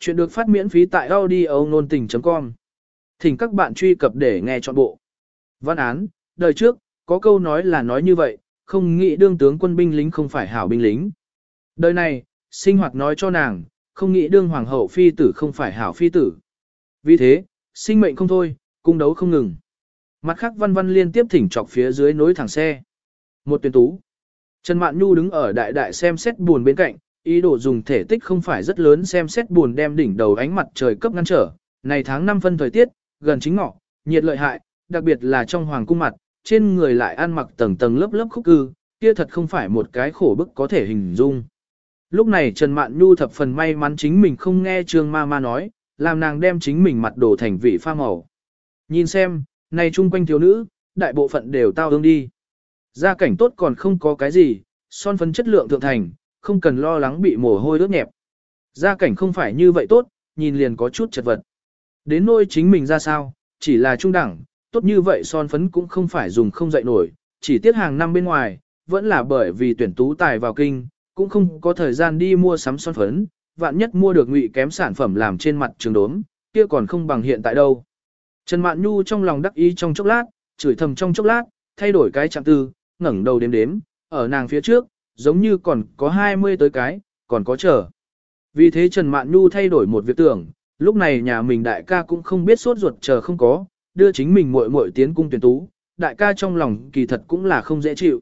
Chuyện được phát miễn phí tại audio nôn tình.com. Thỉnh các bạn truy cập để nghe trọn bộ. Văn án, đời trước, có câu nói là nói như vậy, không nghĩ đương tướng quân binh lính không phải hảo binh lính. Đời này, sinh hoạt nói cho nàng, không nghĩ đương hoàng hậu phi tử không phải hảo phi tử. Vì thế, sinh mệnh không thôi, cung đấu không ngừng. Mặt khác văn văn liên tiếp thỉnh chọc phía dưới nối thẳng xe. Một tuyển tú. Trần Mạn Nhu đứng ở đại đại xem xét buồn bên cạnh, ý đồ dùng thể tích không phải rất lớn xem xét buồn đem đỉnh đầu ánh mặt trời cấp ngăn trở. Này tháng 5 phân thời tiết, gần chính ngọ, nhiệt lợi hại, đặc biệt là trong hoàng cung mặt, trên người lại ăn mặc tầng tầng lớp lớp khúc cư, kia thật không phải một cái khổ bức có thể hình dung. Lúc này Trần Mạn Nhu thập phần may mắn chính mình không nghe Trương Ma Ma nói, làm nàng đem chính mình mặt đổ thành vị pha màu. Nhìn xem, này chung quanh thiếu nữ, đại bộ phận đều tao ương đi. Gia cảnh tốt còn không có cái gì, son phấn chất lượng thượng thành, không cần lo lắng bị mồ hôi ướt nhẹp. Gia cảnh không phải như vậy tốt, nhìn liền có chút chật vật. Đến nôi chính mình ra sao, chỉ là trung đẳng, tốt như vậy son phấn cũng không phải dùng không dậy nổi, chỉ tiết hàng năm bên ngoài, vẫn là bởi vì tuyển tú tài vào kinh, cũng không có thời gian đi mua sắm son phấn, vạn nhất mua được ngụy kém sản phẩm làm trên mặt trường đốm, kia còn không bằng hiện tại đâu. Trần Mạn Nhu trong lòng đắc ý trong chốc lát, chửi thầm trong chốc lát, thay đổi cái trạng tư, ngẩng đầu đếm đếm, ở nàng phía trước, giống như còn có 20 tới cái, còn có chờ. Vì thế Trần Mạn Nhu thay đổi một việc tưởng, lúc này nhà mình đại ca cũng không biết sốt ruột chờ không có, đưa chính mình muội muội tiến cung tuyển tú, đại ca trong lòng kỳ thật cũng là không dễ chịu.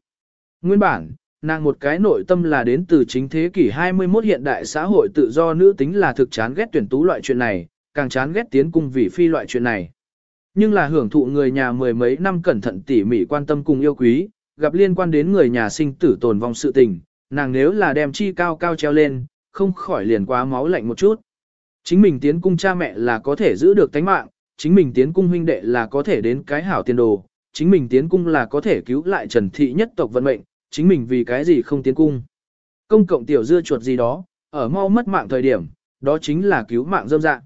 Nguyên bản, nàng một cái nội tâm là đến từ chính thế kỷ 21 hiện đại xã hội tự do nữ tính là thực chán ghét tuyển tú loại chuyện này, càng chán ghét tiến cung vì phi loại chuyện này. Nhưng là hưởng thụ người nhà mười mấy năm cẩn thận tỉ mỉ quan tâm cùng yêu quý, gặp liên quan đến người nhà sinh tử tồn vong sự tình, nàng nếu là đem chi cao cao treo lên, không khỏi liền quá máu lạnh một chút. Chính mình tiến cung cha mẹ là có thể giữ được tánh mạng, chính mình tiến cung huynh đệ là có thể đến cái hảo tiền đồ, chính mình tiến cung là có thể cứu lại Trần Thị nhất tộc vận mệnh, chính mình vì cái gì không tiến cung. Công cộng tiểu dưa chuột gì đó, ở mau mất mạng thời điểm, đó chính là cứu mạng dâm dạng.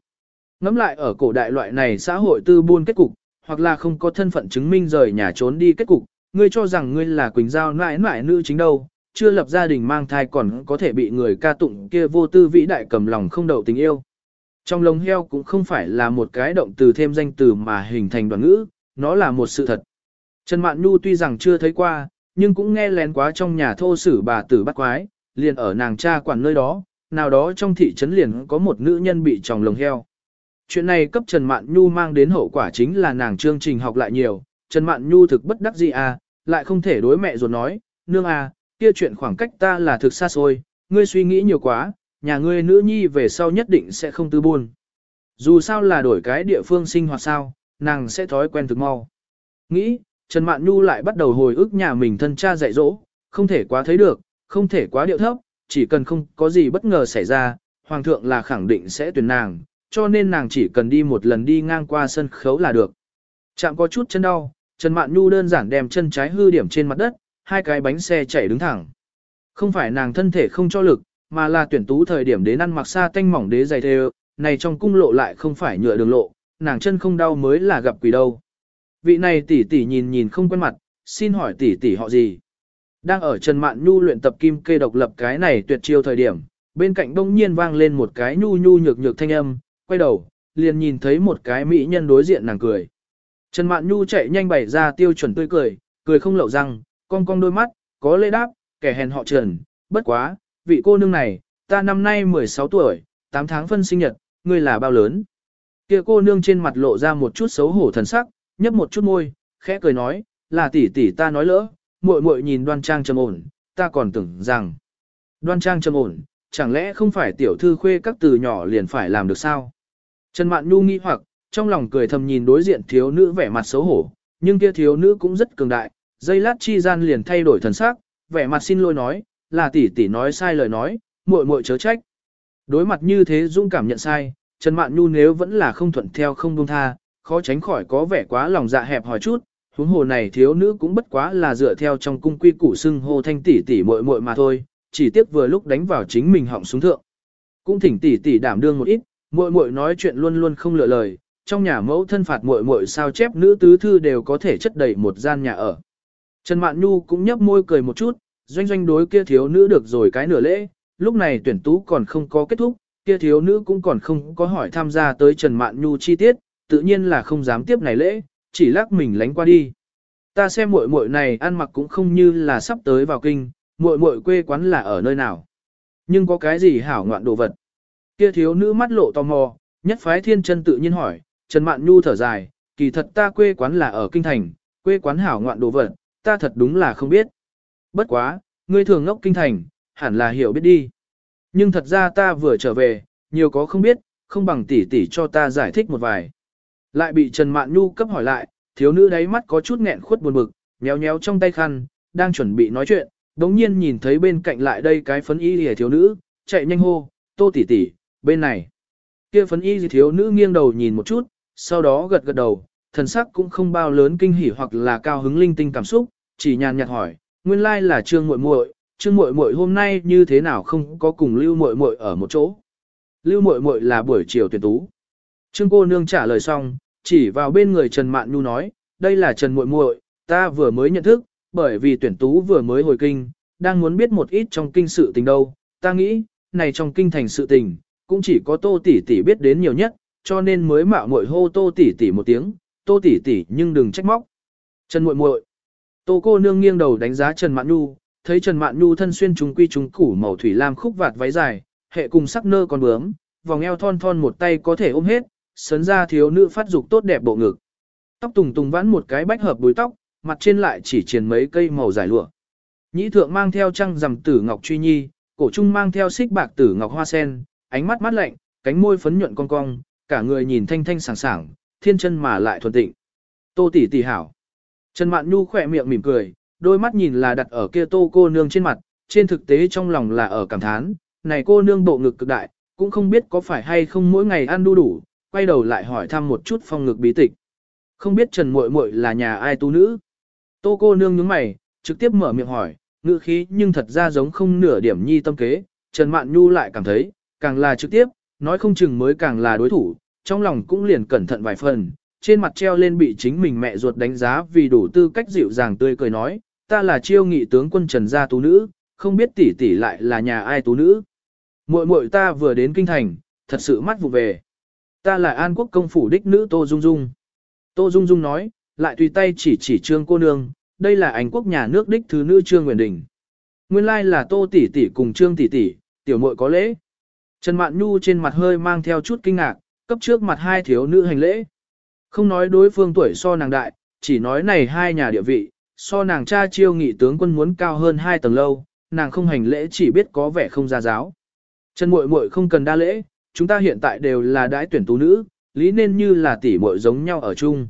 Ngắm lại ở cổ đại loại này xã hội tư buôn kết cục, hoặc là không có thân phận chứng minh rời nhà trốn đi kết cục, ngươi cho rằng ngươi là Quỳnh Giao nãi nãi nữ chính đâu, chưa lập gia đình mang thai còn có thể bị người ca tụng kia vô tư vĩ đại cầm lòng không đậu tình yêu. Trong lồng heo cũng không phải là một cái động từ thêm danh từ mà hình thành đoạn ngữ, nó là một sự thật. Trần Mạn Nhu tuy rằng chưa thấy qua, nhưng cũng nghe lén quá trong nhà thô sử bà tử bắt quái, liền ở nàng cha quản nơi đó, nào đó trong thị trấn liền có một nữ nhân bị tròng lồng heo. Chuyện này cấp Trần Mạn Nhu mang đến hậu quả chính là nàng chương trình học lại nhiều, Trần Mạn Nhu thực bất đắc dĩ à, lại không thể đối mẹ ruột nói, nương à, kia chuyện khoảng cách ta là thực xa xôi, ngươi suy nghĩ nhiều quá, nhà ngươi nữ nhi về sau nhất định sẽ không tư buồn. Dù sao là đổi cái địa phương sinh hoạt sao, nàng sẽ thói quen thực mau. Nghĩ, Trần Mạn Nhu lại bắt đầu hồi ức nhà mình thân cha dạy dỗ, không thể quá thấy được, không thể quá điệu thấp, chỉ cần không có gì bất ngờ xảy ra, Hoàng thượng là khẳng định sẽ tuyển nàng, cho nên nàng chỉ cần đi một lần đi ngang qua sân khấu là được. Chạm có chút chân đau, Trần Mạn Nhu đơn giản đem chân trái hư điểm trên mặt đất, hai cái bánh xe chạy đứng thẳng. Không phải nàng thân thể không cho lực, mà là tuyển tú thời điểm đến ăn mặc xa tanh mỏng đế dày thêu, này trong cung lộ lại không phải nhựa đường lộ, nàng chân không đau mới là gặp quỷ đâu. Vị này tỷ tỷ nhìn nhìn không quen mặt, xin hỏi tỷ tỷ họ gì? Đang ở Trần Mạn Nhu luyện tập kim kê độc lập cái này tuyệt chiêu thời điểm, bên cạnh đông nhiên vang lên một cái nhu nhu nhược nhược thanh âm, quay đầu, liền nhìn thấy một cái mỹ nhân đối diện nàng cười. Trần Mạn Nhu chạy nhanh bày ra tiêu chuẩn tươi cười, cười không lậu răng, cong cong đôi mắt, có lễ đáp, kẻ hèn họ Trần, bất quá, vị cô nương này, ta năm nay 16 tuổi, 8 tháng phân sinh nhật, ngươi là bao lớn. Kia cô nương trên mặt lộ ra một chút xấu hổ thần sắc, nhấp một chút môi, khẽ cười nói, là tỷ tỷ ta nói lỡ, muội muội nhìn đoan trang trầm ổn, ta còn tưởng rằng, đoan trang trầm ổn, chẳng lẽ không phải tiểu thư khuê các từ nhỏ liền phải làm được sao? Trần Mạn Nhu nghi hoặc, trong lòng cười thầm nhìn đối diện thiếu nữ vẻ mặt xấu hổ, nhưng kia thiếu nữ cũng rất cường đại, dây lát chi gian liền thay đổi thần sắc, vẻ mặt xin lỗi nói, là tỷ tỷ nói sai lời nói, muội muội chớ trách. Đối mặt như thế dũng cảm nhận sai, Trần Mạn Nhu nếu vẫn là không thuận theo không buông tha, khó tránh khỏi có vẻ quá lòng dạ hẹp hỏi chút, huống hồ này thiếu nữ cũng bất quá là dựa theo trong cung quy củ xưng hô thanh tỷ tỷ muội muội mà thôi, chỉ tiếc vừa lúc đánh vào chính mình họng xuống thượng. Cũng thỉnh tỷ tỷ đảm đương một ít, muội muội nói chuyện luôn luôn không lựa lời, trong nhà mẫu thân phạt muội muội sao chép nữ tứ thư đều có thể chất đầy một gian nhà ở. Trần Mạn Nhu cũng nhấp môi cười một chút, doanh doanh đối kia thiếu nữ được rồi cái nửa lễ, lúc này tuyển tú còn không có kết thúc, kia thiếu nữ cũng còn không có hỏi tham gia tới Trần Mạn Nhu chi tiết, tự nhiên là không dám tiếp này lễ, chỉ lắc mình lánh qua đi. Ta xem muội muội này ăn mặc cũng không như là sắp tới vào kinh, muội muội quê quán là ở nơi nào. Nhưng có cái gì hảo ngoạn đồ vật. Kia thiếu nữ mắt lộ tò mò, nhất phái thiên chân tự nhiên hỏi, Trần Mạn Nhu thở dài, kỳ thật ta quê quán là ở kinh thành, quê quán hảo ngoạn đồ vật, ta thật đúng là không biết. Bất quá, ngươi thường ngốc kinh thành, hẳn là hiểu biết đi. Nhưng thật ra ta vừa trở về, nhiều có không biết, không bằng tỷ tỷ cho ta giải thích một vài. Lại bị Trần Mạn Nhu cấp hỏi lại, thiếu nữ đáy mắt có chút nghẹn khuất buồn bực, nhéo nhéo trong tay khăn, đang chuẩn bị nói chuyện, đống nhiên nhìn thấy bên cạnh lại đây cái phấn y lìa thiếu nữ, chạy nhanh hô, tô tỷ tỷ, bên này. Kia phấn y thiếu nữ nghiêng đầu nhìn một chút, sau đó gật gật đầu, thần sắc cũng không bao lớn kinh hỉ hoặc là cao hứng linh tinh cảm xúc, chỉ nhàn nhạt hỏi, nguyên lai là trương muội muội, trương muội muội hôm nay như thế nào không có cùng lưu muội muội ở một chỗ. Lưu muội muội là buổi chiều tuyển tú. Trương cô nương trả lời xong, chỉ vào bên người Trần Mạn Nhu nói, đây là Trần muội muội, ta vừa mới nhận thức, bởi vì tuyển tú vừa mới hồi kinh, đang muốn biết một ít trong kinh sự tình đâu, ta nghĩ, này trong kinh thành sự tình, cũng chỉ có Tô tỷ tỷ biết đến nhiều nhất, cho nên mới mạo muội hô Tô tỷ tỷ một tiếng, Tô tỷ tỷ nhưng đừng trách móc. Trần muội muội. Tô cô nương nghiêng đầu đánh giá Trần Mạn Nhu, thấy Trần Mạn Nhu thân xuyên trùng quy trùng củ màu thủy lam khúc vạt váy dài, hệ cùng sắc nơ còn bướm, vòng eo thon thon một tay có thể ôm hết, sấn ra thiếu nữ phát dục tốt đẹp bộ ngực. Tóc tùng tùng vãn một cái bách hợp búi tóc, mặt trên lại chỉ triển mấy cây màu dài lụa. Nhĩ thượng mang theo trăng rằm tử ngọc truy nhi, cổ trung mang theo xích bạc tử ngọc hoa sen, ánh mắt mắt lạnh, cánh môi phấn nhuận cong cong, cả người nhìn thanh thanh sảng sảng, thiên chân mà lại thuần tịnh. Tô tỷ tỷ hảo. Trần Mạn Nhu khỏe miệng mỉm cười, đôi mắt nhìn là đặt ở kia tô cô nương trên mặt, trên thực tế trong lòng là ở cảm thán, này cô nương bộ ngực cực đại, cũng không biết có phải hay không mỗi ngày ăn đu đủ, quay đầu lại hỏi thăm một chút phong ngực bí tịch. Không biết Trần Muội Muội là nhà ai tu nữ? Tô cô nương nhướng mày, trực tiếp mở miệng hỏi, ngữ khí nhưng thật ra giống không nửa điểm nhi tâm kế, Trần Mạn Nhu lại cảm thấy, càng là trực tiếp, nói không chừng mới càng là đối thủ, trong lòng cũng liền cẩn thận vài phần, trên mặt treo lên bị chính mình mẹ ruột đánh giá vì đủ tư cách dịu dàng tươi cười nói, ta là chiêu nghị tướng quân Trần gia tú nữ, không biết tỷ tỷ lại là nhà ai tú nữ. Muội muội ta vừa đến kinh thành, thật sự mắt vụ về. Ta là An Quốc công phủ đích nữ Tô Dung Dung. Tô Dung Dung nói, lại tùy tay chỉ chỉ trương cô nương, đây là ảnh quốc nhà nước đích thứ nữ trương Nguyễn Đình. Nguyên lai là Tô tỷ tỷ cùng trương tỷ tỷ, tiểu muội có lễ. Trần Mạn Nhu trên mặt hơi mang theo chút kinh ngạc, cấp trước mặt hai thiếu nữ hành lễ. Không nói đối phương tuổi so nàng đại, chỉ nói này hai nhà địa vị, so nàng cha chiêu nghị tướng quân muốn cao hơn hai tầng lâu, nàng không hành lễ chỉ biết có vẻ không ra giáo. Trần muội muội không cần đa lễ, chúng ta hiện tại đều là đãi tuyển tú nữ, lý nên như là tỷ muội giống nhau ở chung.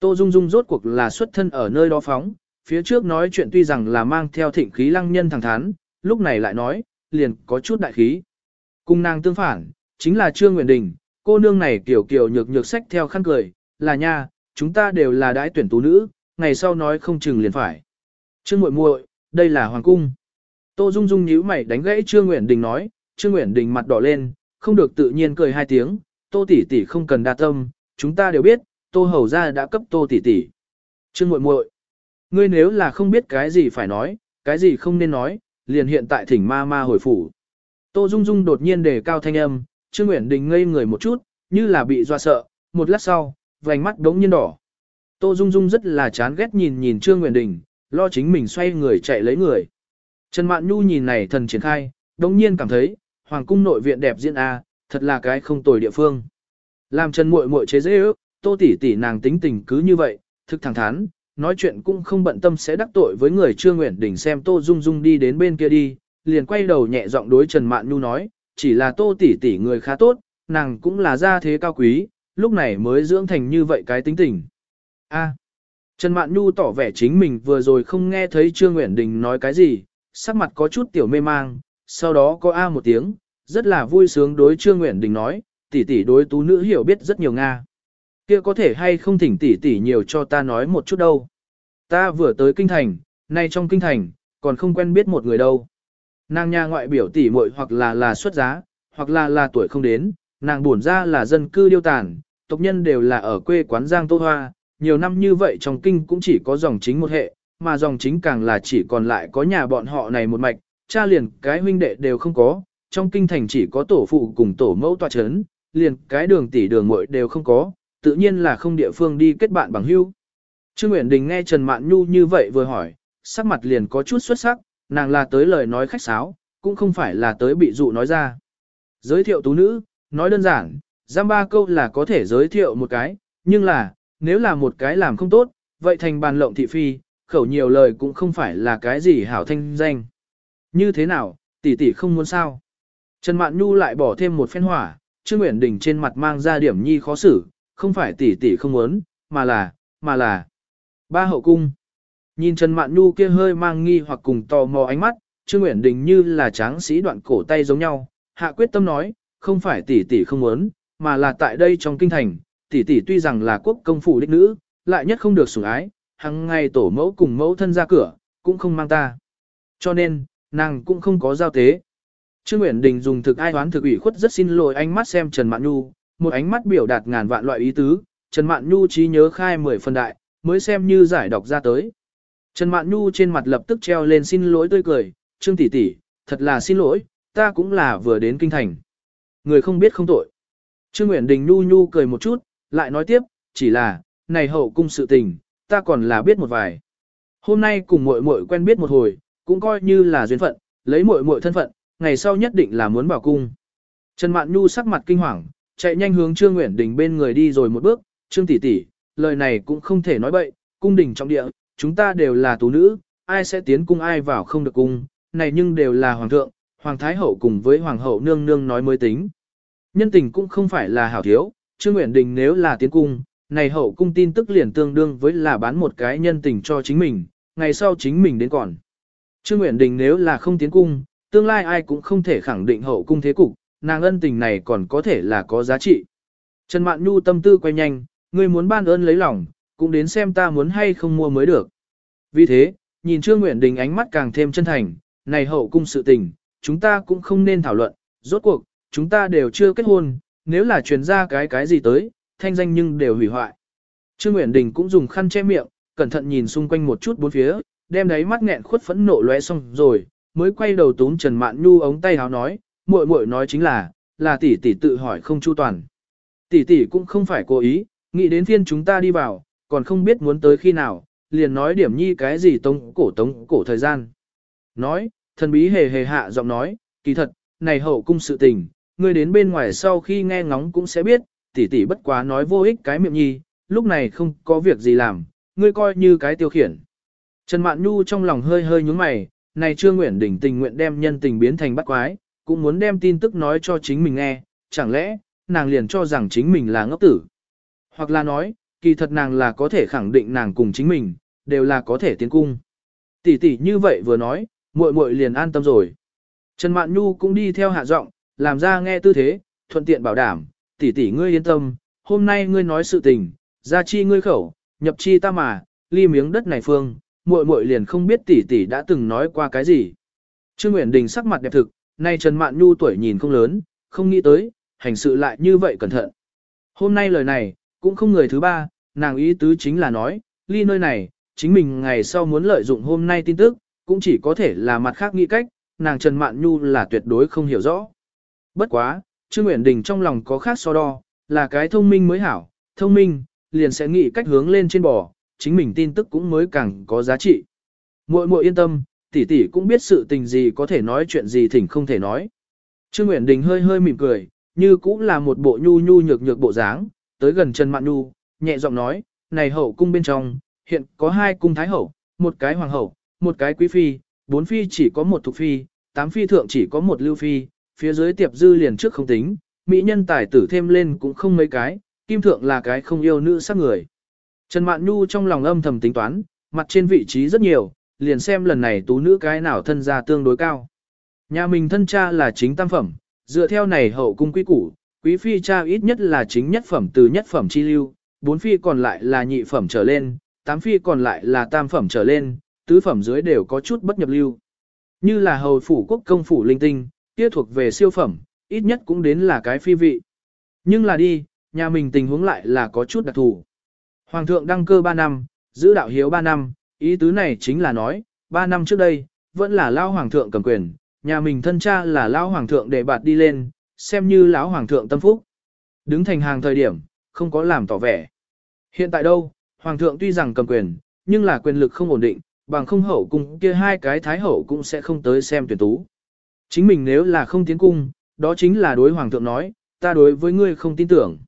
Tô Dung Dung rốt cuộc là xuất thân ở nơi đó phóng, phía trước nói chuyện tuy rằng là mang theo thịnh khí lăng nhân thẳng thắn, lúc này lại nói, liền có chút đại khí. Cùng nàng tương phản, chính là Trương Nguyễn Đình, cô nương này kiểu kiểu nhược nhược sách theo khăn cười, là nha, chúng ta đều là đãi tuyển tú nữ, ngày sau nói không chừng liền phải. Trương muội muội, đây là hoàng cung. Tô Dung Dung nhíu mày đánh gãy Trương Nguyễn Đình nói, Trương Nguyễn Đình mặt đỏ lên, không được tự nhiên cười hai tiếng, Tô tỷ tỷ không cần đa tâm, chúng ta đều biết, Tô hầu gia đã cấp Tô tỷ tỷ. Trương muội muội, ngươi nếu là không biết cái gì phải nói, cái gì không nên nói, liền hiện tại thỉnh ma ma hồi phủ. Tô Dung Dung đột nhiên đề cao thanh âm, Trương Nguyễn Đình ngây người một chút, như là bị dọa sợ, một lát sau, vành mắt đống nhiên đỏ. Tô Dung Dung rất là chán ghét nhìn nhìn Trương Nguyễn Đình, lo chính mình xoay người chạy lấy người. Trần Mạn Nhu nhìn này thần triển khai, đống nhiên cảm thấy, Hoàng cung nội viện đẹp diễn A, thật là cái không tồi địa phương. Làm Trần muội muội chế dễ ước, Tô tỷ tỷ nàng tính tình cứ như vậy, thực thẳng thắn, nói chuyện cũng không bận tâm sẽ đắc tội với người Trương Nguyễn Đình xem Tô Dung Dung đi đến bên kia đi, liền quay đầu nhẹ giọng đối Trần Mạn Nhu nói, chỉ là Tô tỷ tỷ người khá tốt, nàng cũng là gia thế cao quý, lúc này mới dưỡng thành như vậy cái tính tình. A. Trần Mạn Nhu tỏ vẻ chính mình vừa rồi không nghe thấy Trương Nguyễn Đình nói cái gì, sắc mặt có chút tiểu mê mang, sau đó có A một tiếng, rất là vui sướng đối Trương Nguyễn Đình nói, tỷ tỷ đối tú nữ hiểu biết rất nhiều Nga. Kia có thể hay không thỉnh tỷ tỷ nhiều cho ta nói một chút đâu. Ta vừa tới kinh thành, nay trong kinh thành, còn không quen biết một người đâu. Nàng nhà ngoại biểu tỷ muội hoặc là là xuất giá, hoặc là là tuổi không đến, nàng buồn ra là dân cư điêu tàn, tộc nhân đều là ở quê quán Giang Tô Hoa, nhiều năm như vậy trong kinh cũng chỉ có dòng chính một hệ, mà dòng chính càng là chỉ còn lại có nhà bọn họ này một mạch, cha liền cái huynh đệ đều không có, trong kinh thành chỉ có tổ phụ cùng tổ mẫu tòa chấn, liền cái đường tỷ đường muội đều không có, tự nhiên là không địa phương đi kết bạn bằng hữu. Trương Nguyễn Đình nghe Trần Mạn Nhu như vậy vừa hỏi, sắc mặt liền có chút xuất sắc, nàng là tới lời nói khách sáo, cũng không phải là tới bị dụ nói ra. Giới thiệu tú nữ, nói đơn giản, giam ba câu là có thể giới thiệu một cái, nhưng là, nếu là một cái làm không tốt, vậy thành bàn lộng thị phi, khẩu nhiều lời cũng không phải là cái gì hảo thanh danh. Như thế nào, tỷ tỷ không muốn sao? Trần Mạn Nhu lại bỏ thêm một phen hỏa, Trương Nguyễn Đình trên mặt mang ra điểm nhi khó xử, không phải tỷ tỷ không muốn, mà là, mà là ba hậu cung. Nhìn Trần Mạn Nhu kia hơi mang nghi hoặc cùng tò mò ánh mắt, Trương uyển Đình như là tráng sĩ đoạn cổ tay giống nhau, hạ quyết tâm nói, không phải tỷ tỷ không muốn, mà là tại đây trong kinh thành, tỷ tỷ tuy rằng là quốc công phủ đích nữ, lại nhất không được sủng ái, hằng ngày tổ mẫu cùng mẫu thân ra cửa, cũng không mang ta. Cho nên, nàng cũng không có giao tế. Trương uyển Đình dùng thực ai đoán thực ủy khuất rất xin lỗi ánh mắt xem Trần Mạn Nhu, một ánh mắt biểu đạt ngàn vạn loại ý tứ, Trần Mạn Nhu trí nhớ khai mười phần đại, mới xem như giải đọc ra tới. Trần Mạn Nhu trên mặt lập tức treo lên xin lỗi tươi cười, Trương tỷ tỷ, thật là xin lỗi, ta cũng là vừa đến kinh thành. Người không biết không tội. Trương Nguyễn Đình Nhu Nhu cười một chút, lại nói tiếp, chỉ là, này hậu cung sự tình, ta còn là biết một vài. Hôm nay cùng muội muội quen biết một hồi, cũng coi như là duyên phận, lấy muội muội thân phận, ngày sau nhất định là muốn bảo cung. Trần Mạn Nhu sắc mặt kinh hoàng, chạy nhanh hướng Trương Nguyễn Đình bên người đi rồi một bước, Trương tỷ tỷ, lời này cũng không thể nói bậy, cung đình trong địa, chúng ta đều là tú nữ, ai sẽ tiến cung ai vào không được cung, này nhưng đều là hoàng thượng, hoàng thái hậu cùng với hoàng hậu nương nương nói mới tính. Nhân tình cũng không phải là hảo thiếu, Trương Nguyễn Đình nếu là tiến cung, này hậu cung tin tức liền tương đương với là bán một cái nhân tình cho chính mình, ngày sau chính mình đến còn. Trương Nguyễn Đình nếu là không tiến cung, tương lai ai cũng không thể khẳng định hậu cung thế cục, nàng ân tình này còn có thể là có giá trị. Trần Mạn Nhu tâm tư quay nhanh, ngươi muốn ban ơn lấy lòng, cũng đến xem ta muốn hay không mua mới được. Vì thế, nhìn Trương Nguyễn Đình ánh mắt càng thêm chân thành, này hậu cung sự tình, chúng ta cũng không nên thảo luận, rốt cuộc, chúng ta đều chưa kết hôn, nếu là truyền ra cái cái gì tới, thanh danh nhưng đều hủy hoại. Trương Nguyễn Đình cũng dùng khăn che miệng, cẩn thận nhìn xung quanh một chút bốn phía, đem đáy mắt nghẹn khuất phẫn nộ lóe xong rồi, mới quay đầu túm Trần Mạn Nhu ống tay háo nói, muội muội nói chính là, là tỷ tỷ tự hỏi không chu toàn. Tỷ tỷ cũng không phải cố ý, nghĩ đến phiên chúng ta đi vào, còn không biết muốn tới khi nào, liền nói điểm nhi cái gì tống cổ tống cổ thời gian. Nói, thần bí hề hề hạ giọng nói, kỳ thật, này hậu cung sự tình, ngươi đến bên ngoài sau khi nghe ngóng cũng sẽ biết, tỷ tỷ bất quá nói vô ích cái miệng nhi, lúc này không có việc gì làm, ngươi coi như cái tiêu khiển. Trần Mạn Nhu trong lòng hơi hơi nhướng mày, này chưa nguyện đỉnh tình nguyện đem nhân tình biến thành bắt quái, cũng muốn đem tin tức nói cho chính mình nghe, chẳng lẽ, nàng liền cho rằng chính mình là ngốc tử. Hoặc là nói, kỳ thật nàng là có thể khẳng định nàng cùng chính mình, đều là có thể tiến cung. Tỷ tỷ như vậy vừa nói, muội muội liền an tâm rồi. Trần Mạn Nhu cũng đi theo hạ giọng, làm ra nghe tư thế, thuận tiện bảo đảm, tỷ tỷ ngươi yên tâm, hôm nay ngươi nói sự tình, ra chi ngươi khẩu, nhập chi ta mà, ly miếng đất này phương, muội muội liền không biết tỷ tỷ đã từng nói qua cái gì. Trương Nguyễn Đình sắc mặt đẹp thực, nay Trần Mạn Nhu tuổi nhìn không lớn, không nghĩ tới, hành sự lại như vậy cẩn thận. Hôm nay lời này, cũng không người thứ ba, nàng ý tứ chính là nói, ly nơi này, chính mình ngày sau muốn lợi dụng hôm nay tin tức, cũng chỉ có thể là mặt khác nghĩ cách, nàng Trần Mạn Nhu là tuyệt đối không hiểu rõ. Bất quá, Trương Nguyễn Đình trong lòng có khác so đo, là cái thông minh mới hảo, thông minh, liền sẽ nghĩ cách hướng lên trên bò, chính mình tin tức cũng mới càng có giá trị. Muội muội yên tâm, tỷ tỷ cũng biết sự tình gì có thể nói chuyện gì thỉnh không thể nói. Trương Nguyễn Đình hơi hơi mỉm cười, như cũng là một bộ nhu nhu nhược nhược bộ dáng, tới gần Trần Mạn Nhu, nhẹ giọng nói, này hậu cung bên trong, hiện có hai cung thái hậu, một cái hoàng hậu, một cái quý phi, bốn phi chỉ có một thuộc phi, tám phi thượng chỉ có một lưu phi, phía dưới tiệp dư liền trước không tính, mỹ nhân tài tử thêm lên cũng không mấy cái, kim thượng là cái không yêu nữ sắc người. Trần Mạn Nhu trong lòng âm thầm tính toán, mặt trên vị trí rất nhiều, liền xem lần này tú nữ cái nào thân gia tương đối cao. Nhà mình thân cha là chính tam phẩm, dựa theo này hậu cung quy củ, quý phi cha ít nhất là chính nhất phẩm từ nhất phẩm chi lưu, bốn phi còn lại là nhị phẩm trở lên, tám phi còn lại là tam phẩm trở lên, tứ phẩm dưới đều có chút bất nhập lưu. Như là hầu phủ quốc công phủ linh tinh, kia thuộc về siêu phẩm, ít nhất cũng đến là cái phi vị. Nhưng là đi, nhà mình tình huống lại là có chút đặc thù. Hoàng thượng đăng cơ 3 năm, giữ đạo hiếu 3 năm, ý tứ này chính là nói, 3 năm trước đây, vẫn là lao hoàng thượng cầm quyền, nhà mình thân cha là lao hoàng thượng để bạt đi lên, xem như lão hoàng thượng tâm phúc. Đứng thành hàng thời điểm, không có làm tỏ vẻ. Hiện tại đâu, hoàng thượng tuy rằng cầm quyền, nhưng là quyền lực không ổn định, bằng không hậu cung kia hai cái thái hậu cũng sẽ không tới xem tuyển tú. Chính mình nếu là không tiến cung, đó chính là đối hoàng thượng nói, ta đối với ngươi không tin tưởng.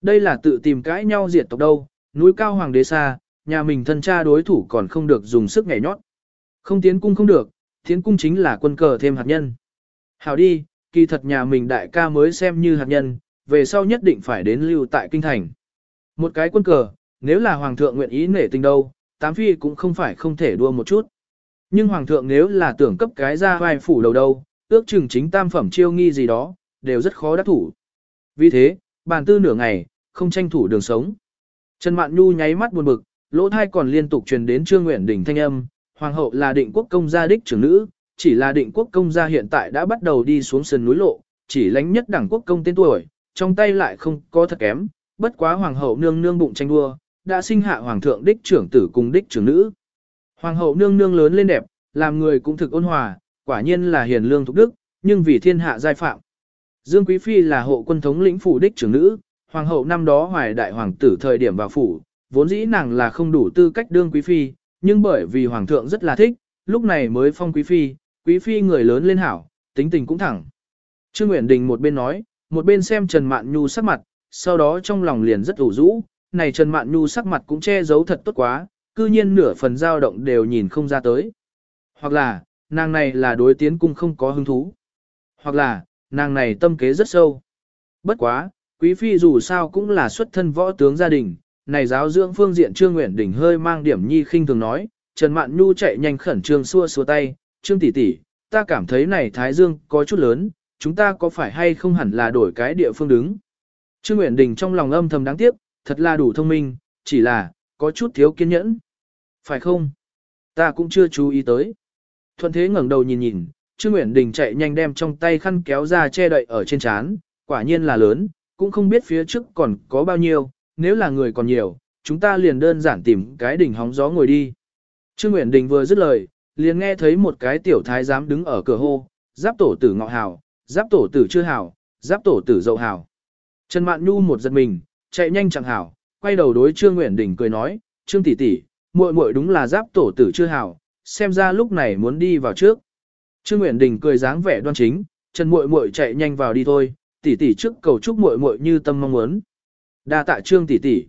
Đây là tự tìm cãi nhau diệt tộc đâu, núi cao hoàng đế xa, nhà mình thân cha đối thủ còn không được dùng sức nhảy nhót. Không tiến cung không được, tiến cung chính là quân cờ thêm hạt nhân. Hảo đi, kỳ thật nhà mình đại ca mới xem như hạt nhân, về sau nhất định phải đến lưu tại kinh thành. Một cái quân cờ, nếu là hoàng thượng nguyện ý nể tình đâu, tám phi cũng không phải không thể đua một chút. Nhưng hoàng thượng nếu là tưởng cấp cái ra vai phủ đầu đâu, ước chừng chính tam phẩm chiêu nghi gì đó, đều rất khó đắc thủ. Vì thế, bàn tư nửa ngày, không tranh thủ đường sống. Trần Mạn Nhu nháy mắt buồn bực, lỗ thai còn liên tục truyền đến Trương Nguyện Đình thanh âm, hoàng hậu là định quốc công gia đích trưởng nữ, chỉ là định quốc công gia hiện tại đã bắt đầu đi xuống sườn núi lộ, chỉ lánh nhất đẳng quốc công tên tuổi, trong tay lại không có thật kém, bất quá hoàng hậu nương nương bụng tranh đua, đã sinh hạ hoàng thượng đích trưởng tử cùng đích trưởng nữ. Hoàng hậu nương nương lớn lên đẹp, làm người cũng thực ôn hòa, quả nhiên là hiền lương thục đức, nhưng vì thiên hạ giai phạm. Dương Quý Phi là hộ quân thống lĩnh phủ đích trưởng nữ, hoàng hậu năm đó hoài đại hoàng tử thời điểm vào phủ, vốn dĩ nàng là không đủ tư cách đương Quý Phi, nhưng bởi vì hoàng thượng rất là thích, lúc này mới phong Quý Phi, Quý Phi người lớn lên hảo, tính tình cũng thẳng. Trương Nguyễn Đình một bên nói, một bên xem Trần Mạn Nhu sắc mặt, sau đó trong lòng liền rất ủ rũ, này Trần Mạn Nhu sắc mặt cũng che giấu thật tốt quá, cư nhiên nửa phần dao động đều nhìn không ra tới. Hoặc là, nàng này là đối tiến cung không có hứng thú. Hoặc là, nàng này tâm kế rất sâu. Bất quá, quý phi dù sao cũng là xuất thân võ tướng gia đình, này giáo dưỡng phương diện Trương Nguyễn Đình hơi mang điểm nhi khinh thường nói, Trần Mạn Nhu chạy nhanh khẩn trương xua xua tay, Trương tỷ tỷ, ta cảm thấy này Thái Dương có chút lớn, chúng ta có phải hay không hẳn là đổi cái địa phương đứng. Trương Nguyễn Đình trong lòng âm thầm đáng tiếc, thật là đủ thông minh, chỉ là, có chút thiếu kiên nhẫn. Phải không? Ta cũng chưa chú ý tới. Thuận thế ngẩng đầu nhìn nhìn, Trương Nguyễn Đình chạy nhanh đem trong tay khăn kéo ra che đậy ở trên trán, quả nhiên là lớn, cũng không biết phía trước còn có bao nhiêu, nếu là người còn nhiều, chúng ta liền đơn giản tìm cái đỉnh hóng gió ngồi đi. Trương Nguyễn Đình vừa dứt lời, liền nghe thấy một cái tiểu thái giám đứng ở cửa hô, giáp tổ tử ngọ hào, giáp tổ tử chưa hào, giáp tổ tử dậu hào. Trần Mạn Nhu một giật mình, chạy nhanh chẳng hảo, quay đầu đối Trương Nguyễn Đình cười nói, Trương tỷ tỷ, muội muội đúng là giáp tổ tử chưa hảo, xem ra lúc này muốn đi vào trước. Trương Nguyễn Đình cười dáng vẻ đoan chính, Trần muội muội chạy nhanh vào đi thôi, tỷ tỷ trước cầu chúc muội muội như tâm mong muốn. Đa tạ Trương tỷ tỷ.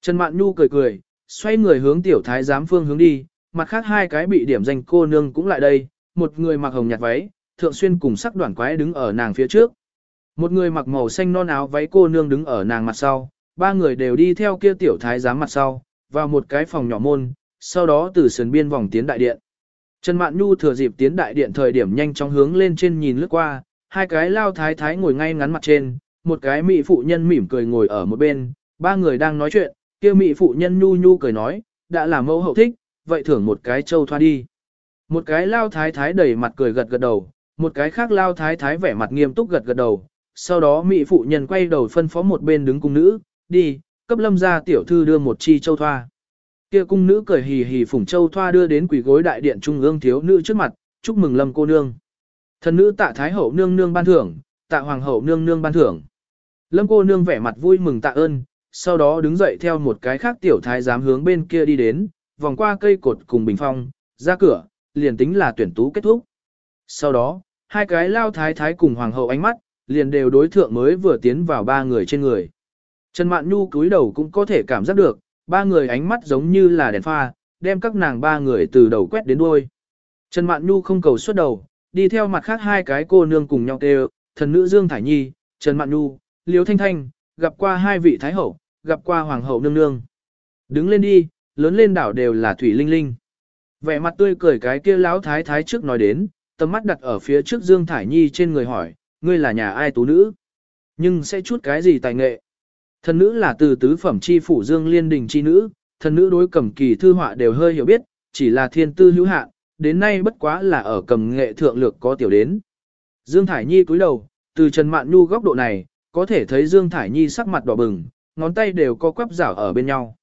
Trần Mạn Nhu cười cười, xoay người hướng tiểu thái giám phương hướng đi, mặt khác hai cái bị điểm danh cô nương cũng lại đây, một người mặc hồng nhạt váy, thượng xuyên cùng sắc đoạn quái đứng ở nàng phía trước. Một người mặc màu xanh non áo váy cô nương đứng ở nàng mặt sau, ba người đều đi theo kia tiểu thái giám mặt sau, vào một cái phòng nhỏ môn, sau đó từ sườn biên vòng tiến đại điện. Trần Mạn Nhu thừa dịp tiến đại điện thời điểm nhanh chóng hướng lên trên nhìn lướt qua, hai cái lao thái thái ngồi ngay ngắn mặt trên, một cái mỹ phụ nhân mỉm cười ngồi ở một bên, ba người đang nói chuyện, kia mỹ phụ nhân nhu nhu cười nói, đã là mẫu hậu thích, vậy thưởng một cái châu thoa đi. Một cái lao thái thái đầy mặt cười gật gật đầu, một cái khác lao thái thái vẻ mặt nghiêm túc gật gật đầu, sau đó mỹ phụ nhân quay đầu phân phó một bên đứng cung nữ, đi, cấp lâm gia tiểu thư đưa một chi châu thoa. Kia cung nữ cười hì hì phủng châu thoa đưa đến quỷ gối đại điện trung ương thiếu nữ trước mặt, chúc mừng lâm cô nương. Thần nữ tạ thái hậu nương nương ban thưởng, tạ hoàng hậu nương nương ban thưởng. Lâm cô nương vẻ mặt vui mừng tạ ơn, sau đó đứng dậy theo một cái khác tiểu thái giám hướng bên kia đi đến, vòng qua cây cột cùng bình phong, ra cửa, liền tính là tuyển tú kết thúc. Sau đó, hai cái lao thái thái cùng hoàng hậu ánh mắt, liền đều đối thượng mới vừa tiến vào ba người trên người. Trần Mạn Nhu cúi đầu cũng có thể cảm giác được, ba người ánh mắt giống như là đèn pha, đem các nàng ba người từ đầu quét đến đuôi. Trần Mạn Nhu không cầu xuất đầu, đi theo mặt khác hai cái cô nương cùng nhau kêu, thần nữ Dương Thải Nhi, Trần Mạn Nhu, Liễu Thanh Thanh, gặp qua hai vị thái hậu, gặp qua hoàng hậu nương nương. Đứng lên đi, lớn lên đảo đều là thủy linh linh. Vẻ mặt tươi cười cái kia lão thái thái trước nói đến, tầm mắt đặt ở phía trước Dương Thải Nhi trên người hỏi, ngươi là nhà ai tú nữ? Nhưng sẽ chút cái gì tài nghệ? Thần nữ là từ tứ phẩm chi phủ Dương Liên Đình chi nữ, thần nữ đối cầm kỳ thư họa đều hơi hiểu biết, chỉ là thiên tư hữu hạn, đến nay bất quá là ở cầm nghệ thượng lược có tiểu đến. Dương Thải Nhi cúi đầu, từ Trần Mạn Nhu góc độ này, có thể thấy Dương Thải Nhi sắc mặt đỏ bừng, ngón tay đều có quắp rảo ở bên nhau.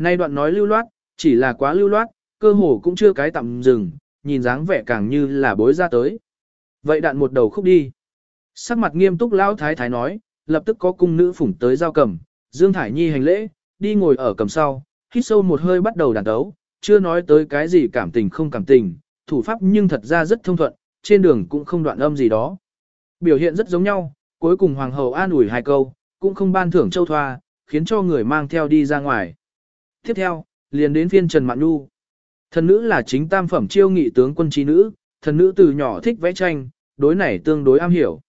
Nay đoạn nói lưu loát, chỉ là quá lưu loát, cơ hồ cũng chưa cái tạm dừng, nhìn dáng vẻ càng như là bối ra tới. Vậy đạn một đầu khúc đi. Sắc mặt nghiêm túc lão thái thái nói, lập tức có cung nữ phủng tới giao cầm, Dương Thải Nhi hành lễ, đi ngồi ở cầm sau, hít sâu một hơi bắt đầu đàn đấu, chưa nói tới cái gì cảm tình không cảm tình, thủ pháp nhưng thật ra rất thông thuận, trên đường cũng không đoạn âm gì đó. Biểu hiện rất giống nhau, cuối cùng hoàng hậu an ủi hai câu, cũng không ban thưởng châu thoa, khiến cho người mang theo đi ra ngoài. Tiếp theo, liền đến phiên Trần Mạn Nhu. Thần nữ là chính tam phẩm chiêu nghị tướng quân trí nữ, thần nữ từ nhỏ thích vẽ tranh, đối này tương đối am hiểu.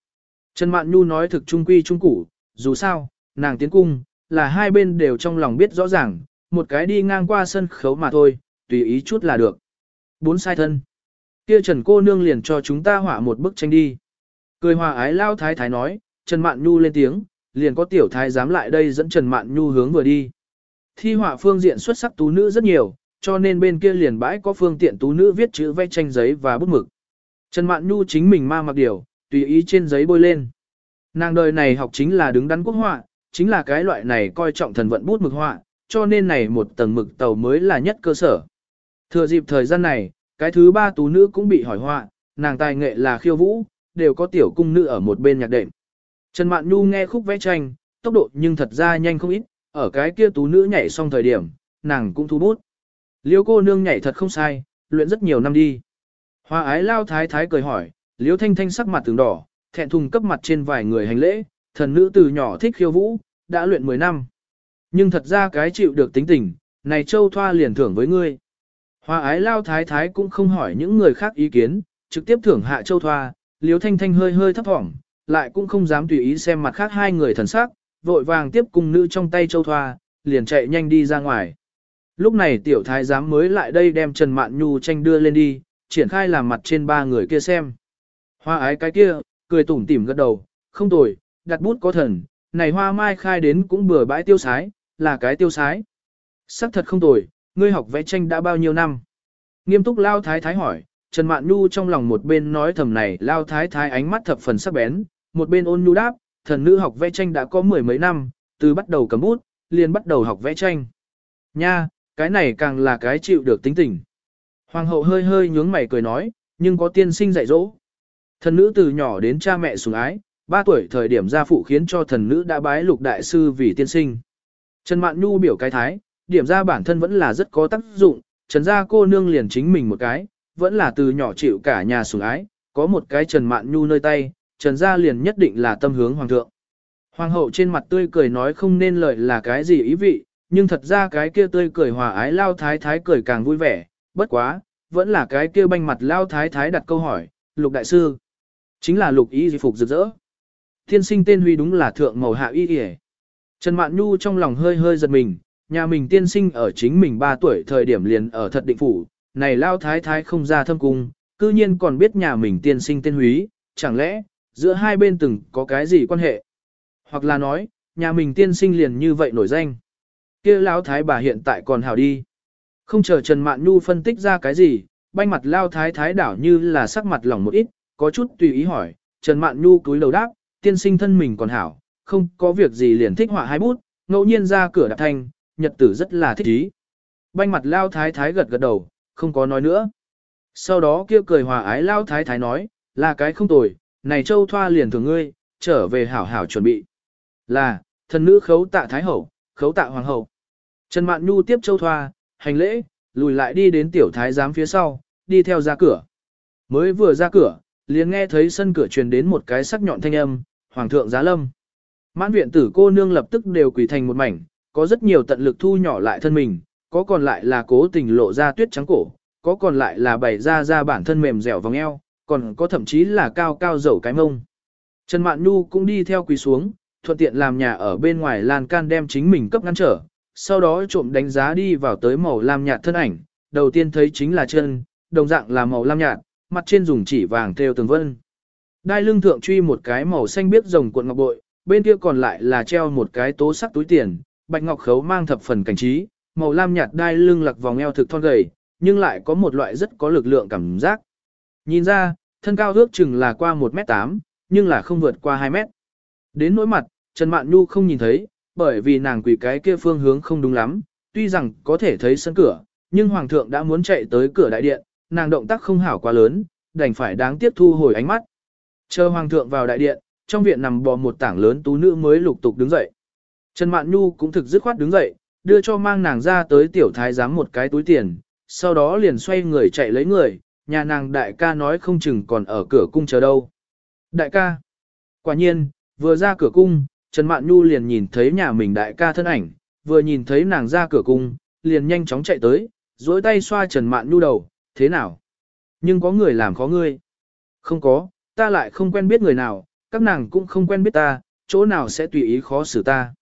Trần Mạn Nhu nói thực trung quy trung củ, dù sao, nàng tiến cung, là hai bên đều trong lòng biết rõ ràng, một cái đi ngang qua sân khấu mà thôi, tùy ý chút là được. Bốn sai thân. Kia Trần cô nương liền cho chúng ta họa một bức tranh đi. Cười hòa ái lao thái thái nói, Trần Mạn Nhu lên tiếng, liền có tiểu thái dám lại đây dẫn Trần Mạn Nhu hướng vừa đi. Thi họa phương diện xuất sắc tú nữ rất nhiều, cho nên bên kia liền bãi có phương tiện tú nữ viết chữ vẽ tranh giấy và bút mực. Trần Mạn Nhu chính mình ma mặc điều, tùy ý trên giấy bôi lên. Nàng đời này học chính là đứng đắn quốc họa, chính là cái loại này coi trọng thần vận bút mực họa, cho nên này một tầng mực tàu mới là nhất cơ sở. Thừa dịp thời gian này, cái thứ ba tú nữ cũng bị hỏi họa, nàng tài nghệ là khiêu vũ, đều có tiểu cung nữ ở một bên nhạc đệm. Trần Mạn Nhu nghe khúc vẽ tranh, tốc độ nhưng thật ra nhanh không ít, ở cái kia tú nữ nhảy xong thời điểm, nàng cũng thu bút. Liêu cô nương nhảy thật không sai, luyện rất nhiều năm đi. Hoa ái lao thái thái cười hỏi, liêu thanh thanh sắc mặt từng đỏ, thẹn thùng cấp mặt trên vài người hành lễ, thần nữ từ nhỏ thích khiêu vũ, đã luyện 10 năm. Nhưng thật ra cái chịu được tính tình, này châu thoa liền thưởng với ngươi. Hoa ái lao thái thái cũng không hỏi những người khác ý kiến, trực tiếp thưởng hạ châu thoa, liêu thanh thanh hơi hơi thấp thỏm, lại cũng không dám tùy ý xem mặt khác hai người thần sắc, vội vàng tiếp cung nữ trong tay châu thoa, liền chạy nhanh đi ra ngoài. Lúc này tiểu thái giám mới lại đây đem Trần Mạn Nhu tranh đưa lên đi, triển khai làm mặt trên ba người kia xem. Hoa ái cái kia, cười tủm tỉm gật đầu, không tồi, đặt bút có thần, này hoa mai khai đến cũng bừa bãi tiêu sái, là cái tiêu sái. Sắc thật không tồi, ngươi học vẽ tranh đã bao nhiêu năm? Nghiêm túc lao thái thái hỏi, Trần Mạn Nhu trong lòng một bên nói thầm này lao thái thái ánh mắt thập phần sắc bén, một bên ôn nhu đáp, thần nữ học vẽ tranh đã có mười mấy năm, từ bắt đầu cầm bút, liền bắt đầu học vẽ tranh. Nha, cái này càng là cái chịu được tính tình. Hoàng hậu hơi hơi nhướng mày cười nói, nhưng có tiên sinh dạy dỗ. Thần nữ từ nhỏ đến cha mẹ sủng ái, ba tuổi thời điểm gia phụ khiến cho thần nữ đã bái lục đại sư vì tiên sinh. Trần Mạn Nhu biểu cái thái, điểm ra bản thân vẫn là rất có tác dụng, trần gia cô nương liền chính mình một cái, vẫn là từ nhỏ chịu cả nhà sủng ái, có một cái Trần Mạn Nhu nơi tay, Trần gia liền nhất định là tâm hướng hoàng thượng. Hoàng hậu trên mặt tươi cười nói không nên lời là cái gì ý vị, nhưng thật ra cái kia tươi cười hòa ái lao thái thái cười càng vui vẻ, bất quá, vẫn là cái kia banh mặt lao thái thái đặt câu hỏi, lục đại sư. Chính là lục ý gì phục rực rỡ. Thiên sinh tên huy đúng là thượng màu hạ y y Trần Mạn Nhu trong lòng hơi hơi giật mình, nhà mình tiên sinh ở chính mình 3 tuổi thời điểm liền ở thật định phủ, này lao thái thái không ra thâm cung, cư nhiên còn biết nhà mình tiên sinh tên húy, chẳng lẽ, giữa hai bên từng có cái gì quan hệ? Hoặc là nói, nhà mình tiên sinh liền như vậy nổi danh. kia lao thái bà hiện tại còn hảo đi. Không chờ Trần Mạn Nhu phân tích ra cái gì, banh mặt lao thái thái đảo như là sắc mặt lỏng một ít, có chút tùy ý hỏi, Trần Mạn Nhu cúi đầu đáp, tiên sinh thân mình còn hảo, không có việc gì liền thích họa hai bút, ngẫu nhiên ra cửa đạp thanh, nhật tử rất là thích ý. Banh mặt lao thái thái gật gật đầu, không có nói nữa. Sau đó kia cười hòa ái lao thái thái nói, là cái không tồi, này châu thoa liền thường ngươi, trở về hảo hảo chuẩn bị. Là, thần nữ khấu tạ thái hậu, khấu tạ hoàng hậu. Trần Mạn Nhu tiếp châu thoa, hành lễ, lùi lại đi đến tiểu thái giám phía sau, đi theo ra cửa. Mới vừa ra cửa, liền nghe thấy sân cửa truyền đến một cái sắc nhọn thanh âm, Hoàng thượng giá lâm. Mãn viện tử cô nương lập tức đều quỳ thành một mảnh, có rất nhiều tận lực thu nhỏ lại thân mình, có còn lại là cố tình lộ ra tuyết trắng cổ, có còn lại là bày ra ra bản thân mềm dẻo vòng eo, còn có thậm chí là cao cao dầu cái mông. Trần Mạn Nhu cũng đi theo quỳ xuống, thuận tiện làm nhà ở bên ngoài lan can đem chính mình cấp ngăn trở, sau đó trộm đánh giá đi vào tới màu lam nhạt thân ảnh, đầu tiên thấy chính là chân, đồng dạng là màu lam nhạt, mặt trên dùng chỉ vàng theo tường vân. Đai lưng thượng truy một cái màu xanh biếc rồng cuộn ngọc bội, bên kia còn lại là treo một cái tố sắc túi tiền, bạch ngọc khấu mang thập phần cảnh trí, màu lam nhạt đai lưng lặc vòng eo thực thon gầy, nhưng lại có một loại rất có lực lượng cảm giác. Nhìn ra, thân cao ước chừng là qua 1m8, nhưng là không vượt qua 2m. Đến nỗi mặt, Trần Mạn Nhu không nhìn thấy, bởi vì nàng quỳ cái kia phương hướng không đúng lắm, tuy rằng có thể thấy sân cửa, nhưng Hoàng thượng đã muốn chạy tới cửa đại điện, nàng động tác không hảo quá lớn, đành phải đáng tiếc thu hồi ánh mắt. Chờ hoàng thượng vào đại điện, trong viện nằm bò một tảng lớn tú nữ mới lục tục đứng dậy. Trần Mạn Nhu cũng thực dứt khoát đứng dậy, đưa cho mang nàng ra tới tiểu thái giám một cái túi tiền, sau đó liền xoay người chạy lấy người, nhà nàng đại ca nói không chừng còn ở cửa cung chờ đâu. Đại ca. Quả nhiên, vừa ra cửa cung, Trần Mạn Nhu liền nhìn thấy nhà mình đại ca thân ảnh, vừa nhìn thấy nàng ra cửa cung, liền nhanh chóng chạy tới, dối tay xoa Trần Mạn Nhu đầu, thế nào? Nhưng có người làm khó ngươi. Không có, ta lại không quen biết người nào, các nàng cũng không quen biết ta, chỗ nào sẽ tùy ý khó xử ta.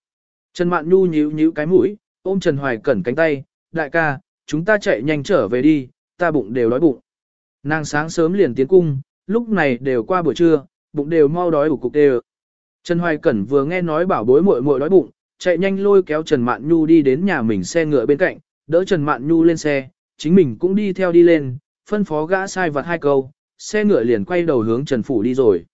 Trần Mạn Nhu nhíu nhíu cái mũi, ôm Trần Hoài Cẩn cánh tay, đại ca, chúng ta chạy nhanh trở về đi, ta bụng đều đói bụng. Nàng sáng sớm liền tiến cung, lúc này đều qua buổi trưa, bụng đều mau đói ủ cục đều. Trần Hoài Cẩn vừa nghe nói bảo bối muội muội đói bụng, chạy nhanh lôi kéo Trần Mạn Nhu đi đến nhà mình xe ngựa bên cạnh, đỡ Trần Mạn Nhu lên xe, chính mình cũng đi theo đi lên, phân phó gã sai vặt hai câu, xe ngựa liền quay đầu hướng Trần Phủ đi rồi.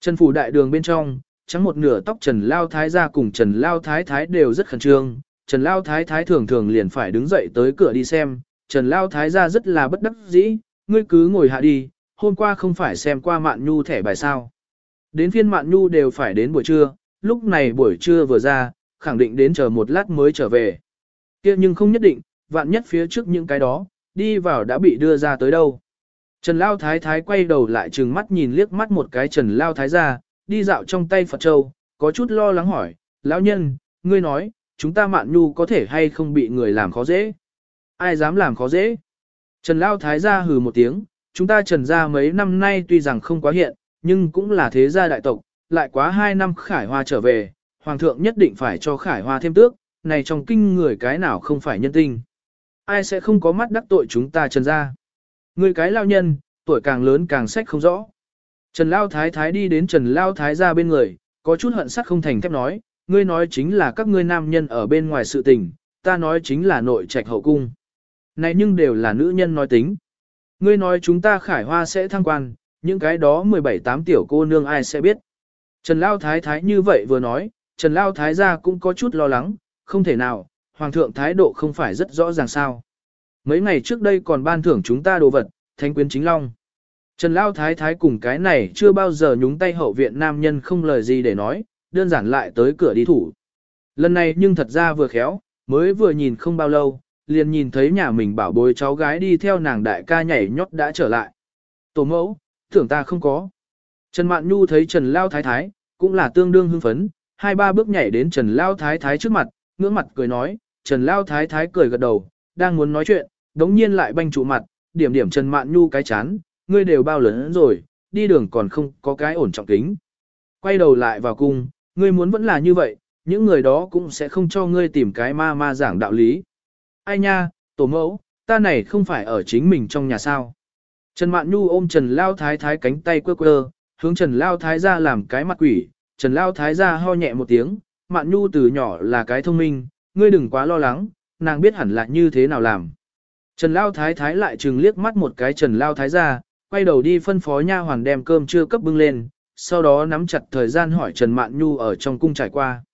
Trần Phủ đại đường bên trong, trắng một nửa tóc Trần Lao Thái ra cùng Trần Lao Thái Thái đều rất khẩn trương, Trần Lao Thái Thái thường thường liền phải đứng dậy tới cửa đi xem, Trần Lao Thái ra rất là bất đắc dĩ, ngươi cứ ngồi hạ đi, hôm qua không phải xem qua Mạn Nhu thẻ bài sao. Đến phiên Mạn Nhu đều phải đến buổi trưa, lúc này buổi trưa vừa ra, khẳng định đến chờ một lát mới trở về. kia nhưng không nhất định, vạn nhất phía trước những cái đó, đi vào đã bị đưa ra tới đâu. Trần Lao Thái Thái quay đầu lại trừng mắt nhìn liếc mắt một cái Trần Lao Thái ra, đi dạo trong tay Phật Châu, có chút lo lắng hỏi, lão nhân, ngươi nói, chúng ta mạn nhu có thể hay không bị người làm khó dễ? Ai dám làm khó dễ? Trần Lao Thái gia hừ một tiếng, chúng ta trần gia mấy năm nay tuy rằng không quá hiện, nhưng cũng là thế gia đại tộc, lại quá hai năm khải hoa trở về, hoàng thượng nhất định phải cho khải hoa thêm tước, này trong kinh người cái nào không phải nhân tinh. Ai sẽ không có mắt đắc tội chúng ta trần gia? Người cái lao nhân, tuổi càng lớn càng sách không rõ. Trần Lao Thái Thái đi đến Trần Lao Thái ra bên người, có chút hận sắt không thành thép nói, ngươi nói chính là các ngươi nam nhân ở bên ngoài sự tình, ta nói chính là nội trạch hậu cung. Này nhưng đều là nữ nhân nói tính. Ngươi nói chúng ta khải hoa sẽ thăng quan, những cái đó 17-8 tiểu cô nương ai sẽ biết. Trần Lao Thái Thái như vậy vừa nói, Trần Lao Thái gia cũng có chút lo lắng, không thể nào, Hoàng thượng thái độ không phải rất rõ ràng sao. Mấy ngày trước đây còn ban thưởng chúng ta đồ vật, thanh quyến chính long. Trần Lao Thái Thái cùng cái này chưa bao giờ nhúng tay hậu viện nam nhân không lời gì để nói, đơn giản lại tới cửa đi thủ. Lần này nhưng thật ra vừa khéo, mới vừa nhìn không bao lâu, liền nhìn thấy nhà mình bảo bối cháu gái đi theo nàng đại ca nhảy nhót đã trở lại. Tổ mẫu, tưởng ta không có. Trần Mạn Nhu thấy Trần Lao Thái Thái, cũng là tương đương hưng phấn, hai ba bước nhảy đến Trần Lao Thái Thái trước mặt, ngưỡng mặt cười nói, Trần Lao Thái Thái cười gật đầu, đang muốn nói chuyện, đống nhiên lại banh trụ mặt, điểm điểm Trần Mạn Nhu cái chán, ngươi đều bao lớn rồi, đi đường còn không có cái ổn trọng kính. Quay đầu lại vào cung, ngươi muốn vẫn là như vậy, những người đó cũng sẽ không cho ngươi tìm cái ma ma giảng đạo lý. Ai nha, tổ mẫu, ta này không phải ở chính mình trong nhà sao. Trần Mạn Nhu ôm Trần Lao Thái Thái cánh tay quơ quơ, hướng Trần Lao Thái ra làm cái mặt quỷ, Trần Lao Thái ra ho nhẹ một tiếng, Mạn Nhu từ nhỏ là cái thông minh, ngươi đừng quá lo lắng, nàng biết hẳn là như thế nào làm. Trần Lao Thái Thái lại trừng liếc mắt một cái Trần Lao Thái ra, quay đầu đi phân phó nha hoàn đem cơm chưa cấp bưng lên, sau đó nắm chặt thời gian hỏi Trần Mạn Nhu ở trong cung trải qua.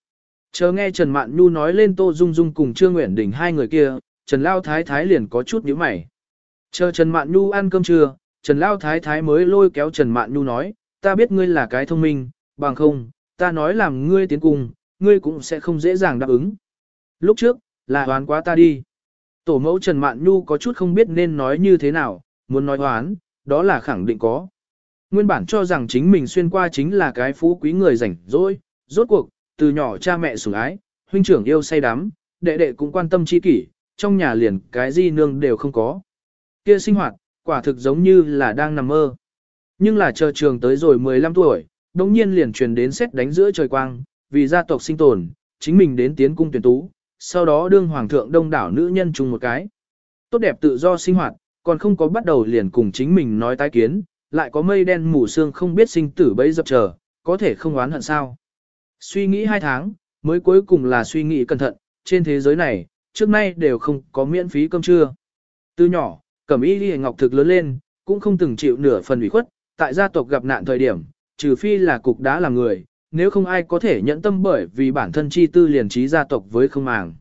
Chờ nghe Trần Mạn Nhu nói lên Tô Dung Dung cùng Trương Nguyễn Đình hai người kia, Trần Lao Thái Thái liền có chút nhíu mày. Chờ Trần Mạn Nhu ăn cơm trưa, Trần Lao Thái Thái mới lôi kéo Trần Mạn Nhu nói, ta biết ngươi là cái thông minh, bằng không, ta nói làm ngươi tiến cùng ngươi cũng sẽ không dễ dàng đáp ứng. Lúc trước, là hoán quá ta đi. Tổ mẫu Trần Mạn Nhu có chút không biết nên nói như thế nào, muốn nói hoán, đó là khẳng định có. Nguyên bản cho rằng chính mình xuyên qua chính là cái phú quý người rảnh rỗi, rốt cuộc, từ nhỏ cha mẹ sủng ái, huynh trưởng yêu say đắm, đệ đệ cũng quan tâm chi kỷ, trong nhà liền cái gì nương đều không có. Kia sinh hoạt, quả thực giống như là đang nằm mơ. Nhưng là chờ trường tới rồi 15 tuổi, đồng nhiên liền truyền đến xét đánh giữa trời quang, vì gia tộc sinh tồn, chính mình đến tiến cung tuyển tú, sau đó đương hoàng thượng đông đảo nữ nhân chung một cái. Tốt đẹp tự do sinh hoạt, còn không có bắt đầu liền cùng chính mình nói tái kiến, lại có mây đen mù sương không biết sinh tử bấy dập chờ, có thể không oán hận sao. Suy nghĩ hai tháng, mới cuối cùng là suy nghĩ cẩn thận, trên thế giới này, trước nay đều không có miễn phí cơm trưa. Từ nhỏ, cẩm y đi ngọc thực lớn lên, cũng không từng chịu nửa phần ủy khuất, tại gia tộc gặp nạn thời điểm, trừ phi là cục đá làm người, nếu không ai có thể nhẫn tâm bởi vì bản thân chi tư liền trí gia tộc với không màng.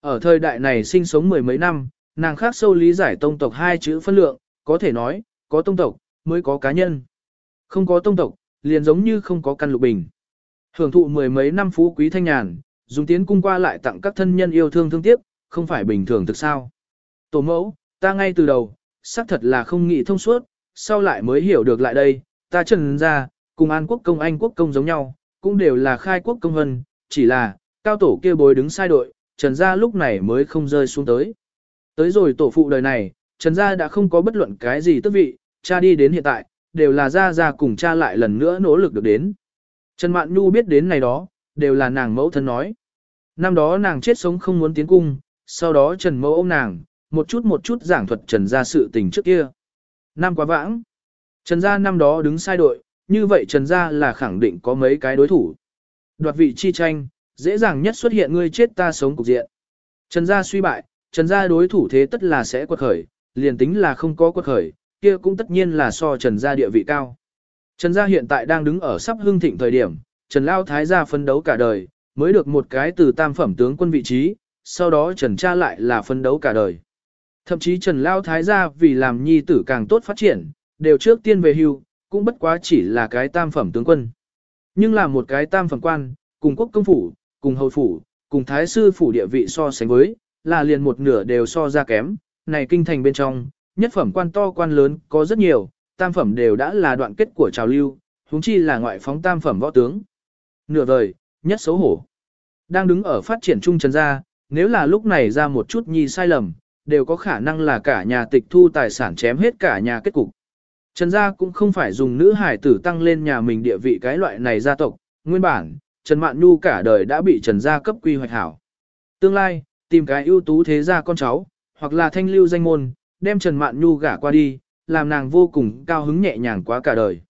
Ở thời đại này sinh sống mười mấy năm, nàng khác sâu lý giải tông tộc hai chữ phân lượng, có thể nói, có tông tộc, mới có cá nhân. Không có tông tộc, liền giống như không có căn lục bình. Hưởng thụ mười mấy năm phú quý thanh nhàn, dùng tiến cung qua lại tặng các thân nhân yêu thương thương tiếc, không phải bình thường thực sao. Tổ mẫu, ta ngay từ đầu, xác thật là không nghĩ thông suốt, sau lại mới hiểu được lại đây, ta trần ra, cùng An quốc công Anh quốc công giống nhau, cũng đều là khai quốc công hân, chỉ là, cao tổ kia bối đứng sai đội, trần gia lúc này mới không rơi xuống tới. Tới rồi tổ phụ đời này, trần gia đã không có bất luận cái gì tức vị, cha đi đến hiện tại, đều là gia gia cùng cha lại lần nữa nỗ lực được đến. Trần Mạn Nhu biết đến này đó, đều là nàng mẫu thân nói. Năm đó nàng chết sống không muốn tiến cung, sau đó Trần mẫu ôm nàng, một chút một chút giảng thuật Trần gia sự tình trước kia. Năm quá vãng. Trần gia năm đó đứng sai đội, như vậy Trần gia là khẳng định có mấy cái đối thủ. Đoạt vị chi tranh, dễ dàng nhất xuất hiện ngươi chết ta sống cục diện. Trần gia suy bại, Trần gia đối thủ thế tất là sẽ quật khởi, liền tính là không có quật khởi, kia cũng tất nhiên là so Trần gia địa vị cao. Trần gia hiện tại đang đứng ở sắp hưng thịnh thời điểm, Trần Lao Thái gia phấn đấu cả đời, mới được một cái từ tam phẩm tướng quân vị trí, sau đó Trần cha lại là phấn đấu cả đời. Thậm chí Trần Lao Thái gia vì làm nhi tử càng tốt phát triển, đều trước tiên về hưu, cũng bất quá chỉ là cái tam phẩm tướng quân. Nhưng là một cái tam phẩm quan, cùng quốc công phủ, cùng hầu phủ, cùng thái sư phủ địa vị so sánh với, là liền một nửa đều so ra kém, này kinh thành bên trong, nhất phẩm quan to quan lớn có rất nhiều, tam phẩm đều đã là đoạn kết của trào lưu, huống chi là ngoại phóng tam phẩm võ tướng. Nửa vời, nhất xấu hổ. Đang đứng ở phát triển trung trần gia, nếu là lúc này ra một chút nhi sai lầm, đều có khả năng là cả nhà tịch thu tài sản chém hết cả nhà kết cục. Trần gia cũng không phải dùng nữ hải tử tăng lên nhà mình địa vị cái loại này gia tộc, nguyên bản, Trần Mạn Nhu cả đời đã bị Trần gia cấp quy hoạch hảo. Tương lai, tìm cái ưu tú thế gia con cháu, hoặc là thanh lưu danh môn, đem Trần Mạn Nhu gả qua đi, làm nàng vô cùng cao hứng nhẹ nhàng quá cả đời.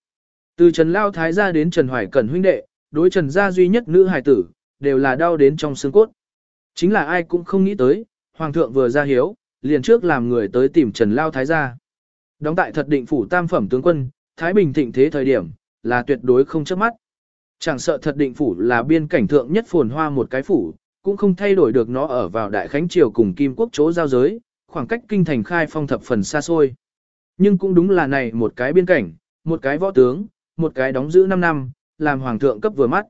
Từ Trần Lao Thái gia đến Trần Hoài Cẩn huynh đệ, đối Trần gia duy nhất nữ hài tử, đều là đau đến trong xương cốt. Chính là ai cũng không nghĩ tới, Hoàng thượng vừa ra hiếu, liền trước làm người tới tìm Trần Lao Thái gia. Đóng tại thật định phủ tam phẩm tướng quân, Thái Bình thịnh thế thời điểm, là tuyệt đối không chớp mắt. Chẳng sợ thật định phủ là biên cảnh thượng nhất phồn hoa một cái phủ, cũng không thay đổi được nó ở vào Đại Khánh Triều cùng Kim Quốc chỗ giao giới, khoảng cách kinh thành khai phong thập phần xa xôi. Nhưng cũng đúng là này một cái biên cảnh, một cái võ tướng, một cái đóng giữ 5 năm, làm hoàng thượng cấp vừa mắt.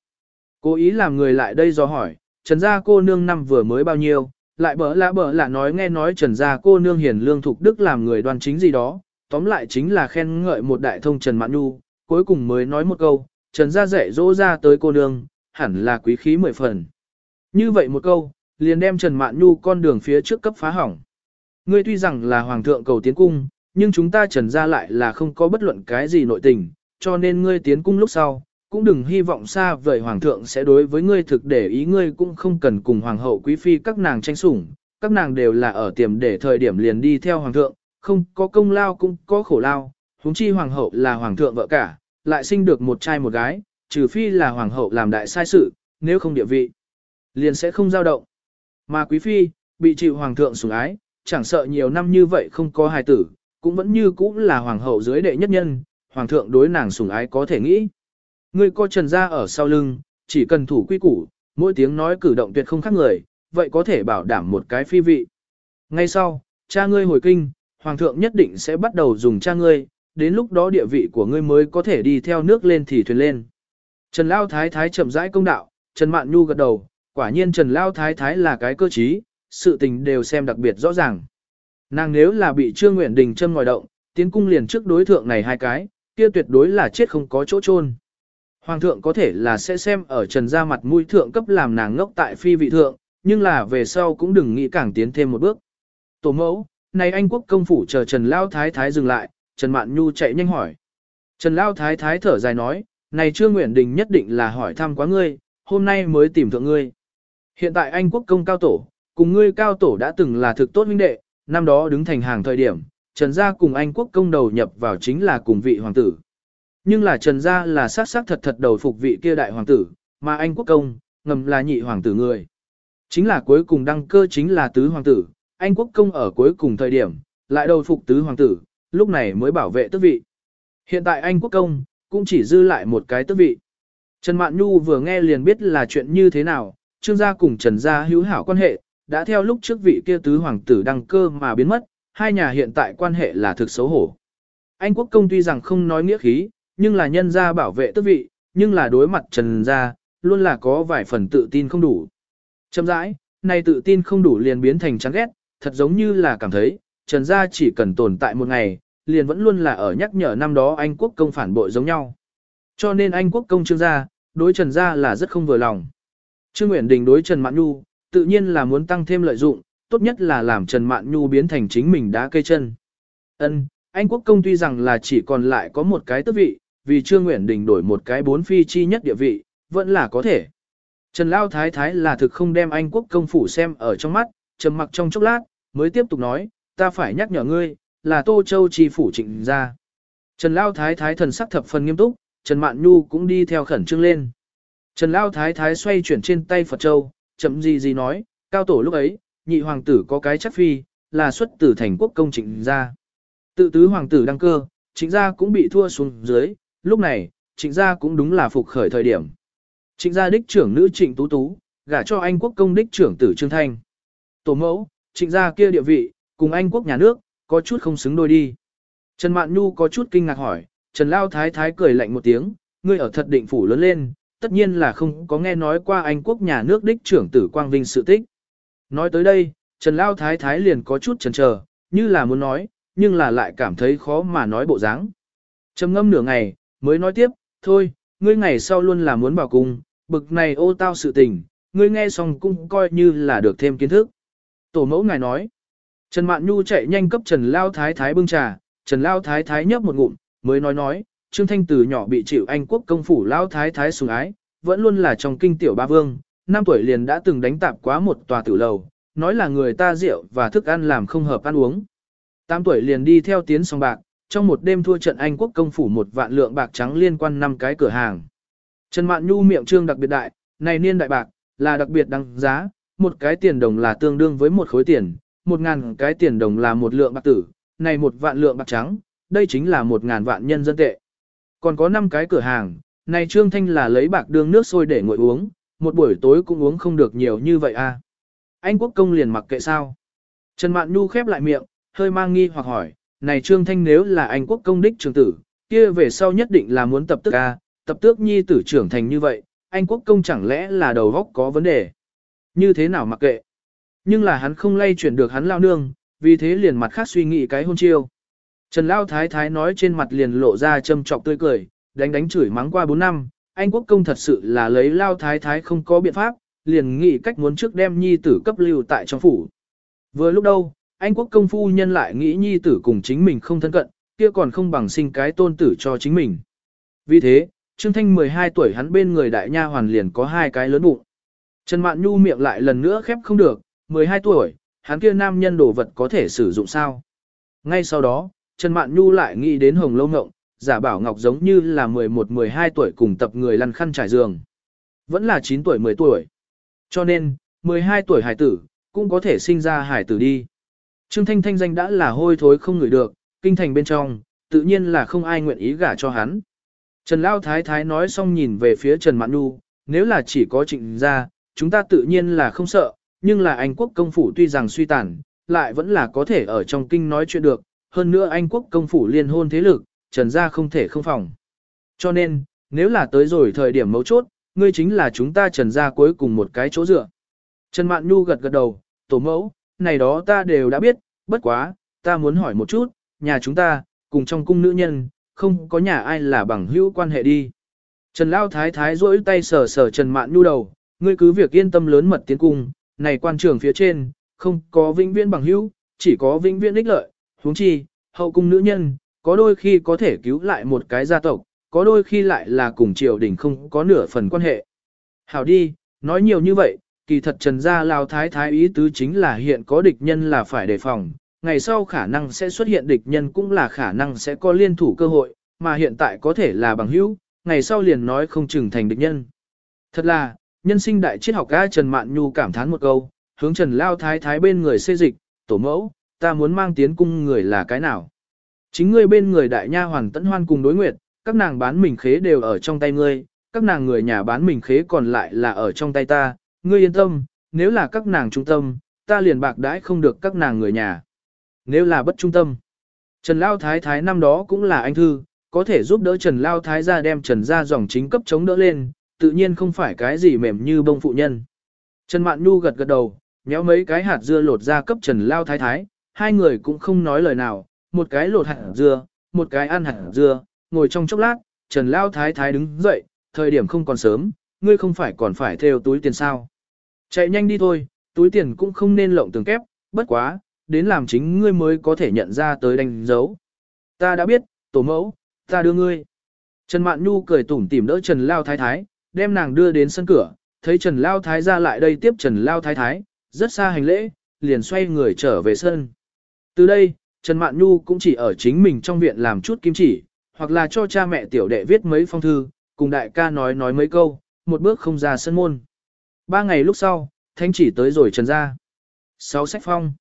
Cố ý làm người lại đây do hỏi, trần gia cô nương năm vừa mới bao nhiêu, lại bỡ lạ bỡ lạ nói nghe nói trần gia cô nương hiền lương thục đức làm người đoan chính gì đó, tóm lại chính là khen ngợi một đại thông Trần Mạn Nhu, cuối cùng mới nói một câu, Trần gia dạy dỗ ra tới cô nương, hẳn là quý khí mười phần. Như vậy một câu, liền đem Trần Mạn Nhu con đường phía trước cấp phá hỏng. Ngươi tuy rằng là hoàng thượng cầu tiến cung, nhưng chúng ta Trần ra lại là không có bất luận cái gì nội tình, cho nên ngươi tiến cung lúc sau, cũng đừng hy vọng xa vời hoàng thượng sẽ đối với ngươi thực để ý ngươi cũng không cần cùng hoàng hậu quý phi các nàng tranh sủng, các nàng đều là ở tiềm để thời điểm liền đi theo hoàng thượng, không có công lao cũng có khổ lao, huống chi hoàng hậu là hoàng thượng vợ cả, lại sinh được một trai một gái, trừ phi là hoàng hậu làm đại sai sự, nếu không địa vị, liền sẽ không dao động. Mà quý phi, bị chịu hoàng thượng sủng ái, chẳng sợ nhiều năm như vậy không có hài tử, cũng vẫn như cũ là hoàng hậu dưới đệ nhất nhân, hoàng thượng đối nàng sủng ái có thể nghĩ. Ngươi có trần gia ở sau lưng, chỉ cần thủ quy củ, mỗi tiếng nói cử động tuyệt không khác người, vậy có thể bảo đảm một cái phi vị. Ngay sau, cha ngươi hồi kinh, hoàng thượng nhất định sẽ bắt đầu dùng cha ngươi, đến lúc đó địa vị của ngươi mới có thể đi theo nước lên thì thuyền lên. Trần Lao Thái Thái chậm rãi công đạo, Trần Mạn Nhu gật đầu, quả nhiên Trần Lao Thái Thái là cái cơ trí, sự tình đều xem đặc biệt rõ ràng. Nàng nếu là bị Trương Nguyện Đình châm ngòi động, tiến cung liền trước đối thượng này hai cái, kia tuyệt đối là chết không có chỗ chôn. Hoàng thượng có thể là sẽ xem ở Trần gia mặt mũi thượng cấp làm nàng ngốc tại phi vị thượng, nhưng là về sau cũng đừng nghĩ càng tiến thêm một bước. Tổ mẫu, này anh quốc công phủ chờ Trần Lao Thái Thái dừng lại, Trần Mạn Nhu chạy nhanh hỏi. Trần Lao Thái Thái thở dài nói, này Trương Nguyện Đình nhất định là hỏi thăm quá ngươi, hôm nay mới tìm thượng ngươi. Hiện tại anh quốc công cao tổ, cùng ngươi cao tổ đã từng là thực tốt huynh đệ, năm đó đứng thành hàng thời điểm, Trần gia cùng anh quốc công đầu nhập vào chính là cùng vị hoàng tử. Nhưng là Trần gia là sát sát thật thật đầu phục vị kia đại hoàng tử, mà anh quốc công, ngầm là nhị hoàng tử người. Chính là cuối cùng đăng cơ chính là tứ hoàng tử, anh quốc công ở cuối cùng thời điểm, lại đầu phục tứ hoàng tử, lúc này mới bảo vệ tước vị. Hiện tại anh quốc công, cũng chỉ dư lại một cái tước vị. Trần Mạn Nhu vừa nghe liền biết là chuyện như thế nào, trương gia cùng Trần gia hữu hảo quan hệ, đã theo lúc trước vị kia tứ hoàng tử đăng cơ mà biến mất, hai nhà hiện tại quan hệ là thực xấu hổ. Anh quốc công tuy rằng không nói nghĩa khí, nhưng là nhân gia bảo vệ tước vị, nhưng là đối mặt Trần gia, luôn là có vài phần tự tin không đủ. Châm rãi, nay tự tin không đủ liền biến thành chán ghét, thật giống như là cảm thấy, Trần gia chỉ cần tồn tại một ngày, liền vẫn luôn là ở nhắc nhở năm đó Anh quốc công phản bội giống nhau. Cho nên Anh quốc công trương gia, đối Trần gia là rất không vừa lòng. Trương Nguyễn Đình đối Trần Mạn Nhu, tự nhiên là muốn tăng thêm lợi dụng, tốt nhất là làm Trần Mạn Nhu biến thành chính mình đá cây chân. Ân, Anh quốc công tuy rằng là chỉ còn lại có một cái tước vị, vì Trương Nguyễn Đình đổi một cái bốn phi chi nhất địa vị, vẫn là có thể. Trần Lao Thái Thái là thực không đem Anh quốc công phủ xem ở trong mắt, trầm mặc trong chốc lát, mới tiếp tục nói, ta phải nhắc nhở ngươi, là Tô Châu chi phủ trịnh ra. Trần Lao Thái Thái thần sắc thập phần nghiêm túc, Trần Mạn Nhu cũng đi theo khẩn trương lên. Trần Lao Thái Thái xoay chuyển trên tay Phật Châu, chậm gì gì nói, cao tổ lúc ấy, nhị hoàng tử có cái chắc phi, là xuất tử thành quốc công trịnh gia. Tự tứ hoàng tử đăng cơ, trịnh gia cũng bị thua xuống dưới, lúc này, trịnh gia cũng đúng là phục khởi thời điểm. Trịnh gia đích trưởng nữ trịnh tú tú, gả cho anh quốc công đích trưởng tử Trương Thanh. Tổ mẫu, trịnh gia kia địa vị, cùng anh quốc nhà nước, có chút không xứng đôi đi. Trần Mạn Nhu có chút kinh ngạc hỏi, Trần Lao Thái Thái cười lạnh một tiếng, ngươi ở thật định phủ lớn lên, tất nhiên là không có nghe nói qua anh quốc nhà nước đích trưởng tử Quang Vinh sự tích. Nói tới đây, Trần Lao Thái Thái liền có chút chần chờ, như là muốn nói, nhưng là lại cảm thấy khó mà nói bộ dáng. Trầm ngâm nửa ngày, mới nói tiếp, thôi, ngươi ngày sau luôn là muốn vào cung, bực này ô tao sự tình, ngươi nghe xong cũng coi như là được thêm kiến thức. Tổ mẫu ngài nói, Trần Mạn Nhu chạy nhanh cấp Trần Lao Thái Thái bưng trà, Trần Lao Thái Thái nhấp một ngụm, mới nói nói, Trương Thanh từ nhỏ bị chịu Anh quốc công phủ lão Thái Thái sủng ái, vẫn luôn là trong kinh tiểu ba vương, năm tuổi liền đã từng đánh tạp quá một tòa tử lầu, nói là người ta rượu và thức ăn làm không hợp ăn uống. Tám tuổi liền đi theo tiến song bạc, trong một đêm thua trận Anh quốc công phủ một vạn lượng bạc trắng liên quan năm cái cửa hàng. Trần Mạn Nhu miệng trương đặc biệt đại, này niên đại bạc, là đặc biệt đăng giá, một cái tiền đồng là tương đương với một khối tiền, một ngàn cái tiền đồng là một lượng bạc tử, này một vạn lượng bạc trắng, đây chính là một ngàn vạn nhân dân tệ. Còn có năm cái cửa hàng, này Trương Thanh là lấy bạc đương nước sôi để ngồi uống, một buổi tối cũng uống không được nhiều như vậy à. Anh quốc công liền mặc kệ sao. Trần Mạn Nhu khép lại miệng, hơi mang nghi hoặc hỏi, này Trương Thanh nếu là anh quốc công đích trường tử, kia về sau nhất định là muốn tập tức a à, tập tước nhi tử trưởng thành như vậy, anh quốc công chẳng lẽ là đầu góc có vấn đề. Như thế nào mặc kệ. Nhưng là hắn không lay chuyển được hắn lao nương, vì thế liền mặt khác suy nghĩ cái hôn chiêu. Trần Lao Thái Thái nói trên mặt liền lộ ra châm trọc tươi cười, đánh đánh chửi mắng qua 4 năm, anh quốc công thật sự là lấy Lao Thái Thái không có biện pháp, liền nghĩ cách muốn trước đem nhi tử cấp lưu tại trong phủ. Vừa lúc đâu, anh quốc công phu nhân lại nghĩ nhi tử cùng chính mình không thân cận, kia còn không bằng sinh cái tôn tử cho chính mình. Vì thế, Trương Thanh 12 tuổi hắn bên người đại nha hoàn liền có hai cái lớn bụng. Trần Mạn Nhu miệng lại lần nữa khép không được, 12 tuổi, hắn kia nam nhân đồ vật có thể sử dụng sao. Ngay sau đó, Trần Mạn Nhu lại nghĩ đến Hồng Lâu Ngộng, giả bảo Ngọc giống như là 11-12 tuổi cùng tập người lăn khăn trải giường. Vẫn là 9 tuổi 10 tuổi. Cho nên, 12 tuổi hải tử, cũng có thể sinh ra hải tử đi. Trương Thanh Thanh danh đã là hôi thối không ngửi được, kinh thành bên trong, tự nhiên là không ai nguyện ý gả cho hắn. Trần Lao Thái Thái nói xong nhìn về phía Trần Mạn Nhu, nếu là chỉ có trịnh gia, chúng ta tự nhiên là không sợ, nhưng là Anh quốc công phủ tuy rằng suy tàn, lại vẫn là có thể ở trong kinh nói chuyện được, hơn nữa Anh quốc công phủ liên hôn thế lực, Trần gia không thể không phòng. Cho nên, nếu là tới rồi thời điểm mấu chốt, ngươi chính là chúng ta Trần gia cuối cùng một cái chỗ dựa. Trần Mạn Nhu gật gật đầu, tổ mẫu, này đó ta đều đã biết, bất quá, ta muốn hỏi một chút, nhà chúng ta, cùng trong cung nữ nhân, không có nhà ai là bằng hữu quan hệ đi. Trần Lao Thái Thái rỗi tay sờ sờ Trần Mạn Nhu đầu, ngươi cứ việc yên tâm lớn mật tiến cung, này quan trường phía trên, không có vĩnh viễn bằng hữu, chỉ có vĩnh viễn ích lợi, huống chi, hậu cung nữ nhân, có đôi khi có thể cứu lại một cái gia tộc, có đôi khi lại là cùng triều đình không có nửa phần quan hệ. Hảo đi, nói nhiều như vậy, kỳ thật Trần Gia Lao Thái Thái ý tứ chính là hiện có địch nhân là phải đề phòng, ngày sau khả năng sẽ xuất hiện địch nhân cũng là khả năng sẽ có liên thủ cơ hội, mà hiện tại có thể là bằng hữu, ngày sau liền nói không chừng thành địch nhân. Thật là, nhân sinh đại triết học ca Trần Mạn Nhu cảm thán một câu, hướng Trần Lao Thái Thái bên người xê dịch, tổ mẫu, ta muốn mang tiến cung người là cái nào. Chính ngươi bên người đại nha hoàng tẫn hoan cùng đối nguyệt, các nàng bán mình khế đều ở trong tay ngươi, các nàng người nhà bán mình khế còn lại là ở trong tay ta, ngươi yên tâm, nếu là các nàng trung tâm, ta liền bạc đãi không được các nàng người nhà nếu là bất trung tâm. Trần Lao Thái Thái năm đó cũng là anh thư, có thể giúp đỡ Trần Lao Thái gia đem Trần gia dòng chính cấp chống đỡ lên, tự nhiên không phải cái gì mềm như bông phụ nhân. Trần Mạn Nhu gật gật đầu, nhéo mấy cái hạt dưa lột ra cấp Trần Lao Thái Thái, hai người cũng không nói lời nào, một cái lột hạt dưa, một cái ăn hạt dưa, ngồi trong chốc lát, Trần Lao Thái Thái đứng dậy, thời điểm không còn sớm, ngươi không phải còn phải theo túi tiền sao. Chạy nhanh đi thôi, túi tiền cũng không nên lộng tường kép, bất quá, đến làm chính ngươi mới có thể nhận ra tới đánh dấu. Ta đã biết, tổ mẫu, ta đưa ngươi. Trần Mạn Nhu cười tủm tỉm đỡ Trần Lao Thái Thái, đem nàng đưa đến sân cửa, thấy Trần Lao Thái ra lại đây tiếp Trần Lao Thái Thái, rất xa hành lễ, liền xoay người trở về sân. Từ đây, Trần Mạn Nhu cũng chỉ ở chính mình trong viện làm chút kim chỉ, hoặc là cho cha mẹ tiểu đệ viết mấy phong thư, cùng đại ca nói nói mấy câu, một bước không ra sân môn. Ba ngày lúc sau, thanh chỉ tới rồi Trần ra. Sáu sách phong.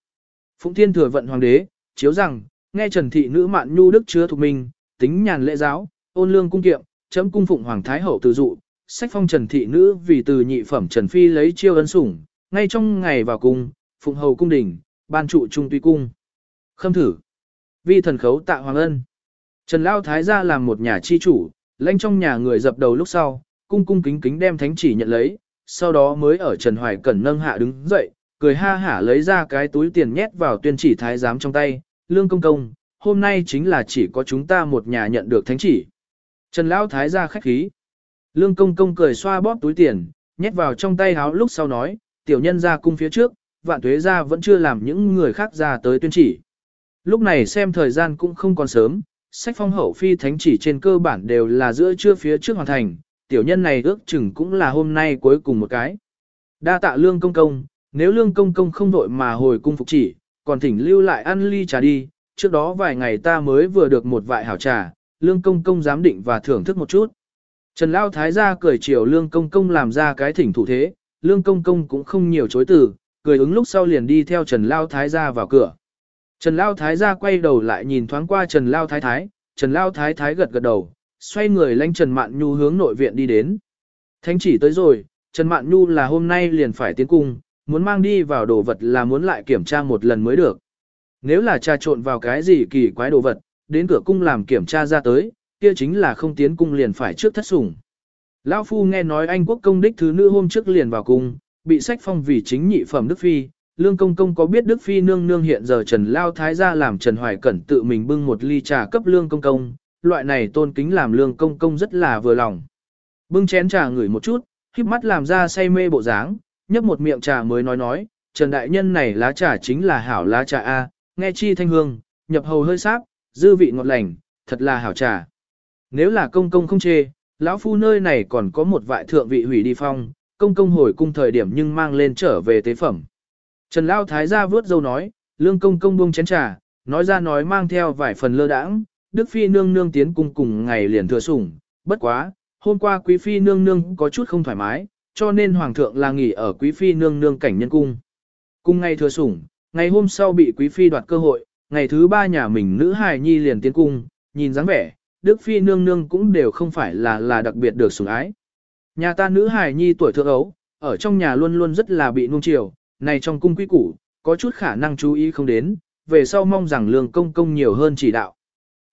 Phụng Thiên thừa vận hoàng đế, chiếu rằng, nghe Trần thị nữ Mạn Nhu đức chứa thuộc mình, tính nhàn lễ giáo, ôn lương cung kiệm, chấm cung phụng hoàng thái hậu từ dụ, sách phong Trần thị nữ vì từ nhị phẩm Trần phi lấy chiêu ấn sủng, ngay trong ngày vào cung, phụng hầu cung đình, ban trụ trung tuy cung. Khâm thử. Vi thần khấu tạ hoàng ân. Trần Lao Thái gia làm một nhà chi chủ, lãnh trong nhà người dập đầu lúc sau, cung cung kính kính đem thánh chỉ nhận lấy, sau đó mới ở Trần Hoài Cẩn nâng hạ đứng dậy, cười ha hả lấy ra cái túi tiền nhét vào tuyên chỉ thái giám trong tay, lương công công, hôm nay chính là chỉ có chúng ta một nhà nhận được thánh chỉ. Trần Lão Thái gia khách khí. Lương công công cười xoa bóp túi tiền, nhét vào trong tay háo lúc sau nói, tiểu nhân ra cung phía trước, vạn tuế ra vẫn chưa làm những người khác ra tới tuyên chỉ. Lúc này xem thời gian cũng không còn sớm, sách phong hậu phi thánh chỉ trên cơ bản đều là giữa trưa phía trước hoàn thành, tiểu nhân này ước chừng cũng là hôm nay cuối cùng một cái. Đa tạ lương công công, nếu lương công công không vội mà hồi cung phục chỉ, còn thỉnh lưu lại ăn ly trà đi, trước đó vài ngày ta mới vừa được một vại hảo trà, lương công công giám định và thưởng thức một chút. Trần Lao Thái gia cười chiều lương công công làm ra cái thỉnh thủ thế, lương công công cũng không nhiều chối từ, cười ứng lúc sau liền đi theo Trần Lao Thái gia vào cửa. Trần Lao Thái ra quay đầu lại nhìn thoáng qua Trần Lao Thái Thái, Trần Lao Thái Thái gật gật đầu, xoay người lanh Trần Mạn Nhu hướng nội viện đi đến. Thánh chỉ tới rồi, Trần Mạn Nhu là hôm nay liền phải tiến cung, muốn mang đi vào đồ vật là muốn lại kiểm tra một lần mới được. Nếu là trà trộn vào cái gì kỳ quái đồ vật, đến cửa cung làm kiểm tra ra tới, kia chính là không tiến cung liền phải trước thất sủng. Lão Phu nghe nói Anh quốc công đích thứ nữ hôm trước liền vào cung, bị sách phong vì chính nhị phẩm Đức Phi, Lương Công Công có biết Đức Phi nương nương hiện giờ Trần Lao Thái gia làm Trần Hoài Cẩn tự mình bưng một ly trà cấp Lương Công Công, loại này tôn kính làm Lương Công Công rất là vừa lòng. Bưng chén trà ngửi một chút, khiếp mắt làm ra say mê bộ dáng, nhấp một miệng trà mới nói nói, Trần Đại Nhân này lá trà chính là hảo lá trà A, nghe chi thanh hương, nhập hầu hơi sáp, dư vị ngọt lành, thật là hảo trà. Nếu là công công không chê, lão phu nơi này còn có một vại thượng vị hủy đi phong, công công hồi cung thời điểm nhưng mang lên trở về tế phẩm. Trần Lao Thái gia vớt dâu nói, lương công công buông chén trà, nói ra nói mang theo vài phần lơ đãng, Đức Phi nương nương tiến cung cùng ngày liền thừa sủng, bất quá, hôm qua Quý Phi nương nương có chút không thoải mái, cho nên Hoàng thượng là nghỉ ở Quý Phi nương nương cảnh nhân cung. Cung ngày thừa sủng, ngày hôm sau bị Quý Phi đoạt cơ hội, ngày thứ ba nhà mình nữ hài nhi liền tiến cung, nhìn dáng vẻ, Đức Phi nương nương cũng đều không phải là là đặc biệt được sủng ái. Nhà ta nữ hài nhi tuổi thượng ấu, ở trong nhà luôn luôn rất là bị nuông chiều, này trong cung quý củ, có chút khả năng chú ý không đến, về sau mong rằng lương công công nhiều hơn chỉ đạo.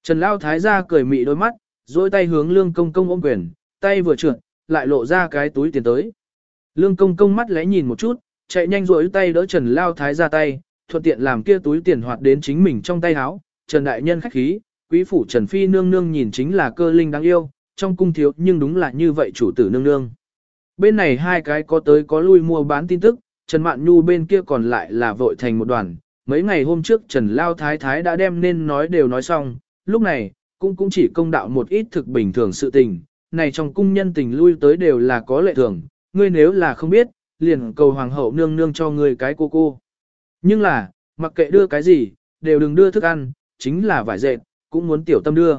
Trần Lao Thái gia cười mị đôi mắt, dôi tay hướng lương công công ôm quyền, tay vừa trượt, lại lộ ra cái túi tiền tới. Lương công công mắt lẽ nhìn một chút, chạy nhanh rỗi tay đỡ Trần Lao Thái ra tay, thuận tiện làm kia túi tiền hoạt đến chính mình trong tay áo. Trần Đại Nhân khách khí, quý phủ Trần Phi nương nương nhìn chính là cơ linh đáng yêu, trong cung thiếu nhưng đúng là như vậy chủ tử nương nương. Bên này hai cái có tới có lui mua bán tin tức, Trần Mạn Nhu bên kia còn lại là vội thành một đoàn. Mấy ngày hôm trước Trần Lao Thái Thái đã đem nên nói đều nói xong, lúc này, cũng cũng chỉ công đạo một ít thực bình thường sự tình, này trong cung nhân tình lui tới đều là có lệ thường, ngươi nếu là không biết, liền cầu hoàng hậu nương nương cho ngươi cái cô cô. Nhưng là, mặc kệ đưa cái gì, đều đừng đưa thức ăn, chính là vải dệt, cũng muốn tiểu tâm đưa.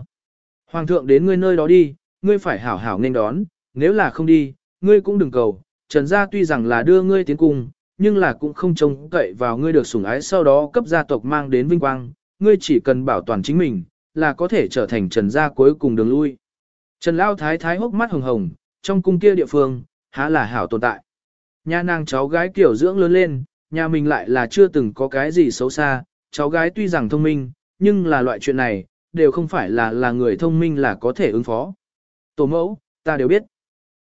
Hoàng thượng đến ngươi nơi đó đi, ngươi phải hảo hảo nên đón, nếu là không đi, ngươi cũng đừng cầu. Trần gia tuy rằng là đưa ngươi tiến cung, nhưng là cũng không trông cậy vào ngươi được sủng ái sau đó cấp gia tộc mang đến vinh quang, ngươi chỉ cần bảo toàn chính mình, là có thể trở thành trần gia cuối cùng đường lui. Trần Lao Thái Thái hốc mắt hồng hồng, trong cung kia địa phương, há là hảo tồn tại. Nhà nàng cháu gái kiểu dưỡng lớn lên, nhà mình lại là chưa từng có cái gì xấu xa, cháu gái tuy rằng thông minh, nhưng là loại chuyện này, đều không phải là là người thông minh là có thể ứng phó. Tổ mẫu, ta đều biết.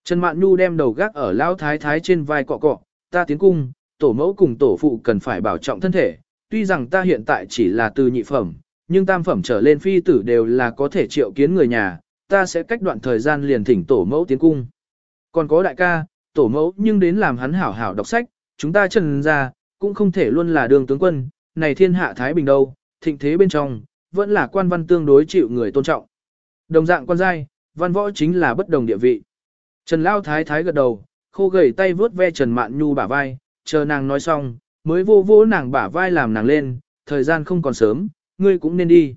Trần Mạn Nhu đem đầu gác ở lao thái thái trên vai cọ cọ, ta tiến cung, tổ mẫu cùng tổ phụ cần phải bảo trọng thân thể, tuy rằng ta hiện tại chỉ là từ nhị phẩm, nhưng tam phẩm trở lên phi tử đều là có thể triệu kiến người nhà, ta sẽ cách đoạn thời gian liền thỉnh tổ mẫu tiến cung. Còn có đại ca, tổ mẫu nhưng đến làm hắn hảo hảo đọc sách, chúng ta trần ra, cũng không thể luôn là đường tướng quân, này thiên hạ Thái Bình đâu, thịnh thế bên trong, vẫn là quan văn tương đối chịu người tôn trọng. Đồng dạng quan giai, văn võ chính là bất đồng địa vị. Trần Lao Thái Thái gật đầu, khô gầy tay vướt ve Trần Mạn Nhu bả vai, chờ nàng nói xong, mới vô vô nàng bả vai làm nàng lên, thời gian không còn sớm, ngươi cũng nên đi.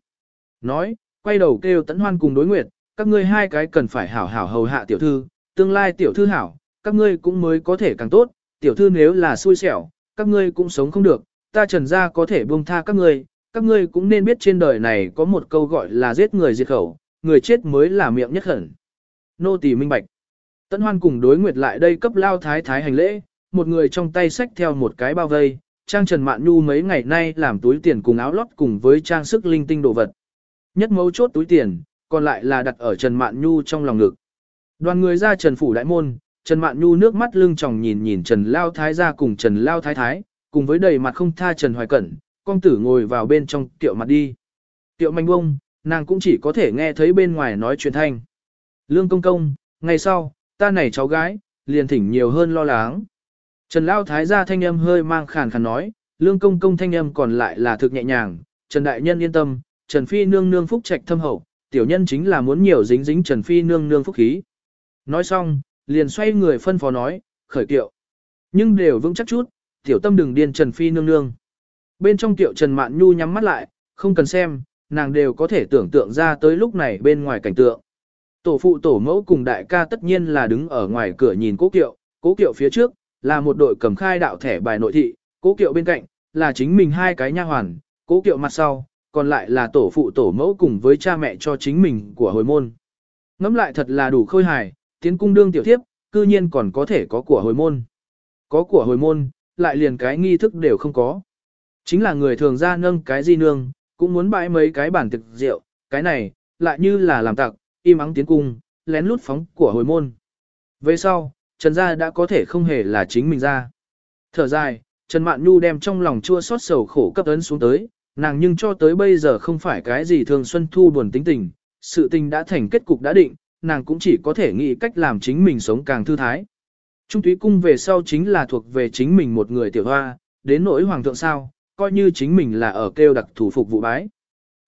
Nói, quay đầu kêu tấn hoan cùng đối nguyệt, các ngươi hai cái cần phải hảo hảo hầu hạ tiểu thư, tương lai tiểu thư hảo, các ngươi cũng mới có thể càng tốt, tiểu thư nếu là xui xẻo, các ngươi cũng sống không được, ta trần ra có thể buông tha các ngươi, các ngươi cũng nên biết trên đời này có một câu gọi là giết người diệt khẩu, người chết mới là miệng nhất hẳn. Nô tỳ minh bạch. Tấn hoan cùng đối nguyệt lại đây cấp lao thái thái hành lễ, một người trong tay xách theo một cái bao vây, trang Trần Mạn Nhu mấy ngày nay làm túi tiền cùng áo lót cùng với trang sức linh tinh đồ vật. Nhất mấu chốt túi tiền, còn lại là đặt ở Trần Mạn Nhu trong lòng ngực. Đoàn người ra Trần Phủ Đại Môn, Trần Mạn Nhu nước mắt lưng tròng nhìn nhìn Trần Lao Thái ra cùng Trần Lao Thái Thái, cùng với đầy mặt không tha Trần Hoài Cẩn, con tử ngồi vào bên trong tiệu mặt đi. Tiệu manh bông, nàng cũng chỉ có thể nghe thấy bên ngoài nói chuyện thanh. Lương công công, ngày sau, ta này cháu gái, liền thỉnh nhiều hơn lo lắng. Trần Lao Thái gia thanh âm hơi mang khàn khàn nói, lương công công thanh âm còn lại là thực nhẹ nhàng, Trần Đại Nhân yên tâm, Trần Phi nương nương phúc trạch thâm hậu, tiểu nhân chính là muốn nhiều dính dính Trần Phi nương nương phúc khí. Nói xong, liền xoay người phân phó nói, khởi tiệu. Nhưng đều vững chắc chút, tiểu tâm đừng điên Trần Phi nương nương. Bên trong tiệu Trần Mạn Nhu nhắm mắt lại, không cần xem, nàng đều có thể tưởng tượng ra tới lúc này bên ngoài cảnh tượng. Tổ phụ tổ mẫu cùng đại ca tất nhiên là đứng ở ngoài cửa nhìn cố kiệu, cố kiệu phía trước, là một đội cầm khai đạo thẻ bài nội thị, cố kiệu bên cạnh, là chính mình hai cái nha hoàn, cố kiệu mặt sau, còn lại là tổ phụ tổ mẫu cùng với cha mẹ cho chính mình của hồi môn. Ngắm lại thật là đủ khôi hài, tiến cung đương tiểu thiếp, cư nhiên còn có thể có của hồi môn. Có của hồi môn, lại liền cái nghi thức đều không có. Chính là người thường ra nâng cái gì nương, cũng muốn bãi mấy cái bản thực rượu, cái này, lại như là làm tặc, im ắng tiến cung, lén lút phóng của hồi môn. Về sau, Trần gia đã có thể không hề là chính mình ra. Thở dài, Trần Mạn Nhu đem trong lòng chua xót sầu khổ cấp ấn xuống tới, nàng nhưng cho tới bây giờ không phải cái gì thường xuân thu buồn tính tình, sự tình đã thành kết cục đã định, nàng cũng chỉ có thể nghĩ cách làm chính mình sống càng thư thái. Trung túy cung về sau chính là thuộc về chính mình một người tiểu hoa, đến nỗi hoàng thượng sao, coi như chính mình là ở kêu đặc thủ phục vụ bái.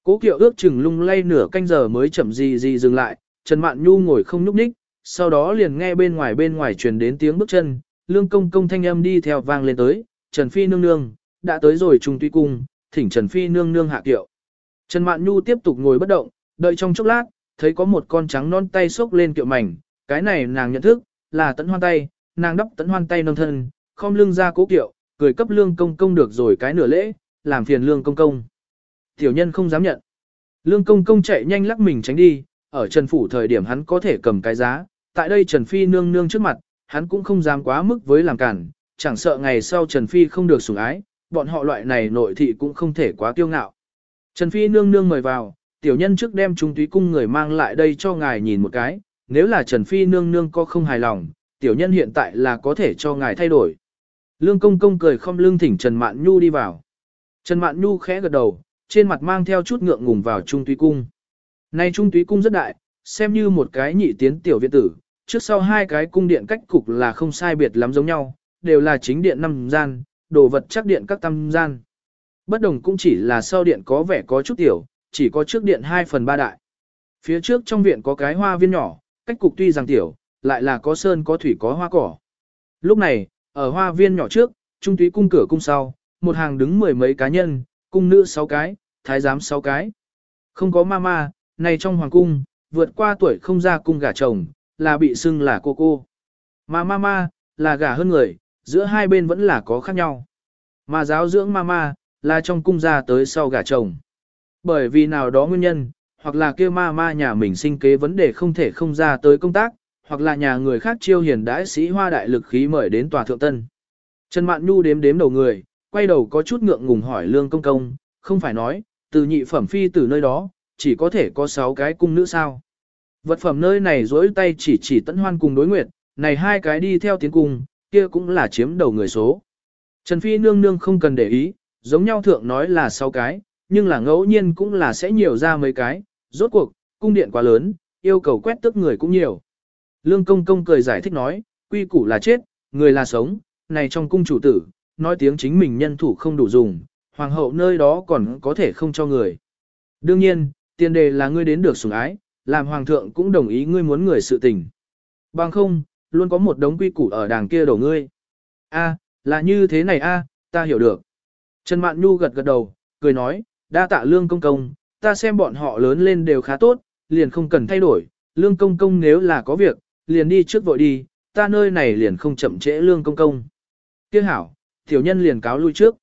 Cố kiệu ước chừng lung lay nửa canh giờ mới chậm gì gì dừng lại, Trần Mạn Nhu ngồi không nhúc nhích, sau đó liền nghe bên ngoài bên ngoài truyền đến tiếng bước chân, lương công công thanh âm đi theo vang lên tới, Trần Phi nương nương, đã tới rồi trung tuy cung, thỉnh Trần Phi nương nương hạ kiệu. Trần Mạn Nhu tiếp tục ngồi bất động, đợi trong chốc lát, thấy có một con trắng non tay xốc lên kiệu mảnh, cái này nàng nhận thức, là tấn hoan tay, nàng đắp tấn hoan tay nâng thân, không lưng ra cố kiệu, cười cấp lương công công được rồi cái nửa lễ, làm phiền lương công công. Tiểu nhân không dám nhận. Lương công công chạy nhanh lắc mình tránh đi, ở Trần Phủ thời điểm hắn có thể cầm cái giá, tại đây Trần Phi nương nương trước mặt, hắn cũng không dám quá mức với làm cản, chẳng sợ ngày sau Trần Phi không được sủng ái, bọn họ loại này nội thị cũng không thể quá kiêu ngạo. Trần Phi nương nương mời vào, tiểu nhân trước đem trung túy cung người mang lại đây cho ngài nhìn một cái, nếu là Trần Phi nương nương có không hài lòng, tiểu nhân hiện tại là có thể cho ngài thay đổi. Lương công công cười không lương thỉnh Trần Mạn Nhu đi vào. Trần Mạn Nhu khẽ gật đầu, trên mặt mang theo chút ngượng ngùng vào trung túy cung. Nay trung túy cung rất đại, xem như một cái nhị tiến tiểu viện tử, trước sau hai cái cung điện cách cục là không sai biệt lắm giống nhau, đều là chính điện năm gian, đồ vật chắc điện các tam gian. Bất đồng cũng chỉ là sau điện có vẻ có chút tiểu, chỉ có trước điện 2 phần 3 đại. Phía trước trong viện có cái hoa viên nhỏ, cách cục tuy rằng tiểu, lại là có sơn có thủy có hoa cỏ. Lúc này, ở hoa viên nhỏ trước, trung túy cung cửa cung sau, một hàng đứng mười mấy cá nhân, cung nữ 6 cái, thái giám 6 cái. Không có ma ma, này trong hoàng cung, vượt qua tuổi không ra cung gả chồng, là bị xưng là cô cô. Mà mama, là gả hơn người, giữa hai bên vẫn là có khác nhau. Mà giáo dưỡng mama, là trong cung gia tới sau gả chồng. Bởi vì nào đó nguyên nhân, hoặc là kêu mama nhà mình sinh kế vấn đề không thể không ra tới công tác, hoặc là nhà người khác chiêu hiền đãi sĩ hoa đại lực khí mời đến tòa thượng tân. Trần Mạn Nhu đếm đếm đầu người, quay đầu có chút ngượng ngùng hỏi lương công công, không phải nói, từ nhị phẩm phi từ nơi đó, chỉ có thể có 6 cái cung nữ sao. Vật phẩm nơi này dối tay chỉ chỉ tẫn hoan cùng đối nguyệt, này hai cái đi theo tiến cung, kia cũng là chiếm đầu người số. Trần Phi nương nương không cần để ý, giống nhau thượng nói là sáu cái, nhưng là ngẫu nhiên cũng là sẽ nhiều ra mấy cái, rốt cuộc, cung điện quá lớn, yêu cầu quét tức người cũng nhiều. Lương công công cười giải thích nói, quy củ là chết, người là sống, này trong cung chủ tử, nói tiếng chính mình nhân thủ không đủ dùng, hoàng hậu nơi đó còn có thể không cho người. Đương nhiên, tiền đề là ngươi đến được sủng ái, làm hoàng thượng cũng đồng ý ngươi muốn người sự tình. Bằng không, luôn có một đống quy củ ở đàng kia đổ ngươi. A, là như thế này a, ta hiểu được. Trần Mạn Nhu gật gật đầu, cười nói, đa tạ lương công công, ta xem bọn họ lớn lên đều khá tốt, liền không cần thay đổi, lương công công nếu là có việc, liền đi trước vội đi, ta nơi này liền không chậm trễ lương công công. Tiếc hảo, tiểu nhân liền cáo lui trước.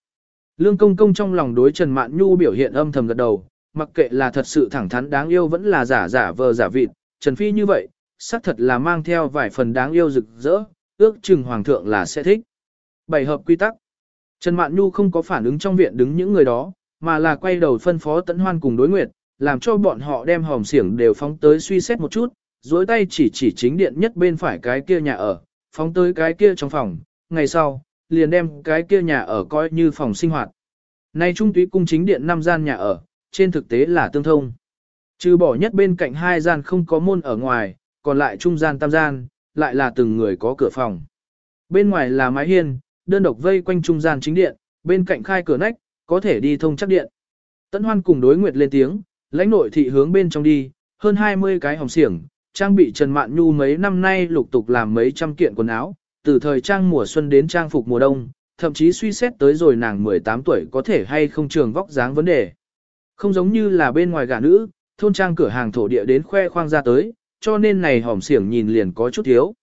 Lương công công trong lòng đối Trần Mạn Nhu biểu hiện âm thầm gật đầu, mặc kệ là thật sự thẳng thắn đáng yêu vẫn là giả giả vờ giả vịt, Trần Phi như vậy, xác thật là mang theo vài phần đáng yêu rực rỡ, ước chừng hoàng thượng là sẽ thích. Bảy hợp quy tắc. Trần Mạn Nhu không có phản ứng trong viện đứng những người đó, mà là quay đầu phân phó Tấn Hoan cùng đối nguyệt, làm cho bọn họ đem hòm xiển đều phóng tới suy xét một chút, duỗi tay chỉ chỉ chính điện nhất bên phải cái kia nhà ở, phóng tới cái kia trong phòng, ngày sau, liền đem cái kia nhà ở coi như phòng sinh hoạt. Nay trung túy cung chính điện năm gian nhà ở, trên thực tế là tương thông. Trừ bỏ nhất bên cạnh hai gian không có môn ở ngoài, còn lại trung gian tam gian, lại là từng người có cửa phòng. Bên ngoài là mái hiên, đơn độc vây quanh trung gian chính điện, bên cạnh khai cửa nách, có thể đi thông chắc điện. Tấn Hoan cùng đối nguyệt lên tiếng, lãnh nội thị hướng bên trong đi, hơn 20 cái hồng xiển, trang bị Trần Mạn Nhu mấy năm nay lục tục làm mấy trăm kiện quần áo, từ thời trang mùa xuân đến trang phục mùa đông, thậm chí suy xét tới rồi nàng 18 tuổi có thể hay không trường vóc dáng vấn đề. Không giống như là bên ngoài gả nữ, thôn trang cửa hàng thổ địa đến khoe khoang ra tới, cho nên này hỏm xiển nhìn liền có chút thiếu.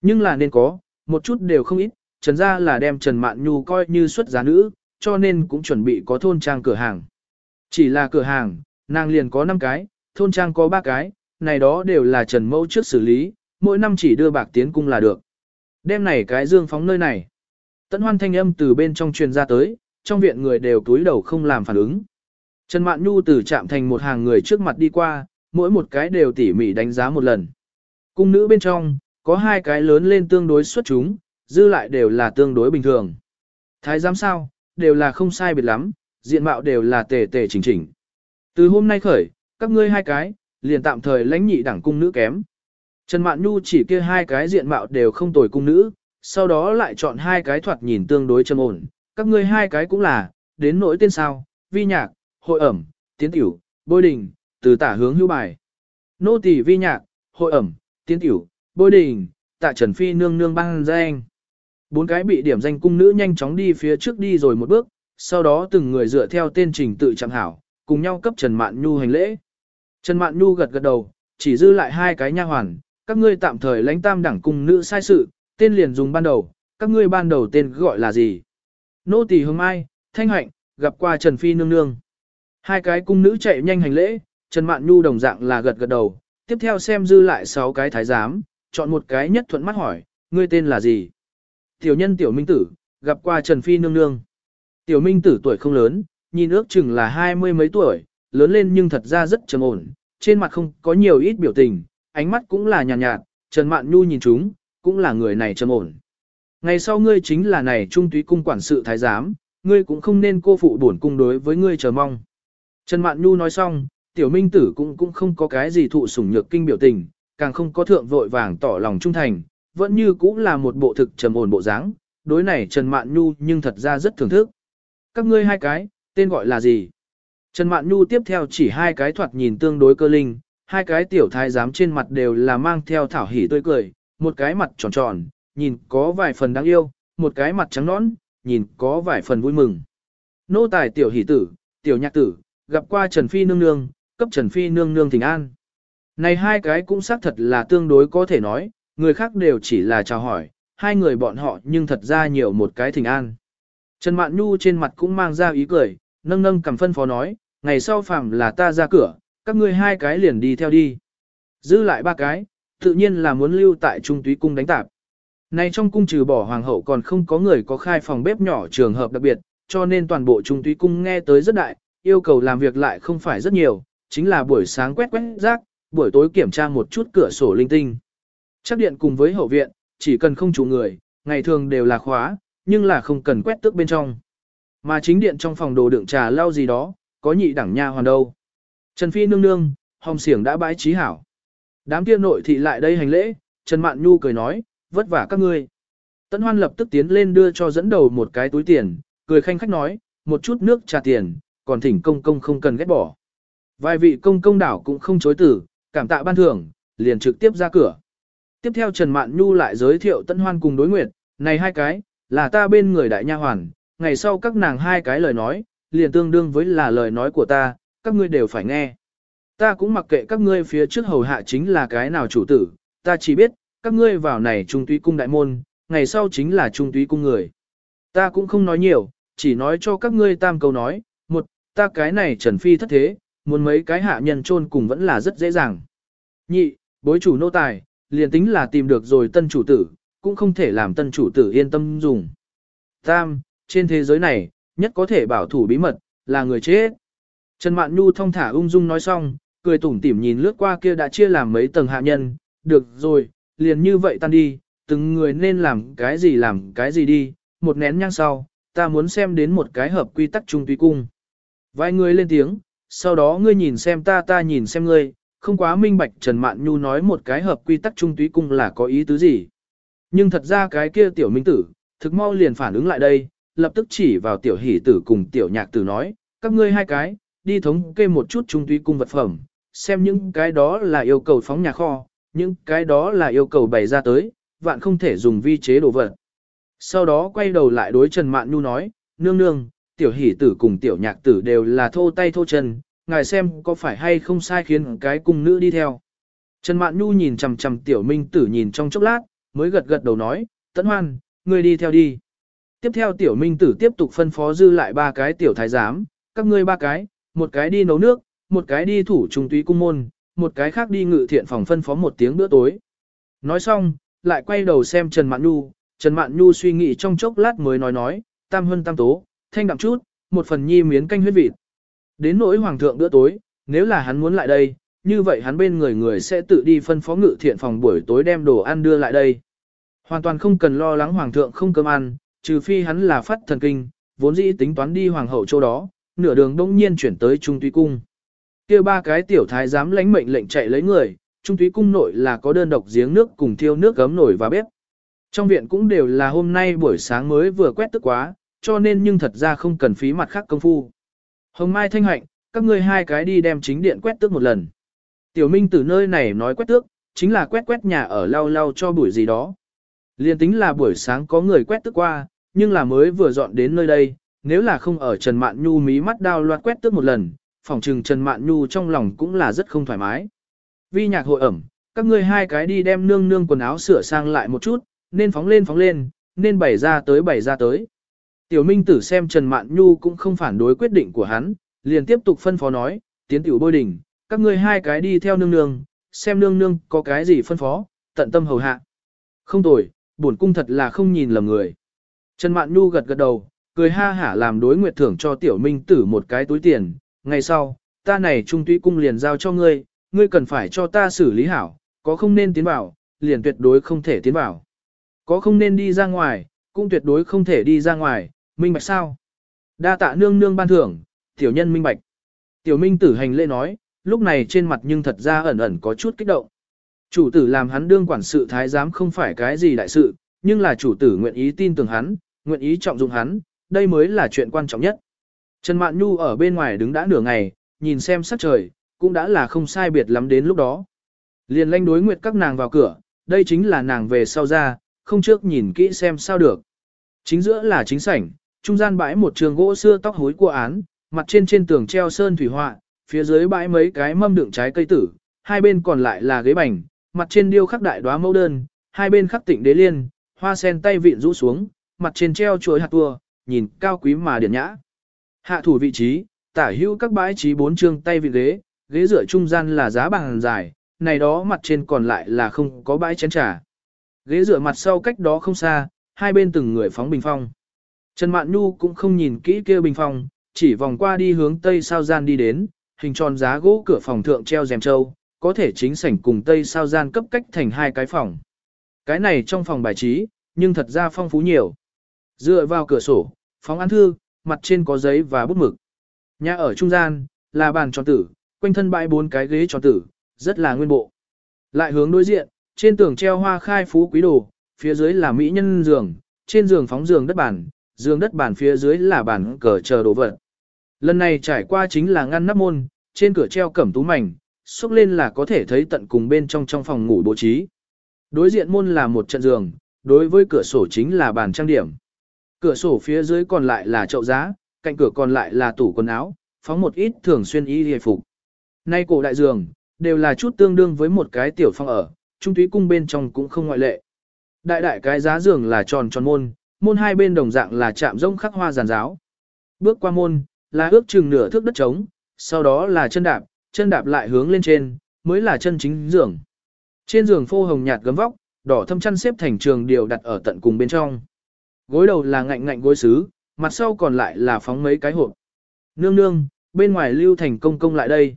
Nhưng là nên có, một chút đều không ít, trần ra là đem Trần Mạn Nhu coi như xuất giá nữ, cho nên cũng chuẩn bị có thôn trang cửa hàng. Chỉ là cửa hàng, nàng liền có 5 cái, thôn trang có 3 cái, này đó đều là Trần Mẫu trước xử lý, mỗi năm chỉ đưa bạc tiến cung là được. Đêm này cái dương phóng nơi này. Tấn hoan thanh âm từ bên trong truyền ra tới, trong viện người đều túi đầu không làm phản ứng. Trần Mạn Nhu từ chạm thành một hàng người trước mặt đi qua, mỗi một cái đều tỉ mỉ đánh giá một lần. Cung nữ bên trong, có hai cái lớn lên tương đối xuất chúng, dư lại đều là tương đối bình thường. Thái giám sao, đều là không sai biệt lắm, diện mạo đều là tề tề chỉnh chỉnh. Từ hôm nay khởi, các ngươi hai cái, liền tạm thời lãnh nhị đẳng cung nữ kém. Trần Mạn Nhu chỉ kia hai cái diện mạo đều không tồi cung nữ, sau đó lại chọn hai cái thoạt nhìn tương đối trầm ổn, các ngươi hai cái cũng là, đến nỗi tên sao, vi nhạc, hội ẩm, tiến tiểu, bôi đình, từ tả hướng hữu bài. Nô tỳ vi nhạc, hội ẩm, tiến tiểu, bôi đình, tạ Trần Phi nương nương băng danh. Bốn cái bị điểm danh cung nữ nhanh chóng đi phía trước đi rồi một bước, sau đó từng người dựa theo tên trình tự chẳng hảo, cùng nhau cấp Trần Mạn Nhu hành lễ. Trần Mạn Nhu gật gật đầu, chỉ dư lại hai cái nha hoàn, các ngươi tạm thời lãnh tam đẳng cung nữ sai sự, tên liền dùng ban đầu, các ngươi ban đầu tên gọi là gì? Nô tỳ Hương Mai, Thanh Hạnh, gặp qua Trần Phi nương nương. Hai cái cung nữ chạy nhanh hành lễ, Trần Mạn Nhu đồng dạng là gật gật đầu, tiếp theo xem dư lại sáu cái thái giám, chọn một cái nhất thuận mắt hỏi, ngươi tên là gì? Tiểu nhân Tiểu Minh Tử, gặp qua Trần Phi nương nương. Tiểu Minh Tử tuổi không lớn, nhìn ước chừng là hai mươi mấy tuổi, lớn lên nhưng thật ra rất trầm ổn, trên mặt không có nhiều ít biểu tình, ánh mắt cũng là nhàn nhạt, nhạt, Trần Mạn Nhu nhìn chúng, cũng là người này trầm ổn. Ngày sau ngươi chính là này trung túy cung quản sự thái giám, ngươi cũng không nên cô phụ bổn cung đối với ngươi chờ mong. Trần Mạn Nhu nói xong, tiểu minh tử cũng cũng không có cái gì thụ sủng nhược kinh biểu tình, càng không có thượng vội vàng tỏ lòng trung thành, vẫn như cũng là một bộ thực trầm ổn bộ dáng. đối này Trần Mạn Nhu nhưng thật ra rất thưởng thức. Các ngươi hai cái, tên gọi là gì? Trần Mạn Nhu tiếp theo chỉ hai cái thoạt nhìn tương đối cơ linh, hai cái tiểu thái giám trên mặt đều là mang theo thảo hỉ tươi cười, một cái mặt tròn tròn, nhìn có vài phần đáng yêu, một cái mặt trắng nõn, nhìn có vài phần vui mừng. Nô tài tiểu hỷ tử, tiểu nhạc tử, gặp qua Trần Phi nương nương, cấp Trần Phi nương nương thỉnh an. Này hai cái cũng xác thật là tương đối có thể nói, người khác đều chỉ là chào hỏi, hai người bọn họ nhưng thật ra nhiều một cái thỉnh an. Trần Mạn Nhu trên mặt cũng mang ra ý cười, nâng nâng cầm phân phó nói, ngày sau phạm là ta ra cửa, các ngươi hai cái liền đi theo đi. Giữ lại ba cái, tự nhiên là muốn lưu tại trung túy cung đánh tạp. Này trong cung trừ bỏ hoàng hậu còn không có người có khai phòng bếp nhỏ trường hợp đặc biệt, cho nên toàn bộ trung túy cung nghe tới rất đại, yêu cầu làm việc lại không phải rất nhiều, chính là buổi sáng quét quét rác, buổi tối kiểm tra một chút cửa sổ linh tinh. Chắc điện cùng với hậu viện, chỉ cần không chủ người, ngày thường đều là khóa, nhưng là không cần quét tước bên trong. Mà chính điện trong phòng đồ đựng trà lau gì đó, có nhị đẳng nha hoàn đâu. Trần Phi nương nương, hồng Siểng đã bãi trí hảo. Đám kia nội thị lại đây hành lễ, Trần Mạn Nhu cười nói, vất vả các ngươi. Tấn Hoan lập tức tiến lên đưa cho dẫn đầu một cái túi tiền, cười khanh khách nói, một chút nước trà tiền, còn thỉnh công công không cần ghét bỏ. Vài vị công công đảo cũng không chối tử, cảm tạ ban thưởng, liền trực tiếp ra cửa. Tiếp theo Trần Mạn Nhu lại giới thiệu Tấn Hoan cùng đối nguyện, này hai cái, là ta bên người đại nha hoàn, ngày sau các nàng hai cái lời nói, liền tương đương với là lời nói của ta, các ngươi đều phải nghe. Ta cũng mặc kệ các ngươi phía trước hầu hạ chính là cái nào chủ tử, ta chỉ biết, các ngươi vào này trung túy cung đại môn, ngày sau chính là trung túy cung người. Ta cũng không nói nhiều, chỉ nói cho các ngươi tam câu nói, ta cái này trần phi thất thế, muốn mấy cái hạ nhân chôn cùng vẫn là rất dễ dàng. Nhị, bối chủ nô tài, liền tính là tìm được rồi tân chủ tử, cũng không thể làm tân chủ tử yên tâm dùng. Tam, trên thế giới này, nhất có thể bảo thủ bí mật, là người chết. Trần Mạn Nhu thông thả ung dung nói xong, cười tủm tỉm nhìn lướt qua kia đã chia làm mấy tầng hạ nhân, được rồi, liền như vậy tan đi, từng người nên làm cái gì làm cái gì đi, một nén nhang sau, ta muốn xem đến một cái hợp quy tắc trung tùy cung. Vài người lên tiếng, sau đó ngươi nhìn xem ta ta nhìn xem ngươi, không quá minh bạch Trần Mạn Nhu nói một cái hợp quy tắc trung túy cung là có ý tứ gì. Nhưng thật ra cái kia tiểu minh tử, thực mau liền phản ứng lại đây, lập tức chỉ vào tiểu hỷ tử cùng tiểu nhạc tử nói, các ngươi hai cái, đi thống kê một chút trung túy cung vật phẩm, xem những cái đó là yêu cầu phóng nhà kho, những cái đó là yêu cầu bày ra tới, vạn không thể dùng vi chế đồ vật. Sau đó quay đầu lại đối Trần Mạn Nhu nói, nương nương, tiểu hỷ tử cùng tiểu nhạc tử đều là thô tay thô chân, ngài xem có phải hay không sai khiến cái cung nữ đi theo. Trần Mạn Nhu nhìn chằm chằm tiểu minh tử nhìn trong chốc lát, mới gật gật đầu nói, tấn hoan, ngươi đi theo đi. Tiếp theo tiểu minh tử tiếp tục phân phó dư lại ba cái tiểu thái giám, các ngươi ba cái, một cái đi nấu nước, một cái đi thủ trung túy cung môn, một cái khác đi ngự thiện phòng phân phó một tiếng bữa tối. Nói xong, lại quay đầu xem Trần Mạn Nhu, Trần Mạn Nhu suy nghĩ trong chốc lát mới nói nói, tam hân tam tố, thanh đậm chút, một phần nhi miến canh huyết vịt. Đến nỗi hoàng thượng bữa tối, nếu là hắn muốn lại đây, như vậy hắn bên người người sẽ tự đi phân phó ngự thiện phòng buổi tối đem đồ ăn đưa lại đây. Hoàn toàn không cần lo lắng hoàng thượng không cơm ăn, trừ phi hắn là phát thần kinh, vốn dĩ tính toán đi hoàng hậu chỗ đó, nửa đường đông nhiên chuyển tới trung tuy cung. kia ba cái tiểu thái dám lãnh mệnh lệnh chạy lấy người, trung túy cung nội là có đơn độc giếng nước cùng thiêu nước gấm nổi và bếp. Trong viện cũng đều là hôm nay buổi sáng mới vừa quét tức quá, cho nên nhưng thật ra không cần phí mặt khác công phu. Hồng Mai Thanh Hạnh, các ngươi hai cái đi đem chính điện quét tước một lần. Tiểu Minh từ nơi này nói quét tước, chính là quét quét nhà ở lau lau cho buổi gì đó. Liên tính là buổi sáng có người quét tước qua, nhưng là mới vừa dọn đến nơi đây, nếu là không ở Trần Mạn Nhu mí mắt đao loạt quét tước một lần, phòng trừng Trần Mạn Nhu trong lòng cũng là rất không thoải mái. Vi nhạc hội ẩm, các ngươi hai cái đi đem nương nương quần áo sửa sang lại một chút, nên phóng lên phóng lên, nên bày ra tới bày ra tới. Tiểu Minh Tử xem Trần Mạn Nhu cũng không phản đối quyết định của hắn, liền tiếp tục phân phó nói, tiến tiểu bôi đỉnh, các ngươi hai cái đi theo nương nương, xem nương nương có cái gì phân phó, tận tâm hầu hạ. Không tồi, bổn cung thật là không nhìn lầm người. Trần Mạn Nhu gật gật đầu, cười ha hả làm đối nguyệt thưởng cho tiểu minh tử một cái túi tiền. Ngày sau, ta này trung túy cung liền giao cho ngươi, ngươi cần phải cho ta xử lý hảo, có không nên tiến vào, liền tuyệt đối không thể tiến vào. Có không nên đi ra ngoài, cũng tuyệt đối không thể đi ra ngoài, minh bạch sao? Đa tạ nương nương ban thưởng, tiểu nhân minh bạch. Tiểu minh tử hành lễ nói, lúc này trên mặt nhưng thật ra ẩn ẩn có chút kích động. Chủ tử làm hắn đương quản sự thái giám không phải cái gì đại sự, nhưng là chủ tử nguyện ý tin tưởng hắn, nguyện ý trọng dụng hắn, đây mới là chuyện quan trọng nhất. Trần Mạn Nhu ở bên ngoài đứng đã nửa ngày, nhìn xem sắc trời, cũng đã là không sai biệt lắm đến lúc đó. Liền lanh đối nguyệt các nàng vào cửa, đây chính là nàng về sau ra, không trước nhìn kỹ xem sao được. Chính giữa là chính sảnh, trung gian bãi một trường gỗ xưa tóc hối của án, mặt trên trên tường treo sơn thủy họa, phía dưới bãi mấy cái mâm đựng trái cây tử, hai bên còn lại là ghế bành, mặt trên điêu khắc đại đóa mẫu đơn, hai bên khắc tịnh đế liên, hoa sen tay vịn rũ xuống, mặt trên treo chuối hạt tua, nhìn cao quý mà điển nhã. Hạ thủ vị trí, tả hữu các bãi trí bốn chương tay vịn ghế, ghế dựa trung gian là giá bằng dài, này đó mặt trên còn lại là không có bãi chén trà. Ghế dựa mặt sau cách đó không xa, hai bên từng người phóng bình phong. Trần Mạn Nhu cũng không nhìn kỹ kia bình phòng, chỉ vòng qua đi hướng tây sao gian đi đến, hình tròn giá gỗ cửa phòng thượng treo rèm trâu, có thể chính sảnh cùng tây sao gian cấp cách thành hai cái phòng. Cái này trong phòng bài trí, nhưng thật ra phong phú nhiều. Dựa vào cửa sổ, phóng án thư, mặt trên có giấy và bút mực. Nhà ở trung gian, là bàn tròn tử, quanh thân bãi bốn cái ghế tròn tử, rất là nguyên bộ. Lại hướng đối diện, trên tường treo hoa khai phú quý đồ, phía dưới là mỹ nhân giường, trên giường phóng giường đất bản, giường đất bàn phía dưới là bàn cờ chờ đồ vật. Lần này trải qua chính là ngăn nắp môn, trên cửa treo cẩm tú mảnh, xúc lên là có thể thấy tận cùng bên trong trong phòng ngủ bố trí. Đối diện môn là một trận giường, đối với cửa sổ chính là bàn trang điểm. Cửa sổ phía dưới còn lại là chậu giá, cạnh cửa còn lại là tủ quần áo, phóng một ít thường xuyên y hề phục. Nay cổ đại giường, đều là chút tương đương với một cái tiểu phòng ở, trung túy cung bên trong cũng không ngoại lệ. Đại đại cái giá giường là tròn tròn môn, môn hai bên đồng dạng là chạm rông khắc hoa giàn giáo. Bước qua môn, là ước chừng nửa thước đất trống, sau đó là chân đạp, chân đạp lại hướng lên trên, mới là chân chính giường. Trên giường phô hồng nhạt gấm vóc, đỏ thâm chăn xếp thành trường điều đặt ở tận cùng bên trong. Gối đầu là ngạnh ngạnh gối sứ, mặt sau còn lại là phóng mấy cái hộp. Nương nương, bên ngoài lưu thành công công lại đây.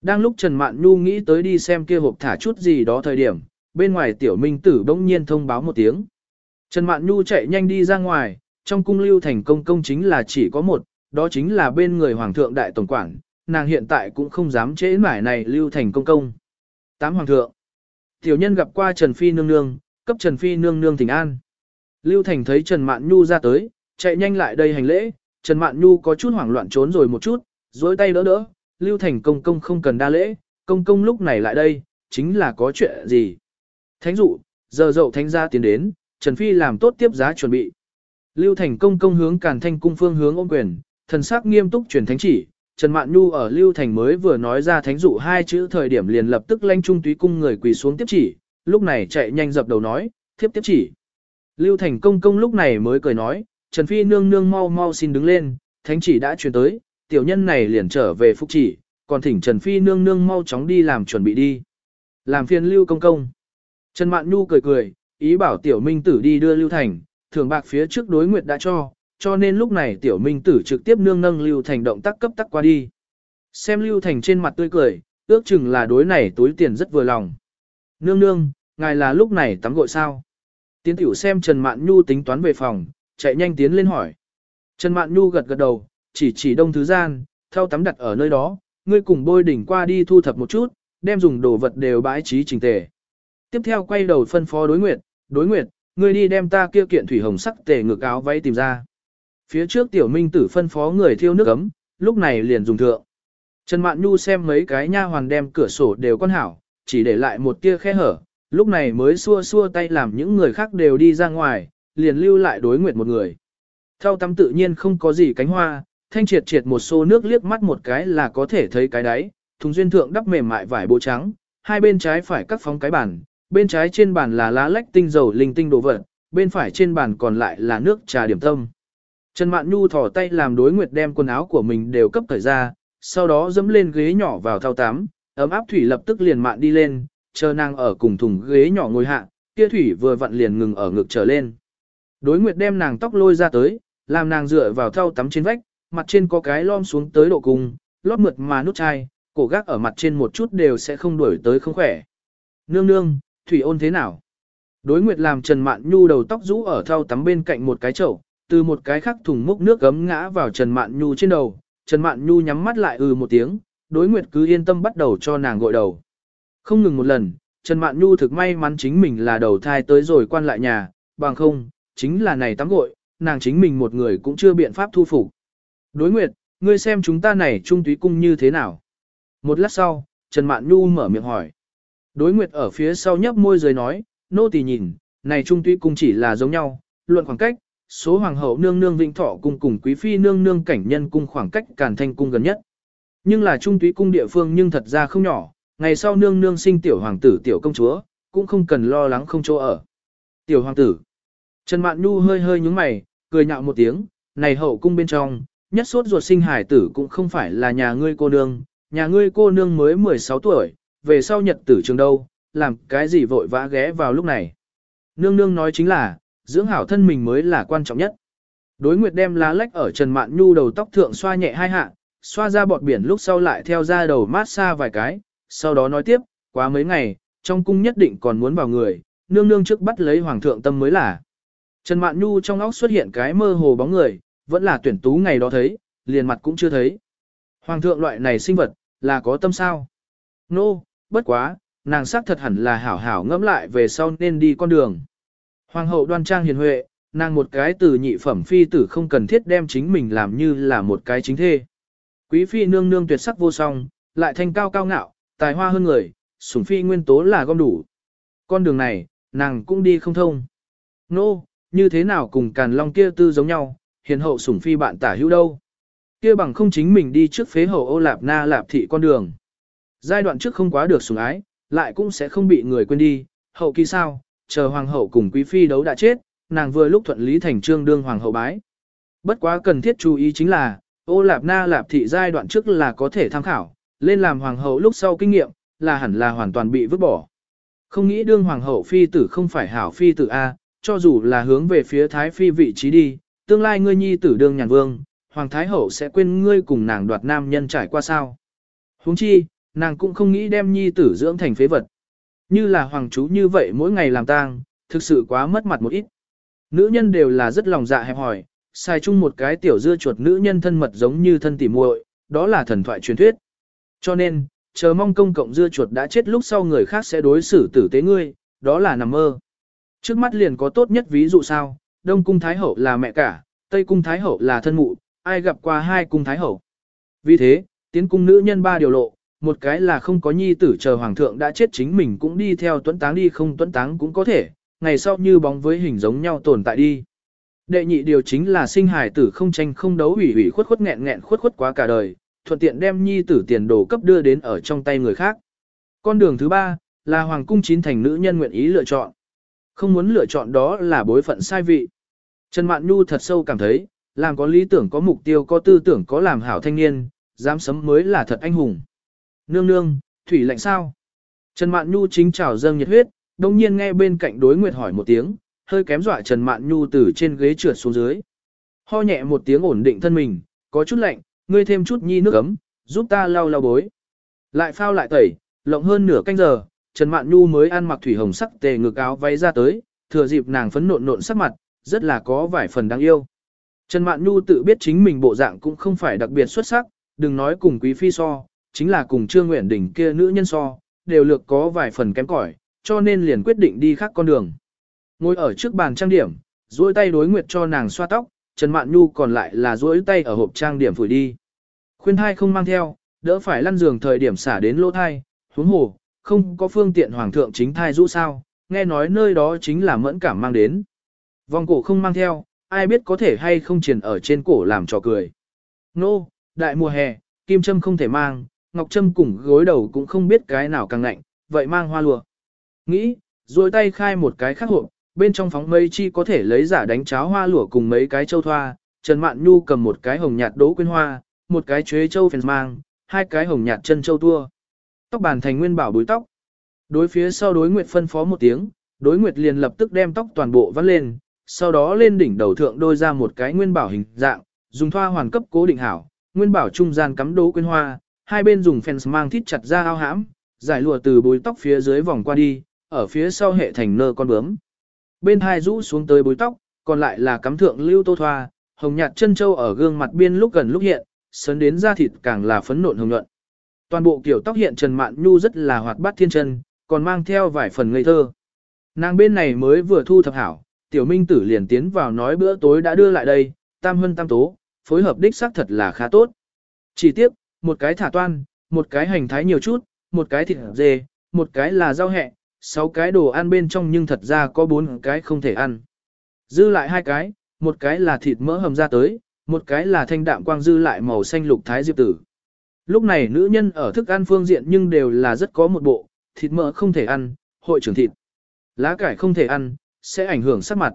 Đang lúc Trần Mạn Nhu nghĩ tới đi xem kia hộp thả chút gì đó thời điểm, bên ngoài tiểu minh tử bỗng nhiên thông báo một tiếng. Trần Mạn Nhu chạy nhanh đi ra ngoài, trong cung lưu thành công công chính là chỉ có một, đó chính là bên người Hoàng thượng Đại Tổng Quảng. nàng hiện tại cũng không dám chế mải này lưu thành công công. Tám Hoàng thượng. Tiểu nhân gặp qua Trần Phi nương nương, cấp Trần Phi nương nương thỉnh an. Lưu Thành thấy Trần Mạn Nhu ra tới, chạy nhanh lại đây hành lễ, Trần Mạn Nhu có chút hoảng loạn trốn rồi một chút, dối tay đỡ đỡ, Lưu Thành công công không cần đa lễ, công công lúc này lại đây, chính là có chuyện gì. Thánh dụ, giờ dậu thánh gia tiến đến, Trần Phi làm tốt tiếp giá chuẩn bị. Lưu Thành công công hướng Càn Thanh cung phương hướng ôm quyền, thần sắc nghiêm túc truyền thánh chỉ, Trần Mạn Nhu ở Lưu Thành mới vừa nói ra thánh dụ hai chữ thời điểm liền lập tức lanh trung túy cung người quỳ xuống tiếp chỉ, lúc này chạy nhanh dập đầu nói, thiếp tiếp chỉ. Lưu Thành công công lúc này mới cười nói, Trần Phi nương nương mau mau xin đứng lên, thánh chỉ đã truyền tới, tiểu nhân này liền trở về phúc chỉ, còn thỉnh Trần Phi nương nương mau chóng đi làm chuẩn bị đi. Làm phiền Lưu công công. Trần Mạn Nhu cười cười, ý bảo tiểu minh tử đi đưa Lưu Thành, thường bạc phía trước đối nguyệt đã cho, cho nên lúc này tiểu minh tử trực tiếp nương nâng Lưu Thành động tác cấp tắc qua đi. Xem Lưu Thành trên mặt tươi cười, ước chừng là đối này túi tiền rất vừa lòng. Nương nương, ngài là lúc này tắm gội sao? Tiến tiểu xem Trần Mạn Nhu tính toán về phòng, chạy nhanh tiến lên hỏi. Trần Mạn Nhu gật gật đầu, chỉ chỉ đông thứ gian, theo tắm đặt ở nơi đó, ngươi cùng bôi đỉnh qua đi thu thập một chút, đem dùng đồ vật đều bãi trí chỉnh tề. Tiếp theo quay đầu phân phó đối nguyệt, đối nguyệt, ngươi đi đem ta kia kiện thủy hồng sắc tề ngực áo váy tìm ra. Phía trước tiểu minh tử phân phó người thiêu nước ấm, lúc này liền dùng thượng. Trần Mạn Nhu xem mấy cái nha hoàn đem cửa sổ đều con hảo, chỉ để lại một tia khe hở, lúc này mới xua xua tay làm những người khác đều đi ra ngoài, liền lưu lại đối nguyệt một người. Theo tắm tự nhiên không có gì cánh hoa, thanh triệt triệt một xô nước liếc mắt một cái là có thể thấy cái đáy, thùng duyên thượng đắp mềm mại vải bộ trắng, hai bên trái phải cắt phóng cái bàn, bên trái trên bàn là lá lách tinh dầu linh tinh đồ vật, bên phải trên bàn còn lại là nước trà điểm tâm. Trần Mạn Nhu thò tay làm đối nguyệt đem quần áo của mình đều cấp thời ra, sau đó dẫm lên ghế nhỏ vào thao tắm, ấm áp thủy lập tức liền mạn đi lên, chờ nàng ở cùng thùng ghế nhỏ ngồi hạ, kia thủy vừa vặn liền ngừng ở ngực trở lên. Đối nguyệt đem nàng tóc lôi ra tới, làm nàng dựa vào thau tắm trên vách, mặt trên có cái lom xuống tới độ cung, lót mượt mà nút chai, cổ gác ở mặt trên một chút đều sẽ không đuổi tới không khỏe. Nương nương, thủy ôn thế nào? Đối nguyệt làm Trần Mạn Nhu đầu tóc rũ ở thau tắm bên cạnh một cái chậu, từ một cái khắc thùng múc nước gấm ngã vào Trần Mạn Nhu trên đầu, Trần Mạn Nhu nhắm mắt lại ừ một tiếng, đối nguyệt cứ yên tâm bắt đầu cho nàng gội đầu. Không ngừng một lần, Trần Mạn Nhu thực may mắn chính mình là đầu thai tới rồi quan lại nhà, bằng không, chính là này tắm gội, nàng chính mình một người cũng chưa biện pháp thu phục. Đối nguyệt, ngươi xem chúng ta này trung túy cung như thế nào? Một lát sau, Trần Mạn Nhu mở miệng hỏi. Đối nguyệt ở phía sau nhấp môi dưới nói, nô tỳ nhìn, này trung tuy cung chỉ là giống nhau, luận khoảng cách, số hoàng hậu nương nương vĩnh thọ cung cùng quý phi nương nương cảnh nhân cung khoảng cách càn thanh cung gần nhất. Nhưng là trung túy cung địa phương nhưng thật ra không nhỏ, ngày sau nương nương sinh tiểu hoàng tử tiểu công chúa, cũng không cần lo lắng không chỗ ở. Tiểu hoàng tử. Trần Mạn Nhu hơi hơi nhúng mày, cười nhạo một tiếng, này hậu cung bên trong, nhất sốt ruột sinh hải tử cũng không phải là nhà ngươi cô nương, nhà ngươi cô nương mới 16 tuổi, về sau nhật tử trường đâu, làm cái gì vội vã ghé vào lúc này. Nương nương nói chính là, dưỡng hảo thân mình mới là quan trọng nhất. Đối nguyệt đem lá lách ở Trần Mạn Nhu đầu tóc thượng xoa nhẹ hai hạ, xoa ra bọt biển lúc sau lại theo ra đầu mát xa vài cái, sau đó nói tiếp, quá mấy ngày, trong cung nhất định còn muốn vào người, nương nương trước bắt lấy hoàng thượng tâm mới là. Trần Mạn Nhu trong óc xuất hiện cái mơ hồ bóng người, vẫn là tuyển tú ngày đó thấy, liền mặt cũng chưa thấy. Hoàng thượng loại này sinh vật, là có tâm sao? Nô, no, bất quá, nàng xác thật hẳn là hảo hảo ngẫm lại về sau nên đi con đường. Hoàng hậu đoan trang hiền huệ, nàng một cái từ nhị phẩm phi tử không cần thiết đem chính mình làm như là một cái chính thê. Quý phi nương nương tuyệt sắc vô song, lại thanh cao cao ngạo, tài hoa hơn người, sủng phi nguyên tố là gom đủ. Con đường này, nàng cũng đi không thông. Nô, no, như thế nào cùng càn long kia tư giống nhau, hiền hậu sủng phi bạn tả hữu đâu. Kia bằng không chính mình đi trước phế hậu ô lạp na lạp thị con đường. Giai đoạn trước không quá được sủng ái, lại cũng sẽ không bị người quên đi, hậu kỳ sao, chờ hoàng hậu cùng quý phi đấu đã chết, nàng vừa lúc thuận lý thành trương đương hoàng hậu bái. Bất quá cần thiết chú ý chính là, ô lạp na lạp thị giai đoạn trước là có thể tham khảo, lên làm hoàng hậu lúc sau kinh nghiệm, là hẳn là hoàn toàn bị vứt bỏ. Không nghĩ đương hoàng hậu phi tử không phải hảo phi tử A, cho dù là hướng về phía thái phi vị trí đi, tương lai ngươi nhi tử đương nhàn vương, hoàng thái hậu sẽ quên ngươi cùng nàng đoạt nam nhân trải qua sao. huống chi, nàng cũng không nghĩ đem nhi tử dưỡng thành phế vật. Như là hoàng chú như vậy mỗi ngày làm tang, thực sự quá mất mặt một ít. Nữ nhân đều là rất lòng dạ hẹp hỏi, xài chung một cái tiểu dưa chuột nữ nhân thân mật giống như thân tỉ muội, đó là thần thoại truyền thuyết. Cho nên, chờ mong công cộng dưa chuột đã chết lúc sau người khác sẽ đối xử tử tế ngươi, đó là nằm mơ. Trước mắt liền có tốt nhất ví dụ sao, Đông Cung Thái Hậu là mẹ cả, Tây Cung Thái Hậu là thân mụ, ai gặp qua hai cung Thái Hậu. Vì thế, tiến cung nữ nhân ba điều lộ, một cái là không có nhi tử chờ hoàng thượng đã chết chính mình cũng đi theo tuấn táng đi không tuấn táng cũng có thể, ngày sau như bóng với hình giống nhau tồn tại đi. Đệ nhị điều chính là sinh hài tử không tranh không đấu ủy ủy khuất khuất nghẹn nghẹn khuất khuất quá cả đời, thuận tiện đem nhi tử tiền đồ cấp đưa đến ở trong tay người khác. Con đường thứ ba, là hoàng cung chín thành nữ nhân nguyện ý lựa chọn. Không muốn lựa chọn đó là bối phận sai vị. Trần Mạn Nhu thật sâu cảm thấy, làm có lý tưởng có mục tiêu có tư tưởng có làm hảo thanh niên, dám sấm mới là thật anh hùng. Nương nương, thủy lạnh sao? Trần Mạn Nhu chính trào dâng nhiệt huyết, đồng nhiên nghe bên cạnh đối nguyệt hỏi một tiếng, hơi kém dọa Trần Mạn Nhu từ trên ghế trượt xuống dưới. Ho nhẹ một tiếng ổn định thân mình, có chút lạnh, ngươi thêm chút nhi nước ấm, giúp ta lau lau bối. Lại phao lại tẩy, lộng hơn nửa canh giờ, Trần Mạn Nhu mới ăn mặc thủy hồng sắc tề ngực áo váy ra tới, thừa dịp nàng phấn nộn nộn sắc mặt, rất là có vài phần đáng yêu. Trần Mạn Nhu tự biết chính mình bộ dạng cũng không phải đặc biệt xuất sắc, đừng nói cùng quý phi so, chính là cùng Trương Nguyện Đỉnh kia nữ nhân so, đều lược có vài phần kém cỏi, cho nên liền quyết định đi khác con đường. Ngồi ở trước bàn trang điểm, duỗi tay đối nguyệt cho nàng xoa tóc, Trần Mạn Nhu còn lại là duỗi tay ở hộp trang điểm phủi đi. Khuyên thai không mang theo, đỡ phải lăn giường thời điểm xả đến lỗ thai, huống hồ, không có phương tiện hoàng thượng chính thai rũ sao, nghe nói nơi đó chính là mẫn cảm mang đến. Vòng cổ không mang theo, ai biết có thể hay không triển ở trên cổ làm trò cười. Nô, đại mùa hè, kim châm không thể mang, ngọc Trâm cùng gối đầu cũng không biết cái nào càng lạnh, vậy mang hoa lụa. Nghĩ, rồi tay khai một cái khác hộp, bên trong phóng mây chi có thể lấy giả đánh cháo hoa lụa cùng mấy cái châu thoa, Trần Mạn Nhu cầm một cái hồng nhạt đố quyên hoa, một cái chuế châu phèn mang, hai cái hồng nhạt chân châu tua. Tóc bàn thành nguyên bảo búi tóc. Đối phía sau đối nguyệt phân phó một tiếng, đối nguyệt liền lập tức đem tóc toàn bộ vắt lên, sau đó lên đỉnh đầu thượng đôi ra một cái nguyên bảo hình dạng, dùng thoa hoàn cấp cố định hảo, nguyên bảo trung gian cắm đố quyên hoa, hai bên dùng fence mang thít chặt ra ao hãm, giải lụa từ bối tóc phía dưới vòng qua đi, ở phía sau hệ thành nơ con bướm. Bên hai rũ xuống tới bối tóc, còn lại là cắm thượng lưu tô thoa, hồng nhạt chân châu ở gương mặt biên lúc gần lúc hiện, sấn đến da thịt càng là phấn nộn hồng nhuận. Toàn bộ kiểu tóc hiện Trần Mạn Nhu rất là hoạt bát thiên chân, còn mang theo vài phần ngây thơ. Nàng bên này mới vừa thu thập hảo, tiểu minh tử liền tiến vào nói bữa tối đã đưa lại đây, tam hân tam tố, phối hợp đích xác thật là khá tốt. Chỉ tiếp, một cái thả toan, một cái hành thái nhiều chút, một cái thịt dê, một cái là rau hẹ, sáu cái đồ ăn bên trong nhưng thật ra có bốn cái không thể ăn. Dư lại hai cái, một cái là thịt mỡ hầm ra tới, một cái là thanh đạm quang dư lại màu xanh lục thái diệp tử. Lúc này nữ nhân ở thức ăn phương diện nhưng đều là rất có một bộ, thịt mỡ không thể ăn, hội trưởng thịt. Lá cải không thể ăn, sẽ ảnh hưởng sắc mặt.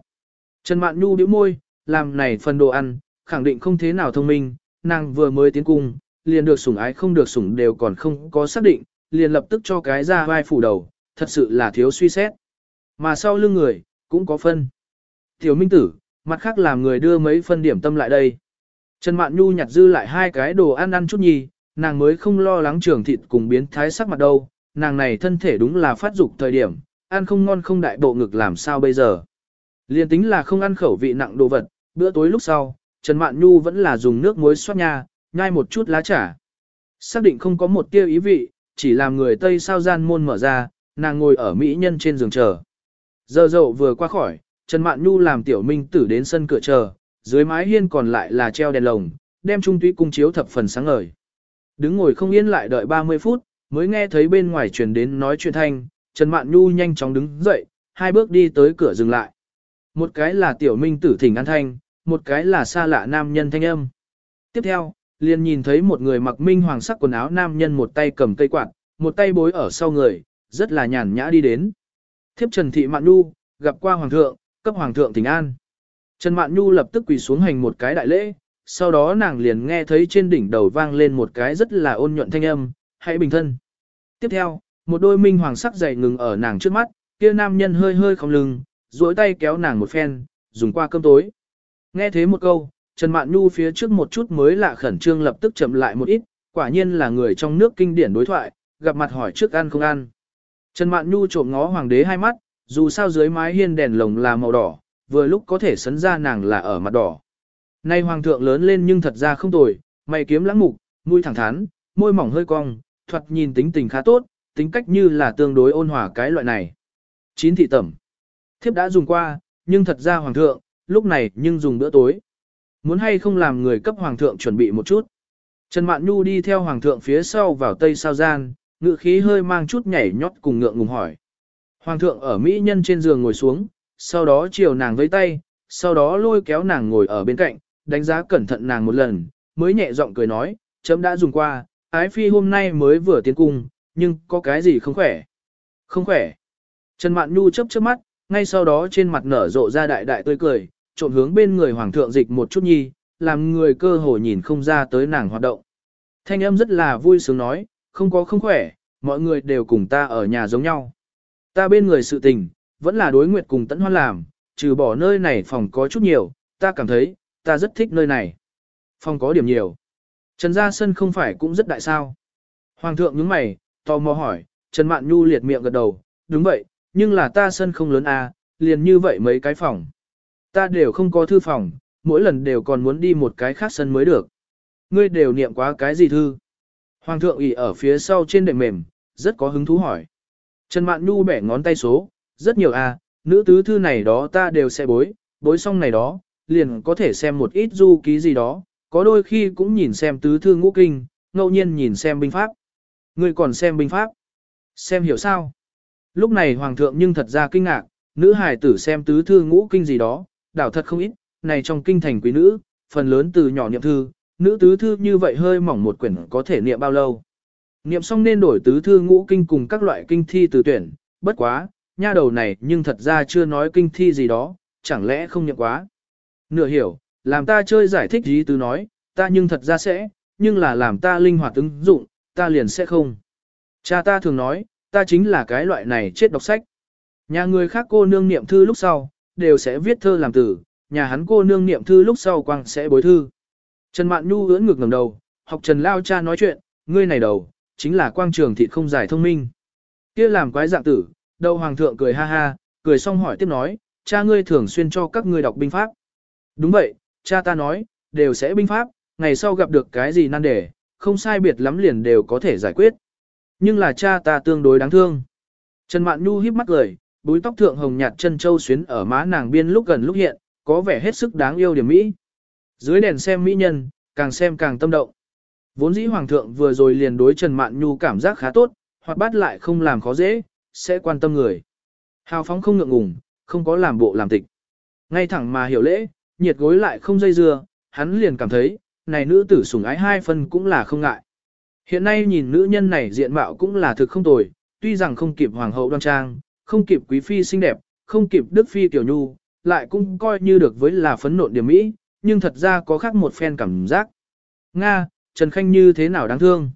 Trần Mạn Nhu bĩu môi, làm này phần đồ ăn, khẳng định không thế nào thông minh, nàng vừa mới tiến cung, liền được sủng ái không được sủng đều còn không có xác định, liền lập tức cho cái ra vai phủ đầu, thật sự là thiếu suy xét. Mà sau lưng người, cũng có phân. Tiểu Minh Tử, mặt khác làm người đưa mấy phân điểm tâm lại đây. Trần Mạn Nhu nhặt dư lại hai cái đồ ăn ăn chút nhì, nàng mới không lo lắng trường thịt cùng biến thái sắc mặt đâu, nàng này thân thể đúng là phát dục thời điểm, ăn không ngon không đại bộ ngực làm sao bây giờ. Liên tính là không ăn khẩu vị nặng đồ vật, bữa tối lúc sau, Trần Mạn Nhu vẫn là dùng nước muối xoát nha, nhai một chút lá trà. Xác định không có một tia ý vị, chỉ làm người Tây sao gian môn mở ra, nàng ngồi ở mỹ nhân trên giường chờ. Giờ dậu vừa qua khỏi, Trần Mạn Nhu làm tiểu minh tử đến sân cửa chờ, dưới mái hiên còn lại là treo đèn lồng, đem trung túy cung chiếu thập phần sáng ngời. Đứng ngồi không yên lại đợi 30 phút, mới nghe thấy bên ngoài truyền đến nói chuyện thanh, Trần Mạn Nhu nhanh chóng đứng dậy, hai bước đi tới cửa dừng lại. Một cái là tiểu minh tử thỉnh an thanh, một cái là xa lạ nam nhân thanh âm. Tiếp theo, liền nhìn thấy một người mặc minh hoàng sắc quần áo nam nhân một tay cầm cây quạt, một tay bối ở sau người, rất là nhàn nhã đi đến. Thiếp Trần Thị Mạn Nhu, gặp qua Hoàng thượng, cấp Hoàng thượng tình an. Trần Mạn Nhu lập tức quỳ xuống hành một cái đại lễ, sau đó nàng liền nghe thấy trên đỉnh đầu vang lên một cái rất là ôn nhuận thanh âm, hãy bình thân. Tiếp theo, một đôi minh hoàng sắc dày ngừng ở nàng trước mắt, kia nam nhân hơi hơi không lưng, duỗi tay kéo nàng một phen, dùng qua cơm tối. Nghe thế một câu, Trần Mạn Nhu phía trước một chút mới lạ khẩn trương lập tức chậm lại một ít, quả nhiên là người trong nước kinh điển đối thoại, gặp mặt hỏi trước ăn không ăn. Trần Mạn Nhu trộm ngó hoàng đế hai mắt, dù sao dưới mái hiên đèn lồng là màu đỏ, vừa lúc có thể sấn ra nàng là ở mặt đỏ. Nay hoàng thượng lớn lên nhưng thật ra không tồi, mày kiếm lãng mục, mũi thẳng thắn, môi mỏng hơi cong, thoạt nhìn tính tình khá tốt, tính cách như là tương đối ôn hòa cái loại này. Chín thị tẩm. Thiếp đã dùng qua, nhưng thật ra hoàng thượng, lúc này nhưng dùng bữa tối. Muốn hay không làm người cấp hoàng thượng chuẩn bị một chút. Trần Mạn Nhu đi theo hoàng thượng phía sau vào tây sao gian, ngự khí hơi mang chút nhảy nhót cùng ngượng ngùng hỏi. Hoàng thượng ở Mỹ nhân trên giường ngồi xuống, sau đó chiều nàng với tay, sau đó lôi kéo nàng ngồi ở bên cạnh, đánh giá cẩn thận nàng một lần, mới nhẹ giọng cười nói, chấm đã dùng qua, ái phi hôm nay mới vừa tiến cung, nhưng có cái gì không khỏe? Không khỏe. Trần Mạn Nhu chớp chớp mắt, ngay sau đó trên mặt nở rộ ra đại đại tươi cười, trộn hướng bên người hoàng thượng dịch một chút nhi, làm người cơ hồ nhìn không ra tới nàng hoạt động. Thanh âm rất là vui sướng nói, không có không khỏe, mọi người đều cùng ta ở nhà giống nhau. Ta bên người sự tình, vẫn là đối nguyệt cùng tẫn hoan làm, trừ bỏ nơi này phòng có chút nhiều, ta cảm thấy, ta rất thích nơi này. Phòng có điểm nhiều. Trần Gia Sân không phải cũng rất đại sao. Hoàng thượng nhướng mày, tò mò hỏi, Trần Mạn Nhu liệt miệng gật đầu, đúng vậy, nhưng là ta sân không lớn à, liền như vậy mấy cái phòng. Ta đều không có thư phòng, mỗi lần đều còn muốn đi một cái khác sân mới được. Ngươi đều niệm quá cái gì thư? Hoàng thượng ỉ ở phía sau trên đệm mềm, rất có hứng thú hỏi. Trần Mạn Nhu bẻ ngón tay số, rất nhiều à, nữ tứ thư này đó ta đều sẽ bối, bối xong này đó, liền có thể xem một ít du ký gì đó, có đôi khi cũng nhìn xem tứ thư ngũ kinh, ngẫu nhiên nhìn xem binh pháp. Ngươi còn xem binh pháp? Xem hiểu sao? Lúc này hoàng thượng nhưng thật ra kinh ngạc, nữ hài tử xem tứ thư ngũ kinh gì đó, đảo thật không ít, này trong kinh thành quý nữ, phần lớn từ nhỏ niệm thư, nữ tứ thư như vậy hơi mỏng một quyển có thể niệm bao lâu. Niệm xong nên đổi tứ thư ngũ kinh cùng các loại kinh thi từ tuyển, bất quá, nha đầu này nhưng thật ra chưa nói kinh thi gì đó, chẳng lẽ không niệm quá. Nửa hiểu, làm ta chơi giải thích gì từ nói, ta nhưng thật ra sẽ, nhưng là làm ta linh hoạt ứng dụng, ta liền sẽ không. Cha ta thường nói, ta chính là cái loại này chết đọc sách. Nhà người khác cô nương niệm thư lúc sau, đều sẽ viết thơ làm từ, nhà hắn cô nương niệm thư lúc sau quang sẽ bối thư. Trần Mạn Nhu ưỡn ngược ngẩng đầu, học Trần Lao cha nói chuyện, ngươi này đầu, chính là quang trường thị không giải thông minh. Kia làm quái dạng tử, đầu hoàng thượng cười ha ha, cười xong hỏi tiếp nói, cha ngươi thường xuyên cho các ngươi đọc binh pháp. Đúng vậy, cha ta nói, đều sẽ binh pháp, ngày sau gặp được cái gì nan đề, không sai biệt lắm liền đều có thể giải quyết. Nhưng là cha ta tương đối đáng thương. Trần Mạn Nhu híp mắt cười, búi tóc thượng hồng nhạt chân châu xuyến ở má nàng biên lúc gần lúc hiện, có vẻ hết sức đáng yêu điểm mỹ. Dưới đèn xem mỹ nhân, càng xem càng tâm động. Vốn dĩ hoàng thượng vừa rồi liền đối Trần Mạn Nhu cảm giác khá tốt, hoặc bắt lại không làm khó dễ, sẽ quan tâm người. Hào phóng không ngượng ngùng, không có làm bộ làm tịch. Ngay thẳng mà hiểu lễ, nhiệt gối lại không dây dưa, hắn liền cảm thấy, này nữ tử sủng ái hai phân cũng là không ngại. Hiện nay nhìn nữ nhân này diện mạo cũng là thực không tồi, tuy rằng không kịp hoàng hậu đoan trang, không kịp quý phi xinh đẹp, không kịp đức phi tiểu nhu, lại cũng coi như được với là phấn nộn điểm mỹ, nhưng thật ra có khác một phen cảm giác. Nga, Trần Khanh như thế nào đáng thương.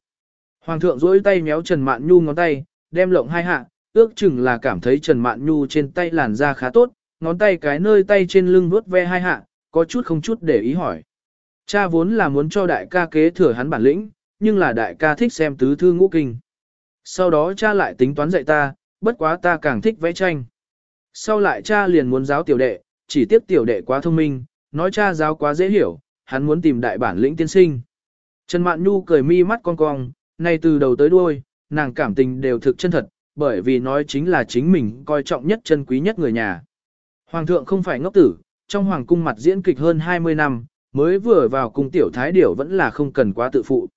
Hoàng thượng duỗi tay méo Trần Mạn Nhu ngón tay, đem lộng hai hạ, ước chừng là cảm thấy Trần Mạn Nhu trên tay làn da khá tốt, ngón tay cái nơi tay trên lưng vuốt ve hai hạ, có chút không chút để ý hỏi. Cha vốn là muốn cho đại ca kế thừa hắn bản lĩnh, nhưng là đại ca thích xem tứ thư ngũ kinh. Sau đó cha lại tính toán dạy ta, bất quá ta càng thích vẽ tranh. Sau lại cha liền muốn giáo tiểu đệ, chỉ tiếp tiểu đệ quá thông minh, nói cha giáo quá dễ hiểu, hắn muốn tìm đại bản lĩnh tiên sinh. Trần Mạn Nhu cười mi mắt cong cong, nay từ đầu tới đuôi, nàng cảm tình đều thực chân thật, bởi vì nói chính là chính mình coi trọng nhất chân quý nhất người nhà. Hoàng thượng không phải ngốc tử, trong hoàng cung mặt diễn kịch hơn 20 năm, mới vừa vào cung tiểu thái điểu vẫn là không cần quá tự phụ.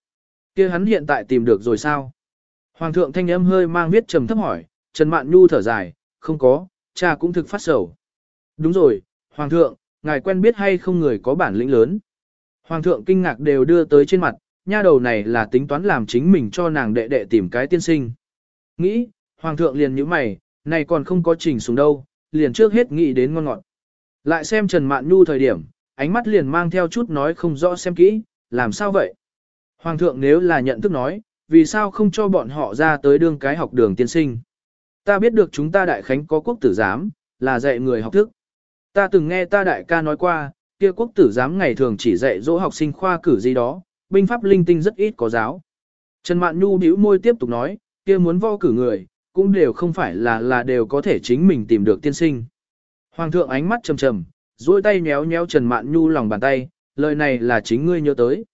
kia hắn hiện tại tìm được rồi sao? Hoàng thượng thanh âm hơi mang viết trầm thấp hỏi, Trần Mạn Nhu thở dài, không có, cha cũng thực phát sầu. Đúng rồi, Hoàng thượng, ngài quen biết hay không người có bản lĩnh lớn. Hoàng thượng kinh ngạc đều đưa tới trên mặt, nha đầu này là tính toán làm chính mình cho nàng đệ đệ tìm cái tiên sinh. Nghĩ, Hoàng thượng liền như mày, này còn không có chỉnh xuống đâu, liền trước hết nghĩ đến ngon ngọt. Lại xem Trần Mạn Nhu thời điểm, ánh mắt liền mang theo chút nói không rõ xem kỹ, làm sao vậy? Hoàng thượng nếu là nhận thức nói, vì sao không cho bọn họ ra tới đương cái học đường tiên sinh? Ta biết được chúng ta đại khánh có quốc tử giám, là dạy người học thức. Ta từng nghe ta đại ca nói qua, kia quốc tử giám ngày thường chỉ dạy dỗ học sinh khoa cử gì đó, binh pháp linh tinh rất ít có giáo. Trần Mạn Nhu bĩu môi tiếp tục nói, kia muốn vo cử người, cũng đều không phải là là đều có thể chính mình tìm được tiên sinh. Hoàng thượng ánh mắt trầm trầm, duỗi tay nhéo nhéo Trần Mạn Nhu lòng bàn tay, lời này là chính ngươi nhớ tới.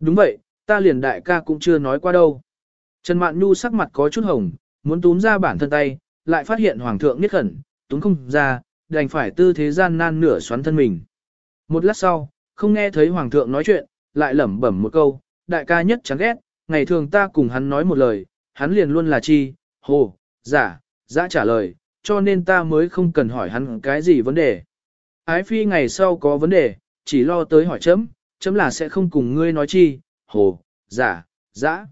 Đúng vậy, ta liền đại ca cũng chưa nói qua đâu. Trần Mạn Nhu sắc mặt có chút hồng, muốn túm ra bản thân tay, lại phát hiện Hoàng thượng niết khẩn, túm không ra, đành phải tư thế gian nan nửa xoắn thân mình. Một lát sau, không nghe thấy Hoàng thượng nói chuyện, lại lẩm bẩm một câu, đại ca nhất chán ghét, ngày thường ta cùng hắn nói một lời, hắn liền luôn là chi, hồ, giả, giả trả lời, cho nên ta mới không cần hỏi hắn cái gì vấn đề. Ái phi ngày sau có vấn đề, chỉ lo tới hỏi chấm, chấm là sẽ không cùng ngươi nói chi, hồ, giả, giả.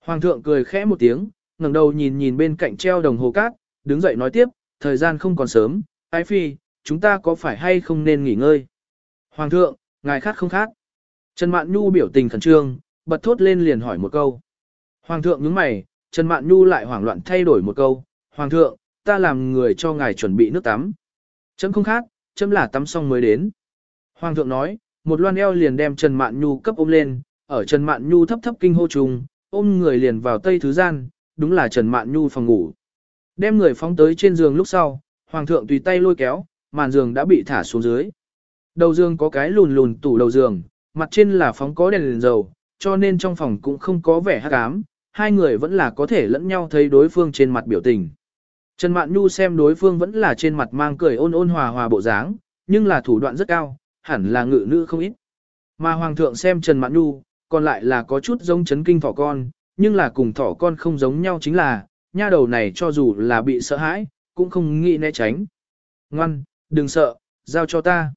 Hoàng thượng cười khẽ một tiếng, ngẩng đầu nhìn nhìn bên cạnh treo đồng hồ cát, đứng dậy nói tiếp, thời gian không còn sớm, ái phi, chúng ta có phải hay không nên nghỉ ngơi? Hoàng thượng, ngài khát không khát? Trần Mạn Nhu biểu tình khẩn trương, bật thốt lên liền hỏi một câu. Hoàng thượng nhướng mày, Trần Mạn Nhu lại hoảng loạn thay đổi một câu. Hoàng thượng, ta làm người cho ngài chuẩn bị nước tắm. Chấm không khát, chấm là tắm xong mới đến. Hoàng thượng nói, một loan eo liền đem Trần Mạn Nhu cấp ôm lên, ở Trần Mạn Nhu thấp thấp kinh hô trùng, ôm người liền vào tây thứ gian, đúng là Trần Mạn Nhu phòng ngủ. Đem người phóng tới trên giường lúc sau, Hoàng thượng tùy tay lôi kéo, màn giường đã bị thả xuống dưới. Đầu giường có cái lùn lùn tủ đầu giường, mặt trên là phóng có đèn, đèn dầu, cho nên trong phòng cũng không có vẻ hắc ám, hai người vẫn là có thể lẫn nhau thấy đối phương trên mặt biểu tình. Trần Mạn Nhu xem đối phương vẫn là trên mặt mang cười ôn ôn hòa hòa bộ dáng, nhưng là thủ đoạn rất cao, hẳn là ngự nữ không ít. Mà Hoàng thượng xem Trần Mạn Nhu, còn lại là có chút giống chấn kinh thỏ con, nhưng là cùng thỏ con không giống nhau chính là, nha đầu này cho dù là bị sợ hãi, cũng không nghĩ né tránh. Ngoan, đừng sợ, giao cho ta.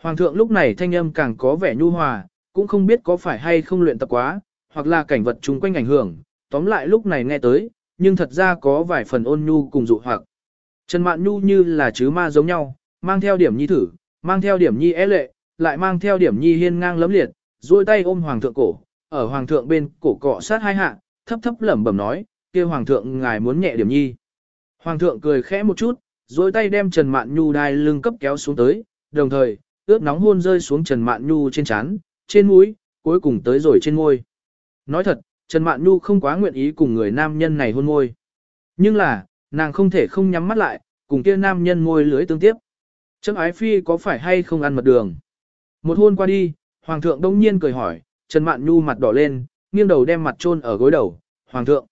Hoàng thượng lúc này thanh âm càng có vẻ nhu hòa, cũng không biết có phải hay không luyện tập quá, hoặc là cảnh vật chung quanh ảnh hưởng, tóm lại lúc này nghe tới, nhưng thật ra có vài phần ôn nhu cùng dụ hoặc. Trần Mạn Nhu như là chứ ma giống nhau, mang theo điểm nhi thử, mang theo điểm nhi é lệ, lại mang theo điểm nhi hiên ngang lấm liệt, duỗi tay ôm hoàng thượng cổ, ở hoàng thượng bên cổ cọ sát hai hạ, thấp thấp lẩm bẩm nói, kia hoàng thượng ngài muốn nhẹ điểm nhi. Hoàng thượng cười khẽ một chút, rồi tay đem Trần Mạn Nhu đai lưng cấp kéo xuống tới, đồng thời, ướt nóng hôn rơi xuống Trần Mạn Nhu trên trán, trên mũi, cuối cùng tới rồi trên môi. Nói thật, Trần Mạn Nhu không quá nguyện ý cùng người nam nhân này hôn môi. Nhưng là, nàng không thể không nhắm mắt lại, cùng kia nam nhân môi lưới tương tiếp. Chấm ái phi có phải hay không ăn mật đường? Một hôn qua đi, Hoàng thượng đông nhiên cười hỏi, Trần Mạn Nhu mặt đỏ lên, nghiêng đầu đem mặt chôn ở gối đầu, Hoàng thượng.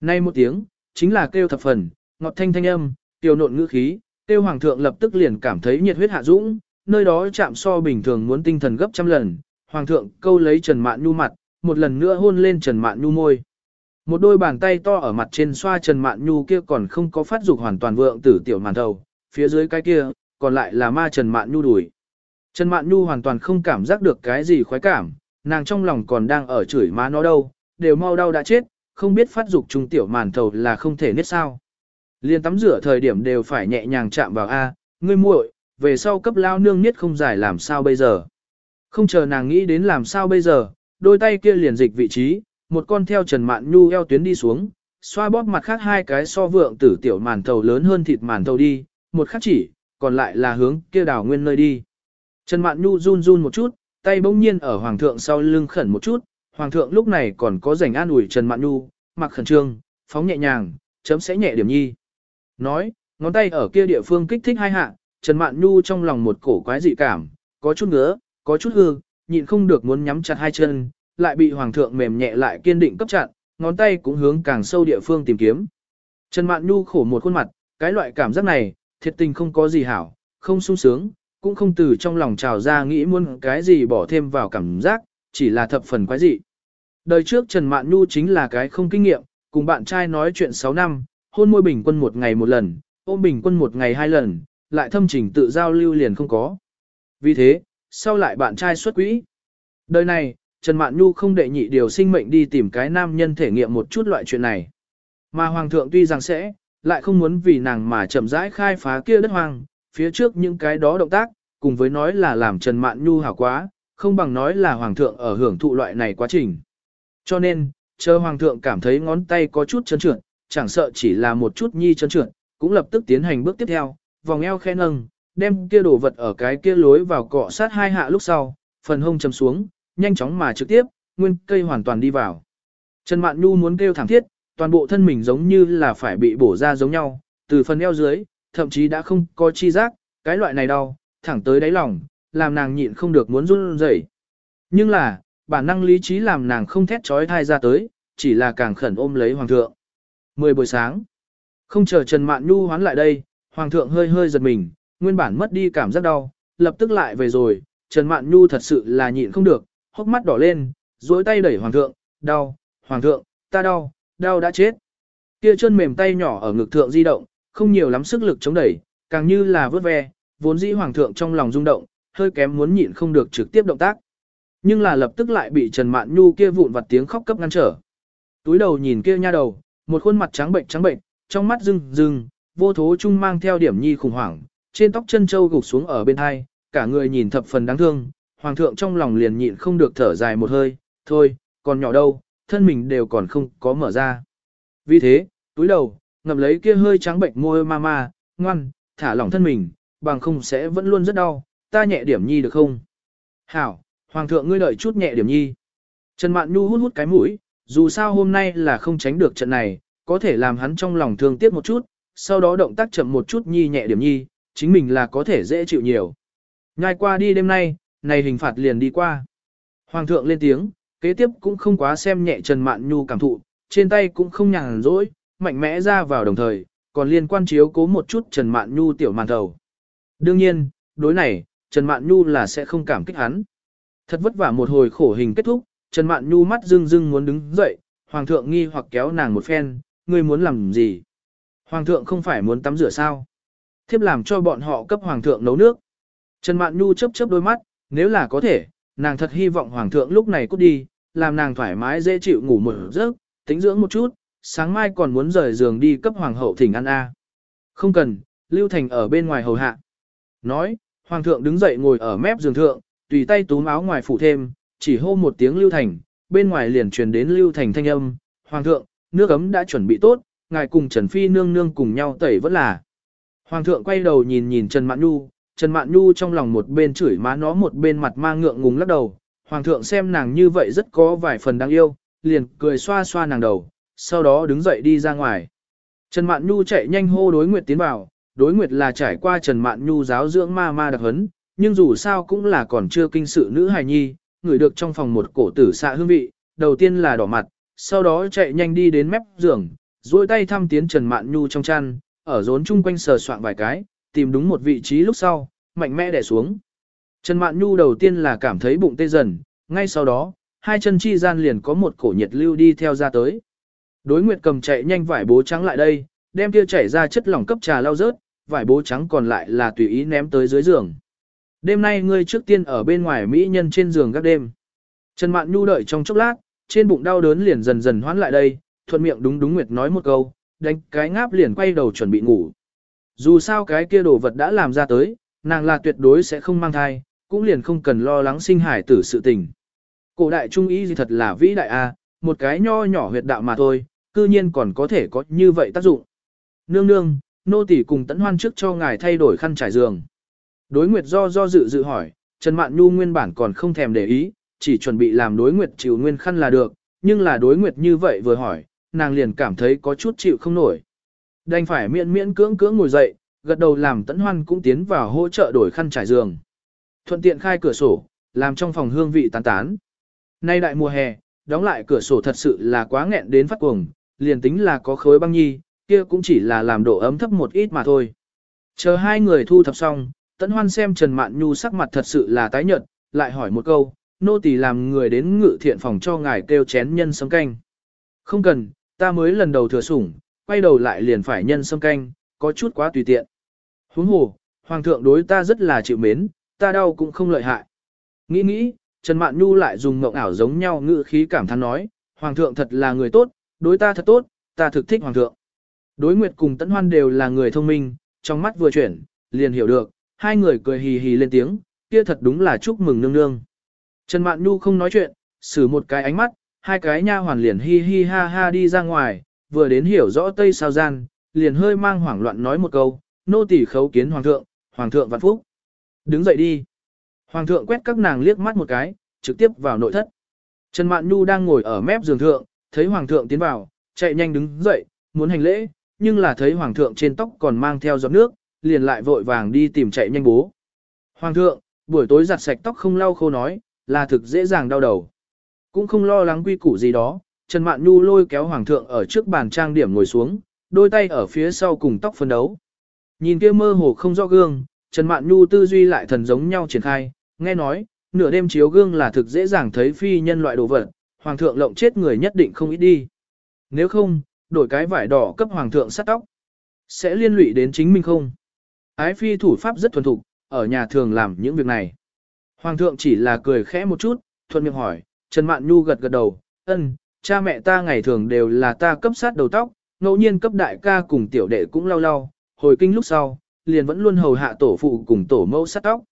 Nay một tiếng, chính là kêu thập phần, ngọt thanh thanh âm, tiêu nộn ngữ khí, kêu Hoàng thượng lập tức liền cảm thấy nhiệt huyết hạ dũng, nơi đó chạm so bình thường muốn tinh thần gấp trăm lần. Hoàng thượng câu lấy Trần Mạn Nhu mặt, một lần nữa hôn lên Trần Mạn Nhu môi. Một đôi bàn tay to ở mặt trên xoa Trần Mạn Nhu kia còn không có phát dục hoàn toàn vượng tử tiểu màn đầu, phía dưới cái kia, còn lại là ma Trần Mạn Nhu đuổi. Trần Mạn Nhu hoàn toàn không cảm giác được cái gì khoái cảm, nàng trong lòng còn đang ở chửi má nó đâu, đều mau đau đã chết, không biết phát dục trung tiểu màn thầu là không thể nết sao. Liên tắm rửa thời điểm đều phải nhẹ nhàng chạm vào A, ngươi muội, về sau cấp lao nương niết không giải làm sao bây giờ. Không chờ nàng nghĩ đến làm sao bây giờ, đôi tay kia liền dịch vị trí, một con theo Trần Mạn Nhu eo tuyến đi xuống, xoa bóp mặt khác hai cái so vượng tử tiểu màn thầu lớn hơn thịt màn thầu đi, một khắc chỉ, còn lại là hướng kia đảo nguyên nơi đi. Trần Mạn Nhu run run một chút, tay bỗng nhiên ở hoàng thượng sau lưng khẩn một chút, hoàng thượng lúc này còn có rảnh an ủi Trần Mạn Nhu, mặc khẩn trương, phóng nhẹ nhàng, chấm sẽ nhẹ điểm nhi. Nói, ngón tay ở kia địa phương kích thích hai hạ, Trần Mạn Nhu trong lòng một cổ quái dị cảm, có chút ngứa, có chút hư, nhịn không được muốn nhắm chặt hai chân, lại bị hoàng thượng mềm nhẹ lại kiên định cấp chặn, ngón tay cũng hướng càng sâu địa phương tìm kiếm. Trần Mạn Nhu khổ một khuôn mặt, cái loại cảm giác này, thiệt tình không có gì hảo, không sung sướng, cũng không từ trong lòng trào ra nghĩ muốn cái gì bỏ thêm vào cảm giác, chỉ là thập phần quái dị. Đời trước Trần Mạn Nhu chính là cái không kinh nghiệm, cùng bạn trai nói chuyện 6 năm, hôn môi bình quân một ngày một lần, ôm bình quân một ngày hai lần, lại thâm trình tự giao lưu liền không có. Vì thế, sau lại bạn trai xuất quỹ. Đời này, Trần Mạn Nhu không đệ nhị điều sinh mệnh đi tìm cái nam nhân thể nghiệm một chút loại chuyện này. Mà Hoàng thượng tuy rằng sẽ, lại không muốn vì nàng mà chậm rãi khai phá kia đất hoang, phía trước những cái đó động tác, cùng với nói là làm Trần Mạn Nhu hảo quá, không bằng nói là Hoàng thượng ở hưởng thụ loại này quá trình. Cho nên, chờ Hoàng thượng cảm thấy ngón tay có chút chấn trượt, chẳng sợ chỉ là một chút nhi chấn trượt, cũng lập tức tiến hành bước tiếp theo, vòng eo khe nâng, đem kia đồ vật ở cái kia lối vào cọ sát hai hạ lúc sau, phần hông chầm xuống, nhanh chóng mà trực tiếp, nguyên cây hoàn toàn đi vào. Trần Mạn Nhu muốn kêu thẳng thiết, toàn bộ thân mình giống như là phải bị bổ ra giống nhau, từ phần eo dưới, thậm chí đã không có chi giác, cái loại này đau, thẳng tới đáy lòng, làm nàng nhịn không được muốn run rẩy. Nhưng là, bản năng lý trí làm nàng không thét trói thai ra tới, chỉ là càng khẩn ôm lấy hoàng thượng. Mười buổi sáng, không chờ Trần Mạn Nhu hoán lại đây, hoàng thượng hơi hơi giật mình, nguyên bản mất đi cảm giác đau, lập tức lại về rồi, Trần Mạn Nhu thật sự là nhịn không được, hốc mắt đỏ lên, duỗi tay đẩy hoàng thượng, đau, hoàng thượng, ta đau, đau đã chết. Kia chân mềm tay nhỏ ở ngực thượng di động, không nhiều lắm sức lực chống đẩy, càng như là vớt ve, vốn dĩ hoàng thượng trong lòng rung động, hơi kém muốn nhịn không được trực tiếp động tác. Nhưng là lập tức lại bị Trần Mạn Nhu kia vụn vặt tiếng khóc cấp ngăn trở. Túi đầu nhìn kia nha đầu, một khuôn mặt trắng bệnh trắng bệnh, trong mắt rưng rưng, vô thố chung mang theo điểm nhi khủng hoảng, trên tóc chân châu gục xuống ở bên hai, cả người nhìn thập phần đáng thương, hoàng thượng trong lòng liền nhịn không được thở dài một hơi, thôi, còn nhỏ đâu, thân mình đều còn không có mở ra. Vì thế, túi đầu, ngậm lấy kia hơi trắng bệnh môi mama, ngoan, thả lỏng thân mình, bằng không sẽ vẫn luôn rất đau, ta nhẹ điểm nhi được không? Hảo, hoàng thượng ngươi đợi chút nhẹ điểm nhi. Trần Mạn Nhu hút hút cái mũi, dù sao hôm nay là không tránh được trận này, có thể làm hắn trong lòng thương tiếc một chút, sau đó động tác chậm một chút nhi nhẹ điểm nhi, chính mình là có thể dễ chịu nhiều. Nhai qua đi đêm nay, này hình phạt liền đi qua. Hoàng thượng lên tiếng, kế tiếp cũng không quá xem nhẹ Trần Mạn Nhu cảm thụ, trên tay cũng không nhàn rỗi, mạnh mẽ ra vào đồng thời, còn liên quan chiếu cố một chút Trần Mạn Nhu tiểu màn đầu. Đương nhiên, đối này, Trần Mạn Nhu là sẽ không cảm kích hắn. Thật vất vả một hồi khổ hình kết thúc, Trần Mạn Nhu mắt rưng rưng muốn đứng dậy, Hoàng thượng nghi hoặc kéo nàng một phen, ngươi muốn làm gì? Hoàng thượng không phải muốn tắm rửa sao? Thiếp làm cho bọn họ cấp Hoàng thượng nấu nước. Trần Mạn Nhu chớp chớp đôi mắt, nếu là có thể, nàng thật hy vọng Hoàng thượng lúc này cút đi, làm nàng thoải mái dễ chịu ngủ một giấc, tính dưỡng một chút, sáng mai còn muốn rời giường đi cấp Hoàng hậu thỉnh ăn a. Không cần, Lưu Thành ở bên ngoài hầu hạ. Nói, Hoàng thượng đứng dậy ngồi ở mép giường thượng, tùy tay túm áo ngoài phủ thêm, chỉ hô một tiếng Lưu Thành, bên ngoài liền truyền đến Lưu Thành thanh âm, Hoàng thượng, nước ấm đã chuẩn bị tốt, ngài cùng Trần Phi nương nương cùng nhau tẩy vẫn là. Hoàng thượng quay đầu nhìn nhìn Trần Mạn Nhu, Trần Mạn Nhu trong lòng một bên chửi má nó một bên mặt mang ngượng ngùng lắc đầu, Hoàng thượng xem nàng như vậy rất có vài phần đáng yêu, liền cười xoa xoa nàng đầu, sau đó đứng dậy đi ra ngoài. Trần Mạn Nhu chạy nhanh hô đối nguyệt tiến vào, đối nguyệt là trải qua Trần Mạn Nhu giáo dưỡng ma ma đặc hấn, nhưng dù sao cũng là còn chưa kinh sự nữ hài nhi, người được trong phòng một cổ tử xạ hương vị, đầu tiên là đỏ mặt, sau đó chạy nhanh đi đến mép giường, duỗi tay thăm tiến Trần Mạn Nhu trong chăn, ở rốn chung quanh sờ soạn vài cái, tìm đúng một vị trí lúc sau, mạnh mẽ đè xuống. Trần Mạn Nhu đầu tiên là cảm thấy bụng tê dần, ngay sau đó, hai chân chi gian liền có một cổ nhiệt lưu đi theo ra tới. Đối nguyệt cầm chạy nhanh vải bố trắng lại đây, đem kia chảy ra chất lỏng cấp trà lau rớt, vải bố trắng còn lại là tùy ý ném tới dưới giường. Đêm nay ngươi trước tiên ở bên ngoài mỹ nhân trên giường các đêm. Trần Mạn Nhu đợi trong chốc lát, trên bụng đau đớn liền dần dần hoán lại đây, thuận miệng đúng đúng nguyệt nói một câu, đánh cái ngáp liền quay đầu chuẩn bị ngủ. Dù sao cái kia đồ vật đã làm ra tới, nàng là tuyệt đối sẽ không mang thai, cũng liền không cần lo lắng sinh hải tử sự tình. Cổ đại trung ý gì thật là vĩ đại a, một cái nho nhỏ huyệt đạo mà thôi, cư nhiên còn có thể có như vậy tác dụng. Nương nương, nô tỳ cùng tấn hoan trước cho ngài thay đổi khăn trải giường. Đối nguyệt do do dự dự hỏi, Trần Mạn Nhu nguyên bản còn không thèm để ý, chỉ chuẩn bị làm đối nguyệt chịu nguyên khăn là được, nhưng là đối nguyệt như vậy vừa hỏi, nàng liền cảm thấy có chút chịu không nổi. Đành phải miễn miễn cưỡng cưỡng ngồi dậy, gật đầu làm tẫn hoan cũng tiến vào hỗ trợ đổi khăn trải giường. Thuận tiện khai cửa sổ, làm trong phòng hương vị tán tán. Nay đại mùa hè, đóng lại cửa sổ thật sự là quá nghẹn đến phát cuồng, liền tính là có khối băng nhi, kia cũng chỉ là làm độ ấm thấp một ít mà thôi. Chờ hai người thu thập xong, Tấn Hoan xem Trần Mạn Nhu sắc mặt thật sự là tái nhợt, lại hỏi một câu, nô tỳ làm người đến ngự thiện phòng cho ngài kêu chén nhân sâm canh. Không cần, ta mới lần đầu thừa sủng, quay đầu lại liền phải nhân sâm canh, có chút quá tùy tiện. Huống hồ, hoàng thượng đối ta rất là chịu mến, ta đau cũng không lợi hại. Nghĩ nghĩ, Trần Mạn Nhu lại dùng mộng ảo giống nhau ngự khí cảm thán nói, hoàng thượng thật là người tốt, đối ta thật tốt, ta thực thích hoàng thượng. Đối Nguyệt cùng Tấn Hoan đều là người thông minh, trong mắt vừa chuyển, liền hiểu được, hai người cười hì hì lên tiếng, kia thật đúng là chúc mừng nương nương. Trần Mạn Nhu không nói chuyện, xử một cái ánh mắt, hai cái nha hoàn liền hi hi ha ha đi ra ngoài, vừa đến hiểu rõ tây sao gian, liền hơi mang hoảng loạn nói một câu, nô tỳ khấu kiến hoàng thượng, hoàng thượng vạn phúc. Đứng dậy đi. Hoàng thượng quét các nàng liếc mắt một cái, trực tiếp vào nội thất. Trần Mạn Nhu đang ngồi ở mép giường thượng, thấy hoàng thượng tiến vào, chạy nhanh đứng dậy, muốn hành lễ, nhưng là thấy hoàng thượng trên tóc còn mang theo giọt nước, liền lại vội vàng đi tìm chạy nhanh bố. Hoàng thượng, buổi tối giặt sạch tóc không lau khô nói, là thực dễ dàng đau đầu. Cũng không lo lắng quy củ gì đó, Trần Mạn Nhu lôi kéo hoàng thượng ở trước bàn trang điểm ngồi xuống, đôi tay ở phía sau cùng tóc phân đấu. Nhìn kia mơ hồ không rõ gương, Trần Mạn Nhu tư duy lại thần giống nhau triển khai, nghe nói, nửa đêm chiếu gương là thực dễ dàng thấy phi nhân loại đồ vật, hoàng thượng lộng chết người nhất định không ít đi. Nếu không, đổi cái vải đỏ cấp hoàng thượng sắt tóc, sẽ liên lụy đến chính mình không? Ái phi thủ pháp rất thuần thục, ở nhà thường làm những việc này. Hoàng thượng chỉ là cười khẽ một chút, thuận miệng hỏi, Trần Mạn Nhu gật gật đầu, ân, cha mẹ ta ngày thường đều là ta cấp sát đầu tóc, ngẫu nhiên cấp đại ca cùng tiểu đệ cũng lau lau, hồi kinh lúc sau, liền vẫn luôn hầu hạ tổ phụ cùng tổ mẫu sát tóc.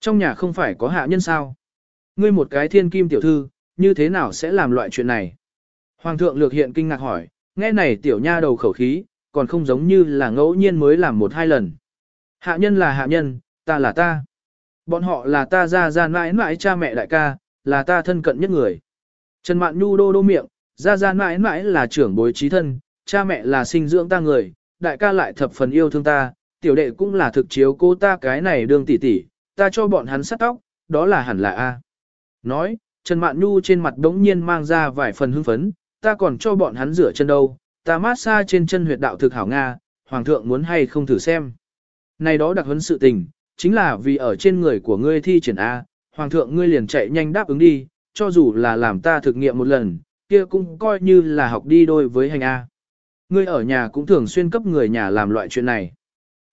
Trong nhà không phải có hạ nhân sao? Ngươi một cái thiên kim tiểu thư, như thế nào sẽ làm loại chuyện này? Hoàng thượng lược hiện kinh ngạc hỏi, nghe này tiểu nha đầu khẩu khí, còn không giống như là ngẫu nhiên mới làm một hai lần. Hạ nhân là hạ nhân, ta là ta. Bọn họ là ta ra ra mãi mãi cha mẹ đại ca, là ta thân cận nhất người. Trần Mạn Nhu đô đô miệng, ra ra mãi mãi là trưởng bối trí thân, cha mẹ là sinh dưỡng ta người, đại ca lại thập phần yêu thương ta, tiểu đệ cũng là thực chiếu cô ta cái này đương tỷ tỷ, ta cho bọn hắn sắt tóc, đó là hẳn là A. Nói, Trần Mạn Nhu trên mặt đống nhiên mang ra vài phần hưng phấn, ta còn cho bọn hắn rửa chân đâu, ta mát xa trên chân huyệt đạo thực hảo Nga, Hoàng thượng muốn hay không thử xem. Này đó đặc huấn sự tình, chính là vì ở trên người của ngươi thi triển A, Hoàng thượng ngươi liền chạy nhanh đáp ứng đi, cho dù là làm ta thực nghiệm một lần, kia cũng coi như là học đi đôi với hành A. Ngươi ở nhà cũng thường xuyên cấp người nhà làm loại chuyện này.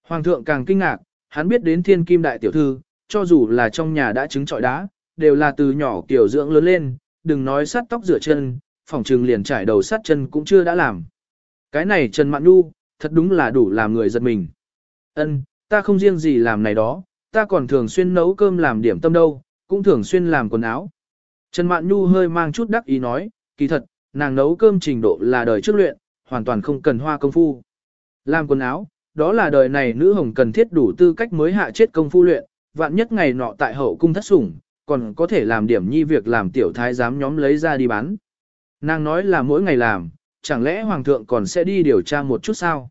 Hoàng thượng càng kinh ngạc, hắn biết đến thiên kim đại tiểu thư, cho dù là trong nhà đã trứng trọi đá, đều là từ nhỏ kiểu dưỡng lớn lên, đừng nói sát tóc rửa chân, phòng trừng liền trải đầu sát chân cũng chưa đã làm. Cái này Trần Mạn Nhu, thật đúng là đủ làm người giật mình. Ân, ta không riêng gì làm này đó, ta còn thường xuyên nấu cơm làm điểm tâm đâu, cũng thường xuyên làm quần áo. Trần Mạn Nhu hơi mang chút đắc ý nói, kỳ thật, nàng nấu cơm trình độ là đời trước luyện, hoàn toàn không cần hoa công phu. Làm quần áo, đó là đời này nữ hồng cần thiết đủ tư cách mới hạ chết công phu luyện, vạn nhất ngày nọ tại hậu cung thất sủng, còn có thể làm điểm nhi việc làm tiểu thái giám nhóm lấy ra đi bán. Nàng nói là mỗi ngày làm, chẳng lẽ hoàng thượng còn sẽ đi điều tra một chút sao?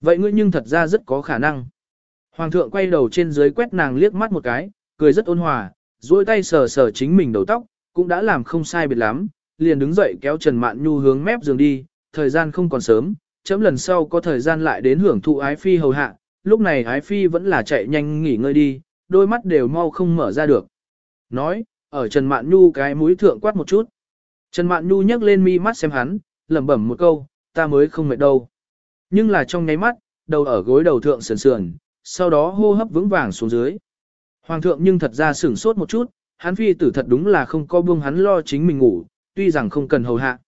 Vậy ngươi nhưng thật ra rất có khả năng. Hoàng thượng quay đầu trên dưới quét nàng liếc mắt một cái, cười rất ôn hòa, duỗi tay sờ sờ chính mình đầu tóc, cũng đã làm không sai biệt lắm, liền đứng dậy kéo Trần Mạn Nhu hướng mép giường đi, thời gian không còn sớm, chấm lần sau có thời gian lại đến hưởng thụ ái phi hầu hạ, lúc này ái phi vẫn là chạy nhanh nghỉ ngơi đi, đôi mắt đều mau không mở ra được. Nói, ở Trần Mạn Nhu cái mũi thượng quát một chút. Trần Mạn Nhu nhấc lên mi mắt xem hắn, lẩm bẩm một câu, ta mới không mệt đâu. Nhưng là trong nháy mắt, đầu ở gối đầu thượng sườn sườn, sau đó hô hấp vững vàng xuống dưới. Hoàng thượng nhưng thật ra sửng sốt một chút, hắn phi tử thật đúng là không có buông hắn lo chính mình ngủ, tuy rằng không cần hầu hạ.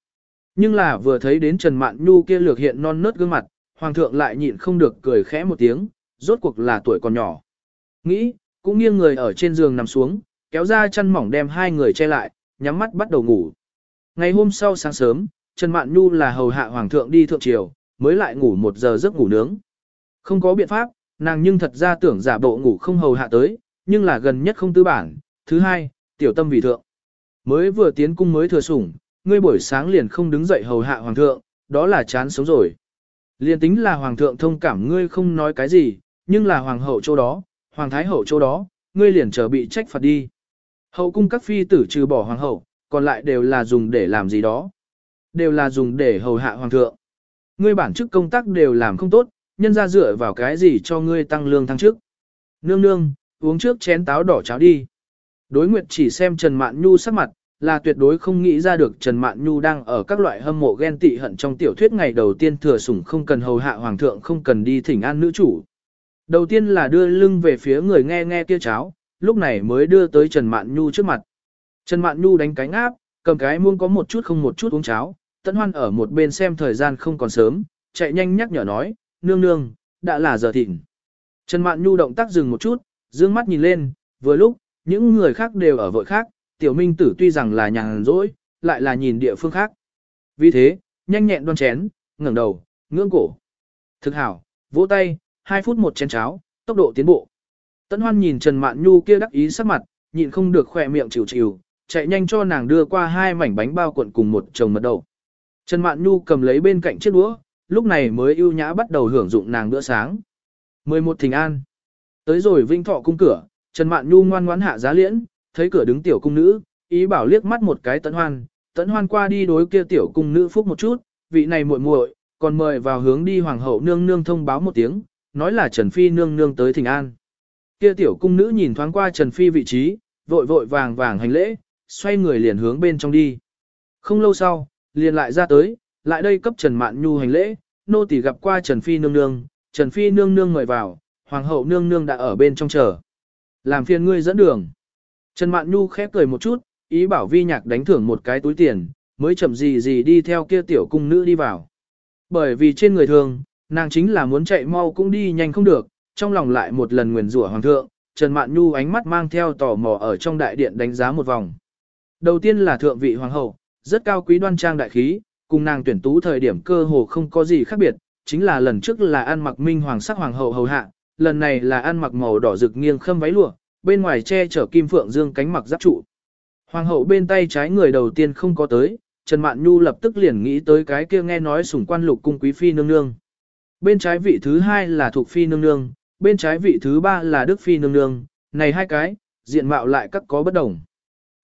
Nhưng là vừa thấy đến Trần Mạn Nhu kia lược hiện non nớt gương mặt, Hoàng thượng lại nhịn không được cười khẽ một tiếng, rốt cuộc là tuổi còn nhỏ. Nghĩ, cũng nghiêng người ở trên giường nằm xuống, kéo ra chăn mỏng đem hai người che lại, nhắm mắt bắt đầu ngủ. Ngày hôm sau sáng sớm, Trần Mạn Nhu là hầu hạ Hoàng thượng đi thượng triều, mới lại ngủ một giờ giấc ngủ nướng. Không có biện pháp, nàng nhưng thật ra tưởng giả bộ ngủ không hầu hạ tới, nhưng là gần nhất không tư bản, thứ hai, tiểu tâm vì thượng. Mới vừa tiến cung mới thừa sủng, ngươi buổi sáng liền không đứng dậy hầu hạ hoàng thượng, đó là chán sống rồi. Liên tính là hoàng thượng thông cảm ngươi không nói cái gì, nhưng là hoàng hậu chỗ đó, hoàng thái hậu chỗ đó, ngươi liền chờ bị trách phạt đi. Hậu cung các phi tử trừ bỏ hoàng hậu, còn lại đều là dùng để làm gì đó. Đều là dùng để hầu hạ hoàng thượng. Ngươi bản chức công tác đều làm không tốt, nhân ra dựa vào cái gì cho ngươi tăng lương thăng chức. Nương nương, uống trước chén táo đỏ cháo đi. Đối nguyệt chỉ xem Trần Mạn Nhu sắc mặt, là tuyệt đối không nghĩ ra được Trần Mạn Nhu đang ở các loại hâm mộ ghen tị hận trong tiểu thuyết ngày đầu tiên thừa sủng không cần hầu hạ hoàng thượng không cần đi thỉnh an nữ chủ. Đầu tiên là đưa lưng về phía người nghe nghe kia cháo, lúc này mới đưa tới Trần Mạn Nhu trước mặt. Trần Mạn Nhu đánh cánh áp, cầm cái muông có một chút không một chút uống cháo, Tấn Hoan ở một bên xem thời gian không còn sớm, chạy nhanh nhắc nhở nói, nương nương, đã là giờ thịnh. Trần Mạn Nhu động tác dừng một chút, dương mắt nhìn lên, vừa lúc, những người khác đều ở vội khác, tiểu minh tử tuy rằng là nhàn rỗi, lại là nhìn địa phương khác. Vì thế, nhanh nhẹn đoan chén, ngẩng đầu, ngưỡng cổ. Thực hảo, vỗ tay, 2 phút một chén cháo, tốc độ tiến bộ. Tấn Hoan nhìn Trần Mạn Nhu kia đắc ý sắc mặt, nhịn không được khỏe miệng chịu chịu, chạy nhanh cho nàng đưa qua hai mảnh bánh bao cuộn cùng một chồng mật đậu. Trần Mạn Nhu cầm lấy bên cạnh chiếc đũa, lúc này mới ưu nhã bắt đầu hưởng dụng nàng bữa sáng. 11 Thình An Tới rồi Vinh Thọ cung cửa, Trần Mạn Nhu ngoan ngoãn hạ giá liễn, thấy cửa đứng tiểu cung nữ, ý bảo liếc mắt một cái Tấn Hoan, Tấn Hoan qua đi đối kia tiểu cung nữ phúc một chút, vị này muội muội, còn mời vào hướng đi hoàng hậu nương nương thông báo một tiếng, nói là Trần Phi nương nương tới Thình An. Kia tiểu cung nữ nhìn thoáng qua Trần Phi vị trí, vội vội vàng vàng hành lễ, xoay người liền hướng bên trong đi. Không lâu sau, liền lại ra tới, lại đây cấp Trần Mạn Nhu hành lễ, nô tỳ gặp qua Trần Phi nương nương, Trần Phi nương nương mời vào, hoàng hậu nương nương đã ở bên trong chờ. Làm phiền ngươi dẫn đường. Trần Mạn Nhu khép cười một chút, ý bảo vi nhạc đánh thưởng một cái túi tiền, mới chậm gì gì đi theo kia tiểu cung nữ đi vào. Bởi vì trên người thường, nàng chính là muốn chạy mau cũng đi nhanh không được, trong lòng lại một lần nguyền rủa hoàng thượng, Trần Mạn Nhu ánh mắt mang theo tò mò ở trong đại điện đánh giá một vòng. Đầu tiên là thượng vị hoàng hậu, rất cao quý đoan trang đại khí, cùng nàng tuyển tú thời điểm cơ hồ không có gì khác biệt, chính là lần trước là ăn mặc minh hoàng sắc hoàng hậu hầu hạ, lần này là ăn mặc màu đỏ rực nghiêng khâm váy lụa, bên ngoài che chở kim phượng dương cánh mặc giáp trụ. Hoàng hậu bên tay trái người đầu tiên không có tới, Trần Mạn Nhu lập tức liền nghĩ tới cái kia nghe nói sủng quan lục cung quý phi nương nương. Bên trái vị thứ hai là thuộc phi nương nương, bên trái vị thứ ba là đức phi nương nương, này hai cái, diện mạo lại các có bất đồng.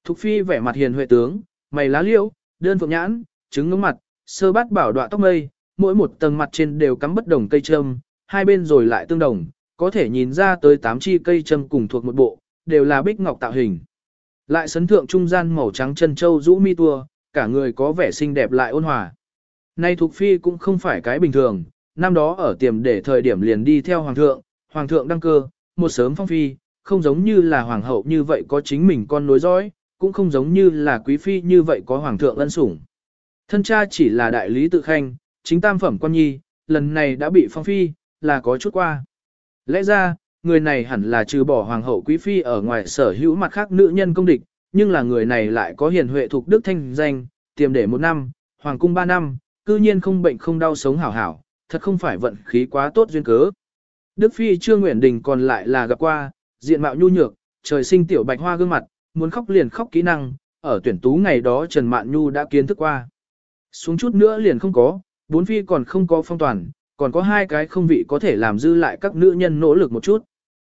Thục phi vẻ mặt hiền huệ tướng, mày lá liễu, đơn phượng nhãn, trứng ngưỡng mặt, sơ bát bảo đọa tóc mây, mỗi một tầng mặt trên đều cắm bất đồng cây trâm, hai bên rồi lại tương đồng, có thể nhìn ra tới tám chi cây trâm cùng thuộc một bộ, đều là bích ngọc tạo hình. Lại sấn thượng trung gian màu trắng chân châu rũ mi tua, cả người có vẻ xinh đẹp lại ôn hòa. Nay Thục Phi cũng không phải cái bình thường, năm đó ở tiềm để thời điểm liền đi theo Hoàng thượng, Hoàng thượng đăng cơ, một sớm phong phi, không giống như là Hoàng hậu như vậy có chính mình con nối dõi, cũng không giống như là Quý Phi như vậy có Hoàng thượng ân sủng. Thân cha chỉ là đại lý tự khanh, chính tam phẩm quan nhi, lần này đã bị phong phi, là có chút qua. Lẽ ra, người này hẳn là trừ bỏ hoàng hậu quý phi ở ngoài sở hữu mặt khác nữ nhân công địch, nhưng là người này lại có hiền huệ thuộc đức thanh danh, tiềm để một năm, hoàng cung ba năm, cư nhiên không bệnh không đau sống hảo hảo, thật không phải vận khí quá tốt duyên cớ. Đức phi chưa nguyện đình còn lại là gặp qua, diện mạo nhu nhược, trời sinh tiểu bạch hoa gương mặt, muốn khóc liền khóc kỹ năng, ở tuyển tú ngày đó Trần Mạn Nhu đã kiến thức qua. Xuống chút nữa liền không có, bốn phi còn không có phong toàn, còn có hai cái không vị có thể làm dư lại các nữ nhân nỗ lực một chút.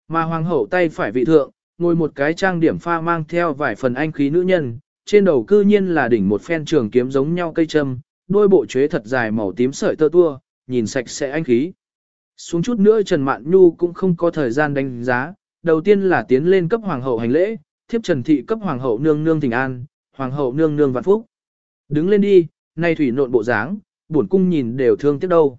Mà hoàng hậu tay phải vị thượng, ngồi một cái trang điểm pha mang theo vài phần anh khí nữ nhân, trên đầu cư nhiên là đỉnh một phen trường kiếm giống nhau cây châm, đôi bộ chế thật dài màu tím sợi tơ tua, nhìn sạch sẽ anh khí. Xuống chút nữa Trần Mạn Nhu cũng không có thời gian đánh giá, đầu tiên là tiến lên cấp hoàng hậu hành lễ, thiếp Trần Thị cấp hoàng hậu nương nương thỉnh an, hoàng hậu nương nương vạn phúc. Đứng lên đi, nay thủy nộn bộ dáng, buồn cung nhìn đều thương tiếc đâu.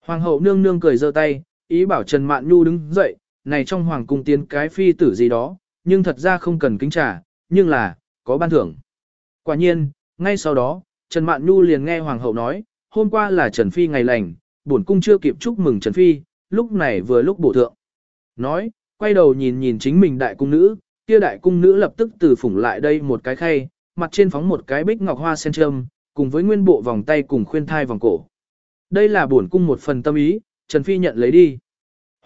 Hoàng hậu nương nương cười giơ tay, ý bảo Trần Mạn Nhu đứng dậy, này trong hoàng cung tiến cái phi tử gì đó, nhưng thật ra không cần kính trả, nhưng là, có ban thưởng. Quả nhiên, ngay sau đó, Trần Mạn Nhu liền nghe hoàng hậu nói, hôm qua là Trần Phi ngày lành, bổn cung chưa kịp chúc mừng Trần Phi, lúc này vừa lúc bổ thượng. Nói, quay đầu nhìn nhìn chính mình đại cung nữ, kia đại cung nữ lập tức từ phủng lại đây một cái khay, mặt trên phóng một cái bích ngọc hoa sen trâm, cùng với nguyên bộ vòng tay cùng khuyên thai vòng cổ. Đây là bổn cung một phần tâm ý, Trần Phi nhận lấy đi.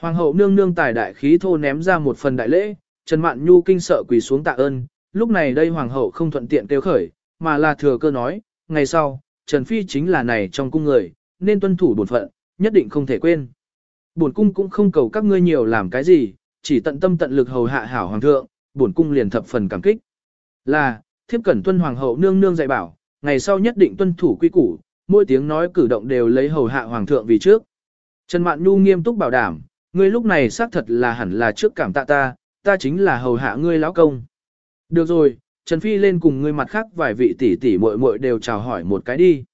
Hoàng hậu nương nương tài đại khí thô ném ra một phần đại lễ, Trần Mạn Nhu kinh sợ quỳ xuống tạ ơn, lúc này đây hoàng hậu không thuận tiện tiêu khởi, mà là thừa cơ nói, ngày sau, Trần Phi chính là này trong cung người, nên tuân thủ bổn phận, nhất định không thể quên. Bổn cung cũng không cầu các ngươi nhiều làm cái gì, chỉ tận tâm tận lực hầu hạ hảo hoàng thượng, bổn cung liền thập phần cảm kích. Là, thiếp cẩn tuân hoàng hậu nương nương dạy bảo, ngày sau nhất định tuân thủ quy củ, mỗi tiếng nói cử động đều lấy hầu hạ hoàng thượng vì trước. Trần Mạn Nhu nghiêm túc bảo đảm, ngươi lúc này xác thật là hẳn là trước cảm tạ ta, ta chính là hầu hạ ngươi lão công. Được rồi, Trần Phi lên cùng ngươi mặt khác vài vị tỷ tỷ muội muội đều chào hỏi một cái đi.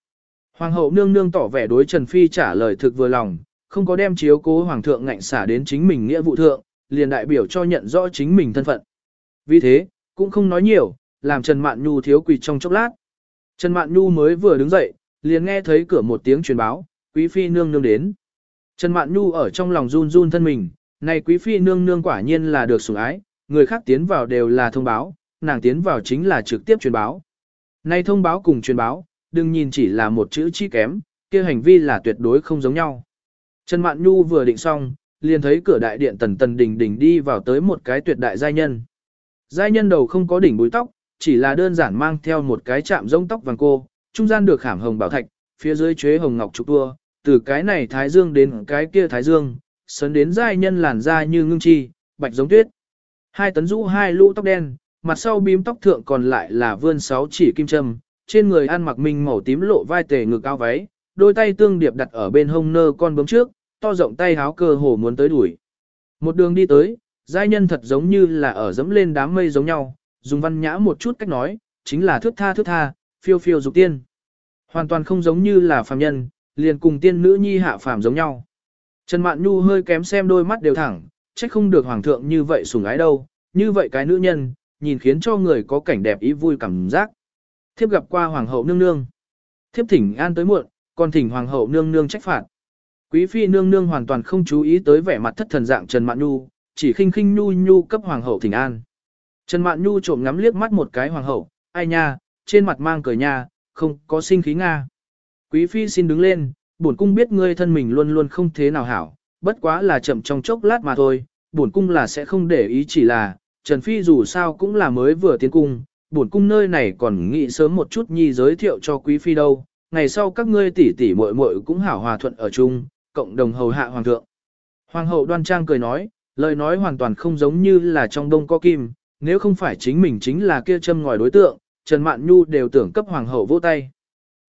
Hoàng hậu nương nương tỏ vẻ đối Trần Phi trả lời thực vừa lòng, không có đem chiếu cố hoàng thượng ngạnh xả đến chính mình nghĩa vụ thượng, liền đại biểu cho nhận rõ chính mình thân phận. Vì thế, cũng không nói nhiều, làm Trần Mạn Nhu thiếu quỳ trong chốc lát. Trần Mạn Nhu mới vừa đứng dậy, liền nghe thấy cửa một tiếng truyền báo, quý phi nương nương đến. Trần Mạn Nhu ở trong lòng run run thân mình, này quý phi nương nương quả nhiên là được sủng ái, người khác tiến vào đều là thông báo, nàng tiến vào chính là trực tiếp truyền báo. Này thông báo cùng truyền báo, đừng nhìn chỉ là một chữ chi kém, kia hành vi là tuyệt đối không giống nhau. Trần Mạn Nhu vừa định xong, liền thấy cửa đại điện tần tần đình đình đi vào tới một cái tuyệt đại giai nhân. Giai nhân đầu không có đỉnh búi tóc, chỉ là đơn giản mang theo một cái chạm rông tóc vàng cô, trung gian được khảm hồng bảo thạch, phía dưới chế hồng ngọc trục tua, từ cái này thái dương đến cái kia thái dương, sấn đến giai nhân làn da như ngưng chi, bạch giống tuyết. Hai tấn rũ hai lũ tóc đen, mặt sau bím tóc thượng còn lại là vươn sáu chỉ kim châm, trên người ăn mặc minh màu tím lộ vai tề ngực cao váy, đôi tay tương điệp đặt ở bên hông nơ con bướm trước, to rộng tay háo cơ hồ muốn tới đuổi. Một đường đi tới, giai nhân thật giống như là ở dẫm lên đám mây giống nhau, dùng văn nhã một chút cách nói, chính là thước tha thước tha, phiêu phiêu dục tiên. Hoàn toàn không giống như là phàm nhân, liền cùng tiên nữ nhi hạ phàm giống nhau. Trần Mạn Nhu hơi kém xem đôi mắt đều thẳng, trách không được hoàng thượng như vậy sủng ái đâu, như vậy cái nữ nhân, nhìn khiến cho người có cảnh đẹp ý vui cảm giác. Thiếp gặp qua hoàng hậu nương nương. Thiếp thỉnh an tới muộn, còn thỉnh hoàng hậu nương nương trách phạt. Quý phi nương nương hoàn toàn không chú ý tới vẻ mặt thất thần dạng Trần Mạn Nhu, chỉ khinh khinh nhu nhu cấp hoàng hậu thỉnh an. Trần Mạn Nhu trộm ngắm liếc mắt một cái hoàng hậu, ai nha, trên mặt mang cười nha, không có sinh khí nga. Quý phi xin đứng lên, bổn cung biết ngươi thân mình luôn luôn không thế nào hảo, bất quá là chậm trong chốc lát mà thôi, bổn cung là sẽ không để ý chỉ là, Trần Phi dù sao cũng là mới vừa tiến cung, bổn cung nơi này còn nghĩ sớm một chút nhi giới thiệu cho quý phi đâu, ngày sau các ngươi tỷ tỷ muội muội cũng hảo hòa thuận ở chung, cộng đồng hầu hạ hoàng thượng. Hoàng hậu đoan trang cười nói, lời nói hoàn toàn không giống như là trong đông có kim, nếu không phải chính mình chính là kia châm ngòi đối tượng, Trần Mạn Nhu đều tưởng cấp hoàng hậu vỗ tay.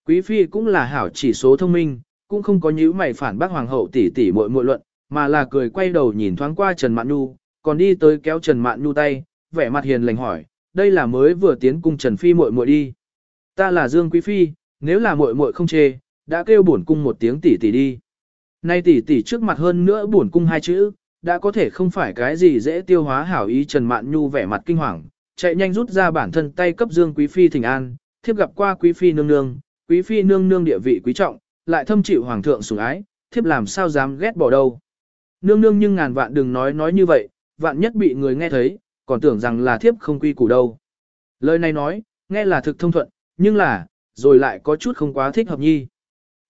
Quý phi cũng là hảo chỉ số thông minh, cũng không có nhíu mày phản bác hoàng hậu tỷ tỷ muội muội luận, mà là cười quay đầu nhìn thoáng qua Trần Mạn Nhu, còn đi tới kéo Trần Mạn Nhu tay, vẻ mặt hiền lành hỏi, đây là mới vừa tiến cung Trần phi muội muội đi. Ta là Dương quý phi, nếu là muội muội không chê, đã kêu bổn cung một tiếng tỷ tỷ đi. Nay tỷ tỷ trước mặt hơn nữa bổn cung hai chữ, đã có thể không phải cái gì dễ tiêu hóa hảo ý Trần Mạn Nhu vẻ mặt kinh hoàng, chạy nhanh rút ra bản thân tay cấp Dương Quý Phi thỉnh an, thiếp gặp qua Quý Phi nương nương, Quý Phi nương nương địa vị quý trọng, lại thâm chịu Hoàng thượng sủng ái, thiếp làm sao dám ghét bỏ đâu. Nương nương nhưng ngàn vạn đừng nói nói như vậy, vạn nhất bị người nghe thấy, còn tưởng rằng là thiếp không quy củ đâu. Lời này nói, nghe là thực thông thuận, nhưng là, rồi lại có chút không quá thích hợp nhi.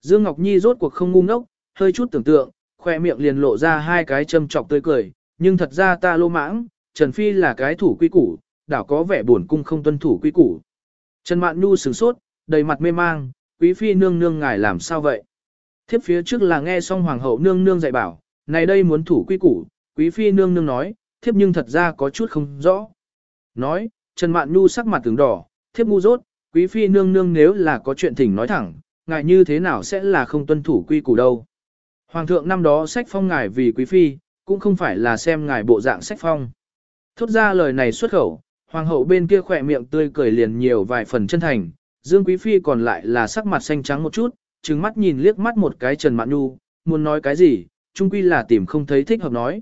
Dương Ngọc Nhi rốt cuộc không ngu ngốc, hơi chút tưởng tượng, khoe miệng liền lộ ra hai cái châm trọc tươi cười, nhưng thật ra ta lô mãng, Trần Phi là cái thủ quy củ, đảo có vẻ buồn cung không tuân thủ quy củ. Trần Mạn Nhu sửng sốt, đầy mặt mê mang, quý phi nương nương ngài làm sao vậy? Thiếp phía trước là nghe xong hoàng hậu nương nương dạy bảo, này đây muốn thủ quy củ, quý phi nương nương nói, thiếp nhưng thật ra có chút không rõ. Nói, Trần Mạn Nhu sắc mặt tướng đỏ, thiếp ngu dốt, quý phi nương nương nếu là có chuyện thỉnh nói thẳng, ngài như thế nào sẽ là không tuân thủ quy củ đâu. Hoàng thượng năm đó sách phong ngài vì quý phi, cũng không phải là xem ngài bộ dạng sách phong. Thốt ra lời này xuất khẩu, hoàng hậu bên kia khỏe miệng tươi cười liền nhiều vài phần chân thành, Dương Quý Phi còn lại là sắc mặt xanh trắng một chút, trừng mắt nhìn liếc mắt một cái Trần Mạn Nhu, muốn nói cái gì, chung quy là tìm không thấy thích hợp nói.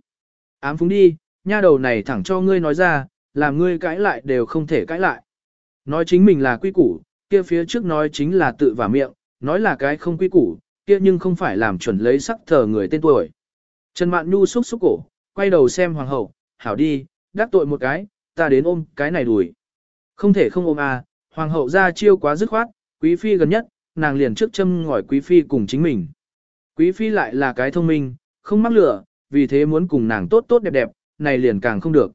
Ám phúng đi, nha đầu này thẳng cho ngươi nói ra, làm ngươi cãi lại đều không thể cãi lại. Nói chính mình là quy củ, kia phía trước nói chính là tự vả miệng, nói là cái không quy củ, kia nhưng không phải làm chuẩn lấy sắc thờ người tên tuổi. Trần Mạn Nhu xúc xúc cổ, quay đầu xem hoàng hậu, hảo đi, đắc tội một cái, ta đến ôm cái này đuổi. Không thể không ôm à, hoàng hậu ra chiêu quá dứt khoát, quý phi gần nhất, nàng liền trước châm ngỏi quý phi cùng chính mình. Quý phi lại là cái thông minh, không mắc lửa, vì thế muốn cùng nàng tốt tốt đẹp đẹp, này liền càng không được.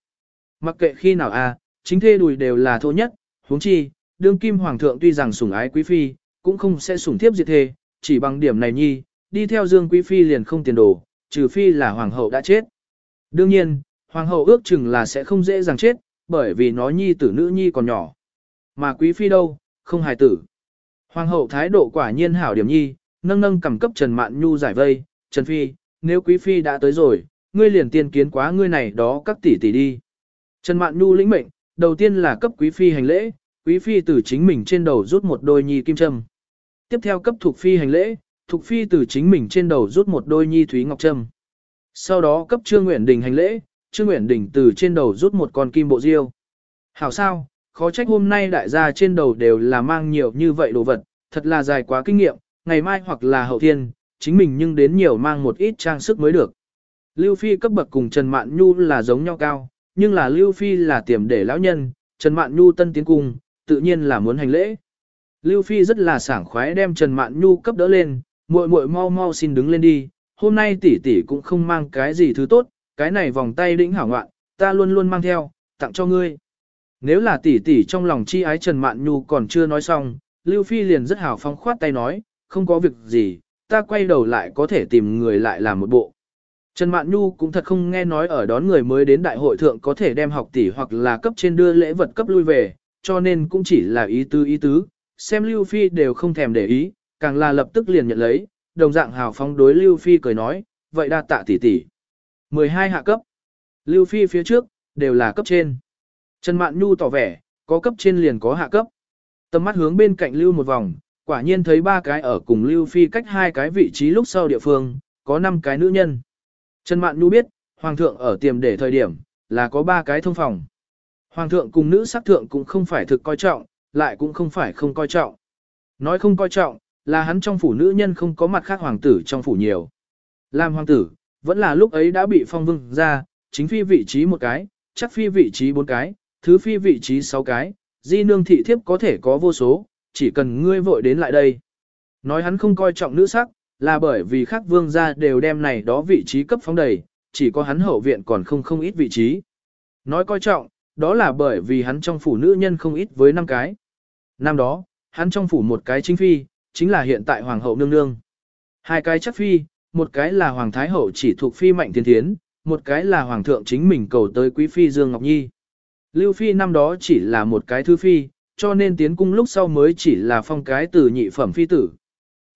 Mặc kệ khi nào a, chính thê đùi đều là thô nhất, huống chi, đương kim hoàng thượng tuy rằng sủng ái quý phi, cũng không sẽ sủng thiếp diệt thê, chỉ bằng điểm này nhi, đi theo Dương quý phi liền không tiền đồ, trừ phi là hoàng hậu đã chết. Đương nhiên, hoàng hậu ước chừng là sẽ không dễ dàng chết, bởi vì nó nhi tử nữ nhi còn nhỏ. Mà quý phi đâu, không hài tử. Hoàng hậu thái độ quả nhiên hảo điểm nhi, nâng nâng cầm cấp Trần Mạn Nhu giải vây, Trần Phi, nếu quý phi đã tới rồi, ngươi liền tiên kiến quá ngươi này đó các tỷ tỷ đi. Trần Mạn Nhu lĩnh mệnh, đầu tiên là cấp quý phi hành lễ, quý phi từ chính mình trên đầu rút một đôi nhi kim châm. Tiếp theo cấp thuộc phi hành lễ, thuộc phi từ chính mình trên đầu rút một đôi nhi thúy ngọc châm. Sau đó cấp Trương Nguyễn Đình hành lễ, Trương Nguyễn Đình từ trên đầu rút một con kim bộ diêu. Hảo sao, khó trách hôm nay đại gia trên đầu đều là mang nhiều như vậy đồ vật, thật là dài quá kinh nghiệm, ngày mai hoặc là hậu thiên, chính mình nhưng đến nhiều mang một ít trang sức mới được. Lưu Phi cấp bậc cùng Trần Mạn Nhu là giống nhau cao, nhưng là Lưu Phi là tiềm để lão nhân, Trần Mạn Nhu tân tiến cung, tự nhiên là muốn hành lễ. Lưu Phi rất là sảng khoái đem Trần Mạn Nhu cấp đỡ lên, muội muội mau mau xin đứng lên đi, hôm nay tỷ tỷ cũng không mang cái gì thứ tốt, cái này vòng tay đĩnh hảo ngoạn, ta luôn luôn mang theo, tặng cho ngươi. Nếu là tỷ tỷ trong lòng chi ái Trần Mạn Nhu còn chưa nói xong, Lưu Phi liền rất hào phóng khoát tay nói, không có việc gì, ta quay đầu lại có thể tìm người lại làm một bộ. Trần Mạn Nhu cũng thật không nghe nói ở đón người mới đến đại hội thượng có thể đem học tỷ hoặc là cấp trên đưa lễ vật cấp lui về, cho nên cũng chỉ là ý tứ ý tứ, xem Lưu Phi đều không thèm để ý, càng là lập tức liền nhận lấy, đồng dạng hào phóng đối Lưu Phi cười nói, vậy đa tạ tỷ tỷ. 12 hạ cấp. Lưu Phi phía trước, đều là cấp trên. Trần Mạn Nhu tỏ vẻ, có cấp trên liền có hạ cấp. Tầm mắt hướng bên cạnh Lưu một vòng, quả nhiên thấy ba cái ở cùng Lưu Phi cách hai cái vị trí lúc sau địa phương, có năm cái nữ nhân. Trần Mạn Nhu biết, Hoàng thượng ở tiềm để thời điểm, là có ba cái thông phòng. Hoàng thượng cùng nữ sắc thượng cũng không phải thực coi trọng, lại cũng không phải không coi trọng. Nói không coi trọng, là hắn trong phủ nữ nhân không có mặt khác hoàng tử trong phủ nhiều. Làm hoàng tử, vẫn là lúc ấy đã bị phong vương ra, chính phi vị trí một cái, chắc phi vị trí bốn cái, thứ phi vị trí sáu cái, di nương thị thiếp có thể có vô số, chỉ cần ngươi vội đến lại đây. Nói hắn không coi trọng nữ sắc, là bởi vì khác vương gia đều đem này đó vị trí cấp phóng đầy, chỉ có hắn hậu viện còn không không ít vị trí. Nói coi trọng, đó là bởi vì hắn trong phủ nữ nhân không ít với năm cái. Năm đó, hắn trong phủ một cái chính phi, chính là hiện tại hoàng hậu nương nương. Hai cái chất phi, một cái là hoàng thái hậu chỉ thuộc phi mạnh thiên thiến, một cái là hoàng thượng chính mình cầu tới quý phi Dương Ngọc Nhi. Lưu phi năm đó chỉ là một cái thư phi, cho nên tiến cung lúc sau mới chỉ là phong cái từ nhị phẩm phi tử.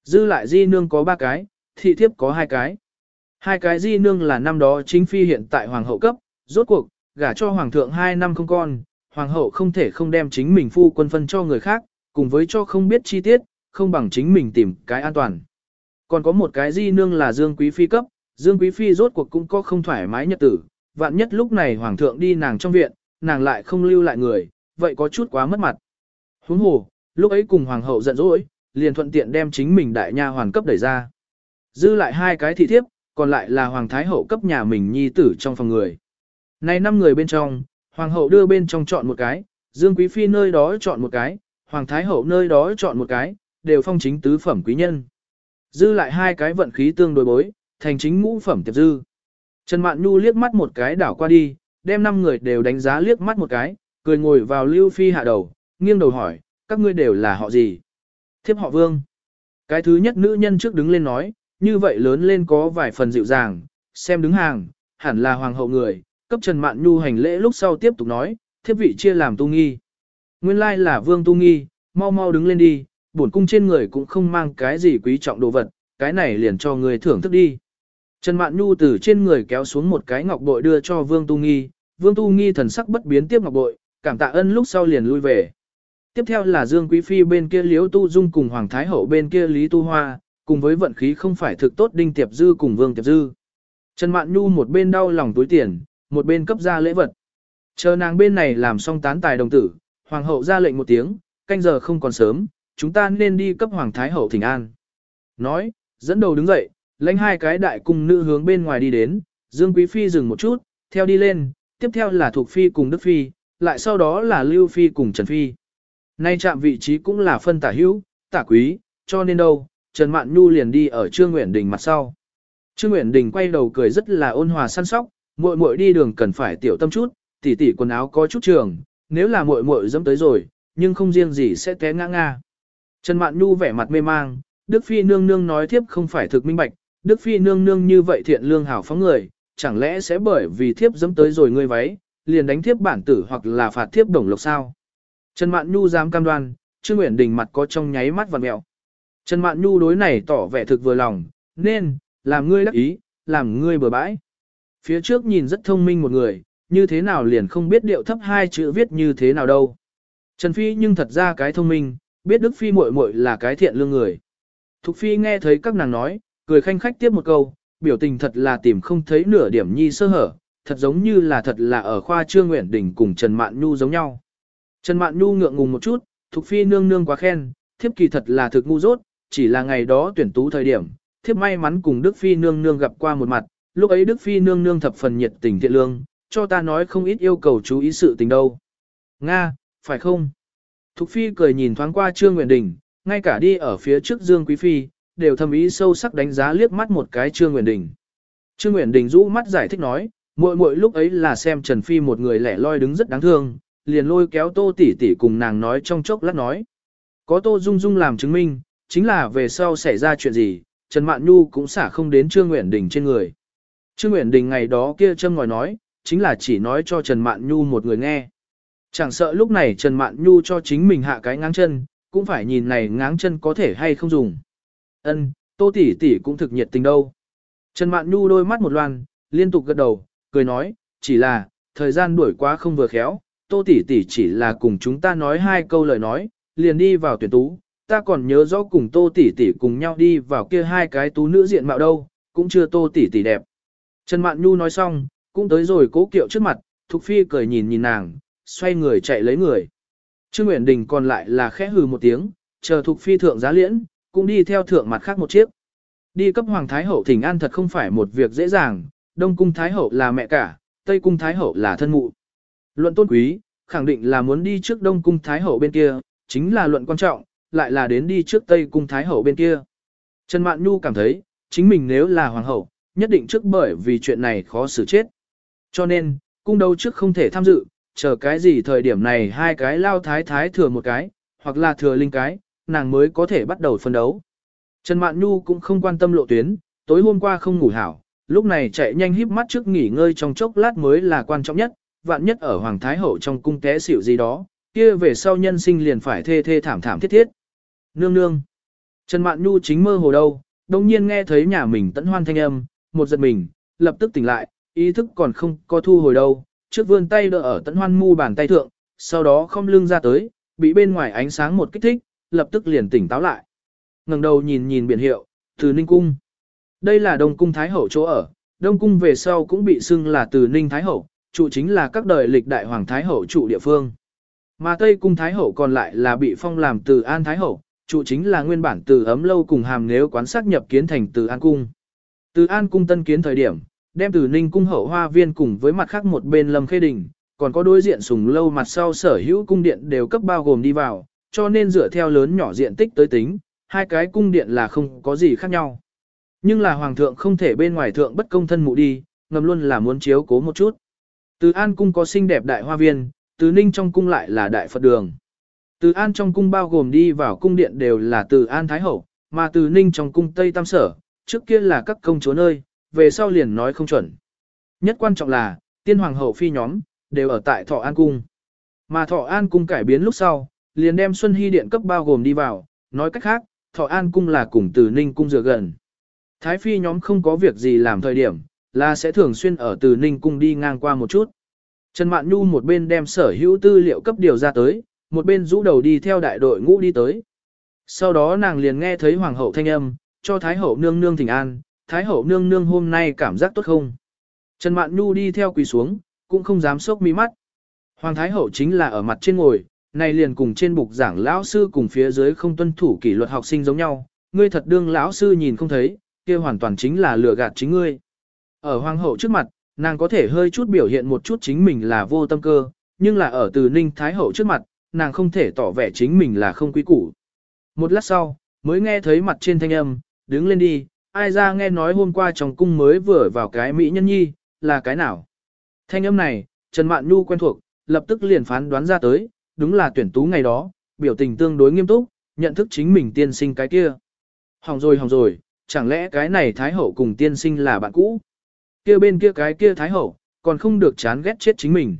Dư lại di nương có ba cái, thị thiếp có hai cái. Hai cái di nương là năm đó chính phi hiện tại hoàng hậu cấp, rốt cuộc, gả cho hoàng thượng hai năm không con, hoàng hậu không thể không đem chính mình phu quân phân cho người khác, cùng với cho không biết chi tiết, không bằng chính mình tìm cái an toàn. Còn có một cái di nương là Dương Quý Phi cấp, Dương Quý Phi rốt cuộc cũng có không thoải mái nhật tử, vạn nhất lúc này hoàng thượng đi nàng trong viện, nàng lại không lưu lại người, vậy có chút quá mất mặt. Huống hồ, lúc ấy cùng hoàng hậu giận dỗi, liền thuận tiện đem chính mình đại nha hoàn cấp đẩy ra. Dư lại hai cái thị thiếp, còn lại là hoàng thái hậu cấp nhà mình nhi tử trong phòng người. Này năm người bên trong, hoàng hậu đưa bên trong chọn một cái, Dương Quý Phi nơi đó chọn một cái, hoàng thái hậu nơi đó chọn một cái, đều phong chính tứ phẩm quý nhân. Dư lại hai cái vận khí tương đối bối, thành chính ngũ phẩm tiệp dư. Trần Mạn Nhu liếc mắt một cái đảo qua đi, đem năm người đều đánh giá liếc mắt một cái, cười ngồi vào Lưu Phi hạ đầu, nghiêng đầu hỏi, các ngươi đều là họ gì? Thiếp họ Vương. Cái thứ nhất nữ nhân trước đứng lên nói, như vậy lớn lên có vài phần dịu dàng, xem đứng hàng, hẳn là hoàng hậu người, cấp Trần Mạn Nhu hành lễ lúc sau tiếp tục nói, thiếp vị chia làm tu nghi. Nguyên lai là Vương tu nghi, mau mau đứng lên đi, bổn cung trên người cũng không mang cái gì quý trọng đồ vật, cái này liền cho người thưởng thức đi. Trần Mạn Nhu từ trên người kéo xuống một cái ngọc bội đưa cho Vương Tu Nghi, Vương Tu Nghi thần sắc bất biến tiếp ngọc bội, cảm tạ ân lúc sau liền lui về. Tiếp theo là Dương Quý Phi bên kia Liễu Tu Dung cùng Hoàng Thái Hậu bên kia Lý Tu Hoa, cùng với vận khí không phải thực tốt Đinh Tiệp Dư cùng Vương Tiệp Dư. Trần Mạn Nhu một bên đau lòng túi tiền, một bên cấp ra lễ vật. Chờ nàng bên này làm xong tán tài đồng tử, Hoàng hậu ra lệnh một tiếng, canh giờ không còn sớm, chúng ta nên đi cấp Hoàng Thái Hậu thỉnh an. Nói, dẫn đầu đứng dậy, lãnh hai cái đại cung nữ hướng bên ngoài đi đến, Dương Quý Phi dừng một chút, theo đi lên, tiếp theo là Thục Phi cùng Đức Phi, lại sau đó là Lưu Phi cùng Trần Phi. Nay chạm vị trí cũng là phân tả hữu, tả quý, cho nên đâu, Trần Mạn Nhu liền đi ở Trương Nguyễn Đình mặt sau. Trương Nguyễn Đình quay đầu cười rất là ôn hòa săn sóc, muội muội đi đường cần phải tiểu tâm chút, tỷ tỷ quần áo có chút trường, nếu là muội muội dẫm tới rồi, nhưng không riêng gì sẽ té ngã nga. Trần Mạn Nhu vẻ mặt mê mang, Đức Phi nương nương nói thiếp không phải thực minh bạch, Đức Phi nương nương như vậy thiện lương hảo phóng người, chẳng lẽ sẽ bởi vì thiếp dẫm tới rồi ngươi váy, liền đánh thiếp bản tử hoặc là phạt thiếp đồng lộc sao? Trần Mạn Nhu dám cam đoan, Trương Nguyễn Đình mặt có trong nháy mắt vặn mẹo. Trần Mạn Nhu đối này tỏ vẻ thực vừa lòng, nên, làm ngươi đắc ý, làm ngươi bừa bãi. Phía trước nhìn rất thông minh một người, như thế nào liền không biết điệu thấp hai chữ viết như thế nào đâu. Trần Phi nhưng thật ra cái thông minh, biết Đức Phi muội muội là cái thiện lương người. Thục Phi nghe thấy các nàng nói, cười khanh khách tiếp một câu, biểu tình thật là tìm không thấy nửa điểm nhi sơ hở, thật giống như là thật là ở khoa trương Nguyễn Đình cùng Trần Mạn Nhu giống nhau. Trần Mạn Nhu ngượng ngùng một chút, Thục Phi nương nương quá khen, thiếp kỳ thật là thực ngu dốt, chỉ là ngày đó tuyển tú thời điểm, thiếp may mắn cùng Đức Phi nương nương gặp qua một mặt, lúc ấy Đức Phi nương nương thập phần nhiệt tình thiện lương, cho ta nói không ít yêu cầu chú ý sự tình đâu. Nga, phải không? Thục Phi cười nhìn thoáng qua Trương Nguyện Đình, ngay cả đi ở phía trước Dương Quý Phi, đều thầm ý sâu sắc đánh giá liếc mắt một cái Trương Nguyện Đình. Trương Nguyện Đình rũ mắt giải thích nói, muội muội lúc ấy là xem Trần Phi một người lẻ loi đứng rất đáng thương, liền lôi kéo Tô tỷ tỷ cùng nàng nói trong chốc lát nói. Có Tô Dung Dung làm chứng minh, chính là về sau xảy ra chuyện gì, Trần Mạn Nhu cũng xả không đến Trương Nguyễn Đình trên người. Trương Nguyễn Đình ngày đó kia châm ngòi nói, chính là chỉ nói cho Trần Mạn Nhu một người nghe. Chẳng sợ lúc này Trần Mạn Nhu cho chính mình hạ cái ngáng chân, cũng phải nhìn này ngáng chân có thể hay không dùng. Ân, Tô tỷ tỷ cũng thực nhiệt tình đâu. Trần Mạn Nhu đôi mắt một loan, liên tục gật đầu, cười nói, chỉ là, thời gian đuổi quá không vừa khéo, Tô tỷ tỷ chỉ là cùng chúng ta nói hai câu lời nói, liền đi vào tuyển tú, ta còn nhớ rõ cùng Tô tỷ tỷ cùng nhau đi vào kia hai cái tú nữ diện mạo đâu, cũng chưa Tô tỷ tỷ đẹp. Trần Mạn Nhu nói xong, cũng tới rồi cố kiệu trước mặt, Thục Phi cười nhìn nhìn nàng, xoay người chạy lấy người. Trương Nguyễn Đình còn lại là khẽ hừ một tiếng, chờ Thục Phi thượng giá liễn, cũng đi theo thượng mặt khác một chiếc. Đi cấp Hoàng Thái Hậu thỉnh an thật không phải một việc dễ dàng, Đông Cung Thái Hậu là mẹ cả, Tây Cung Thái Hậu là thân mụ. Luận tôn quý, khẳng định là muốn đi trước Đông Cung Thái Hậu bên kia, chính là luận quan trọng, lại là đến đi trước Tây Cung Thái Hậu bên kia. Trần Mạn Nhu cảm thấy, chính mình nếu là Hoàng Hậu, nhất định trước bởi vì chuyện này khó xử chết. Cho nên, cung đấu trước không thể tham dự, chờ cái gì thời điểm này hai cái lao thái thái thừa một cái, hoặc là thừa linh cái, nàng mới có thể bắt đầu phân đấu. Trần Mạn Nhu cũng không quan tâm lộ tuyến, tối hôm qua không ngủ hảo, lúc này chạy nhanh híp mắt trước nghỉ ngơi trong chốc lát mới là quan trọng nhất, vạn nhất ở Hoàng Thái Hậu trong cung té xỉu gì đó, kia về sau nhân sinh liền phải thê thê thảm thảm thiết thiết. Nương nương. Trần Mạn Nhu chính mơ hồ đâu, đồng nhiên nghe thấy nhà mình tận hoan thanh âm, một giật mình, lập tức tỉnh lại, ý thức còn không có thu hồi đâu, trước vươn tay đỡ ở tận hoan mu bàn tay thượng, sau đó không lưng ra tới, bị bên ngoài ánh sáng một kích thích, lập tức liền tỉnh táo lại. ngẩng đầu nhìn nhìn biển hiệu, từ Ninh Cung. Đây là Đông Cung Thái Hậu chỗ ở, Đông Cung về sau cũng bị xưng là từ Ninh Thái Hậu, trụ chính là các đời lịch đại Hoàng Thái Hậu trụ địa phương. Mà Tây Cung Thái Hậu còn lại là bị phong làm từ An Thái Hậu, trụ chính là nguyên bản từ ấm lâu cùng hàm nếu quán sát nhập kiến thành từ An Cung. Từ An Cung tân kiến thời điểm, đem từ Ninh Cung hậu hoa viên cùng với mặt khác một bên Lâm Khê Đình, còn có đối diện sùng lâu mặt sau sở hữu cung điện đều cấp bao gồm đi vào, cho nên dựa theo lớn nhỏ diện tích tới tính, hai cái cung điện là không có gì khác nhau. Nhưng là hoàng thượng không thể bên ngoài thượng bất công thân mụ đi, ngầm luôn là muốn chiếu cố một chút. Từ An cung có xinh đẹp đại hoa viên, từ Ninh trong cung lại là đại Phật đường. Từ An trong cung bao gồm đi vào cung điện đều là từ An Thái Hậu, mà từ Ninh trong cung Tây Tam Sở, trước kia là các công chúa nơi, về sau liền nói không chuẩn. Nhất quan trọng là, tiên hoàng hậu phi nhóm, đều ở tại Thọ An Cung. Mà Thọ An Cung cải biến lúc sau, liền đem Xuân Hy Điện cấp bao gồm đi vào, nói cách khác, Thọ An Cung là cùng từ Ninh Cung dựa gần. Thái phi nhóm không có việc gì làm thời điểm, là sẽ thường xuyên ở từ Ninh Cung đi ngang qua một chút. Trần Mạn Nhu một bên đem sở hữu tư liệu cấp điều ra tới, một bên rũ đầu đi theo đại đội ngũ đi tới. Sau đó nàng liền nghe thấy hoàng hậu thanh âm, cho Thái hậu nương nương thỉnh an, Thái hậu nương nương hôm nay cảm giác tốt không? Trần Mạn Nhu đi theo quỳ xuống, cũng không dám sốc mi mắt. Hoàng Thái hậu chính là ở mặt trên ngồi, này liền cùng trên bục giảng lão sư cùng phía dưới không tuân thủ kỷ luật học sinh giống nhau, ngươi thật đương lão sư nhìn không thấy, kia hoàn toàn chính là lừa gạt chính ngươi. Ở hoàng hậu trước mặt, nàng có thể hơi chút biểu hiện một chút chính mình là vô tâm cơ, nhưng là ở từ ninh thái hậu trước mặt, nàng không thể tỏ vẻ chính mình là không quý củ. Một lát sau, mới nghe thấy mặt trên thanh âm, đứng lên đi, ai ra nghe nói hôm qua trong cung mới vừa vào cái mỹ nhân nhi, là cái nào. Thanh âm này, Trần Mạn Nhu quen thuộc, lập tức liền phán đoán ra tới, đúng là tuyển tú ngày đó, biểu tình tương đối nghiêm túc, nhận thức chính mình tiên sinh cái kia. Hỏng rồi hỏng rồi, chẳng lẽ cái này Thái Hậu cùng tiên sinh là bạn cũ? Kia bên kia cái kia Thái Hậu, còn không được chán ghét chết chính mình.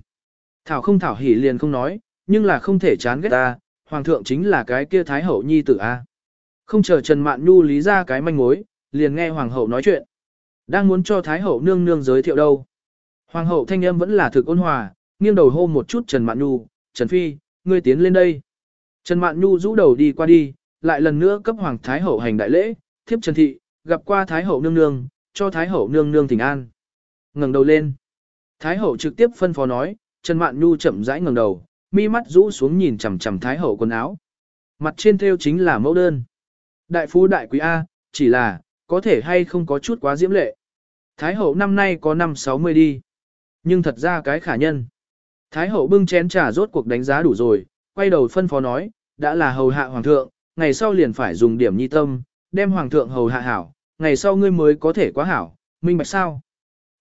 Thảo không thảo hỉ liền không nói, nhưng là không thể chán ghét ta, Hoàng thượng chính là cái kia Thái Hậu nhi tử A. Không chờ Trần Mạn Nhu lý ra cái manh mối, liền nghe Hoàng hậu nói chuyện. Đang muốn cho Thái Hậu nương nương giới thiệu đâu. Hoàng hậu thanh âm vẫn là thực ôn hòa, nghiêng đầu hô một chút Trần Mạn Nhu, Trần Phi, ngươi tiến lên đây. Trần Mạn Nhu rũ đầu đi qua đi, lại lần nữa cấp Hoàng Thái Hậu hành đại lễ, thiếp Trần Thị, gặp qua Thái Hậu nương nương, cho Thái Hậu nương nương thỉnh an ngẩng đầu lên. Thái Hậu trực tiếp phân phó nói, Trần Mạn Nhu chậm rãi ngẩng đầu, mi mắt rũ xuống nhìn chằm chằm Thái Hậu quần áo. Mặt trên thêu chính là mẫu đơn. Đại phú đại quý A, chỉ là, có thể hay không có chút quá diễm lệ. Thái Hậu năm nay có năm 60 đi. Nhưng thật ra cái khả nhân. Thái hậu bưng chén trà rốt cuộc đánh giá đủ rồi, quay đầu phân phó nói, đã là hầu hạ hoàng thượng, ngày sau liền phải dùng điểm nhi tâm, đem hoàng thượng hầu hạ hảo, ngày sau ngươi mới có thể quá hảo, minh bạch sao.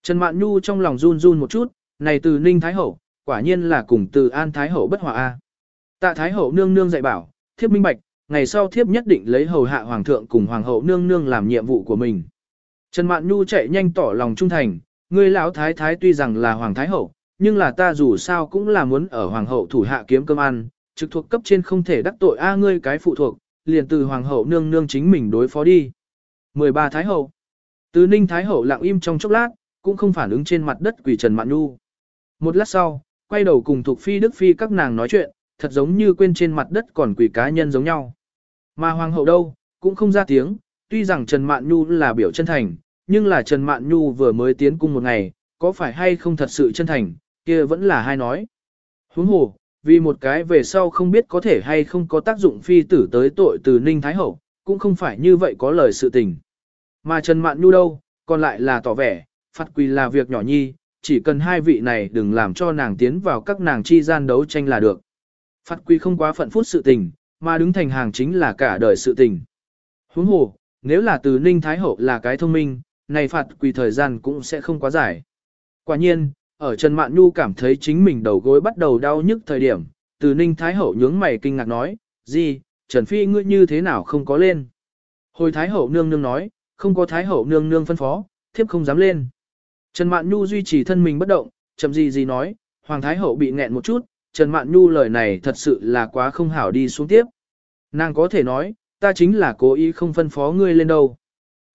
Trần Mạn Nhu trong lòng run run một chút, này từ Ninh Thái Hậu, quả nhiên là cùng từ An Thái Hậu bất hòa a. Tạ Thái Hậu nương nương dạy bảo, thiếp minh bạch, ngày sau thiếp nhất định lấy hầu hạ hoàng thượng cùng hoàng hậu nương nương làm nhiệm vụ của mình. Trần Mạn Nhu chạy nhanh tỏ lòng trung thành, người lão thái thái tuy rằng là hoàng thái hậu, nhưng là ta dù sao cũng là muốn ở hoàng hậu thủ hạ kiếm cơm ăn, trực thuộc cấp trên không thể đắc tội a ngươi cái phụ thuộc, liền từ hoàng hậu nương nương chính mình đối phó đi. 13 thái hậu. Từ Ninh thái hậu lặng im trong chốc lát, cũng không phản ứng trên mặt đất quỷ Trần Mạn Nhu. Một lát sau, quay đầu cùng thuộc phi đức phi các nàng nói chuyện, thật giống như quên trên mặt đất còn quỷ cá nhân giống nhau. Mà hoàng hậu đâu, cũng không ra tiếng, tuy rằng Trần Mạn Nhu là biểu chân thành, nhưng là Trần Mạn Nhu vừa mới tiến cung một ngày, có phải hay không thật sự chân thành, kia vẫn là hai nói. Huống hồ, vì một cái về sau không biết có thể hay không có tác dụng phi tử tới tội từ Ninh Thái Hậu, cũng không phải như vậy có lời sự tình. Mà Trần Mạn Nhu đâu, còn lại là tỏ vẻ, phạt quỳ là việc nhỏ nhi, chỉ cần hai vị này đừng làm cho nàng tiến vào các nàng chi gian đấu tranh là được. Phạt quỳ không quá phận phút sự tình, mà đứng thành hàng chính là cả đời sự tình. Huống hồ, nếu là từ Ninh Thái Hậu là cái thông minh, này phạt quỳ thời gian cũng sẽ không quá dài. Quả nhiên, ở Trần Mạn Nhu cảm thấy chính mình đầu gối bắt đầu đau nhức thời điểm, từ Ninh Thái Hậu nhướng mày kinh ngạc nói, gì, Trần Phi ngươi như thế nào không có lên. Hồi Thái Hậu nương nương nói, không có Thái Hậu nương nương phân phó, thiếp không dám lên. Trần Mạn Nhu duy trì thân mình bất động, chậm gì gì nói, Hoàng Thái Hậu bị nghẹn một chút, Trần Mạn Nhu lời này thật sự là quá không hảo đi xuống tiếp. Nàng có thể nói, ta chính là cố ý không phân phó ngươi lên đâu.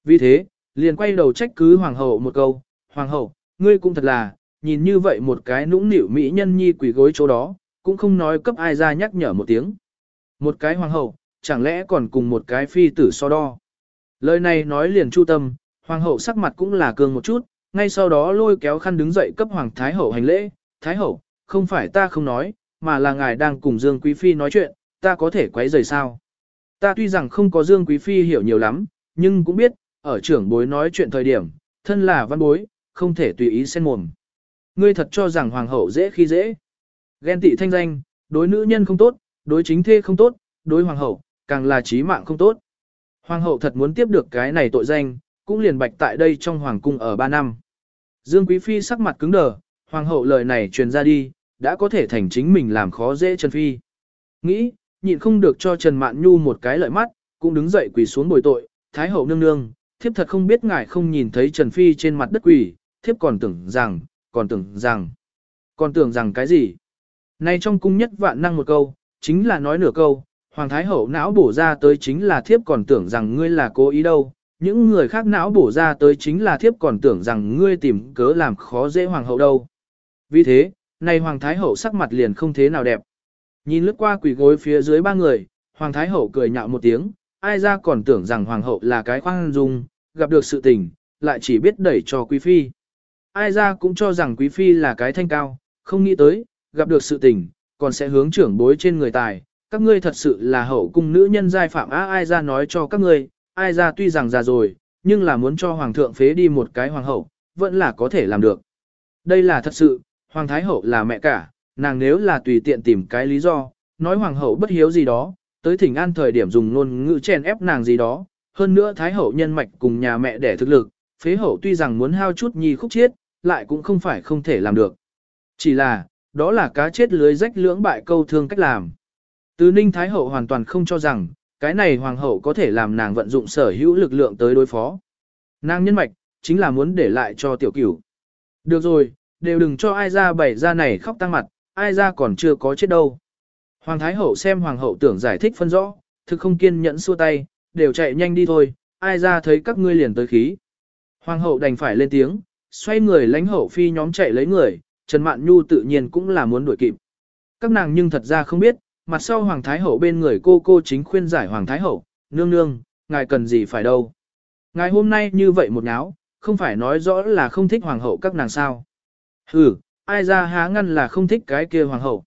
Vì thế, liền quay đầu trách cứ hoàng hậu một câu, hoàng hậu, ngươi cũng thật là, nhìn như vậy một cái nũng nịu mỹ nhân nhi quỷ gối chỗ đó, cũng không nói cấp ai ra nhắc nhở một tiếng. Một cái hoàng hậu, chẳng lẽ còn cùng một cái phi tử so đo. Lời này nói liền chu tâm, hoàng hậu sắc mặt cũng là cường một chút, ngay sau đó lôi kéo khăn đứng dậy cấp hoàng thái hậu hành lễ, thái hậu, không phải ta không nói, mà là ngài đang cùng Dương Quý Phi nói chuyện, ta có thể quấy rời sao. Ta tuy rằng không có Dương Quý Phi hiểu nhiều lắm, nhưng cũng biết, ở trưởng bối nói chuyện thời điểm, thân là văn bối, không thể tùy ý xen mồm. Ngươi thật cho rằng hoàng hậu dễ khi dễ. Ghen tị thanh danh, đối nữ nhân không tốt, đối chính thê không tốt, đối hoàng hậu, càng là trí mạng không tốt. Hoàng hậu thật muốn tiếp được cái này tội danh, cũng liền bạch tại đây trong hoàng cung ở 3 năm. Dương Quý Phi sắc mặt cứng đờ, hoàng hậu lời này truyền ra đi, đã có thể thành chính mình làm khó dễ Trần Phi. Nghĩ, nhịn không được cho Trần Mạn Nhu một cái lợi mắt, cũng đứng dậy quỳ xuống bồi tội, Thái hậu nương nương, thiếp thật không biết ngài không nhìn thấy Trần Phi trên mặt đất quỳ thiếp còn tưởng rằng, còn tưởng rằng, còn tưởng rằng cái gì. Nay trong cung nhất vạn năng một câu, chính là nói nửa câu, Hoàng Thái Hậu não bổ ra tới chính là thiếp còn tưởng rằng ngươi là cố ý đâu, những người khác não bổ ra tới chính là thiếp còn tưởng rằng ngươi tìm cớ làm khó dễ Hoàng Hậu đâu. Vì thế, nay Hoàng Thái Hậu sắc mặt liền không thế nào đẹp. Nhìn lướt qua quỷ gối phía dưới ba người, Hoàng Thái Hậu cười nhạo một tiếng, ai ra còn tưởng rằng hoàng hậu là cái khoan dung, gặp được sự tình, lại chỉ biết đẩy cho quý phi. Ai ra cũng cho rằng quý phi là cái thanh cao, không nghĩ tới, gặp được sự tình, còn sẽ hướng trưởng bối trên người tài. Các ngươi thật sự là hậu cung nữ nhân giai phạm á ai ra nói cho các ngươi, ai ra tuy rằng già rồi, nhưng là muốn cho hoàng thượng phế đi một cái hoàng hậu, vẫn là có thể làm được. Đây là thật sự, hoàng thái hậu là mẹ cả, nàng nếu là tùy tiện tìm cái lý do, nói hoàng hậu bất hiếu gì đó, tới thỉnh an thời điểm dùng ngôn ngữ chèn ép nàng gì đó, hơn nữa thái hậu nhân mạch cùng nhà mẹ đẻ thực lực, phế hậu tuy rằng muốn hao chút nhi khúc chiết, lại cũng không phải không thể làm được. Chỉ là, đó là cá chết lưới rách lưỡng bại câu thương cách làm. Từ Ninh Thái Hậu hoàn toàn không cho rằng, cái này hoàng hậu có thể làm nàng vận dụng sở hữu lực lượng tới đối phó. Nàng nhân mạch, chính là muốn để lại cho tiểu cửu. Được rồi, đều đừng cho ai ra bày ra này khóc tăng mặt, ai ra còn chưa có chết đâu. Hoàng Thái Hậu xem Hoàng Hậu tưởng giải thích phân rõ, thực không kiên nhẫn xua tay, đều chạy nhanh đi thôi, ai ra thấy các ngươi liền tới khí. Hoàng Hậu đành phải lên tiếng, xoay người lãnh hậu phi nhóm chạy lấy người, Trần Mạn Nhu tự nhiên cũng là muốn đuổi kịp. Các nàng nhưng thật ra không biết, mặt sau Hoàng Thái Hậu bên người cô cô chính khuyên giải Hoàng Thái Hậu, nương nương, ngài cần gì phải đâu. Ngài hôm nay như vậy một náo, không phải nói rõ là không thích Hoàng Hậu các nàng sao. Ừ, ai ra há ngăn là không thích cái kia Hoàng Hậu.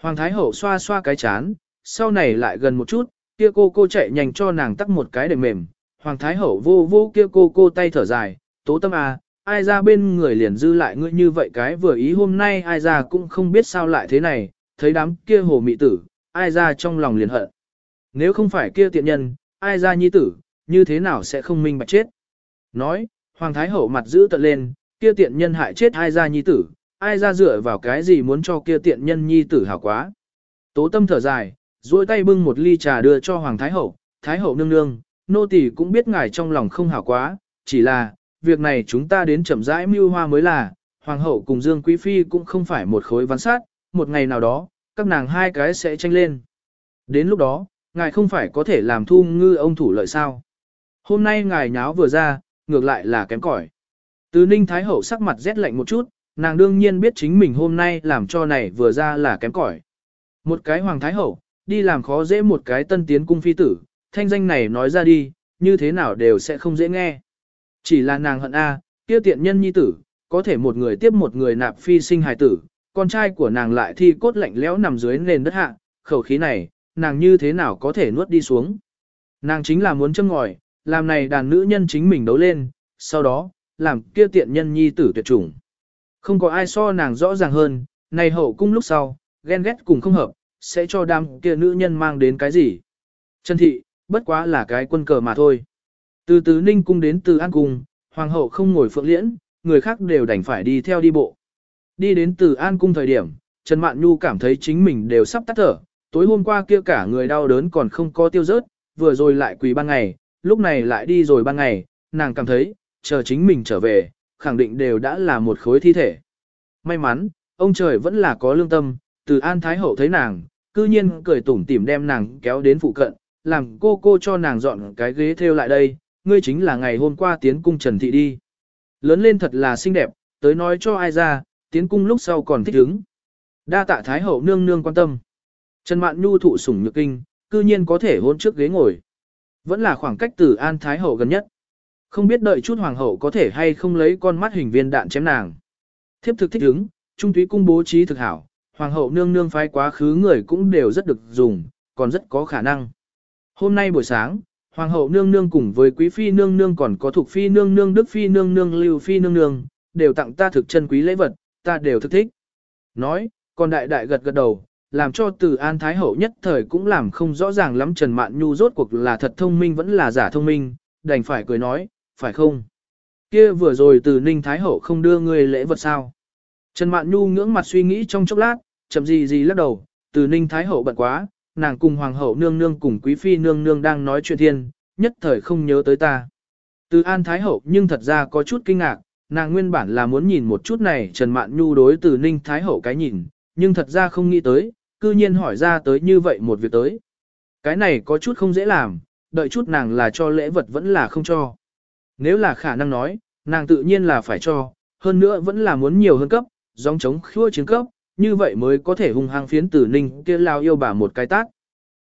Hoàng Thái Hậu xoa xoa cái chán, sau này lại gần một chút, kia cô cô chạy nhanh cho nàng tắt một cái để mềm. Hoàng Thái Hậu vô vô kia cô cô tay thở dài, tố tâm à, ai ra bên người liền dư lại ngươi như vậy cái vừa ý hôm nay ai ra cũng không biết sao lại thế này, thấy đám kia hồ mị tử, ai ra trong lòng liền hận. Nếu không phải kia tiện nhân, ai ra nhi tử, như thế nào sẽ không minh bạch chết. Nói, Hoàng Thái Hậu mặt giữ tận lên, kia tiện nhân hại chết ai ra nhi tử, ai ra dựa vào cái gì muốn cho kia tiện nhân nhi tử hảo quá. Tố tâm thở dài, duỗi tay bưng một ly trà đưa cho Hoàng Thái Hậu, Thái Hậu nương nương, nô tỳ cũng biết ngài trong lòng không hảo quá, chỉ là, việc này chúng ta đến chậm rãi mưu hoa mới là, Hoàng Hậu cùng Dương Quý Phi cũng không phải một khối văn sát, một ngày nào đó, các nàng hai cái sẽ tranh lên. Đến lúc đó, ngài không phải có thể làm thu ngư ông thủ lợi sao. Hôm nay ngài nháo vừa ra, ngược lại là kém cỏi. Từ Ninh Thái Hậu sắc mặt rét lạnh một chút, nàng đương nhiên biết chính mình hôm nay làm cho này vừa ra là kém cỏi. Một cái hoàng thái hậu, đi làm khó dễ một cái tân tiến cung phi tử, thanh danh này nói ra đi, như thế nào đều sẽ không dễ nghe. Chỉ là nàng hận A, kia tiện nhân nhi tử, có thể một người tiếp một người nạp phi sinh hài tử, con trai của nàng lại thi cốt lạnh lẽo nằm dưới nền đất hạ, khẩu khí này, nàng như thế nào có thể nuốt đi xuống. Nàng chính là muốn châm ngòi, làm này đàn nữ nhân chính mình đấu lên, sau đó, làm kia tiện nhân nhi tử tuyệt chủng. Không có ai so nàng rõ ràng hơn, này hậu cung lúc sau, ghen ghét cùng không hợp, sẽ cho đám kia nữ nhân mang đến cái gì. Trần thị, bất quá là cái quân cờ mà thôi. Từ từ ninh cung đến từ an cung, hoàng hậu không ngồi phượng liễn, người khác đều đành phải đi theo đi bộ. Đi đến từ an cung thời điểm, Trần Mạn Nhu cảm thấy chính mình đều sắp tắt thở, tối hôm qua kia cả người đau đớn còn không có tiêu rớt, vừa rồi lại quỳ ban ngày, lúc này lại đi rồi ban ngày, nàng cảm thấy, chờ chính mình trở về, khẳng định đều đã là một khối thi thể. May mắn, ông trời vẫn là có lương tâm, từ An Thái Hậu thấy nàng, cư nhiên cười tủm tỉm đem nàng kéo đến phụ cận, làm cô cô cho nàng dọn cái ghế theo lại đây, ngươi chính là ngày hôm qua tiến cung Trần Thị đi. Lớn lên thật là xinh đẹp, tới nói cho ai ra, tiến cung lúc sau còn thích ứng. Đa tạ Thái Hậu nương nương quan tâm. Trần Mạn Nhu thụ sủng nhược kinh, cư nhiên có thể hôn trước ghế ngồi. Vẫn là khoảng cách từ An Thái Hậu gần nhất. Không biết đợi chút hoàng hậu có thể hay không lấy con mắt hình viên đạn chém nàng. Thiếp thực thích ứng, trung túy cung bố trí thực hảo, hoàng hậu nương nương phái quá khứ người cũng đều rất được dùng, còn rất có khả năng. Hôm nay buổi sáng, hoàng hậu nương nương cùng với quý phi nương nương còn có Thục phi nương nương đức phi nương nương lưu phi nương nương, đều tặng ta thực chân quý lễ vật, ta đều thức thích. Nói, còn đại đại gật gật đầu, làm cho từ an thái hậu nhất thời cũng làm không rõ ràng lắm Trần Mạn Nhu rốt cuộc là thật thông minh vẫn là giả thông minh, đành phải cười nói, phải không? Kia vừa rồi từ Ninh Thái Hậu không đưa ngươi lễ vật sao? Trần Mạn Nhu ngưỡng mặt suy nghĩ trong chốc lát, chậm gì gì lắc đầu, từ Ninh Thái Hậu bận quá, nàng cùng Hoàng hậu nương nương cùng Quý Phi nương nương đang nói chuyện thiên, nhất thời không nhớ tới ta. Từ An Thái Hậu nhưng thật ra có chút kinh ngạc, nàng nguyên bản là muốn nhìn một chút này Trần Mạn Nhu đối từ Ninh Thái Hậu cái nhìn, nhưng thật ra không nghĩ tới, cư nhiên hỏi ra tới như vậy một việc tới. Cái này có chút không dễ làm, đợi chút nàng là cho lễ vật vẫn là không cho. Nếu là khả năng nói, nàng tự nhiên là phải cho, hơn nữa vẫn là muốn nhiều hơn cấp, giống chống khua chiến cấp, như vậy mới có thể hung hăng phiến tử ninh kia lao yêu bà một cái tác.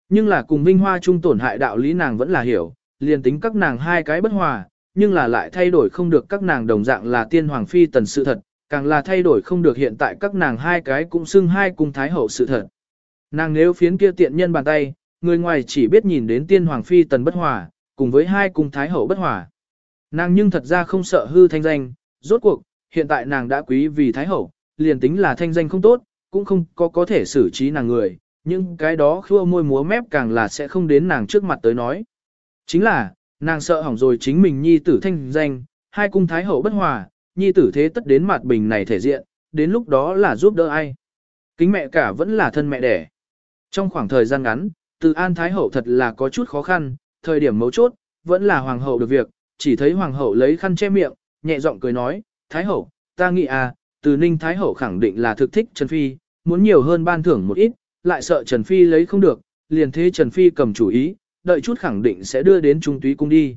Nhưng là cùng Vinh Hoa chung tổn hại đạo lý nàng vẫn là hiểu, liền tính các nàng hai cái bất hòa, nhưng là lại thay đổi không được các nàng đồng dạng là tiên hoàng phi tần sự thật, càng là thay đổi không được hiện tại các nàng hai cái cũng xưng hai cung thái hậu sự thật. Nàng nếu phiến kia tiện nhân bàn tay, người ngoài chỉ biết nhìn đến tiên hoàng phi tần bất hòa, cùng với hai cung thái hậu bất hòa. Nàng nhưng thật ra không sợ hư thanh danh, rốt cuộc, hiện tại nàng đã quý vì thái hậu, liền tính là thanh danh không tốt, cũng không có có thể xử trí nàng người, nhưng cái đó khua môi múa mép càng là sẽ không đến nàng trước mặt tới nói. Chính là, nàng sợ hỏng rồi chính mình nhi tử thanh danh, hai cung thái hậu bất hòa, nhi tử thế tất đến mặt bình này thể diện, đến lúc đó là giúp đỡ ai. Kính mẹ cả vẫn là thân mẹ đẻ. Trong khoảng thời gian ngắn, từ An Thái Hậu thật là có chút khó khăn, thời điểm mấu chốt, vẫn là Hoàng Hậu được việc, chỉ thấy Hoàng Hậu lấy khăn che miệng, nhẹ giọng cười nói, Thái Hậu, ta nghĩ à, từ Ninh Thái Hậu khẳng định là thực thích Trần Phi, muốn nhiều hơn ban thưởng một ít, lại sợ Trần Phi lấy không được, liền thế Trần Phi cầm chủ ý, đợi chút khẳng định sẽ đưa đến Trung Túy Cung đi.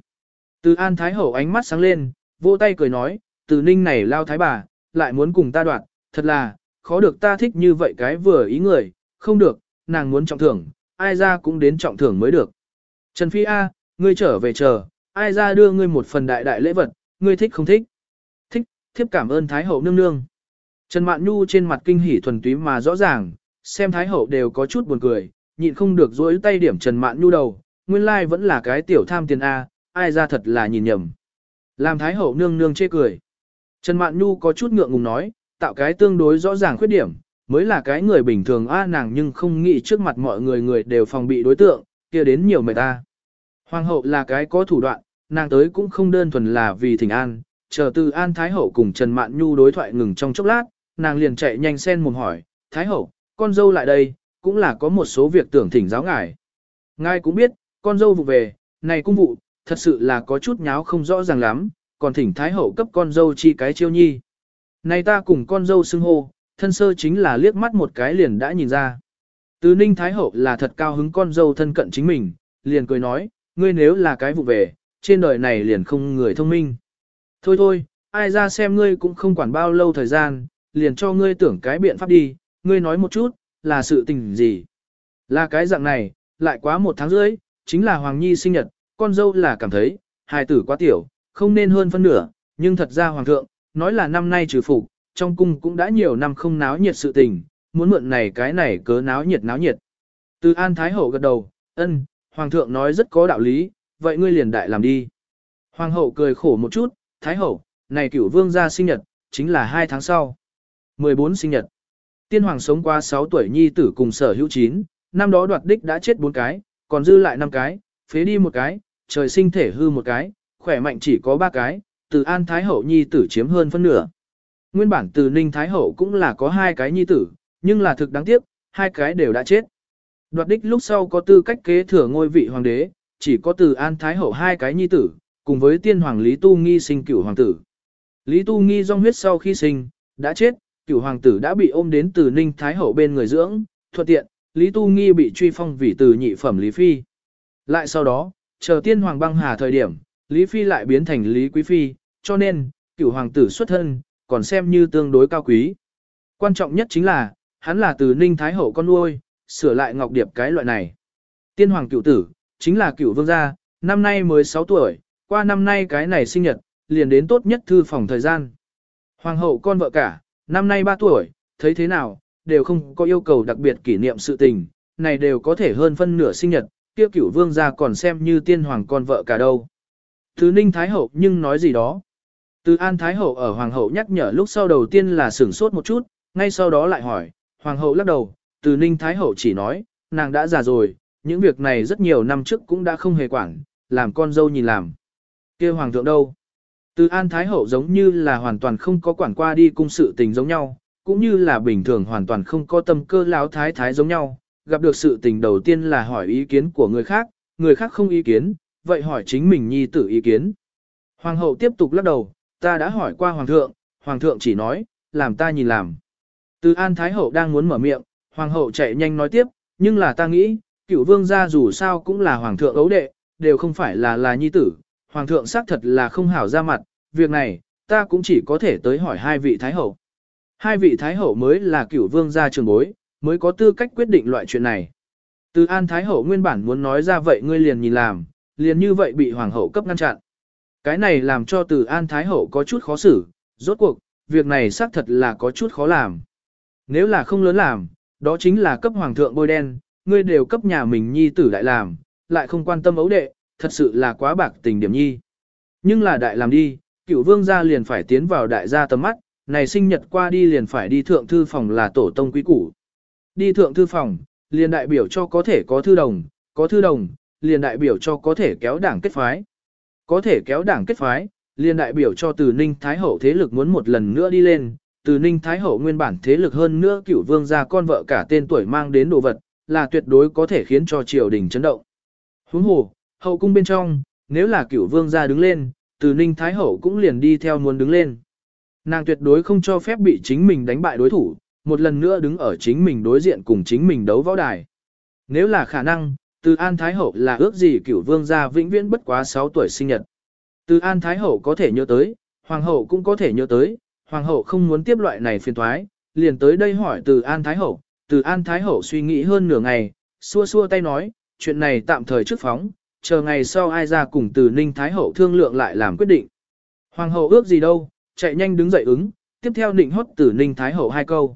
Từ An Thái Hậu ánh mắt sáng lên, vỗ tay cười nói, từ Ninh này lao thái bà, lại muốn cùng ta đoạt, thật là, khó được ta thích như vậy cái vừa ý người, không được, nàng muốn trọng thưởng, ai ra cũng đến trọng thưởng mới được. Trần Phi A, ngươi trở về chờ, ai ra đưa ngươi một phần đại đại lễ vật, ngươi thích không thích? Thích, thiếp cảm ơn Thái Hậu nương nương. Trần Mạn Nhu trên mặt kinh hỉ thuần túy mà rõ ràng, xem Thái Hậu đều có chút buồn cười, nhịn không được dối tay điểm Trần Mạn Nhu đầu, nguyên lai vẫn là cái tiểu tham tiền A, ai ra thật là nhìn nhầm. Làm Thái Hậu nương nương chê cười. Trần Mạn Nhu có chút ngượng ngùng nói, tạo cái tương đối rõ ràng khuyết điểm, mới là cái người bình thường a nàng nhưng không nghĩ trước mặt mọi người người đều phòng bị đối tượng, kia đến nhiều mệt ta. Hoàng hậu là cái có thủ đoạn, nàng tới cũng không đơn thuần là vì thỉnh an, chờ từ an Thái hậu cùng Trần Mạn Nhu đối thoại ngừng trong chốc lát, nàng liền chạy nhanh sen mồm hỏi, Thái hậu, con dâu lại đây, cũng là có một số việc tưởng thỉnh giáo ngài. Ngài cũng biết, con dâu vụ về, này cung vụ, thật sự là có chút nháo không rõ ràng lắm, còn thỉnh Thái hậu cấp con dâu chi cái chiêu nhi. Này ta cùng con dâu xưng hô, thân sơ chính là liếc mắt một cái liền đã nhìn ra. Từ Ninh Thái Hậu là thật cao hứng con dâu thân cận chính mình, liền cười nói, ngươi nếu là cái vụ về, trên đời này liền không người thông minh. Thôi thôi, ai ra xem ngươi cũng không quản bao lâu thời gian, liền cho ngươi tưởng cái biện pháp đi, ngươi nói một chút, là sự tình gì. Là cái dạng này, lại quá một tháng rưỡi, chính là Hoàng Nhi sinh nhật, con dâu là cảm thấy, hài tử quá tiểu, không nên hơn phân nửa, nhưng thật ra Hoàng thượng, nói là năm nay trừ phục, trong cung cũng đã nhiều năm không náo nhiệt sự tình, muốn mượn này cái này cớ náo nhiệt náo nhiệt. Từ An Thái Hậu gật đầu, ân, Hoàng thượng nói rất có đạo lý, vậy ngươi liền đại làm đi. Hoàng hậu cười khổ một chút, Thái Hậu, này cửu vương gia sinh nhật, chính là hai tháng sau. 14 sinh nhật. Tiên Hoàng sống qua 6 tuổi nhi tử cùng sở hữu 9, năm đó đoạt đích đã chết 4 cái, còn dư lại 5 cái, phế đi một cái, trời sinh thể hư một cái, khỏe mạnh chỉ có 3 cái, từ An Thái Hậu nhi tử chiếm hơn phân nửa. Nguyên bản từ Ninh Thái Hậu cũng là có hai cái nhi tử, nhưng là thực đáng tiếc, hai cái đều đã chết. Đoạt đích lúc sau có tư cách kế thừa ngôi vị hoàng đế, chỉ có từ An Thái Hậu hai cái nhi tử, cùng với tiên hoàng Lý Tu Nghi sinh cửu hoàng tử. Lý Tu Nghi dòng huyết sau khi sinh, đã chết, cửu hoàng tử đã bị ôm đến từ Ninh Thái Hậu bên người dưỡng, thuận tiện, Lý Tu Nghi bị truy phong vì từ nhị phẩm Lý Phi. Lại sau đó, chờ tiên hoàng băng hà thời điểm, Lý Phi lại biến thành Lý Quý Phi, cho nên, cửu hoàng tử xuất thân, còn xem như tương đối cao quý. Quan trọng nhất chính là, hắn là từ Ninh Thái Hậu con nuôi, sửa lại Ngọc Điệp cái loại này. Tiên hoàng cửu tử, chính là cửu vương gia, năm nay mới 6 tuổi, qua năm nay cái này sinh nhật, liền đến tốt nhất thư phòng thời gian. Hoàng hậu con vợ cả, năm nay 3 tuổi, thấy thế nào, đều không có yêu cầu đặc biệt kỷ niệm sự tình, này đều có thể hơn phân nửa sinh nhật, kia cửu vương gia còn xem như tiên hoàng con vợ cả đâu. Thứ ninh thái hậu nhưng nói gì đó. Từ An Thái Hậu ở Hoàng hậu nhắc nhở lúc sau đầu tiên là sửng sốt một chút, ngay sau đó lại hỏi, Hoàng hậu lắc đầu, từ Ninh Thái Hậu chỉ nói, nàng đã già rồi, những việc này rất nhiều năm trước cũng đã không hề quản, làm con dâu nhìn làm. kia Hoàng thượng đâu? Từ An Thái Hậu giống như là hoàn toàn không có quản qua đi cung sự tình giống nhau, cũng như là bình thường hoàn toàn không có tâm cơ lão thái thái giống nhau, gặp được sự tình đầu tiên là hỏi ý kiến của người khác, người khác không ý kiến, vậy hỏi chính mình nhi tử ý kiến. Hoàng hậu tiếp tục lắc đầu, ta đã hỏi qua hoàng thượng, hoàng thượng chỉ nói, làm ta nhìn làm. Từ An Thái Hậu đang muốn mở miệng, hoàng hậu chạy nhanh nói tiếp, nhưng là ta nghĩ, cựu vương gia dù sao cũng là hoàng thượng ấu đệ, đều không phải là là nhi tử, hoàng thượng xác thật là không hảo ra mặt, việc này, ta cũng chỉ có thể tới hỏi hai vị Thái Hậu. Hai vị Thái Hậu mới là cựu vương gia trường bối, mới có tư cách quyết định loại chuyện này. Từ An Thái Hậu nguyên bản muốn nói ra vậy ngươi liền nhìn làm, liền như vậy bị hoàng hậu cấp ngăn chặn. Cái này làm cho từ An Thái Hậu có chút khó xử, rốt cuộc, việc này xác thật là có chút khó làm. Nếu là không lớn làm, đó chính là cấp hoàng thượng bôi đen, ngươi đều cấp nhà mình nhi tử đại làm, lại không quan tâm ấu đệ, thật sự là quá bạc tình điểm nhi. Nhưng là đại làm đi, cựu vương gia liền phải tiến vào đại gia tầm mắt, này sinh nhật qua đi liền phải đi thượng thư phòng là tổ tông quý củ. Đi thượng thư phòng, liền đại biểu cho có thể có thư đồng, có thư đồng, liền đại biểu cho có thể kéo đảng kết phái. Có thể kéo đảng kết phái, liền đại biểu cho từ Ninh Thái Hậu thế lực muốn một lần nữa đi lên, từ Ninh Thái Hậu nguyên bản thế lực hơn nữa cửu vương gia con vợ cả tên tuổi mang đến đồ vật, là tuyệt đối có thể khiến cho triều đình chấn động. Huống hồ, hậu cung bên trong, nếu là cửu vương gia đứng lên, từ Ninh Thái Hậu cũng liền đi theo muốn đứng lên. Nàng tuyệt đối không cho phép bị chính mình đánh bại đối thủ, một lần nữa đứng ở chính mình đối diện cùng chính mình đấu võ đài. Nếu là khả năng, từ An Thái Hậu là ước gì cửu vương gia vĩnh viễn bất quá 6 tuổi sinh nhật. Từ An Thái Hậu có thể nhớ tới, Hoàng hậu cũng có thể nhớ tới, Hoàng hậu không muốn tiếp loại này phiền thoái, liền tới đây hỏi từ An Thái Hậu, từ An Thái Hậu suy nghĩ hơn nửa ngày, xua xua tay nói, chuyện này tạm thời trước phóng, chờ ngày sau ai ra cùng từ Ninh Thái Hậu thương lượng lại làm quyết định. Hoàng hậu ước gì đâu, chạy nhanh đứng dậy ứng, tiếp theo định hót từ Ninh Thái Hậu hai câu.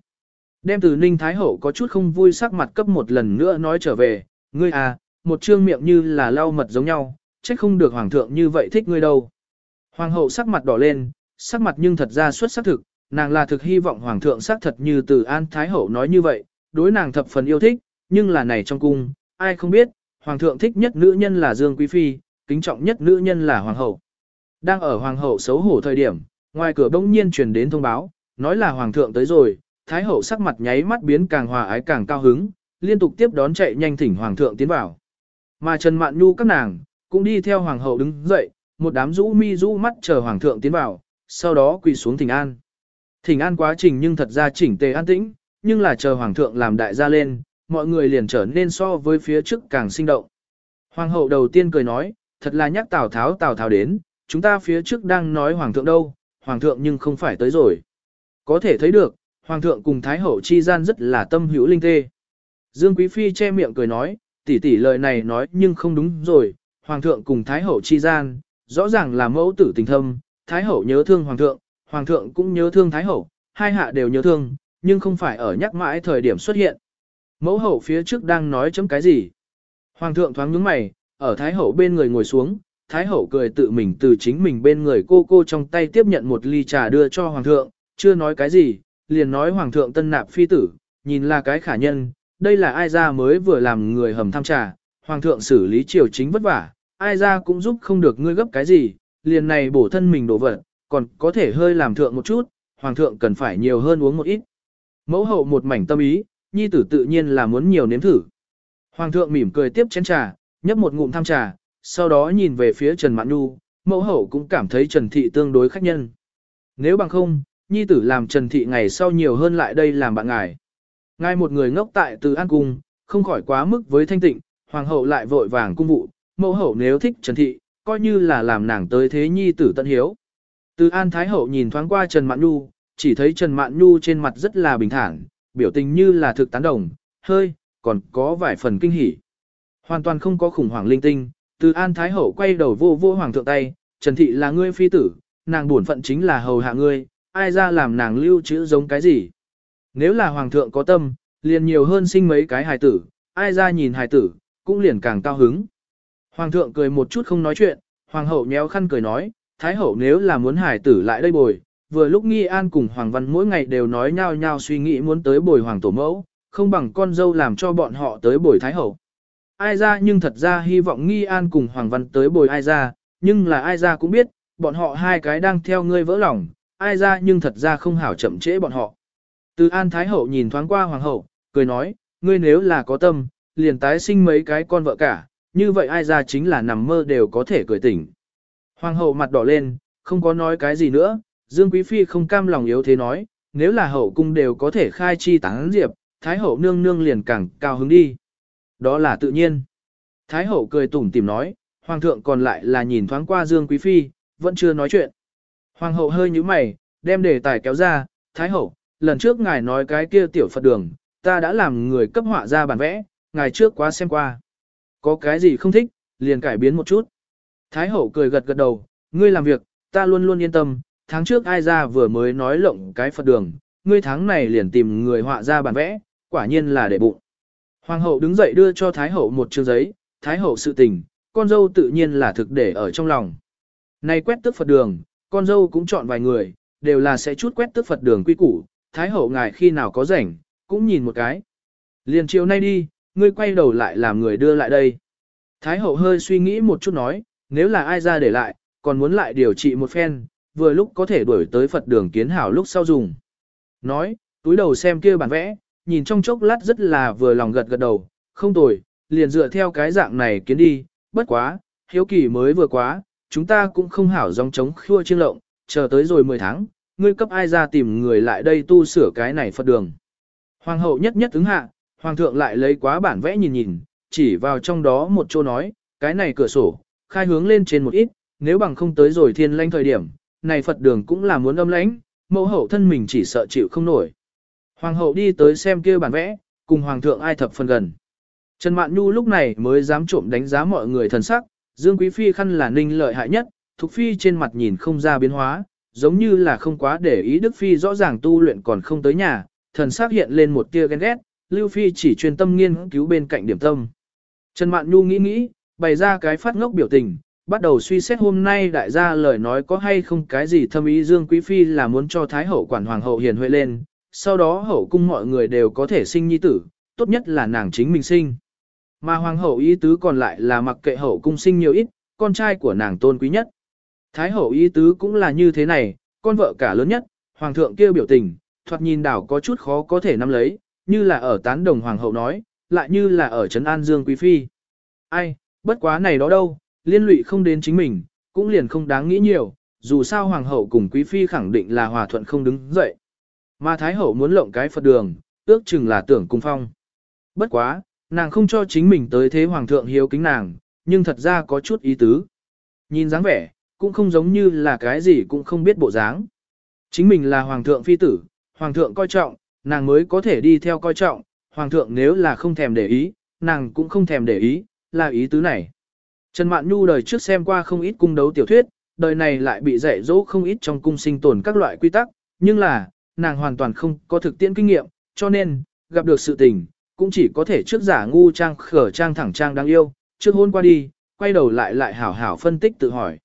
Đem từ Ninh Thái Hậu có chút không vui sắc mặt cấp một lần nữa nói trở về, ngươi à, một trương miệng như là lau mật giống nhau, trách không được Hoàng thượng như vậy thích ngươi đâu. Hoàng hậu sắc mặt đỏ lên, sắc mặt nhưng thật ra xuất sắc thực, nàng là thực hy vọng Hoàng thượng sắc thật như từ An Thái Hậu nói như vậy, đối nàng thập phần yêu thích, nhưng là này trong cung, ai không biết, Hoàng thượng thích nhất nữ nhân là Dương Quý Phi, kính trọng nhất nữ nhân là Hoàng hậu. Đang ở Hoàng hậu xấu hổ thời điểm, ngoài cửa bỗng nhiên truyền đến thông báo, nói là Hoàng thượng tới rồi, Thái hậu sắc mặt nháy mắt biến càng hòa ái càng cao hứng, liên tục tiếp đón chạy nhanh thỉnh Hoàng thượng tiến vào. Mà Trần Mạn Nhu các nàng, cũng đi theo Hoàng hậu đứng dậy, một đám rũ mi rũ mắt chờ Hoàng thượng tiến vào, sau đó quỳ xuống thỉnh an. Thỉnh an quá trình nhưng thật ra chỉnh tề an tĩnh, nhưng là chờ Hoàng thượng làm đại gia lên, mọi người liền trở nên so với phía trước càng sinh động. Hoàng hậu đầu tiên cười nói, thật là nhắc Tào Tháo Tào Tháo đến, chúng ta phía trước đang nói Hoàng thượng đâu, Hoàng thượng nhưng không phải tới rồi. Có thể thấy được, Hoàng thượng cùng Thái hậu chi gian rất là tâm hữu linh tê. Dương Quý Phi che miệng cười nói, tỷ tỷ lời này nói nhưng không đúng rồi, Hoàng thượng cùng Thái hậu chi gian, rõ ràng là mẫu tử tình thâm, Thái hậu nhớ thương Hoàng thượng, Hoàng thượng cũng nhớ thương Thái hậu, hai hạ đều nhớ thương, nhưng không phải ở nhắc mãi thời điểm xuất hiện. Mẫu hậu phía trước đang nói chấm cái gì? Hoàng thượng thoáng nhướng mày, ở Thái hậu bên người ngồi xuống, Thái hậu cười tự mình từ chính mình bên người cô cô trong tay tiếp nhận một ly trà đưa cho Hoàng thượng, chưa nói cái gì, liền nói Hoàng thượng tân nạp phi tử, nhìn là cái khả nhân, đây là ai ra mới vừa làm người hầm tham trà, Hoàng thượng xử lý triều chính vất vả, ai ra cũng giúp không được ngươi gấp cái gì, liền này bổ thân mình đổ vật, còn có thể hơi làm thượng một chút, Hoàng thượng cần phải nhiều hơn uống một ít. Mẫu hậu một mảnh tâm ý, nhi tử tự nhiên là muốn nhiều nếm thử. Hoàng thượng mỉm cười tiếp chén trà, nhấp một ngụm tham trà, sau đó nhìn về phía Trần Mạn Nhu, mẫu hậu cũng cảm thấy Trần Thị tương đối khách nhân. Nếu bằng không, nhi tử làm Trần Thị ngày sau nhiều hơn lại đây làm bạn ngài. Ngài một người ngốc tại từ An Cung, không khỏi quá mức với thanh tịnh, hoàng hậu lại vội vàng cung vụ, mẫu hậu nếu thích Trần Thị, coi như là làm nàng tới thế nhi tử tận hiếu. Từ An Thái hậu nhìn thoáng qua Trần Mạn Nhu, chỉ thấy Trần Mạn Nhu trên mặt rất là bình thản, biểu tình như là thực tán đồng, hơi, còn có vài phần kinh hỉ. Hoàn toàn không có khủng hoảng linh tinh, từ An Thái Hậu quay đầu vô vô hoàng thượng tay, Trần Thị là ngươi phi tử, nàng bổn phận chính là hầu hạ ngươi, ai ra làm nàng lưu trữ giống cái gì. Nếu là hoàng thượng có tâm, liền nhiều hơn sinh mấy cái hài tử, ai ra nhìn hài tử, cũng liền càng cao hứng. Hoàng thượng cười một chút không nói chuyện, hoàng hậu nhéo khăn cười nói, Thái Hậu nếu là muốn hài tử lại đây bồi, vừa lúc Nghi An cùng Hoàng Văn mỗi ngày đều nói nhau nhau suy nghĩ muốn tới bồi Hoàng Tổ Mẫu, không bằng con dâu làm cho bọn họ tới bồi Thái Hậu. Ai ra nhưng thật ra hy vọng Nghi An cùng Hoàng Văn tới bồi ai ra, nhưng là ai ra cũng biết, bọn họ hai cái đang theo ngươi vỡ lòng, ai ra nhưng thật ra không hảo chậm trễ bọn họ. Từ An Thái Hậu nhìn thoáng qua Hoàng Hậu, cười nói, ngươi nếu là có tâm, liền tái sinh mấy cái con vợ cả, như vậy ai ra chính là nằm mơ đều có thể cười tỉnh. Hoàng Hậu mặt đỏ lên, không có nói cái gì nữa, Dương Quý Phi không cam lòng yếu thế nói, nếu là hậu cung đều có thể khai chi tán diệp, Thái hậu nương nương liền càng cao hứng đi. Đó là tự nhiên. Thái hậu cười tủm tỉm nói, Hoàng thượng còn lại là nhìn thoáng qua Dương Quý Phi, vẫn chưa nói chuyện. Hoàng hậu hơi nhíu mày, đem đề tài kéo ra, Thái hậu, lần trước ngài nói cái kia tiểu Phật đường, ta đã làm người cấp họa ra bản vẽ, ngài trước quá xem qua. Có cái gì không thích, liền cải biến một chút. Thái hậu cười gật gật đầu, ngươi làm việc, ta luôn luôn yên tâm, tháng trước ai ra vừa mới nói lộng cái Phật đường, ngươi tháng này liền tìm người họa ra bản vẽ, quả nhiên là để bụng. Hoàng hậu đứng dậy đưa cho Thái hậu một chương giấy, Thái hậu sự tình, con dâu tự nhiên là thực để ở trong lòng. Này quét tức Phật đường, con dâu cũng chọn vài người, đều là sẽ chút quét tức Phật đường quy củ, Thái hậu ngài khi nào có rảnh, cũng nhìn một cái. Liền chiều nay đi, ngươi quay đầu lại làm người đưa lại đây. Thái hậu hơi suy nghĩ một chút nói, nếu là ai ra để lại, còn muốn lại điều trị một phen, vừa lúc có thể đuổi tới Phật đường kiến hảo lúc sau dùng. Nói, túi đầu xem kia bản vẽ, nhìn trong chốc lát rất là vừa lòng gật gật đầu, không tồi, liền dựa theo cái dạng này kiến đi, bất quá, hiếu kỳ mới vừa quá, chúng ta cũng không hảo dòng chống khua chiêng lộng, chờ tới rồi 10 tháng, ngươi cấp ai ra tìm người lại đây tu sửa cái này Phật đường. Hoàng hậu nhất nhất ứng hạ, hoàng thượng lại lấy quá bản vẽ nhìn nhìn, chỉ vào trong đó một chỗ nói, cái này cửa sổ, khai hướng lên trên một ít, nếu bằng không tới rồi thiên lanh thời điểm, này Phật đường cũng là muốn âm lãnh, mẫu hậu thân mình chỉ sợ chịu không nổi. Hoàng hậu đi tới xem kia bản vẽ, cùng hoàng thượng ai thập phần gần. Trần Mạn Nhu lúc này mới dám trộm đánh giá mọi người thần sắc, Dương Quý Phi khăn là ninh lợi hại nhất, Thục Phi trên mặt nhìn không ra biến hóa, giống như là không quá để ý Đức Phi rõ ràng tu luyện còn không tới nhà, thần sắc hiện lên một tia ghen ghét, Lưu Phi chỉ chuyên tâm nghiên cứu bên cạnh điểm tâm. Trần Mạn Nhu nghĩ nghĩ, bày ra cái phát ngốc biểu tình, bắt đầu suy xét hôm nay đại gia lời nói có hay không cái gì thâm ý Dương Quý Phi là muốn cho Thái Hậu quản Hoàng Hậu hiền huệ lên, sau đó hậu cung mọi người đều có thể sinh nhi tử, tốt nhất là nàng chính mình sinh. Mà Hoàng Hậu ý tứ còn lại là mặc kệ hậu cung sinh nhiều ít, con trai của nàng tôn quý nhất. Thái Hậu ý tứ cũng là như thế này, con vợ cả lớn nhất, Hoàng thượng kêu biểu tình, thoạt nhìn đảo có chút khó có thể nắm lấy, như là ở tán đồng Hoàng Hậu nói, lại như là ở Trấn An Dương Quý Phi. Ai, bất quá này đó đâu, liên lụy không đến chính mình, cũng liền không đáng nghĩ nhiều, dù sao hoàng hậu cùng quý phi khẳng định là hòa thuận không đứng dậy. Mà thái hậu muốn lộng cái Phật đường, ước chừng là tưởng cung phong. Bất quá, nàng không cho chính mình tới thế hoàng thượng hiếu kính nàng, nhưng thật ra có chút ý tứ. Nhìn dáng vẻ, cũng không giống như là cái gì cũng không biết bộ dáng. Chính mình là hoàng thượng phi tử, hoàng thượng coi trọng, nàng mới có thể đi theo coi trọng, hoàng thượng nếu là không thèm để ý, nàng cũng không thèm để ý, là ý tứ này. Trần Mạn Nhu đời trước xem qua không ít cung đấu tiểu thuyết, đời này lại bị dạy dỗ không ít trong cung sinh tồn các loại quy tắc, nhưng là, nàng hoàn toàn không có thực tiễn kinh nghiệm, cho nên, gặp được sự tình, cũng chỉ có thể trước giả ngu trang khở trang thẳng trang đáng yêu, trước hôn qua đi, quay đầu lại lại hảo hảo phân tích tự hỏi.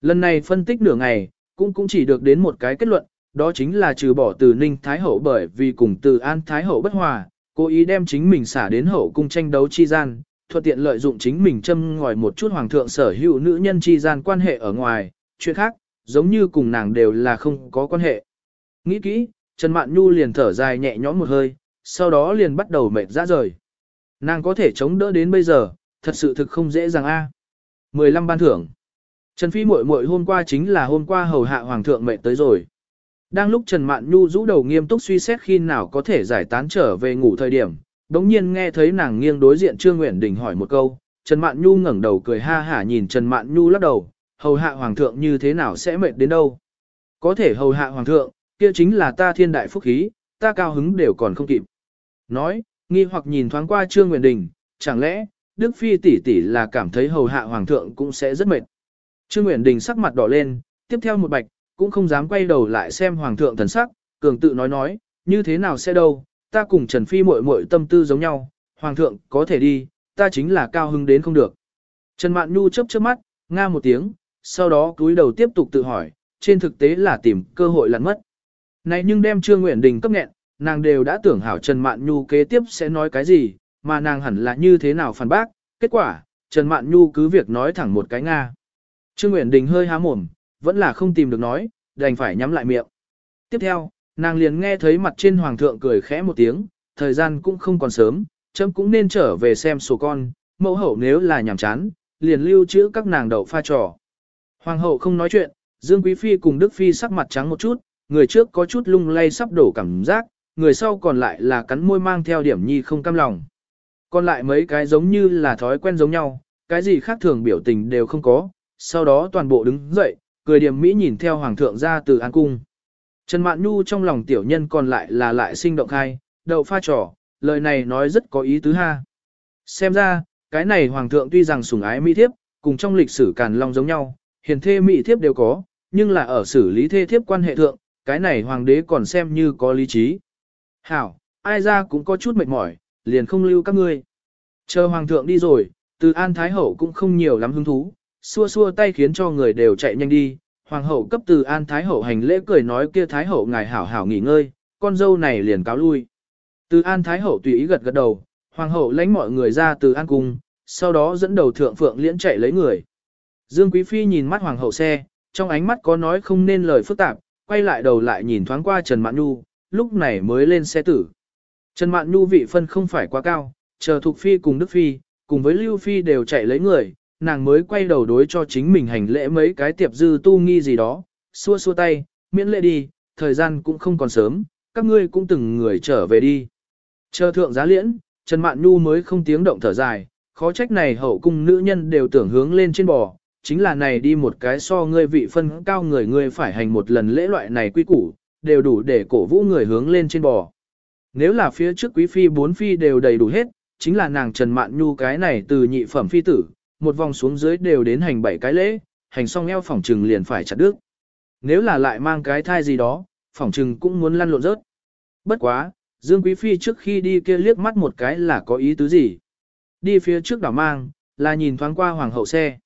Lần này phân tích nửa ngày, cũng cũng chỉ được đến một cái kết luận, đó chính là trừ bỏ từ Ninh Thái Hậu bởi vì cùng từ An Thái Hậu bất hòa, cố ý đem chính mình xả đến hậu cung tranh đấu chi gian, thuận tiện lợi dụng chính mình châm ngòi một chút hoàng thượng sở hữu nữ nhân chi gian quan hệ ở ngoài, chuyện khác, giống như cùng nàng đều là không có quan hệ. Nghĩ kỹ, Trần Mạn Nhu liền thở dài nhẹ nhõm một hơi, sau đó liền bắt đầu mệt ra rời. Nàng có thể chống đỡ đến bây giờ, thật sự thực không dễ dàng a. À. 15 ban thưởng. Trần Phi muội muội hôm qua chính là hôm qua hầu hạ hoàng thượng mệt tới rồi. Đang lúc Trần Mạn Nhu rũ đầu nghiêm túc suy xét khi nào có thể giải tán trở về ngủ thời điểm, Đống nhiên nghe thấy nàng nghiêng đối diện Trương Nguyễn Đình hỏi một câu, Trần Mạn Nhu ngẩng đầu cười ha hả nhìn Trần Mạn Nhu lắc đầu, hầu hạ hoàng thượng như thế nào sẽ mệt đến đâu. Có thể hầu hạ hoàng thượng, kia chính là ta thiên đại phúc khí, ta cao hứng đều còn không kịp. Nói, nghi hoặc nhìn thoáng qua Trương Nguyễn Đình, chẳng lẽ, Đức Phi tỷ tỷ là cảm thấy hầu hạ hoàng thượng cũng sẽ rất mệt. Trương Nguyễn Đình sắc mặt đỏ lên, tiếp theo một bạch, cũng không dám quay đầu lại xem hoàng thượng thần sắc, cường tự nói nói, như thế nào sẽ đâu, ta cùng Trần Phi muội muội tâm tư giống nhau, hoàng thượng có thể đi, ta chính là cao hứng đến không được. Trần Mạn Nhu chớp chớp mắt, nga một tiếng, sau đó cúi đầu tiếp tục tự hỏi, trên thực tế là tìm cơ hội lặn mất. Này nhưng đem Trương Nguyễn Đình cấp nghẹn, nàng đều đã tưởng hảo Trần Mạn Nhu kế tiếp sẽ nói cái gì, mà nàng hẳn là như thế nào phản bác, kết quả, Trần Mạn Nhu cứ việc nói thẳng một cái nga. Trương Nguyễn Đình hơi há mồm, vẫn là không tìm được nói, đành phải nhắm lại miệng. Tiếp theo, Nàng liền nghe thấy mặt trên hoàng thượng cười khẽ một tiếng, thời gian cũng không còn sớm, chấm cũng nên trở về xem sổ con, mẫu hậu nếu là nhàm chán, liền lưu trữ các nàng đậu pha trò. Hoàng hậu không nói chuyện, Dương Quý Phi cùng Đức Phi sắc mặt trắng một chút, người trước có chút lung lay sắp đổ cảm giác, người sau còn lại là cắn môi mang theo điểm nhi không cam lòng. Còn lại mấy cái giống như là thói quen giống nhau, cái gì khác thường biểu tình đều không có, sau đó toàn bộ đứng dậy, cười điểm mỹ nhìn theo hoàng thượng ra từ an cung. Trần Mạn Nhu trong lòng tiểu nhân còn lại là lại sinh động khai, đậu pha trò, lời này nói rất có ý tứ ha. Xem ra, cái này hoàng thượng tuy rằng sủng ái mỹ thiếp, cùng trong lịch sử càn long giống nhau, hiền thê mỹ thiếp đều có, nhưng là ở xử lý thê thiếp quan hệ thượng, cái này hoàng đế còn xem như có lý trí. Hảo, ai ra cũng có chút mệt mỏi, liền không lưu các ngươi. Chờ hoàng thượng đi rồi, từ An Thái Hậu cũng không nhiều lắm hứng thú, xua xua tay khiến cho người đều chạy nhanh đi, Hoàng hậu cấp từ An Thái hậu hành lễ cười nói kia Thái hậu ngài hảo hảo nghỉ ngơi, con dâu này liền cáo lui. Từ An Thái hậu tùy ý gật gật đầu, Hoàng hậu lãnh mọi người ra từ An cung, sau đó dẫn đầu thượng phượng liễn chạy lấy người. Dương Quý Phi nhìn mắt Hoàng hậu xe, trong ánh mắt có nói không nên lời phức tạp, quay lại đầu lại nhìn thoáng qua Trần Mạn Nhu, lúc này mới lên xe tử. Trần Mạn Nhu vị phân không phải quá cao, chờ Thục Phi cùng Đức Phi, cùng với Lưu Phi đều chạy lấy người, nàng mới quay đầu đối cho chính mình hành lễ mấy cái tiệp dư tu nghi gì đó, xua xua tay, miễn lễ đi, thời gian cũng không còn sớm, các ngươi cũng từng người trở về đi. Chờ thượng giá liễn, Trần Mạn Nhu mới không tiếng động thở dài, khó trách này hậu cung nữ nhân đều tưởng hướng lên trên bò, chính là này đi một cái so ngươi vị phân cao người ngươi phải hành một lần lễ loại này quy củ, đều đủ để cổ vũ người hướng lên trên bò. Nếu là phía trước quý phi bốn phi đều đầy đủ hết, chính là nàng Trần Mạn Nhu cái này từ nhị phẩm phi tử, một vòng xuống dưới đều đến hành bảy cái lễ, hành xong eo phỏng trừng liền phải chặt đứt. Nếu là lại mang cái thai gì đó, phỏng trừng cũng muốn lăn lộn rớt. Bất quá, Dương Quý Phi trước khi đi kia liếc mắt một cái là có ý tứ gì? Đi phía trước đảo mang, là nhìn thoáng qua hoàng hậu xe.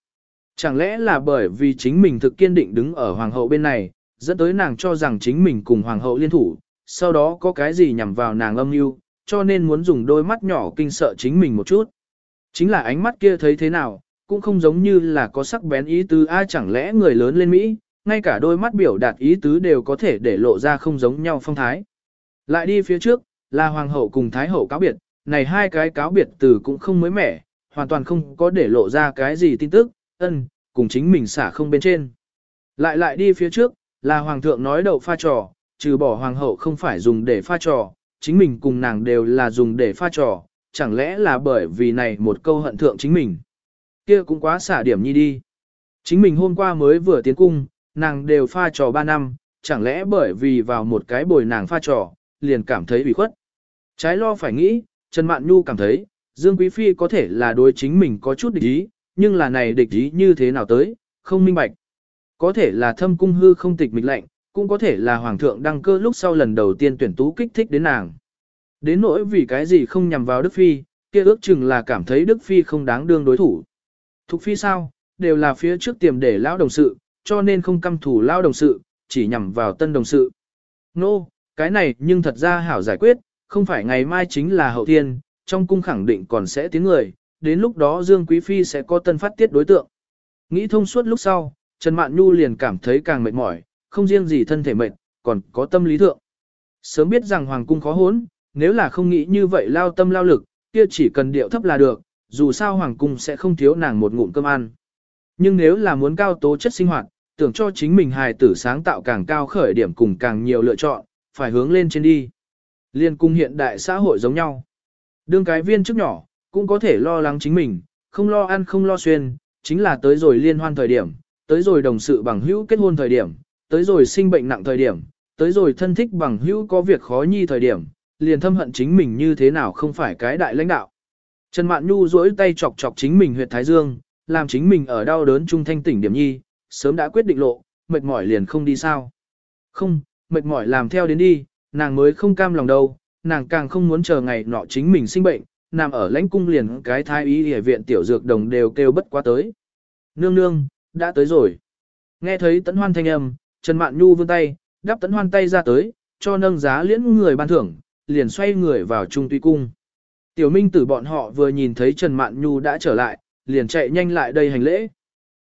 Chẳng lẽ là bởi vì chính mình thực kiên định đứng ở hoàng hậu bên này, dẫn tới nàng cho rằng chính mình cùng hoàng hậu liên thủ, sau đó có cái gì nhằm vào nàng âm mưu, cho nên muốn dùng đôi mắt nhỏ kinh sợ chính mình một chút. Chính là ánh mắt kia thấy thế nào, cũng không giống như là có sắc bén ý tứ ai chẳng lẽ người lớn lên Mỹ, ngay cả đôi mắt biểu đạt ý tứ đều có thể để lộ ra không giống nhau phong thái. Lại đi phía trước, là hoàng hậu cùng thái hậu cáo biệt, này hai cái cáo biệt từ cũng không mới mẻ, hoàn toàn không có để lộ ra cái gì tin tức, ân, cùng chính mình xả không bên trên. Lại lại đi phía trước, là hoàng thượng nói đậu pha trò, trừ bỏ hoàng hậu không phải dùng để pha trò, chính mình cùng nàng đều là dùng để pha trò, chẳng lẽ là bởi vì này một câu hận thượng chính mình. Kia cũng quá xả điểm nhi đi. Chính mình hôm qua mới vừa tiến cung, nàng đều pha trò 3 năm, chẳng lẽ bởi vì vào một cái bồi nàng pha trò, liền cảm thấy bị khuất. Trái lo phải nghĩ, Trần Mạn Nhu cảm thấy, Dương Quý Phi có thể là đối chính mình có chút địch ý, nhưng là này địch ý như thế nào tới, không minh bạch. Có thể là thâm cung hư không tịch mịch lạnh cũng có thể là hoàng thượng đăng cơ lúc sau lần đầu tiên tuyển tú kích thích đến nàng. Đến nỗi vì cái gì không nhằm vào Đức Phi, kia ước chừng là cảm thấy Đức Phi không đáng đương đối thủ. Thục Phi sao, đều là phía trước tiềm để lão đồng sự, cho nên không căm thủ lão đồng sự, chỉ nhằm vào tân đồng sự. Nô, no, cái này nhưng thật ra hảo giải quyết, không phải ngày mai chính là hậu thiên, trong cung khẳng định còn sẽ tiến người, đến lúc đó Dương Quý Phi sẽ có tân phát tiết đối tượng. Nghĩ thông suốt lúc sau, Trần Mạn Nhu liền cảm thấy càng mệt mỏi, không riêng gì thân thể mệt, còn có tâm lý thượng. Sớm biết rằng Hoàng cung khó hốn, nếu là không nghĩ như vậy lao tâm lao lực, kia chỉ cần điệu thấp là được, dù sao Hoàng cung sẽ không thiếu nàng một ngụm cơm ăn. Nhưng nếu là muốn cao tố chất sinh hoạt, tưởng cho chính mình hài tử sáng tạo càng cao khởi điểm cùng càng nhiều lựa chọn, phải hướng lên trên đi. Liên cung hiện đại xã hội giống nhau. Đương cái viên trước nhỏ, cũng có thể lo lắng chính mình, không lo ăn không lo xuyên, chính là tới rồi liên hoan thời điểm, tới rồi đồng sự bằng hữu kết hôn thời điểm, tới rồi sinh bệnh nặng thời điểm, tới rồi thân thích bằng hữu có việc khó nhi thời điểm, liền thâm hận chính mình như thế nào không phải cái đại lãnh đạo. Trần Mạn Nhu duỗi tay chọc chọc chính mình huyệt thái dương, làm chính mình ở đau đớn trung thanh tỉnh điểm nhi, sớm đã quyết định lộ, mệt mỏi liền không đi sao. Không, mệt mỏi làm theo đến đi, nàng mới không cam lòng đâu, nàng càng không muốn chờ ngày nọ chính mình sinh bệnh, nằm ở lãnh cung liền cái thái y y viện tiểu dược đồng đều kêu bất quá tới. Nương nương, đã tới rồi. Nghe thấy tấn hoan thanh âm, Trần Mạn Nhu vươn tay, đắp tấn hoan tay ra tới, cho nâng giá liễn người ban thưởng, liền xoay người vào trung tuy cung. Tiểu minh tử bọn họ vừa nhìn thấy Trần Mạn Nhu đã trở lại, liền chạy nhanh lại đây hành lễ.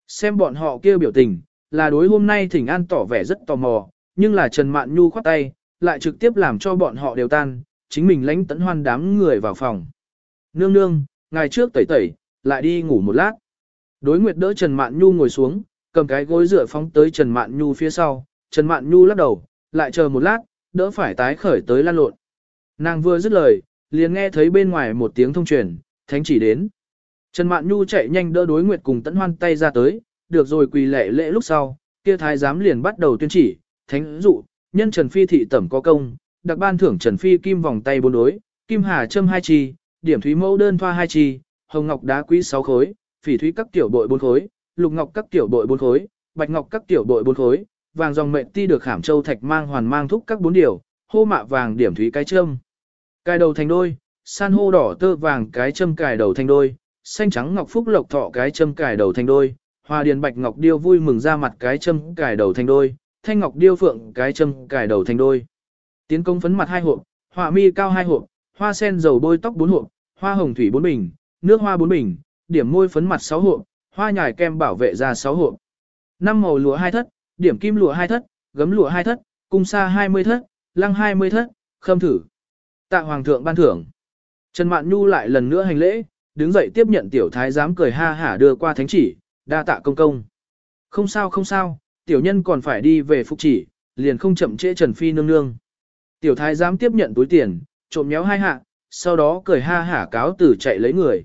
Xem bọn họ kia biểu tình, là đối hôm nay thỉnh an tỏ vẻ rất tò mò, nhưng là Trần Mạn Nhu khoát tay, lại trực tiếp làm cho bọn họ đều tan, chính mình lãnh tấn hoan đám người vào phòng. Nương nương, ngày trước tẩy tẩy, lại đi ngủ một lát. Đối nguyệt đỡ Trần Mạn Nhu ngồi xuống, cầm cái gối dựa phóng tới Trần Mạn Nhu phía sau, Trần Mạn Nhu lắc đầu, lại chờ một lát, đỡ phải tái khởi tới lan lộn. Nàng vừa dứt lời, liền nghe thấy bên ngoài một tiếng thông truyền, thánh chỉ đến. Trần Mạn Nhu chạy nhanh đỡ đối nguyệt cùng tấn hoan tay ra tới, được rồi quỳ lệ lễ lúc sau, kia thái giám liền bắt đầu tuyên chỉ, thánh dụ, nhân Trần Phi thị tẩm có công, đặc ban thưởng Trần Phi kim vòng tay bốn đối, kim hà châm hai chi, điểm thúy mẫu đơn thoa hai chi, hồng ngọc đá quý sáu khối, phỉ thúy các tiểu bội bốn khối, lục ngọc các tiểu bội bốn khối, bạch ngọc các tiểu bội bốn khối, vàng dòng mệnh ti được khảm châu thạch mang hoàn mang thúc các bốn điều, hô mạ vàng điểm thúy cái châm. Cài đầu thành đôi, san hô đỏ tơ vàng cái châm cài đầu thành đôi, xanh trắng ngọc phúc lộc thọ cái châm cài đầu thành đôi, hoa điền bạch ngọc điêu vui mừng ra mặt cái châm cài đầu thành đôi, thanh ngọc điêu phượng cái châm cài đầu thành đôi. Tiến công phấn mặt hai hộp, họa mi cao hai hộp, hoa sen dầu bôi tóc bốn hộp, hoa hồng thủy bốn bình, nước hoa bốn bình, điểm môi phấn mặt sáu hộp, hoa nhài kem bảo vệ da sáu hộp. Năm màu lụa hai thất, điểm kim lụa hai thất, gấm lụa hai thất, cung sa hai mươi thất, lăng 20 thất, khâm thử. Tạ hoàng thượng ban thưởng. Trần Mạn Nhu lại lần nữa hành lễ, đứng dậy tiếp nhận tiểu thái giám cười ha hả đưa qua thánh chỉ, đa tạ công công. Không sao không sao, tiểu nhân còn phải đi về phục chỉ, liền không chậm trễ Trần Phi nương nương. Tiểu thái giám tiếp nhận túi tiền, trộm méo hai hạ, sau đó cười ha hả cáo tử chạy lấy người.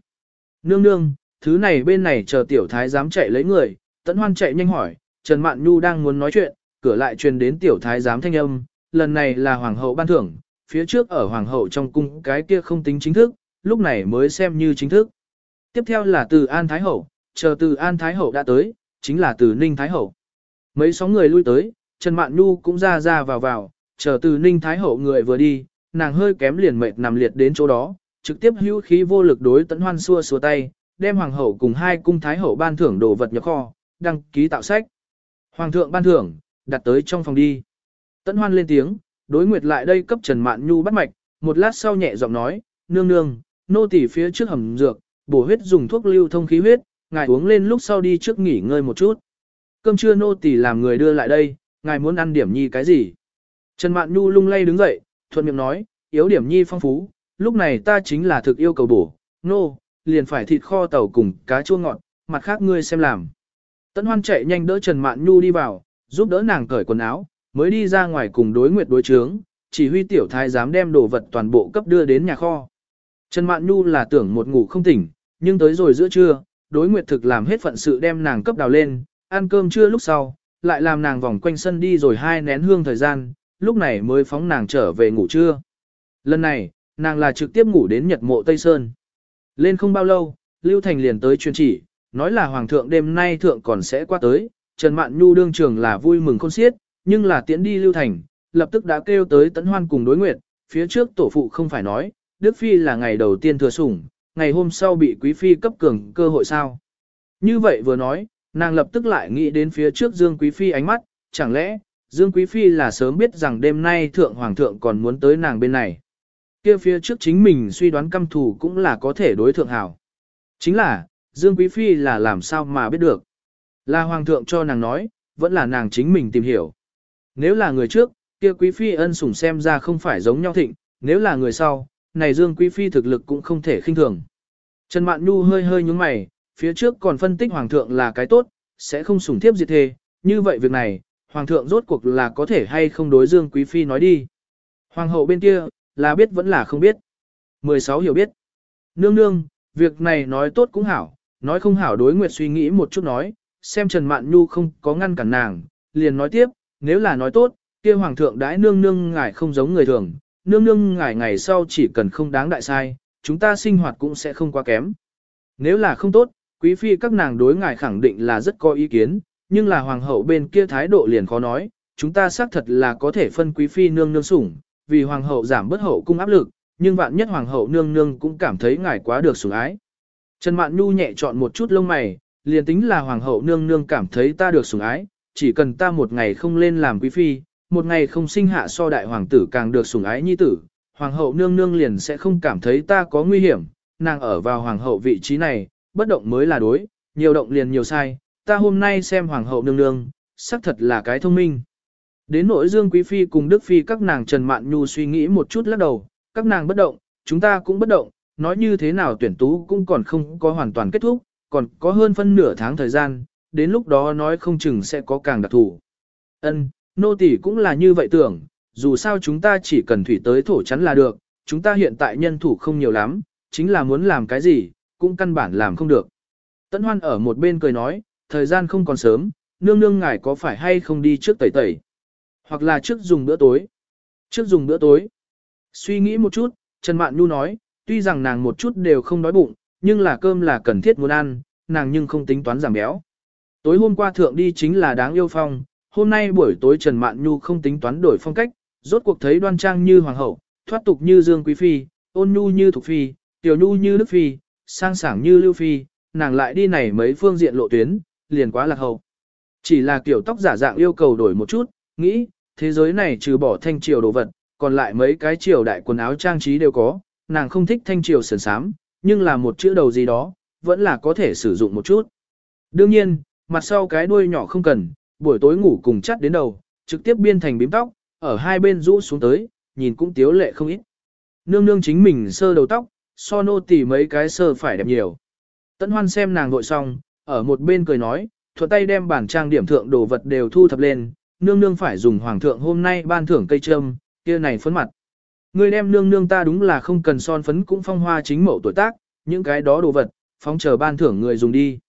Nương nương, thứ này bên này chờ tiểu thái giám chạy lấy người, tẫn hoan chạy nhanh hỏi, Trần Mạn Nhu đang muốn nói chuyện, cửa lại truyền đến tiểu thái giám thanh âm, lần này là hoàng hậu ban thưởng, phía trước ở hoàng hậu trong cung cái kia không tính chính thức, lúc này mới xem như chính thức. Tiếp theo là từ An Thái Hậu, chờ từ An Thái Hậu đã tới, chính là từ Ninh Thái Hậu. Mấy sóng người lui tới, Trần Mạn Nhu cũng ra ra vào vào, chờ từ Ninh Thái Hậu người vừa đi, nàng hơi kém liền mệt nằm liệt đến chỗ đó, trực tiếp hữu khí vô lực đối tấn hoan xua xua tay, đem hoàng hậu cùng hai cung thái hậu ban thưởng đồ vật nhập kho, đăng ký tạo sách. Hoàng thượng ban thưởng, đặt tới trong phòng đi. Tấn hoan lên tiếng, đối nguyệt lại đây cấp Trần Mạn Nhu bắt mạch, một lát sau nhẹ giọng nói, nương nương, nô tỳ phía trước hầm dược, bổ huyết dùng thuốc lưu thông khí huyết, ngài uống lên lúc sau đi trước nghỉ ngơi một chút. Cơm trưa nô tỳ làm người đưa lại đây, ngài muốn ăn điểm nhi cái gì? Trần Mạn Nhu lung lay đứng dậy, thuận miệng nói, yếu điểm nhi phong phú, lúc này ta chính là thực yêu cầu bổ, nô, liền phải thịt kho tàu cùng cá chua ngọt, mặt khác ngươi xem làm. Tấn Hoan chạy nhanh đỡ Trần Mạn Nhu đi vào, giúp đỡ nàng cởi quần áo, mới đi ra ngoài cùng đối nguyệt đối chướng, chỉ huy tiểu thái dám đem đồ vật toàn bộ cấp đưa đến nhà kho. Trần Mạn Nhu là tưởng một ngủ không tỉnh, nhưng tới rồi giữa trưa, đối nguyệt thực làm hết phận sự đem nàng cấp đào lên, ăn cơm trưa lúc sau, lại làm nàng vòng quanh sân đi rồi hai nén hương thời gian, lúc này mới phóng nàng trở về ngủ trưa. Lần này, nàng là trực tiếp ngủ đến Nhật mộ Tây Sơn. Lên không bao lâu, Lưu Thành liền tới truyền chỉ, nói là Hoàng thượng đêm nay thượng còn sẽ qua tới, Trần Mạn Nhu đương trường là vui mừng khôn xiết, nhưng là tiễn đi Lưu Thành, lập tức đã kêu tới Tấn Hoan cùng đối nguyệt, phía trước tổ phụ không phải nói, Đức Phi là ngày đầu tiên thừa sủng, ngày hôm sau bị Quý Phi cấp cường cơ hội sao. Như vậy vừa nói, nàng lập tức lại nghĩ đến phía trước Dương Quý Phi ánh mắt, chẳng lẽ, Dương Quý Phi là sớm biết rằng đêm nay Thượng Hoàng thượng còn muốn tới nàng bên này. kia phía trước chính mình suy đoán căm thù cũng là có thể đối thượng hảo. Chính là, Dương Quý Phi là làm sao mà biết được. Là Hoàng thượng cho nàng nói, vẫn là nàng chính mình tìm hiểu. Nếu là người trước, kia Quý Phi ân sủng xem ra không phải giống nhau thịnh, nếu là người sau, này Dương Quý Phi thực lực cũng không thể khinh thường. Trần Mạn Nhu hơi hơi nhúng mày, phía trước còn phân tích Hoàng thượng là cái tốt, sẽ không sủng thiếp diệt thề, như vậy việc này, Hoàng thượng rốt cuộc là có thể hay không đối Dương Quý Phi nói đi. Hoàng hậu bên kia, là biết vẫn là không biết. 16 hiểu biết. Nương nương, việc này nói tốt cũng hảo, nói không hảo đối nguyệt suy nghĩ một chút nói, xem Trần Mạn Nhu không có ngăn cản nàng, liền nói tiếp, nếu là nói tốt, kia hoàng thượng đãi nương nương ngài không giống người thường, nương nương ngài ngày sau chỉ cần không đáng đại sai, chúng ta sinh hoạt cũng sẽ không quá kém. Nếu là không tốt, quý phi các nàng đối ngài khẳng định là rất có ý kiến, nhưng là hoàng hậu bên kia thái độ liền khó nói, chúng ta xác thật là có thể phân quý phi nương nương sủng, vì hoàng hậu giảm bớt hậu cung áp lực, nhưng vạn nhất hoàng hậu nương nương cũng cảm thấy ngài quá được sủng ái. Trần Mạn Nhu nhẹ chọn một chút lông mày, liền tính là hoàng hậu nương nương cảm thấy ta được sủng ái, chỉ cần ta một ngày không lên làm quý phi, một ngày không sinh hạ so đại hoàng tử càng được sủng ái nhi tử, hoàng hậu nương nương liền sẽ không cảm thấy ta có nguy hiểm, nàng ở vào hoàng hậu vị trí này, bất động mới là đối, nhiều động liền nhiều sai, ta hôm nay xem hoàng hậu nương nương, xác thật là cái thông minh. Đến nỗi Dương Quý Phi cùng Đức Phi các nàng Trần Mạn Nhu suy nghĩ một chút lắc đầu, các nàng bất động, chúng ta cũng bất động, nói như thế nào tuyển tú cũng còn không có hoàn toàn kết thúc, còn có hơn phân nửa tháng thời gian, đến lúc đó nói không chừng sẽ có càng đặc thủ. Ân, nô tỳ cũng là như vậy tưởng, dù sao chúng ta chỉ cần thủy tới thổ chắn là được, chúng ta hiện tại nhân thủ không nhiều lắm, chính là muốn làm cái gì, cũng căn bản làm không được. Tấn Hoan ở một bên cười nói, thời gian không còn sớm, nương nương ngài có phải hay không đi trước tẩy tẩy, hoặc là trước dùng bữa tối. Trước dùng bữa tối. Suy nghĩ một chút, Trần Mạn Nhu nói, tuy rằng nàng một chút đều không đói bụng, nhưng là cơm là cần thiết muốn ăn, nàng nhưng không tính toán giảm béo. Tối hôm qua thượng đi chính là đáng yêu phong, hôm nay buổi tối Trần Mạn Nhu không tính toán đổi phong cách, rốt cuộc thấy đoan trang như hoàng hậu, thoát tục như Dương Quý Phi, ôn nhu như Thục Phi, tiểu nhu như Đức Phi, sang sảng như Lưu Phi, nàng lại đi này mấy phương diện lộ tuyến, liền quá lạc hậu. Chỉ là kiểu tóc giả dạng yêu cầu đổi một chút, nghĩ, thế giới này trừ bỏ thanh triều đồ vật, còn lại mấy cái triều đại quần áo trang trí đều có, nàng không thích thanh triều sườn sám, nhưng là một chữ đầu gì đó, vẫn là có thể sử dụng một chút. Đương nhiên, mặt sau cái đuôi nhỏ không cần, buổi tối ngủ cùng chắt đến đầu, trực tiếp biên thành bím tóc, ở hai bên rũ xuống tới, nhìn cũng tiếu lệ không ít. Nương nương chính mình sơ đầu tóc, so nô tỉ mấy cái sơ phải đẹp nhiều. Tấn hoan xem nàng vội xong, ở một bên cười nói, thuận tay đem bản trang điểm thượng đồ vật đều thu thập lên, nương nương phải dùng hoàng thượng hôm nay ban thưởng cây trâm, kia này phấn mặt. Người đem nương nương ta đúng là không cần son phấn cũng phong hoa chính mẫu tuổi tác, những cái đó đồ vật, phóng chờ ban thưởng người dùng đi.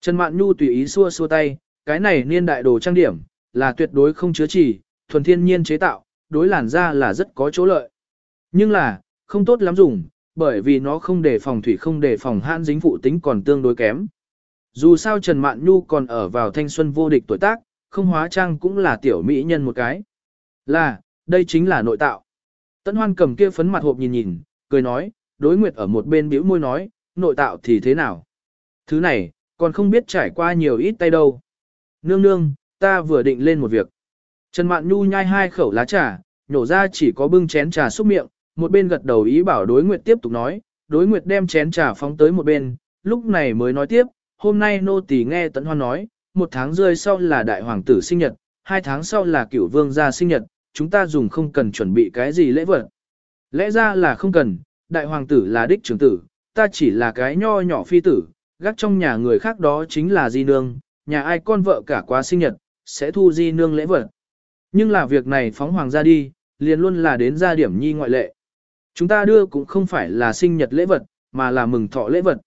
Trần Mạn Nhu tùy ý xua xua tay, cái này niên đại đồ trang điểm, là tuyệt đối không chứa chỉ, thuần thiên nhiên chế tạo, đối làn da là rất có chỗ lợi. Nhưng là, không tốt lắm dùng, bởi vì nó không để phòng thủy không để phòng hãn dính phụ tính còn tương đối kém. Dù sao Trần Mạn Nhu còn ở vào thanh xuân vô địch tuổi tác, không hóa trang cũng là tiểu mỹ nhân một cái. Là, đây chính là nội tạo. Tấn Hoan cầm kia phấn mặt hộp nhìn nhìn, cười nói, đối nguyệt ở một bên bĩu môi nói, nội tạo thì thế nào? Thứ này, còn không biết trải qua nhiều ít tay đâu. Nương nương, ta vừa định lên một việc. Trần Mạn Nhu nhai hai khẩu lá trà, nhổ ra chỉ có bưng chén trà xúc miệng, một bên gật đầu ý bảo đối nguyệt tiếp tục nói, đối nguyệt đem chén trà phóng tới một bên, lúc này mới nói tiếp, hôm nay nô tỳ nghe tấn hoan nói, một tháng rơi sau là đại hoàng tử sinh nhật, hai tháng sau là cửu vương gia sinh nhật, chúng ta dùng không cần chuẩn bị cái gì lễ vật. Lẽ ra là không cần, đại hoàng tử là đích trưởng tử, ta chỉ là cái nho nhỏ phi tử, gác trong nhà người khác đó chính là di nương, nhà ai con vợ cả quá sinh nhật, sẽ thu di nương lễ vật. Nhưng là việc này phóng hoàng ra đi, liền luôn là đến gia điểm nhi ngoại lệ. Chúng ta đưa cũng không phải là sinh nhật lễ vật, mà là mừng thọ lễ vật.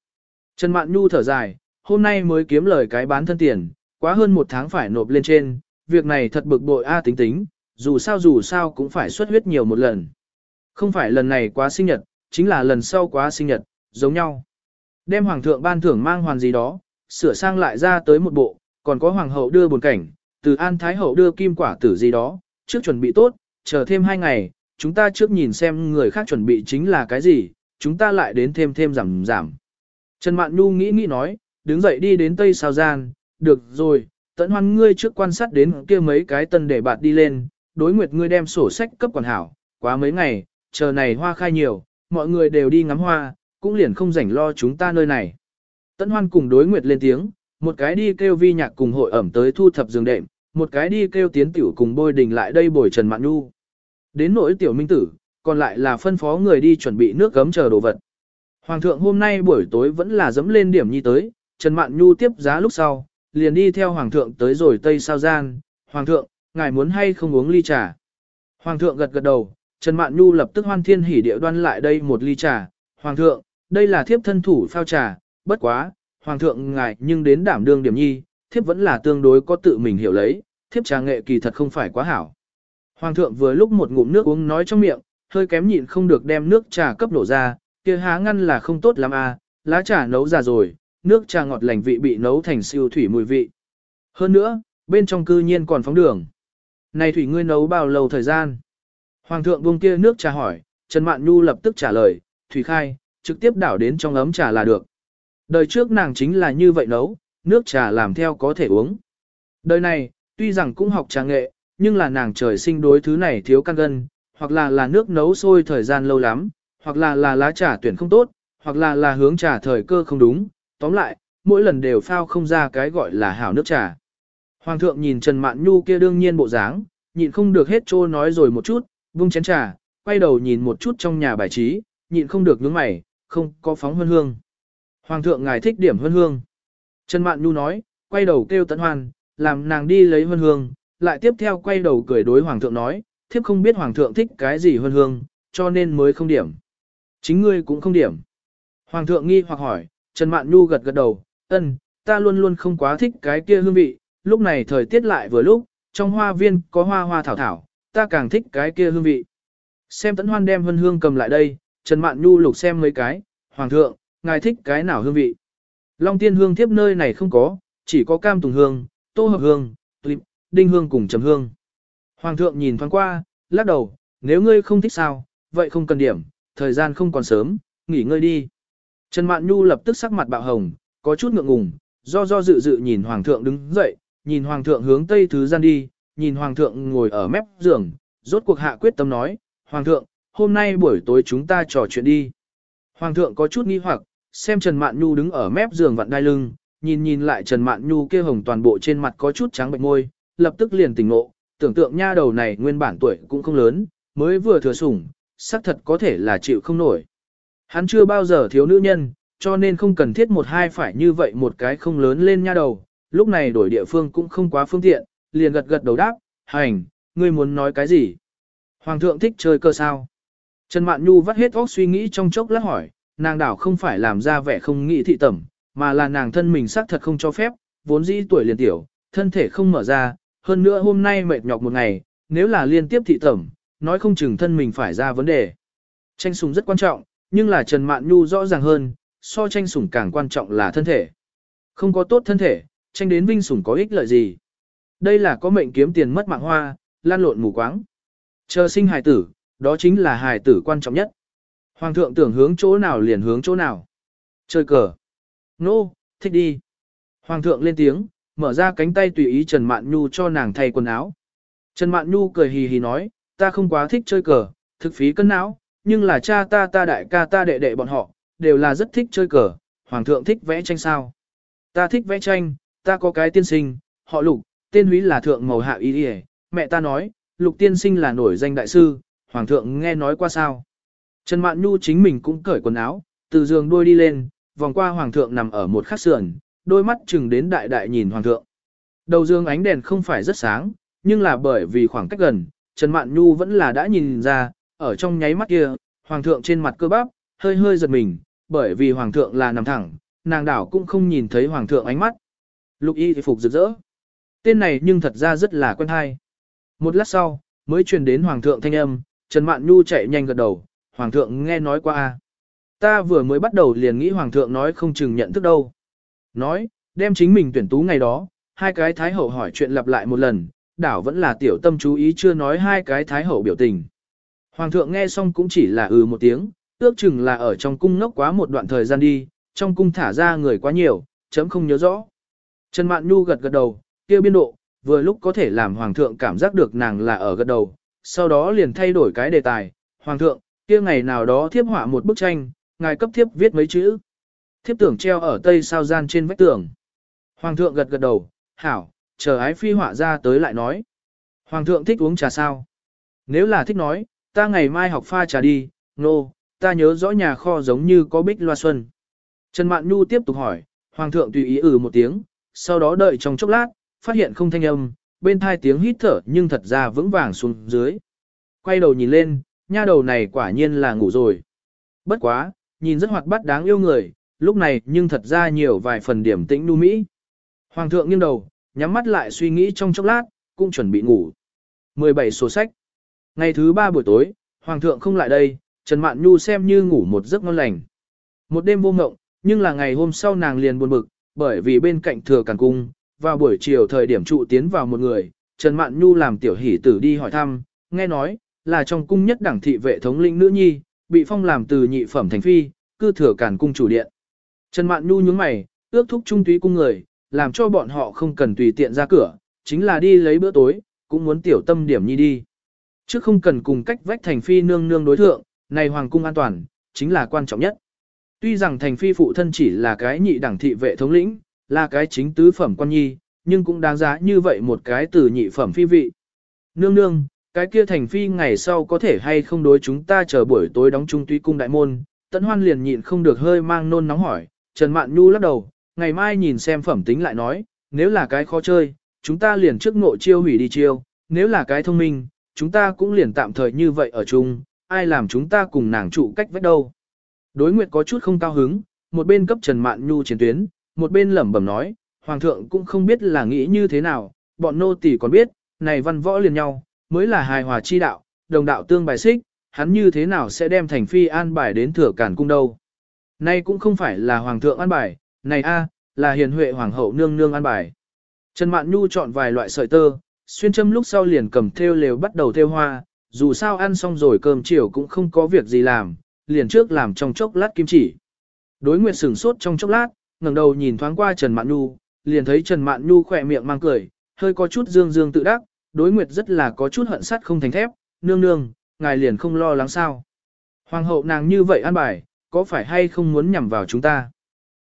Trần Mạn Nhu thở dài, hôm nay mới kiếm lời cái bán thân tiền, quá hơn một tháng phải nộp lên trên, việc này thật bực bội a à tính tính, dù sao dù sao cũng phải xuất huyết nhiều một lần. Không phải lần này quá sinh nhật, chính là lần sau quá sinh nhật, giống nhau. Đem hoàng thượng ban thưởng mang hoàn gì đó, sửa sang lại ra tới một bộ, còn có hoàng hậu đưa buồn cảnh, từ an thái hậu đưa kim quả tử gì đó, trước chuẩn bị tốt, chờ thêm hai ngày, chúng ta trước nhìn xem người khác chuẩn bị chính là cái gì, chúng ta lại đến thêm thêm giảm giảm. Trần Mạn Nhu nghĩ nghĩ nói, đứng dậy đi đến Tây Sao Gian, được rồi, tận hoan ngươi trước quan sát đến kia mấy cái tân để bạt đi lên, đối nguyệt ngươi đem sổ sách cấp quản hảo, quá mấy ngày, chờ này hoa khai nhiều, mọi người đều đi ngắm hoa, cũng liền không rảnh lo chúng ta nơi này. Tận hoan cùng đối nguyệt lên tiếng, một cái đi kêu vi nhạc cùng hội ẩm tới thu thập giường đệm, một cái đi kêu tiến tiểu cùng bôi đình lại đây bồi Trần Mạn Nhu. Đến nỗi tiểu minh tử, còn lại là phân phó người đi chuẩn bị nước gấm chờ đồ vật. Hoàng thượng hôm nay buổi tối vẫn là dẫm lên điểm nhi tới, Trần Mạn Nhu tiếp giá lúc sau, liền đi theo Hoàng thượng tới rồi Tây Sao Gian. Hoàng thượng, ngài muốn hay không uống ly trà? Hoàng thượng gật gật đầu, Trần Mạn Nhu lập tức hoan thiên hỉ địa đoan lại đây một ly trà. Hoàng thượng, đây là thiếp thân thủ phao trà, bất quá, Hoàng thượng ngài nhưng đến đảm đương điểm nhi, thiếp vẫn là tương đối có tự mình hiểu lấy, thiếp trà nghệ kỳ thật không phải quá hảo. Hoàng thượng vừa lúc một ngụm nước uống nói trong miệng, hơi kém nhịn không được đem nước trà cấp đổ ra, kia há ngăn là không tốt lắm à, lá trà nấu già rồi, nước trà ngọt lành vị bị nấu thành siêu thủy mùi vị. Hơn nữa, bên trong cư nhiên còn phóng đường. Này thủy ngươi nấu bao lâu thời gian? Hoàng thượng buông kia nước trà hỏi, Trần Mạn Nhu lập tức trả lời, thủy khai, trực tiếp đảo đến trong ấm trà là được. Đời trước nàng chính là như vậy nấu, nước trà làm theo có thể uống. Đời này, tuy rằng cũng học trà nghệ, nhưng là nàng trời sinh đối thứ này thiếu căn gân, hoặc là là nước nấu sôi thời gian lâu lắm, hoặc là là lá trà tuyển không tốt, hoặc là là hướng trà thời cơ không đúng, tóm lại, mỗi lần đều phao không ra cái gọi là hảo nước trà. Hoàng thượng nhìn Trần Mạn Nhu kia đương nhiên bộ dáng, nhịn không được hết trô nói rồi một chút, vung chén trà, quay đầu nhìn một chút trong nhà bài trí, nhịn không được nhướng mày, không có phóng hương hương. Hoàng thượng ngài thích điểm hương hương. Trần Mạn Nhu nói, quay đầu kêu tận hoan, làm nàng đi lấy hương hương, lại tiếp theo quay đầu cười đối Hoàng thượng nói, thiếp không biết Hoàng thượng thích cái gì hương hương, cho nên mới không điểm. Chính ngươi cũng không điểm. Hoàng thượng nghi hoặc hỏi, Trần Mạn Nhu gật gật đầu, ân, ta luôn luôn không quá thích cái kia hương vị, lúc này thời tiết lại vừa lúc, trong hoa viên có hoa hoa thảo thảo, ta càng thích cái kia hương vị. Xem tấn hoan đem hân hương cầm lại đây, Trần Mạn Nhu lục xem mấy cái, Hoàng thượng, ngài thích cái nào hương vị. Long tiên hương thiếp nơi này không có, chỉ có cam tùng hương, tô hợp hương, tulip, đinh hương cùng trầm hương. Hoàng thượng nhìn thoáng qua, lắc đầu, nếu ngươi không thích sao, vậy không cần điểm, thời gian không còn sớm, nghỉ ngơi đi. Trần Mạn Nhu lập tức sắc mặt bạo hồng, có chút ngượng ngùng, do do dự dự nhìn Hoàng thượng đứng dậy, nhìn Hoàng thượng hướng Tây Thứ gian đi, nhìn Hoàng thượng ngồi ở mép giường, rốt cuộc hạ quyết tâm nói, Hoàng thượng, hôm nay buổi tối chúng ta trò chuyện đi. Hoàng thượng có chút nghi hoặc, xem Trần Mạn Nhu đứng ở mép giường vặn đai lưng, nhìn nhìn lại Trần Mạn Nhu kia hồng toàn bộ trên mặt có chút trắng bệnh môi, lập tức liền tỉnh ngộ, tưởng tượng nha đầu này nguyên bản tuổi cũng không lớn, mới vừa thừa sủng, xác thật có thể là chịu không nổi. Hắn chưa bao giờ thiếu nữ nhân, cho nên không cần thiết một hai phải như vậy một cái không lớn lên nha đầu, lúc này đổi địa phương cũng không quá phương tiện, liền gật gật đầu đáp, hành, ngươi muốn nói cái gì? Hoàng thượng thích chơi cơ sao? Trần Mạn Nhu vắt hết óc suy nghĩ trong chốc lát hỏi, nàng đảo không phải làm ra vẻ không nghĩ thị tẩm, mà là nàng thân mình xác thật không cho phép, vốn dĩ tuổi liền tiểu, thân thể không mở ra, hơn nữa hôm nay mệt nhọc một ngày, nếu là liên tiếp thị tẩm, nói không chừng thân mình phải ra vấn đề. Tranh sùng rất quan trọng, nhưng là Trần Mạn Nhu rõ ràng hơn, so tranh sủng càng quan trọng là thân thể. Không có tốt thân thể, tranh đến vinh sủng có ích lợi gì. Đây là có mệnh kiếm tiền mất mạng hoa, lan lộn mù quáng. Chờ sinh hài tử, đó chính là hài tử quan trọng nhất. Hoàng thượng tưởng hướng chỗ nào liền hướng chỗ nào. Chơi cờ. Nô, no, thích đi. Hoàng thượng lên tiếng, mở ra cánh tay tùy ý Trần Mạn Nhu cho nàng thay quần áo. Trần Mạn Nhu cười hì hì nói, ta không quá thích chơi cờ, thực phí cân não, nhưng là cha ta ta đại ca ta đệ đệ bọn họ, đều là rất thích chơi cờ, hoàng thượng thích vẽ tranh sao. Ta thích vẽ tranh, ta có cái tiên sinh, họ lục, tên húy là thượng màu hạ y mẹ ta nói, lục tiên sinh là nổi danh đại sư, hoàng thượng nghe nói qua sao. Trần Mạn Nhu chính mình cũng cởi quần áo, từ giường đôi đi lên, vòng qua hoàng thượng nằm ở một khắc sườn, đôi mắt chừng đến đại đại nhìn hoàng thượng. Đầu giường ánh đèn không phải rất sáng, nhưng là bởi vì khoảng cách gần, Trần Mạn Nhu vẫn là đã nhìn ra, ở trong nháy mắt kia, hoàng thượng trên mặt cơ bắp, hơi hơi giật mình, bởi vì hoàng thượng là nằm thẳng, nàng đảo cũng không nhìn thấy hoàng thượng ánh mắt. Lục y thì phục rực rỡ. Tên này nhưng thật ra rất là quen hay. Một lát sau, mới truyền đến hoàng thượng thanh âm, Trần Mạn Nhu chạy nhanh gật đầu, hoàng thượng nghe nói qua a. Ta vừa mới bắt đầu liền nghĩ hoàng thượng nói không chừng nhận thức đâu. Nói, đem chính mình tuyển tú ngày đó, hai cái thái hậu hỏi chuyện lặp lại một lần, đảo vẫn là tiểu tâm chú ý chưa nói hai cái thái hậu biểu tình. Hoàng thượng nghe xong cũng chỉ là ừ một tiếng, ước chừng là ở trong cung ngốc quá một đoạn thời gian đi, trong cung thả ra người quá nhiều, chấm không nhớ rõ. Trần Mạn Nhu gật gật đầu, kia biên độ, vừa lúc có thể làm Hoàng thượng cảm giác được nàng là ở gật đầu, sau đó liền thay đổi cái đề tài. Hoàng thượng, kia ngày nào đó thiếp họa một bức tranh, ngài cấp thiếp viết mấy chữ. Thiếp tưởng treo ở tây sao gian trên vách tường. Hoàng thượng gật gật đầu, hảo, chờ ái phi họa ra tới lại nói. Hoàng thượng thích uống trà sao? Nếu là thích nói, ta ngày mai học pha trà đi, nô, no, ta nhớ rõ nhà kho giống như có bích loa xuân. Trần Mạn Nhu tiếp tục hỏi, Hoàng thượng tùy ý ừ một tiếng, sau đó đợi trong chốc lát, phát hiện không thanh âm, bên thai tiếng hít thở nhưng thật ra vững vàng xuống dưới. Quay đầu nhìn lên, nha đầu này quả nhiên là ngủ rồi. Bất quá, nhìn rất hoạt bát đáng yêu người, lúc này nhưng thật ra nhiều vài phần điểm tĩnh nu mỹ. Hoàng thượng nghiêng đầu, nhắm mắt lại suy nghĩ trong chốc lát, cũng chuẩn bị ngủ. 17 sổ sách. Ngày thứ ba buổi tối, Hoàng thượng không lại đây, Trần Mạn Nhu xem như ngủ một giấc ngon lành. Một đêm vô ngộng, nhưng là ngày hôm sau nàng liền buồn bực, bởi vì bên cạnh thừa càn cung, vào buổi chiều thời điểm trụ tiến vào một người, Trần Mạn Nhu làm tiểu hỷ tử đi hỏi thăm, nghe nói, là trong cung nhất đẳng thị vệ thống lĩnh nữ nhi, bị phong làm từ nhị phẩm thành phi, cư thừa càn cung chủ điện. Trần Mạn Nhu nhướng mày, ước thúc trung túy cung người, làm cho bọn họ không cần tùy tiện ra cửa, chính là đi lấy bữa tối, cũng muốn tiểu tâm điểm nhi đi. Chứ không cần cùng cách vách thành phi nương nương đối thượng, này hoàng cung an toàn, chính là quan trọng nhất. Tuy rằng thành phi phụ thân chỉ là cái nhị đẳng thị vệ thống lĩnh, là cái chính tứ phẩm quan nhi, nhưng cũng đáng giá như vậy một cái từ nhị phẩm phi vị. Nương nương, cái kia thành phi ngày sau có thể hay không đối chúng ta chờ buổi tối đóng trung tuy cung đại môn, tận hoan liền nhịn không được hơi mang nôn nóng hỏi, Trần Mạn Nhu lắc đầu, ngày mai nhìn xem phẩm tính lại nói, nếu là cái khó chơi, chúng ta liền trước ngộ chiêu hủy đi chiêu, nếu là cái thông minh, chúng ta cũng liền tạm thời như vậy ở chung, ai làm chúng ta cùng nàng trụ cách vách đâu. Đối nguyệt có chút không cao hứng, một bên cấp Trần Mạn Nhu chiến tuyến, một bên lẩm bẩm nói, Hoàng thượng cũng không biết là nghĩ như thế nào, bọn nô tỳ còn biết, này văn võ liền nhau, mới là hài hòa chi đạo, đồng đạo tương bài xích, hắn như thế nào sẽ đem thành phi an bài đến thừa cản cung đâu. Này cũng không phải là Hoàng thượng an bài, này a là hiền huệ Hoàng hậu nương nương an bài. Trần Mạn Nhu chọn vài loại sợi tơ, xuyên châm lúc sau liền cầm theo lều bắt đầu theo hoa, dù sao ăn xong rồi cơm chiều cũng không có việc gì làm, liền trước làm trong chốc lát kim chỉ. Đối nguyệt sửng sốt trong chốc lát, ngẩng đầu nhìn thoáng qua Trần Mạn Nhu, liền thấy Trần Mạn Nhu khỏe miệng mang cười, hơi có chút dương dương tự đắc, đối nguyệt rất là có chút hận sắt không thành thép, nương nương, ngài liền không lo lắng sao. Hoàng hậu nàng như vậy an bài, có phải hay không muốn nhằm vào chúng ta?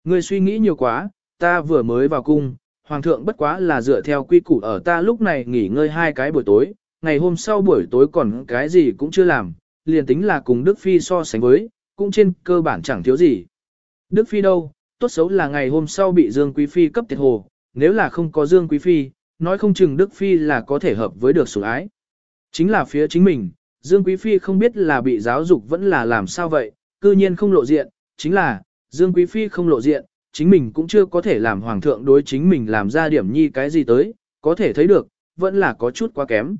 Ngươi suy nghĩ nhiều quá, ta vừa mới vào cung, hoàng thượng bất quá là dựa theo quy củ ở ta lúc này nghỉ ngơi hai cái buổi tối, ngày hôm sau buổi tối còn cái gì cũng chưa làm, liền tính là cùng Đức Phi so sánh với, cũng trên cơ bản chẳng thiếu gì. Đức Phi đâu, tốt xấu là ngày hôm sau bị Dương Quý Phi cấp tiệt hồ, nếu là không có Dương Quý Phi, nói không chừng Đức Phi là có thể hợp với được sủng ái. Chính là phía chính mình, Dương Quý Phi không biết là bị giáo dục vẫn là làm sao vậy, cư nhiên không lộ diện, chính là, Dương Quý Phi không lộ diện, chính mình cũng chưa có thể làm Hoàng thượng đối chính mình làm ra điểm nhi cái gì tới, có thể thấy được, vẫn là có chút quá kém.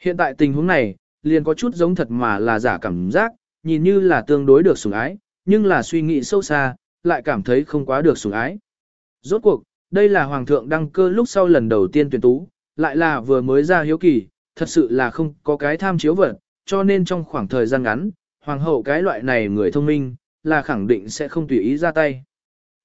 Hiện tại tình huống này, liền có chút giống thật mà là giả cảm giác, nhìn như là tương đối được sủng ái, nhưng là suy nghĩ sâu xa, lại cảm thấy không quá được sủng ái. Rốt cuộc, đây là Hoàng thượng đăng cơ lúc sau lần đầu tiên tuyển tú, lại là vừa mới ra hiếu kỳ, thật sự là không có cái tham chiếu vật, cho nên trong khoảng thời gian ngắn, Hoàng hậu cái loại này người thông minh, là khẳng định sẽ không tùy ý ra tay.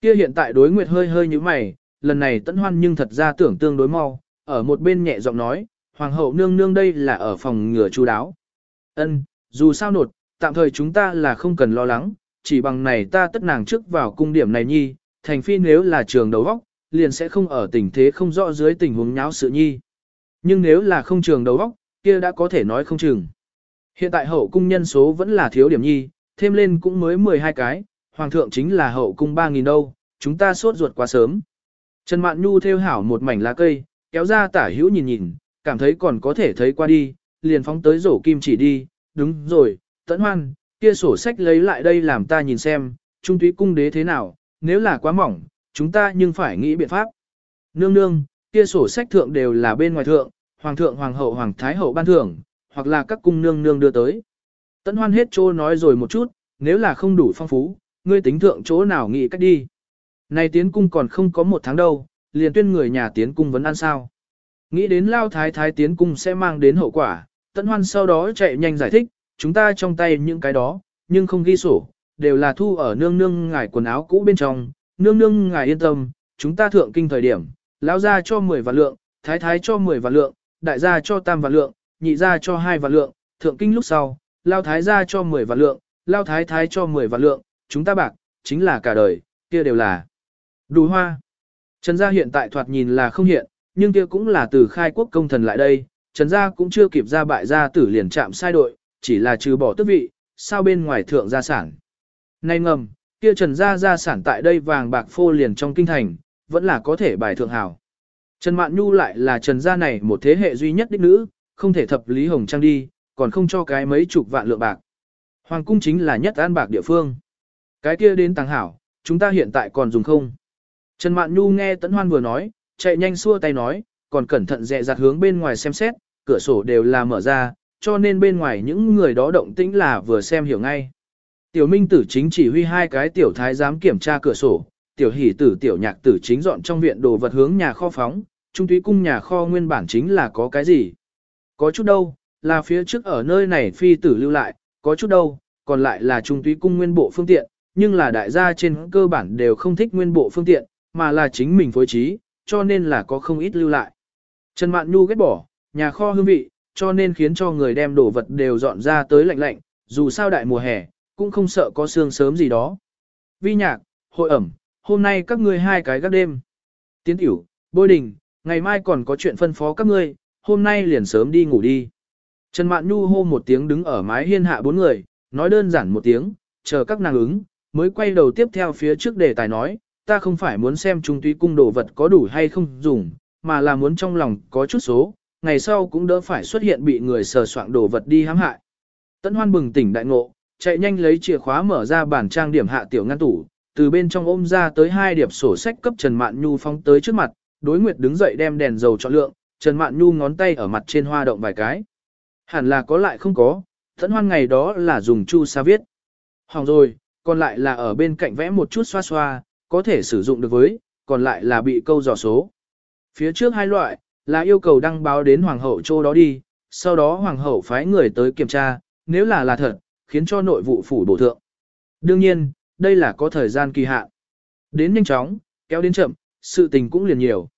Kia hiện tại đối nguyệt hơi hơi như mày, lần này tấn hoan nhưng thật ra tưởng tương đối mau, ở một bên nhẹ giọng nói, Hoàng hậu nương nương đây là ở phòng ngừa chú đáo. Ân, dù sao nột, tạm thời chúng ta là không cần lo lắng, chỉ bằng này ta tất nàng trước vào cung điểm này nhi, thành phi nếu là trường đầu vóc, liền sẽ không ở tình thế không rõ dưới tình huống nháo sự nhi. Nhưng nếu là không trường đầu vóc, kia đã có thể nói không chừng. Hiện tại hậu cung nhân số vẫn là thiếu điểm nhi, thêm lên cũng mới 12 cái, hoàng thượng chính là hậu cung 3.000 đâu, chúng ta sốt ruột quá sớm. Trần Mạn Nhu theo hảo một mảnh lá cây, kéo ra tả hữu nhìn nhìn, cảm thấy còn có thể thấy qua đi, liền phóng tới rổ kim chỉ đi, đúng rồi, tẫn hoan, kia sổ sách lấy lại đây làm ta nhìn xem, trung túy cung đế thế nào, nếu là quá mỏng, chúng ta nhưng phải nghĩ biện pháp. Nương nương, kia sổ sách thượng đều là bên ngoài thượng, hoàng thượng hoàng hậu hoàng thái hậu ban thưởng, hoặc là các cung nương nương đưa tới. Tẫn hoan hết trô nói rồi một chút, nếu là không đủ phong phú, ngươi tính thượng chỗ nào nghĩ cách đi. Này tiến cung còn không có một tháng đâu, liền tuyên người nhà tiến cung vẫn ăn sao. Nghĩ đến lao thái thái tiến cung sẽ mang đến hậu quả, tận hoan sau đó chạy nhanh giải thích, chúng ta trong tay những cái đó, nhưng không ghi sổ, đều là thu ở nương nương ngài quần áo cũ bên trong, nương nương ngài yên tâm, chúng ta thượng kinh thời điểm, lão gia cho 10 vạn lượng, thái thái cho 10 vạn lượng, đại gia cho tam vạn lượng, nhị gia cho 2 vạn lượng, thượng kinh lúc sau, lao thái gia cho 10 vạn lượng, lao thái thái cho 10 vạn lượng, chúng ta bạc, chính là cả đời, kia đều là đủ hoa. Trần gia hiện tại thoạt nhìn là không hiện, nhưng kia cũng là từ khai quốc công thần lại đây, Trần gia cũng chưa kịp ra bại gia tử liền chạm sai đội, chỉ là trừ bỏ tước vị, sao bên ngoài thượng gia sản. Nay ngầm, kia Trần gia gia sản tại đây vàng bạc phô liền trong kinh thành, vẫn là có thể bài thượng hảo. Trần Mạn Nhu lại là Trần gia này một thế hệ duy nhất đích nữ, không thể thập Lý Hồng Trang đi, còn không cho cái mấy chục vạn lượng bạc. Hoàng cung chính là nhất an bạc địa phương. Cái kia đến tàng hảo, chúng ta hiện tại còn dùng không? Trần Mạn Nhu nghe Tấn Hoan vừa nói, chạy nhanh xua tay nói, còn cẩn thận dè dặt hướng bên ngoài xem xét, cửa sổ đều là mở ra, cho nên bên ngoài những người đó động tĩnh là vừa xem hiểu ngay. Tiểu Minh Tử chính chỉ huy hai cái tiểu thái giám kiểm tra cửa sổ, tiểu hỷ tử tiểu nhạc tử chính dọn trong viện đồ vật hướng nhà kho phóng, trung túy cung nhà kho nguyên bản chính là có cái gì. Có chút đâu, là phía trước ở nơi này phi tử lưu lại, có chút đâu, còn lại là trung túy cung nguyên bộ phương tiện, nhưng là đại gia trên cơ bản đều không thích nguyên bộ phương tiện, mà là chính mình phối trí, cho nên là có không ít lưu lại. Trần Mạn Nhu ghét bỏ, nhà kho hương vị, cho nên khiến cho người đem đồ vật đều dọn ra tới lạnh lạnh, dù sao đại mùa hè, cũng không sợ có sương sớm gì đó. Vi nhạc, hội ẩm, hôm nay các ngươi hai cái gác đêm. Tiến tiểu, bôi đình, ngày mai còn có chuyện phân phó các ngươi, hôm nay liền sớm đi ngủ đi. Trần Mạn Nhu hô một tiếng đứng ở mái hiên hạ bốn người, nói đơn giản một tiếng, chờ các nàng ứng, mới quay đầu tiếp theo phía trước đề tài nói, ta không phải muốn xem trung túy cung đồ vật có đủ hay không dùng, mà là muốn trong lòng có chút số, ngày sau cũng đỡ phải xuất hiện bị người sờ soạn đồ vật đi hãm hại. Tấn Hoan bừng tỉnh đại ngộ, chạy nhanh lấy chìa khóa mở ra bản trang điểm hạ tiểu ngăn tủ, từ bên trong ôm ra tới hai điệp sổ sách cấp Trần Mạn Nhu phóng tới trước mặt, đối nguyệt đứng dậy đem đèn dầu chọn lượng, Trần Mạn Nhu ngón tay ở mặt trên hoa động vài cái. Hẳn là có lại không có, Tấn Hoan ngày đó là dùng chu sa viết. Hỏng rồi, còn lại là ở bên cạnh vẽ một chút xoa xoa, có thể sử dụng được với, còn lại là bị câu dò số. Phía trước hai loại, là yêu cầu đăng báo đến hoàng hậu chỗ đó đi, sau đó hoàng hậu phái người tới kiểm tra, nếu là là thật, khiến cho nội vụ phủ bổ thượng. Đương nhiên, đây là có thời gian kỳ hạn. Đến nhanh chóng, kéo đến chậm, sự tình cũng liền nhiều.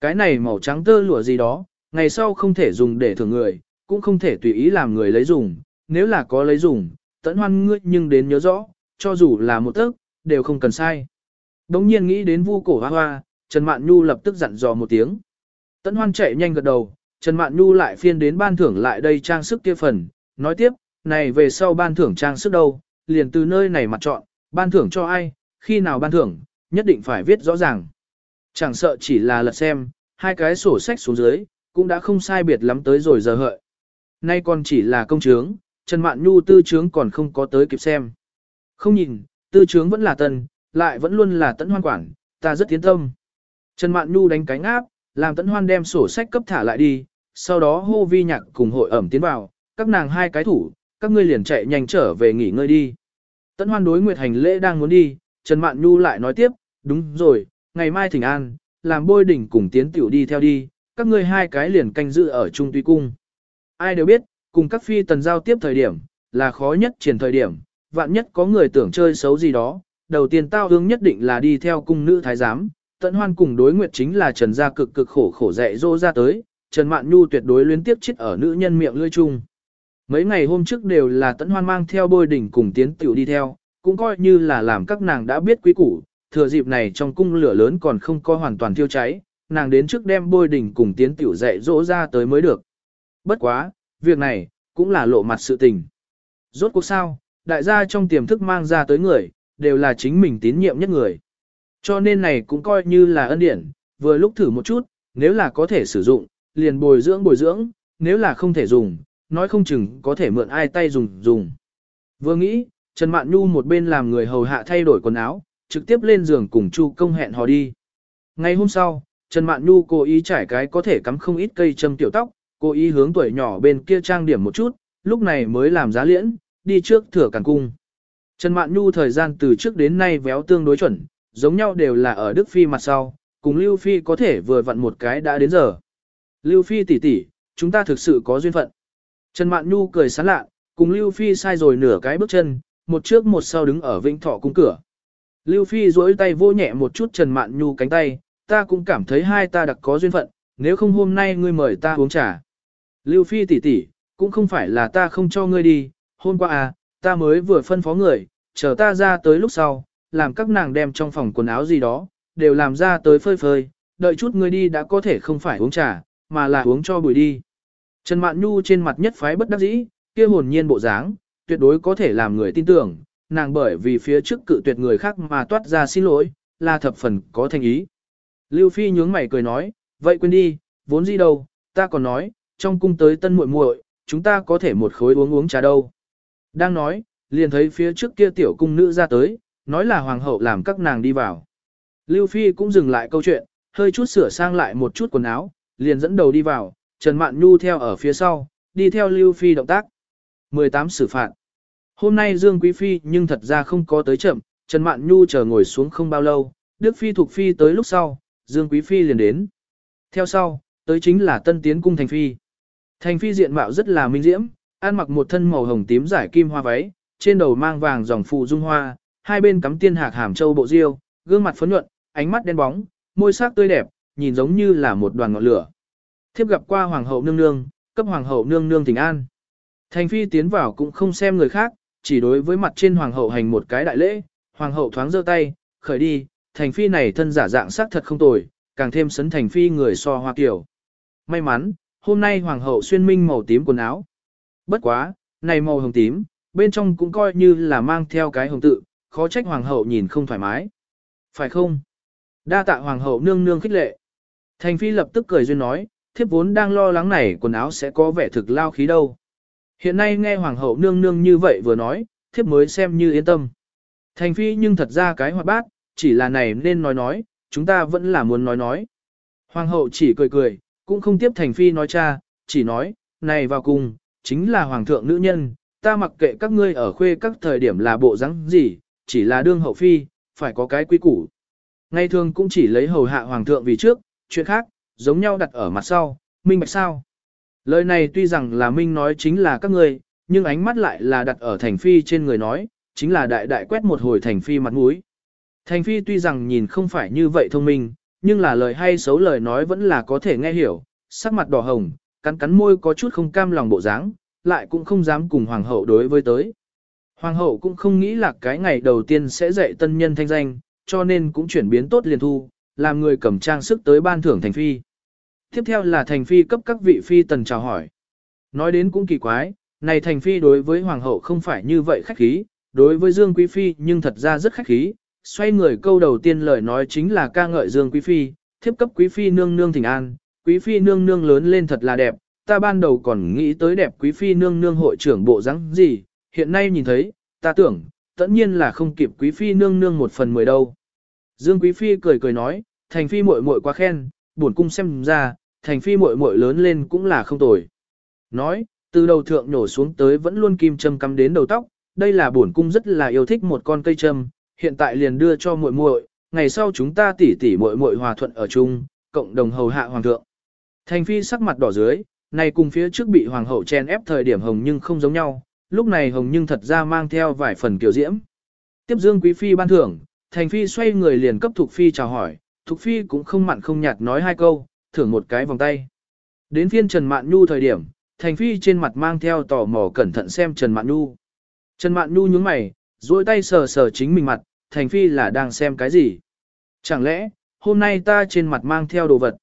Cái này màu trắng tơ lụa gì đó, ngày sau không thể dùng để thưởng người, cũng không thể tùy ý làm người lấy dùng, nếu là có lấy dùng, tận hoan ngươi nhưng đến nhớ rõ, cho dù là một tấc, đều không cần sai. Đống nhiên nghĩ đến vu cổ hoa hoa, Trần Mạn Nhu lập tức dặn dò một tiếng. Tấn Hoan chạy nhanh gật đầu, Trần Mạn Nhu lại phiên đến ban thưởng lại đây trang sức kia phần, nói tiếp, này về sau ban thưởng trang sức đâu, liền từ nơi này mặt chọn, ban thưởng cho ai, khi nào ban thưởng, nhất định phải viết rõ ràng. Chẳng sợ chỉ là lật xem, hai cái sổ sách xuống dưới, cũng đã không sai biệt lắm tới rồi giờ hợi. Nay còn chỉ là công chướng, Trần Mạn Nhu tư chướng còn không có tới kịp xem. Không nhìn, tư trướng vẫn là tần, lại vẫn luôn là tẫn hoan quản, ta rất tiến tâm. Trần Mạn Nhu đánh cánh áp, làm tẫn hoan đem sổ sách cấp thả lại đi, sau đó hô vi nhạc cùng hội ẩm tiến vào, các nàng hai cái thủ, các ngươi liền chạy nhanh trở về nghỉ ngơi đi. Tẫn hoan đối Nguyệt Hành lễ đang muốn đi, Trần Mạn Nhu lại nói tiếp, đúng rồi, ngày mai thỉnh an, làm bôi đỉnh cùng tiến tiểu đi theo đi, các ngươi hai cái liền canh giữ ở Trung Tuy Cung. Ai đều biết, cùng các phi tần giao tiếp thời điểm, là khó nhất triển thời điểm, vạn nhất có người tưởng chơi xấu gì đó, đầu tiên tao hương nhất định là đi theo cung nữ thái giám, tận hoan cùng đối nguyệt chính là Trần gia cực cực khổ khổ dạy dỗ ra tới, Trần Mạn Nhu tuyệt đối liên tiếp chết ở nữ nhân miệng lưỡi chung. Mấy ngày hôm trước đều là tận hoan mang theo bôi đỉnh cùng tiến tiểu đi theo, cũng coi như là làm các nàng đã biết quý củ, thừa dịp này trong cung lửa lớn còn không có hoàn toàn thiêu cháy, nàng đến trước đem bôi đỉnh cùng tiến tiểu dạy dỗ ra tới mới được. Bất quá, việc này, cũng là lộ mặt sự tình. Rốt cuộc sao, đại gia trong tiềm thức mang ra tới người, đều là chính mình tín nhiệm nhất người. Cho nên này cũng coi như là ân điển, vừa lúc thử một chút, nếu là có thể sử dụng, liền bồi dưỡng bồi dưỡng, nếu là không thể dùng, nói không chừng có thể mượn ai tay dùng dùng. Vừa nghĩ, Trần Mạn Nhu một bên làm người hầu hạ thay đổi quần áo, trực tiếp lên giường cùng Chu công hẹn hò đi. Ngày hôm sau, Trần Mạn Nhu cố ý trải cái có thể cắm không ít cây châm tiểu tóc, cố ý hướng tuổi nhỏ bên kia trang điểm một chút, lúc này mới làm giá liễn, đi trước thừa càn cung. Trần Mạn Nhu thời gian từ trước đến nay véo tương đối chuẩn, giống nhau đều là ở Đức Phi mặt sau, cùng Lưu Phi có thể vừa vặn một cái đã đến giờ. Lưu Phi tỷ tỷ, chúng ta thực sự có duyên phận. Trần Mạn Nhu cười sán lạ, cùng Lưu Phi sai rồi nửa cái bước chân, một trước một sau đứng ở vĩnh thọ cung cửa. Lưu Phi duỗi tay vô nhẹ một chút Trần Mạn Nhu cánh tay, ta cũng cảm thấy hai ta đặc có duyên phận, nếu không hôm nay ngươi mời ta uống trà. Lưu Phi tỷ tỷ, cũng không phải là ta không cho ngươi đi, hôm qua à, ta mới vừa phân phó người, chờ ta ra tới lúc sau, làm các nàng đem trong phòng quần áo gì đó, đều làm ra tới phơi phơi, đợi chút ngươi đi đã có thể không phải uống trà, mà là uống cho bùi đi. Trần Mạn Nhu trên mặt nhất phái bất đắc dĩ, kia hồn nhiên bộ dáng, tuyệt đối có thể làm người tin tưởng, nàng bởi vì phía trước cự tuyệt người khác mà toát ra xin lỗi, là thập phần có thành ý. Lưu Phi nhướng mày cười nói, vậy quên đi, vốn gì đâu, ta còn nói, trong cung tới tân muội muội, chúng ta có thể một khối uống uống trà đâu. Đang nói, liền thấy phía trước kia tiểu cung nữ ra tới, nói là hoàng hậu làm các nàng đi vào. Lưu Phi cũng dừng lại câu chuyện, hơi chút sửa sang lại một chút quần áo, liền dẫn đầu đi vào, Trần Mạn Nhu theo ở phía sau, đi theo Lưu Phi động tác. 18 xử phạt. Hôm nay Dương Quý Phi nhưng thật ra không có tới chậm, Trần Mạn Nhu chờ ngồi xuống không bao lâu, Đức Phi thuộc Phi tới lúc sau, Dương Quý Phi liền đến. Theo sau, tới chính là Tân Tiến Cung Thành Phi. Thành Phi diện mạo rất là minh diễm, ăn mặc một thân màu hồng tím giải kim hoa váy, trên đầu mang vàng dòng phụ dung hoa, hai bên cắm tiên hạc hàm châu bộ diêu, gương mặt phấn nhuận, ánh mắt đen bóng, môi sắc tươi đẹp, nhìn giống như là một đoàn ngọn lửa. Thiếp gặp qua hoàng hậu nương nương, cấp hoàng hậu nương nương thỉnh an. Thành phi tiến vào cũng không xem người khác, chỉ đối với mặt trên hoàng hậu hành một cái đại lễ, hoàng hậu thoáng giơ tay, khởi đi, thành phi này thân giả dạng sắc thật không tồi, càng thêm sấn thành phi người so hoa kiểu. May mắn, hôm nay hoàng hậu xuyên minh màu tím quần áo. Bất quá, này màu hồng tím, bên trong cũng coi như là mang theo cái hồng tự, khó trách hoàng hậu nhìn không thoải mái. Phải không? Đa tạ hoàng hậu nương nương khích lệ. Thành phi lập tức cười duyên nói, thiếp vốn đang lo lắng này quần áo sẽ có vẻ thực lao khí đâu. Hiện nay nghe hoàng hậu nương nương như vậy vừa nói, thiếp mới xem như yên tâm. Thành phi nhưng thật ra cái hoạt bát, chỉ là này nên nói nói, chúng ta vẫn là muốn nói nói. Hoàng hậu chỉ cười cười, cũng không tiếp thành phi nói cha, chỉ nói, này vào cùng, chính là hoàng thượng nữ nhân, ta mặc kệ các ngươi ở khuê các thời điểm là bộ rắn gì, chỉ là đương hậu phi, phải có cái quy củ. Ngày thường cũng chỉ lấy hầu hạ hoàng thượng vì trước, chuyện khác, giống nhau đặt ở mặt sau, minh bạch sao. Lời này tuy rằng là minh nói chính là các ngươi, nhưng ánh mắt lại là đặt ở thành phi trên người nói, chính là đại đại quét một hồi thành phi mặt mũi. Thành phi tuy rằng nhìn không phải như vậy thông minh, nhưng là lời hay xấu lời nói vẫn là có thể nghe hiểu, sắc mặt đỏ hồng, cắn cắn môi có chút không cam lòng bộ dáng, lại cũng không dám cùng hoàng hậu đối với tới. Hoàng hậu cũng không nghĩ là cái ngày đầu tiên sẽ dạy tân nhân thanh danh, cho nên cũng chuyển biến tốt liền thu, làm người cầm trang sức tới ban thưởng thành phi. Tiếp theo là thành phi cấp các vị phi tần chào hỏi. Nói đến cũng kỳ quái, này thành phi đối với hoàng hậu không phải như vậy khách khí, đối với Dương Quý Phi nhưng thật ra rất khách khí. Xoay người câu đầu tiên lời nói chính là ca ngợi Dương Quý Phi, thiếp cấp Quý Phi nương nương thỉnh an, Quý Phi nương nương lớn lên thật là đẹp, ta ban đầu còn nghĩ tới đẹp Quý Phi nương nương hội trưởng bộ dáng gì, hiện nay nhìn thấy, ta tưởng, tất nhiên là không kịp Quý Phi nương nương một phần mười đâu. Dương Quý Phi cười cười nói, thành Phi muội muội quá khen, buồn cung xem ra, thành Phi muội muội lớn lên cũng là không tồi. Nói, từ đầu thượng nhổ xuống tới vẫn luôn kim châm cắm đến đầu tóc, đây là bổn cung rất là yêu thích một con cây châm, hiện tại liền đưa cho muội muội, ngày sau chúng ta tỉ tỉ muội muội hòa thuận ở chung, cộng đồng hầu hạ hoàng thượng. Thành phi sắc mặt đỏ dưới, này cùng phía trước bị hoàng hậu chen ép thời điểm hồng nhưng không giống nhau, lúc này hồng nhưng thật ra mang theo vài phần kiểu diễm. Tiếp dương quý phi ban thưởng, thành phi xoay người liền cấp thuộc phi chào hỏi, thuộc phi cũng không mặn không nhạt nói hai câu, thưởng một cái vòng tay. Đến phiên Trần Mạn Nhu thời điểm, Thành Phi trên mặt mang theo tò mò cẩn thận xem Trần Mạn Nhu. Trần Mạn Nhu nhướng mày, duỗi tay sờ sờ chính mình mặt, Thành Phi là đang xem cái gì? Chẳng lẽ, hôm nay ta trên mặt mang theo đồ vật,